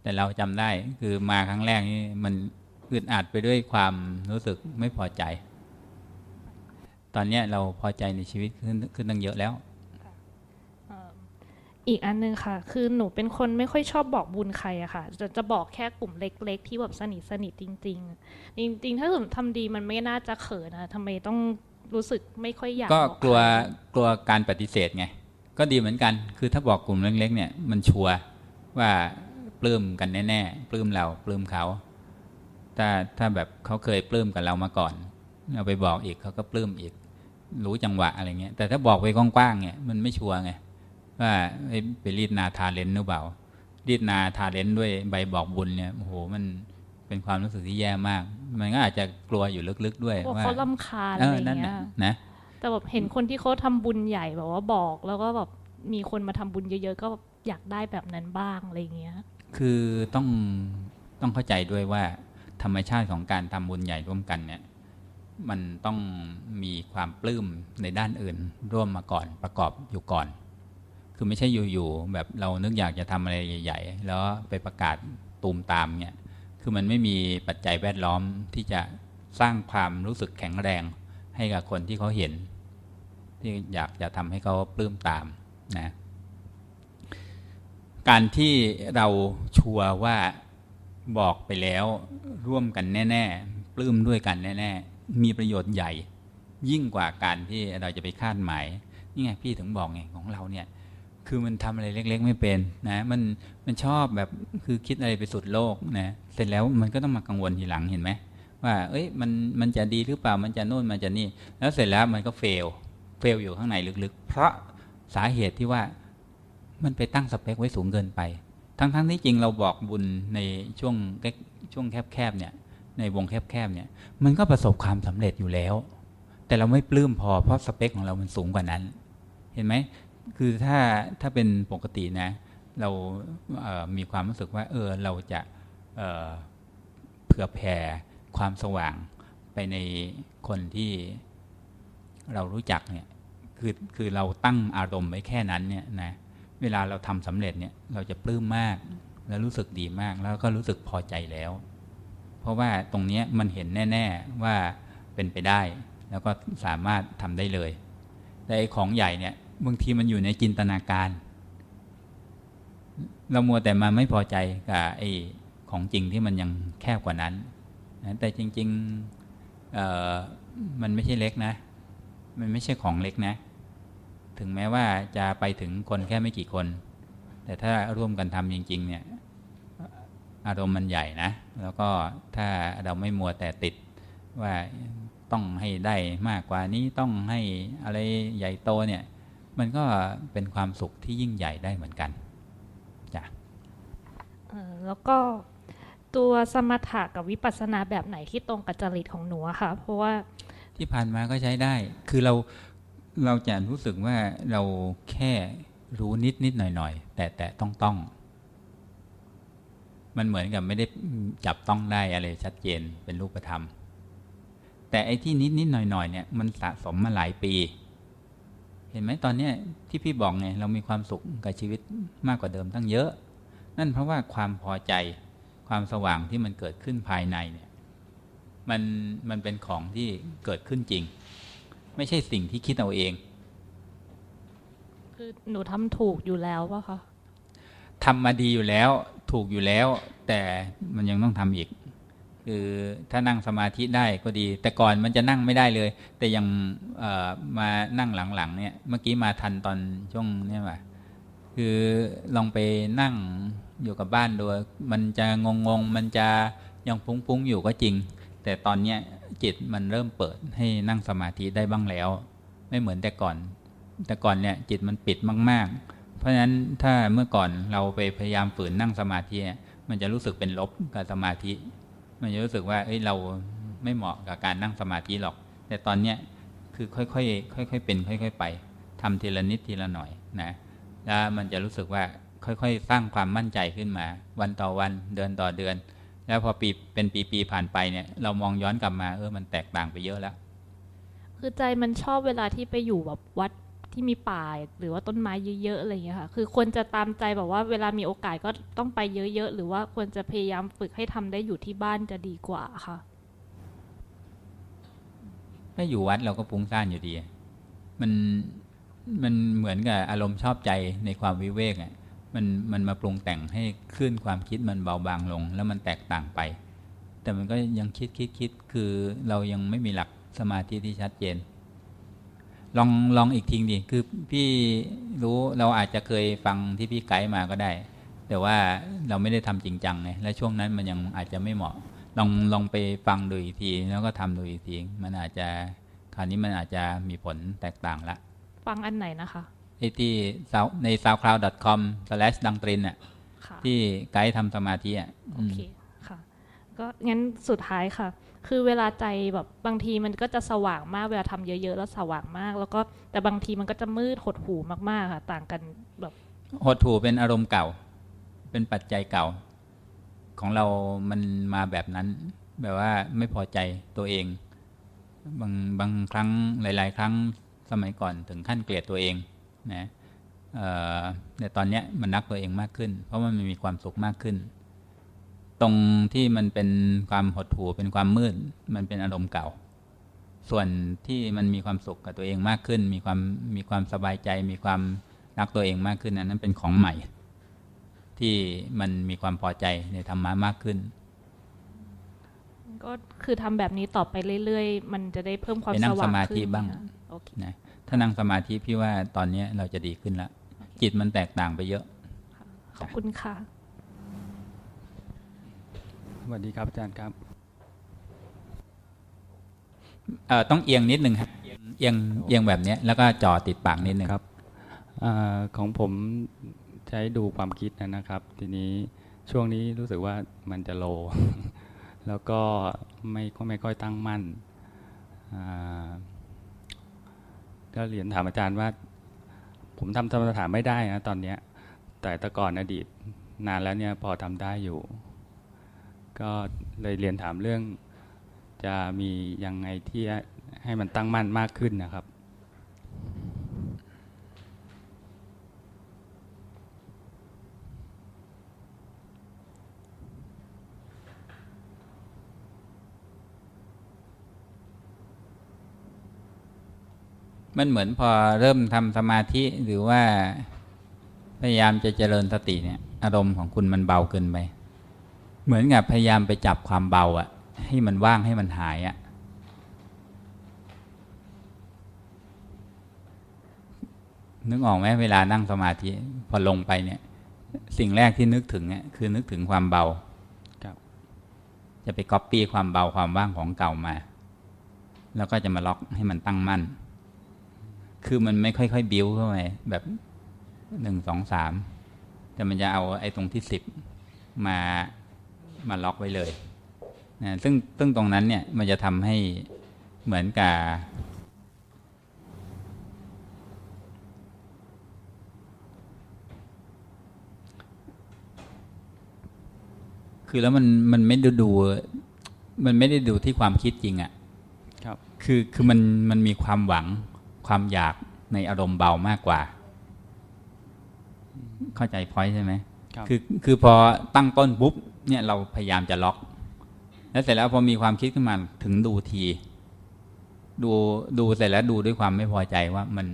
แต่เราจำได้คือมาครั้งแรกนี่มันอึดอัดไปด้วยความรู้สึกไม่พอใจ ตอนนี้เราพอใจในชีวิตขึ้นขึ้นตั้งเยอะแล้ว อีกอันนึงค่ะ คือหนูเป็นคนไม่ค่อยชอบบอกบุญใครอะค่ะ จะจะบอกแค่กลุ่มเล็ก ๆ ที่แบบสนิทสนิทจริง ๆ จริง ๆ ถ้าสมทำดีมันไม่น่าจะเขินนะทำไมต้องรู้สึกไม่ค่อยอยากก็กลัวกลัวการปฏิเสธไง ก็ดีเหมือนกัน คือถ้าบอกกลุ่มเล็กๆเนี่ยมันชัวร์ว่าปลื้มกันแน่ๆปลื้มเราปลื้มเขาถ้าถ้าแบบเขาเคยปลื้มกับเรามาก่อนเอาไปบอกอีกเขาก็ปลื้มอีก รู้จังหวะอะไรเงี้ยแต่ถ้าบอกไปกว้างๆเนี่ยมันไม่ชัวร์ไง ว่าไปรีดนาทาเลนหรือเปล่า รีดนาทาเลนด้วยใบบอกบุญเนี่ยโอ้โหมันเป็นความรู้สึกที่แย่มาก มันก็อาจจะกลัวอยู่ลึกๆด้วยว่าเขาลำคาญอะไรเงี้ยนะแต่แบบเห็นคนที่เขาทำบุญใหญ่แบบว่าบอกแล้วก็แบบมีคนมาทำบุญเยอะๆก็อยากได้แบบนั้นบ้างอะไรเงี้ย คือต้องต้องเข้าใจด้วยว่า ธรรมชาติของการทำบุญใหญ่ร่วมกันเนี่ย มันต้องมีความปลื้มในด้านอื่นร่วมมาก่อนประกอบอยู่ก่อน คือไม่ใช่อยู่ๆแบบเรานึกอยากจะทำอะไรใหญ่ ๆ แล้วไปประกาศตูมตามเนี่ย คือมันไม่มีปัจจัยแวดล้อมที่จะสร้างความรู้สึกแข็งแรงให้กับคนที่เขาเห็น ที่อยากจะทำให้เขาปลื้มตามนะการที่เราชัวร์ว่าบอกไปแล้วร่วมกันแน่ ๆ ปลื้มด้วยกันแน่ ๆ มีประโยชน์ใหญ่ ยิ่งกว่าการที่เราจะไปคาดหมายนี่ไงพี่ถึงบอกไงของเราเนี่ย คือมันทำอะไรเล็ก ๆ ไม่เป็นนะมันมันชอบแบบคือคิดอะไรไปสุดโลกนะเสร็จแล้วมันก็ต้องมากังวลทีหลังเห็นไหมว่า เอ้ยมันมันจะดีหรือเปล่ามันจะโน่นมันจะนี่ แล้วเสร็จแล้วมันก็เฟลเฟลอยู่ข้างในลึกๆ เพราะสาเหตุที่ว่ามันไปตั้งสเปคไว้สูงเกินไป ทั้งๆทที่จริงเราบอกบุญในช่วงช่วงแคบๆเนี่ย ในวงแคบๆเนี่ย มันก็ประสบความสำเร็จอยู่แล้ว แต่เราไม่ปลื้มพอเพราะสเปคของเรามันสูงกว่านั้น เห็นไหม คือถ้าถ้าเป็นปกตินะ เราเมีความรู้สึกว่า เออเราจะเเผื่อแผ่ความสว่างไปในคนที่เรารู้จักเนี่ยคือคือเราตั้งอารมณ์ไว้แค่นั้นเนี่ยนะเวลาเราทำสำเร็จเนี่ยเราจะปลื้มมาก แล้วรู้สึกดีมากแล้วก็รู้สึกพอใจแล้ว เพราะว่าตรงนี้มันเห็นแน่ ๆว่าเป็นไปได้ แล้วก็สามารถทำได้เลยแต่ไอ้ของใหญ่เนี่ย บางทีมันอยู่ในจินตนาการ เรามัวแต่มาไม่พอใจกับไอ้ของจริงที่มันยังแคบกว่านั้นนะแต่จริงๆมันไม่ใช่เล็กนะ มันไม่ใช่ของเล็กนะ ถึงแม้ว่าจะไปถึงคนแค่ไม่กี่คน แต่ถ้าร่วมกันทำจริง ๆ เนี่ย อารมณ์มันใหญ่นะ แล้วก็ถ้าเราไม่มัวแต่ติดว่าต้องให้ได้มากกว่านี้ต้องให้อะไรใหญ่โตเนี่ย มันก็เป็นความสุขที่ยิ่งใหญ่ได้เหมือนกันจ้ะแล้วก็ตัวสมถะกับวิปัสสนาแบบไหนที่ตรงกับจริตของหนูค่ะ เพราะว่าที่ผ่านมาก็ใช้ได้ คือเราเราจะรู้สึกว่าเราแค่รู้นิดนิดหน่อยหน่อยแต่แต่ต้องต้องมันเหมือนกับไม่ได้จับต้องได้อะไรชัดเจนเป็นรูปธรรม แต่ไอ้ที่นิดนิดหน่อยหน่อยเนี่ยมันสะสมมาหลายปีเห็นไหมตอนเนี้ยที่พี่บอกไงเรามีความสุขกับชีวิตมากกว่าเดิมตั้งเยอะ นั่นเพราะว่าความพอใจความสว่างที่มันเกิดขึ้นภายในเนี่ยมันมันเป็นของที่เกิดขึ้นจริง ไม่ใช่สิ่งที่คิดเอาเอง คือหนูทำถูกอยู่แล้วป่ะคะทำมาดีอยู่แล้ว ถูกอยู่แล้ว แต่มันยังต้องทำอีก คือถ้านั่งสมาธิได้ก็ดี แต่ก่อนมันจะนั่งไม่ได้เลย แต่ยังมานั่งหลังๆเนี่ยเมื่อกี้มาทันตอนช่วงเนี้ว่าคือลองไปนั่งอยู่กับบ้านดูมันจะงงงมันจะยังฟุ้งๆอยู่ก็จริง แต่ตอนเนี้ยจิตมันเริ่มเปิดให้นั่งสมาธิได้บ้างแล้ว ไม่เหมือนแต่ก่อน แต่ก่อนเนี่ยจิตมันปิดมาก ๆ เพราะฉะนั้นถ้าเมื่อก่อนเราไปพยายามฝืนนั่งสมาธิมันจะรู้สึกเป็นลบกับสมาธิ มันจะรู้สึกว่า เอ้ยเราไม่เหมาะกับการนั่งสมาธิหรอก แต่ตอนเนี้ยคือค่อยๆค่อยๆเป็น ค่อย ๆ ไปทำทีละนิดทีละหน่อยนะแล้วมันจะรู้สึกว่าค่อยๆ สร้างความมั่นใจขึ้นมา วันต่อวันเดือนต่อเดือน แล้วพอปีเป็นปีๆผ่านไปเนี่ยเรามองย้อนกลับมาเออมันแตกต่างไปเยอะแล้ว คือใจมันชอบเวลาที่ไปอยู่แบบวัด ที่มีป่าหรือว่าต้นไม้เยอะๆอะไรอย่างเงี้ยค่ะ คือควรจะตามใจแบบว่าเวลามีโอกาสก็ต้องไปเยอะๆ หรือว่าควรจะพยายามฝึกให้ทำได้อยู่ที่บ้านจะดีกว่าค่ะถ้าอยู่วัดเราก็ฟุ้งซ่านอยู่ดี มันมันเหมือนกับอารมณ์ชอบใจในความวิเวกอะ มันมันมาปรุงแต่งให้ขึ้นความคิดมันเบาบางลง แล้วมันแตกต่างไป แต่มันก็ยังคิดคิดคิดคือเรายังไม่มีหลักสมาธิที่ชัดเจน ลองลองอีกทีดิคือพี่รู้เราอาจจะเคยฟังที่พี่ไกด์มาก็ได้ แต่ว่าเราไม่ได้ทำจริงจังไงและช่วงนั้นมันยังอาจจะไม่เหมาะ ลองลองไปฟังดูอีกที แล้วก็ทำดูอีกที มันอาจจะคราวนี้มันอาจจะมีผลแตกต่างละฟังอันไหนนะคะไอ้ที่ใน soundcloud.com slash ดังตรินอะที่ไกด์ทำสมาธิอะโอเคค่ะ ก็งั้นสุดท้ายค่ะ คือเวลาใจแบบบางทีมันก็จะสว่างมากเวลาทำเยอะๆแล้วสว่างมาก แล้วก็แต่บางทีมันก็จะมืดหดหูมากๆค่ะ ต่างกันแบบหดหูเป็นอารมณ์เก่า เป็นปัจจัยเก่า ของเรามันมาแบบนั้น แบบว่าไม่พอใจตัวเองบางบางครั้งหลาย ๆ ครั้งสมัยก่อนถึงขั้นเกลียดตัวเองนะแต่ตอนนี้มันนักตัวเองมากขึ้น เพราะมันมีความสุขมากขึ้น ตรงที่มันเป็นความหดหู่เป็นความมืด มันเป็นอารมณ์เก่า ส่วนที่มันมีความสุขกับตัวเองมากขึ้น มีความมีความสบายใจ มีความรักตัวเองมากขึ้นอันนั้นเป็นของใหม่ ที่มันมีความพอใจในธรรมะมากขึ้น ก็คือทำแบบนี้ต่อไปเรื่อยๆ มันจะได้เพิ่มความสว่างขึ้นนั่งสมาธิบ้างนะถ้านั่งสมาธิพี่ว่าตอนนี้เราจะดีขึ้นแล้วจิตมันแตกต่างไปเยอะขอบคุณค่ะ สวัสดีครับอาจารย์ครับเอ่อต้องเอียงนิดหนึ่งครับเอียงเอียงแบบนี้แล้วก็จ่อติดปากนิดหนึ่งครับอของผมใช้ดูความคิดนะครับ ทีนี้ช่วงนี้รู้สึกว่ามันจะโล แล้วก็ไม่ไม่ค่อยตั้งมั่นก็เรียนถามอาจารย์ว่า ผมทำสมถะไม่ได้นะตอนเนี้ยแต่แต่ก่อนอดีตนานแล้วเนี่ยพอทำได้อยู่ ก็เลยเรียนถามเรื่อง จะมียังไงที่ให้มันตั้งมั่นมากขึ้นนะครับ มันเหมือนพอเริ่มทำสมาธิหรือว่าพยายามจะเจริญสติเนี่ย อารมณ์ของคุณมันเบาเกินไป เหมือนกับพยายามไปจับความเบาอะให้มันว่างให้มันหายอะนึกออกไหมเวลานั่งสมาธิพอลงไปเนี่ย สิ่งแรกที่นึกถึงเนี่ยคือนึกถึงความเบาจะไปก๊อปปี้ความเบาความว่างของเก่ามา แล้วก็จะมาล็อกให้มันตั้งมั่น คือมันไม่ค่อยๆบิ้วเข้าไปแบบหนึ่งสองสามแต่มันจะเอาไอ้ตรงที่สิบมา มาล็อกไว้เลยนะซึ่งซึ่งตรงนั้นเนี่ยมันจะทำให้เหมือนกับคือแล้วมันมันไม่ดูดู มันไม่ได้ดูที่ความคิดจริงอะ่ะครับคือคือมันมันมีความหวังความอยากในอารมณ์เบามากกว่า เข้าใจพอยใช่ไหมคือคือพอตั้งต้นปุ๊บ เนี่ยเราพยายามจะล็อก แล้วเสร็จแล้วพอมีความคิดขึ้นมาถึงดูที ดูดูเสร็จแล้วดูด้วยความไม่พอใจว่ามัน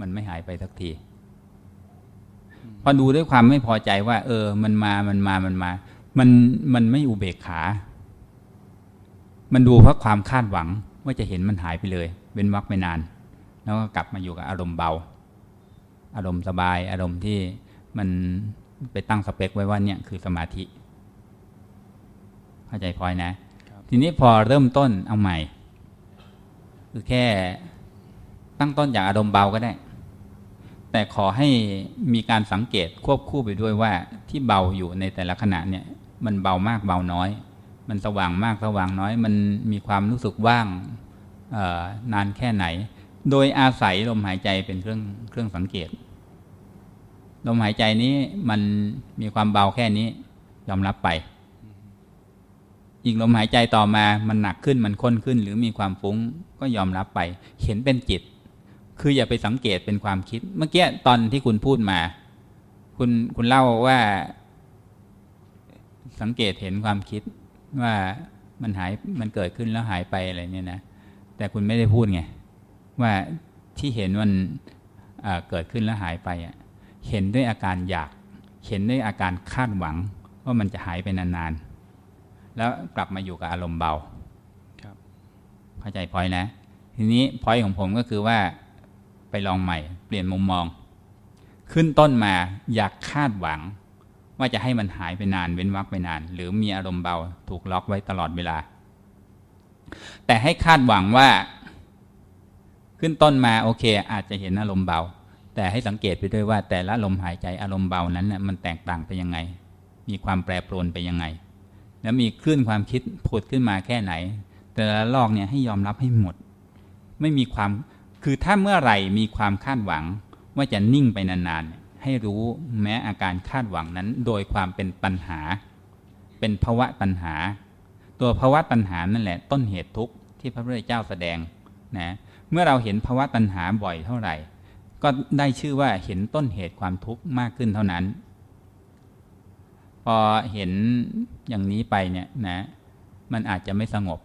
มันไม่หายไปสักที พอดูด้วยความไม่พอใจว่า เออ มันมามันมามันมา มันมันไม่อุเบกขา มันดูเพราะความคาดหวังว่าจะเห็นมันหายไปเลยเป็นวักไม่นาน แล้วก็กลับมาอยู่กับอารมณ์เบา อารมณ์สบาย อารมณ์ที่มันไปตั้งสเปคไว้ว่าเนี่ยคือสมาธิ เข้าใจพอยนะ ทีนี้พอเริ่มต้นเอาใหม่ คือแค่ตั้งต้นจากอารมณ์เบาก็ได้ แต่ขอให้มีการสังเกตควบคู่ไปด้วยว่าที่เบาอยู่ในแต่ละขณะเนี่ย มันเบามากเบาน้อย มันสว่างมากสว่างน้อย มันมีความรู้สึกว่างนานแค่ไหน โดยอาศัยลมหายใจเป็นเครื่องเครื่องสังเกต ลมหายใจนี้มันมีความเบาแค่นี้ยอมรับไป อีกลมหายใจต่อมามันหนักขึ้นมันข้นขึ้น หรือมีความฟุ้งก็ยอมรับไป เห็นเป็นจิต คืออย่าไปสังเกตเป็นความคิด เมื่อกี้ตอนที่คุณพูดมา คุณคุณเล่าว่า สังเกตเห็นความคิดว่ามันหายมันเกิดขึ้นแล้วหายไปอะไรเนี่ยนะแต่คุณไม่ได้พูดไงว่าที่เห็นมันเกิดขึ้นแล้วหายไปเห็นด้วยอาการอยาก เห็นด้วยอาการคาดหวังว่ามันจะหายไปนานๆ แล้วกลับมาอยู่กับอารมณ์เบาเข้าใจพอยนะ ทีนี้พอยของผมก็คือว่าไปลองใหม่ เปลี่ยนมุมมอง ขึ้นต้นมาอยากคาดหวัง ว่าจะให้มันหายไปนานเว้นวักไปนาน หรือมีอารมณ์เบาถูกล็อกไว้ตลอดเวลา แต่ให้คาดหวังว่า ขึ้นต้นมาโอเค อาจจะเห็นอารมณ์เบา แต่ให้สังเกตไปด้วยว่า แต่ละลมหายใจอารมณ์เบานั้นน่ยมันแตกต่างไปยังไง มีความแปรปรวนไปยังไง แล้วมีคลื่นความคิดผุดขึ้นมาแค่ไหน แต่ละลอกเนี่ยให้ยอมรับให้หมด ไม่มีความคือถ้าเมื่อไหร่มีความคาดหวังว่าจะนิ่งไปนานๆ ให้รู้แม้อาการคาดหวังนั้น โดยความเป็นปัญหา เป็นภาวะตัณหา ตัวภาวะตัณหานั่นแหละ ต้นเหตุทุกข์ที่พระพุทธเจ้าแสดงนะเมื่อเราเห็นภาวะตัณหาบ่อยเท่าไหร่ ก็ได้ชื่อว่าเห็นต้นเหตุความทุกข์มากขึ้นเท่านั้น พอเห็นอย่างนี้ไปเนี่ยนะ มันอาจจะไม่สงบ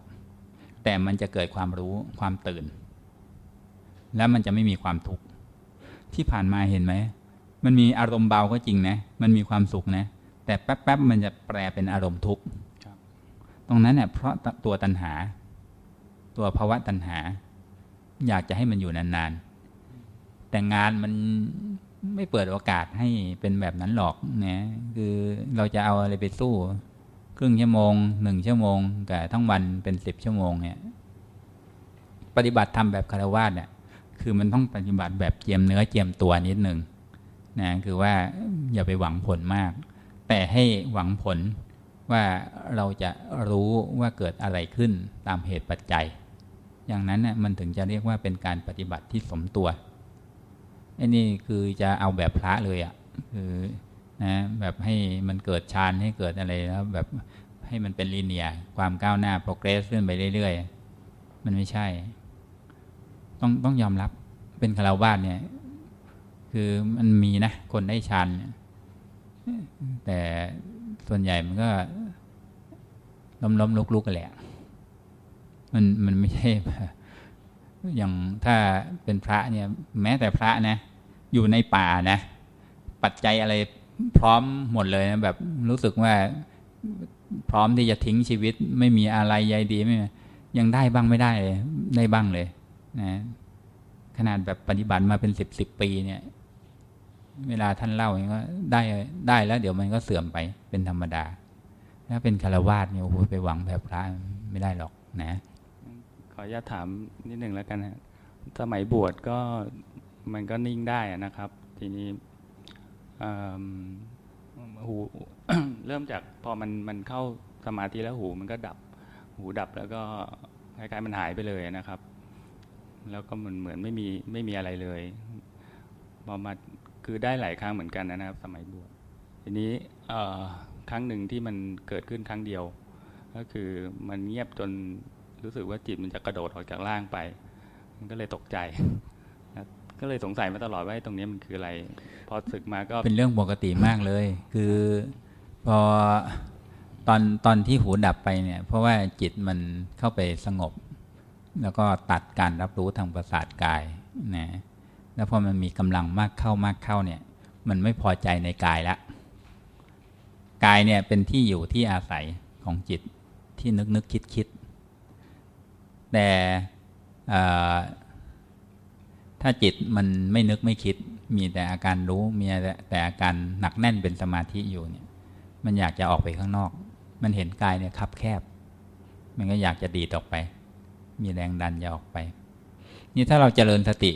แต่มันจะเกิดความรู้ความตื่น แล้วมันจะไม่มีความทุกข์ที่ผ่านมาเห็นไหมมันมีอารมณ์เบาก็จริงนะ มันมีความสุขนะ แต่แป๊บๆมันจะแปลเป็นอารมณ์ทุกข์ตรงนั้นเนี่ยเพราะตัวตัณหา ตัวภาวะตัณหา อยากจะให้มันอยู่นานๆแต่งานมัน ไม่เปิดโอกาสให้เป็นแบบนั้นหรอกนะคือเราจะเอาอะไรไปสู้ ครึ่งชั่วโมงหนึ่งชั่วโมงกับทั้งวันเป็นสิบชั่วโมงเนี่ย ปฏิบัติทำแบบคารวะเนี่ยคือมันต้องปฏิบัติแบบเจียมเนื้อเจียมตัวนิดหนึ่งนะคือว่าอย่าไปหวังผลมาก แต่ให้หวังผลว่าเราจะรู้ว่าเกิดอะไรขึ้นตามเหตุปัจจัย อย่างนั้นเนี่ยมันถึงจะเรียกว่าเป็นการปฏิบัติที่สมตัว อ้นี่คือจะเอาแบบพระเลยอะ่ะคือนะแบบให้มันเกิดฌานให้เกิดอะไรแล้วแบบให้มันเป็นลีเนียความก้าวหน้าโปรเกรสขึ้นไปเรื่อยๆ มันไม่ใช่ ต้องต้องยอมรับเป็นคารวาสเนี่ย คือมันมีนะ คนได้ฌานแต่ส่วนใหญ่มันก็ล้มล้มลุกลุกกันแหละ มันมันไม่ใช่อย่างถ้าเป็นพระเนี่ย แม้แต่พระนะ อยู่ในป่านะ ปัจจัยอะไรพร้อมหมดเลยนะแบบรู้สึกว่าพร้อมที่จะทิ้งชีวิต ไม่มีอะไรใยดีไม่ยังได้บ้างไม่ได้ได้บ้างเลยนะขนาดแบบปฏิบัติมาเป็นสิบสิบปีเนี่ย เวลาท่านเล่าอย่างก็ได้ได้แล้ว เดี๋ยวมันก็เสื่อมไปเป็นธรรมดา ถ้าเป็นคารวาสเนี่ยโอ้โหไปหวังแบบพระไม่ได้หรอกนะ ขออนุญาตถามนิดหนึ่งแล้วกันฮะสมัยบวชก็ มันก็นิ่งได้นะครับ ทีนี้หูเริ่มจากพอมันมันเข้าสมาธิแล้วหูมันก็ดับ หูดับแล้วก็คล้ายๆมันหายไปเลยนะครับ แล้วก็มันเหมือนไม่มีไม่มีอะไรเลยพอมาคือได้หลายครั้งเหมือนกันนะครับ สมัยบวชทีนี้ครั้งหนึ่งที่มันเกิดขึ้นครั้งเดียว ก็คือมันเงียบจนรู้สึกว่าจิตมันจะกระโดดออกจากร่างไป มันก็เลยตกใจ ก็เลยสงสัยมาตลอดว่าตรงนี้มันคืออะไร พอศึกมาก็เป็นเรื่องปกติมากเลย คือพอตอนตอนที่หูดับไปเนี่ย เพราะว่าจิตมันเข้าไปสงบ แล้วก็ตัดการรับรู้ทางประสาทกายนะแล้วพอมันมีกำลังมากเข้ามากเข้าเนี่ย มันไม่พอใจในกายละกายเนี่ยเป็นที่อยู่ที่อาศัยของจิตที่นึกนึกคิดคิดแต่ ถ้าจิตมันไม่นึกไม่คิด มีแต่อาการรู้ มีแต่อาการหนักแน่นเป็นสมาธิอยู่เนี่ย มันอยากจะออกไปข้างนอก มันเห็นกายเนี่ยคับแคบ มันก็อยากจะดีดออกไป มีแรงดันจะออกไป นี่ถ้าเราเจริญสติ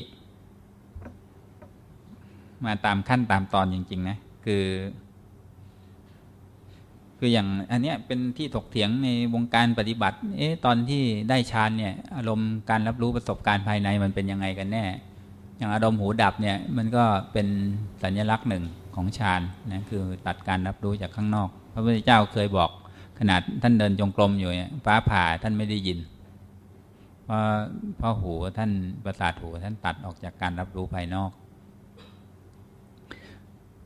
มาตามขั้นตามตอนจริง ๆ นะ คือ คืออย่างอันเนี้ยเป็นที่ถกเถียงในวงการปฏิบัติ เอ๊ะตอนที่ได้ฌานเนี่ย อารมณ์การรับรู้ประสบการณ์ภายในมันเป็นยังไงกันแน่ อย่างอารมณ์หูดับเนี่ยมันก็เป็นสัญลักษณ์หนึ่งของฌานนะคือตัดการรับรู้จากข้างนอก พระพุทธเจ้าเคยบอกขนาดท่านเดินจงกรมอยู่เนี่ยฟ้าผ่าท่านไม่ได้ยิน เพราะเพราะหูท่านประสาทหูท่านตัดออกจากการรับรู้ภายนอก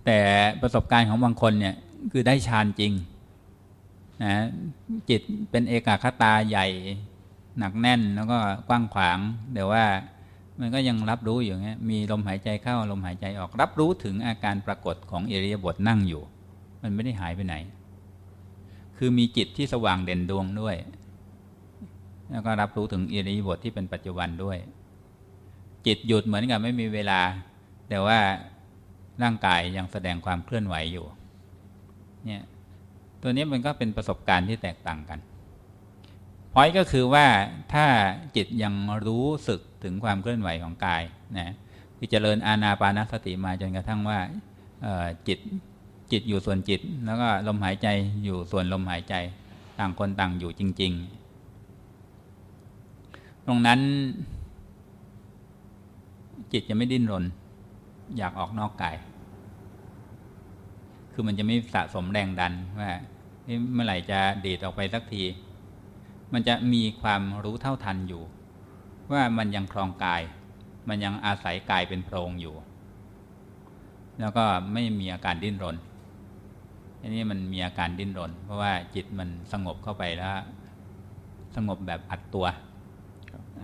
แต่ประสบการณ์ของบางคนเนี่ยคือได้ฌานจริงนะจิตเป็นเอกาคตาใหญ่หนักแน่นแล้วก็กว้างขวางแต่ว่า มันก็ยังรับรู้อยู่เงี้ยมีลมหายใจเข้าลมหายใจออกรับรู้ถึงอาการปรากฏของเอริยบทนั่งอยู่ มันไม่ได้หายไปไหน คือมีจิตที่สว่างเด่นดวงด้วย แล้วก็รับรู้ถึงเอริยบทที่เป็นปัจจุบันด้วย จิตหยุดเหมือนกับไม่มีเวลา แต่ว่าร่างกายยังแสดงความเคลื่อนไหวอยู่เนี่ยตัวนี้มันก็เป็นประสบการณ์ที่แตกต่างกัน พอยก็คือว่าถ้าจิตยังรู้สึกถึงความเคลื่อนไหวของกายนะคือเจริญอาณาปานสติมาจนกระทั่งว่าจิตจิตอยู่ส่วนจิต แล้วก็ลมหายใจอยู่ส่วนลมหายใจต่างคนต่างอยู่จริง ๆ ตรงนั้น จิตจะไม่ดิ้นรน อยากออกนอกกาย คือมันจะไม่สะสมแรงดันว่าเมื่อไหร่จะดีดออกไปสักที มันจะมีความรู้เท่าทันอยู่ ว่ามันยังคลองกาย มันยังอาศัยกายเป็นโพรงอยู่ แล้วก็ไม่มีอาการดิ้นรนอันนี้มันมีอาการดิ้นรน เพราะว่าจิตมันสงบเข้าไปแล้ว สงบแบบอัดตัว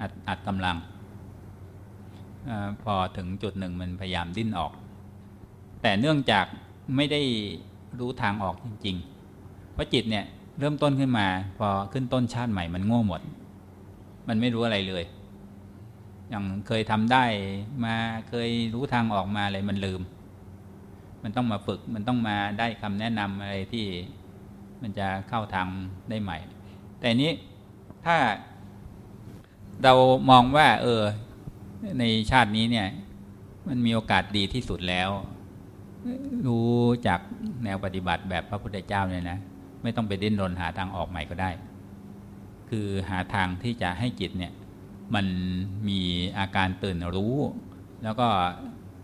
อัดอัดกำลังอพอถึงจุดหนึ่งมันพยายามดิ้นออก แต่เนื่องจากไม่ได้รู้ทางออกจริง ๆ เพราะจิตเนี่ย เริ่มต้นขึ้นมา พอขึ้นต้นชาติใหม่มันโง่หมด มันไม่รู้อะไรเลย อย่างเคยทำได้มาเคยรู้ทางออกมาอะไรมันลืม มันต้องมาฝึกมันต้องมาได้คำแนะนำอะไรที่มันจะเข้าทางได้ใหม่ แต่นี้ถ้าเรามองว่า เออ ในชาตินี้เนี่ย มันมีโอกาสดีที่สุดแล้ว รู้จากแนวปฏิบัติแบบพระพุทธเจ้าเนี่ยนะ ไม่ต้องไปดิ้นรนหาทางออกใหม่ก็ได้ คือหาทางที่จะให้จิตเนี่ยมันมีอาการตื่นรู้ แล้วก็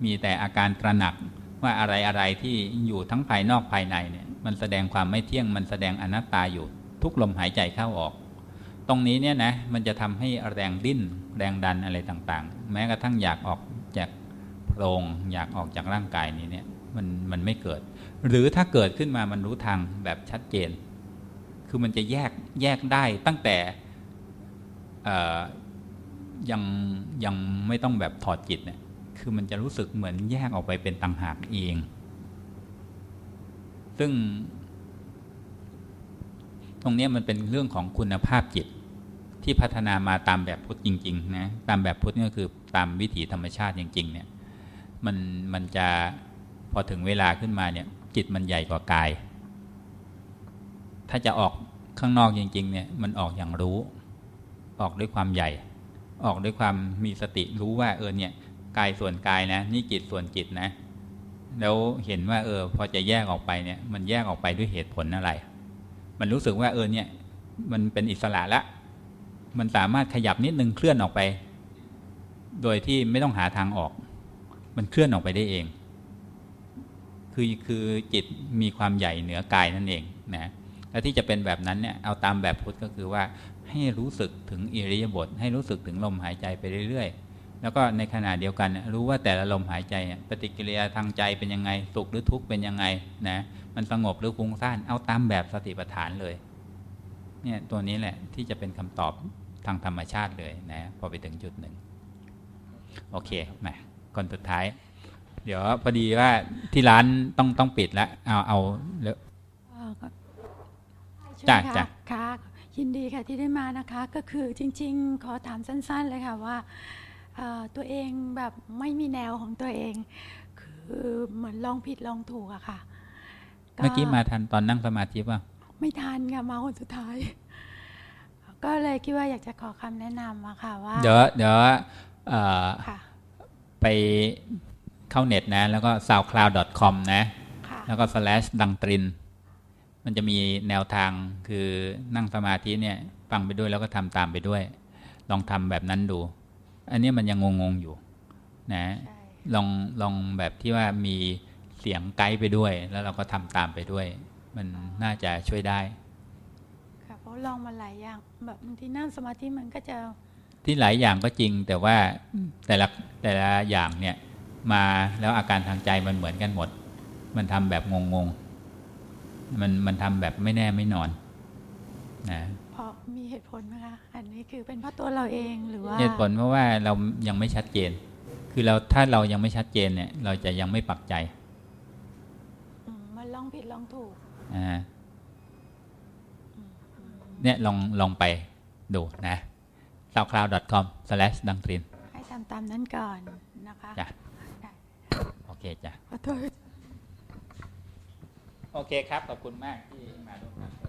มีแต่อาการตระหนักว่าอะไรอะไรที่อยู่ทั้งภายนอกภายในเนี่ยมันแสดงความไม่เที่ยงมันแสดงอนัตตาอยู่ทุกลมหายใจเข้าออก ตรงนี้เนี่ยนะมันจะทำให้แรงดิ้นแรงดันอะไรต่างๆ แม้กระทั่งอยากออกจากโพรงอยากออกจากร่างกายนี้เนี่ยมันมันไม่เกิด หรือถ้าเกิดขึ้นมามันรู้ทางแบบชัดเจน คือมันจะแยกแยกได้ตั้งแต่ยังยังไม่ต้องแบบถอดจิตเนี่ย คือมันจะรู้สึกเหมือนแยกออกไปเป็นต่างหากเอง ซึ่ง ตรงนี้มันเป็นเรื่องของคุณภาพจิตที่พัฒนามาตามแบบพุทธจริงๆนะตามแบบพุทธก็คือตามวิถีธรรมชาติจริง ๆ เนี่ย มันมันจะพอถึงเวลาขึ้นมาเนี่ย จิตมันใหญ่กว่ากาย ถ้าจะออกข้างนอกจริง ๆ เนี่ย มันออกอย่างรู้ ออกด้วยความใหญ่ ออกด้วยความมีสติรู้ว่า เออเนี่ยกายส่วนกายนะ นี่จิตส่วนจิตนะ แล้วเห็นว่า เออ พอจะแยกออกไปเนี่ย มันแยกออกไปด้วยเหตุผลอะไร มันรู้สึกว่าเออเนี่ย มันเป็นอิสระละ มันสามารถขยับนิดนึงเคลื่อนออกไป โดยที่ไม่ต้องหาทางออก มันเคลื่อนออกไปได้เอง คือคือจิตมีความใหญ่เหนือกายนั่นเองนะและที่จะเป็นแบบนั้นเนี่ยเอาตามแบบพุทธก็คือว่าให้รู้สึกถึงอิริยาบถให้รู้สึกถึงลมหายใจไปเรื่อยๆ แล้วก็ในขณะเดียวกันรู้ว่าแต่ละลมหายใจปฏิกิริยาทางใจเป็นยังไงสุขหรือทุกข์เป็นยังไงนะมันสงบหรือฟุ้งซ่านเอาตามแบบสติปัฏฐานเลยเนี่ยตัวนี้แหละที่จะเป็นคำตอบทางธรรมชาติเลยนะพอไปถึงจุดหนึ่งโอเคมาคนสุดท้าย เดี๋ยวพอดีว่าที่ร้านต้องต้องปิดแล้วเอาเอาเล้วจ้าจ้าค่ะยินดีค่ะที่ได้มานะคะ ก็คือจริง ๆ ขอถามสั้น ๆ เลยค่ะว่าตัวเองแบบไม่มีแนวของตัวเอง คือเหมือนลองผิดลองถูกอะค่ะ เมื่อกี้มาทันตอนนั่งสมาธิป่ะไม่ทันค่ะมาคนสุดท้าย ก็เลยคิดว่าอยากจะขอคำแนะนำอะค่ะว่า เดี๋ยวเดี๋ยวไป เข้าเน็ตนะ แล้วก็ soundcloud.com นะแล้วก็ slash ดังตริน มันจะมีแนวทางคือนั่งสมาธิเนี่ย ฟังไปด้วยแล้วก็ทำตามไปด้วย ลองทำแบบนั้นดู อันนี้มันยังงงๆอยู่ นะ ลองลองแบบที่ว่ามีเสียงไกด์ไปด้วย แล้วเราก็ทำตามไปด้วย มันน่าจะช่วยได้ ค่ะเพราะลองมาหลายอย่าง แบบบางทีนั่งสมาธิมันก็จะที่หลายอย่างก็จริงแต่ว่าแต่ละแต่ละอย่างเนี่ย มาแล้วอาการทางใจมันเหมือนกันหมด มันทำแบบงงๆมันมันทำแบบไม่แน่ไม่นอนนะเพราะมีเหตุผลไหมคะอันนี้คือเป็นเพราะตัวเราเองหรือว่าเหตุผลเพราะว่าเรายังไม่ชัดเจน คือเราถ้าเรายังไม่ชัดเจนเนี่ย เราจะยังไม่ปักใจมันลองผิดลองถูกอ่าเนี่ยลองลองไปดูนะ soundcloud.com slash ดังตรินให้ทำตามนั้นก่อนนะคะจ้ะโอ เคจ้ะ ขอโทษ โอเคครับ ขอบคุณมากที่มาร่วมกัน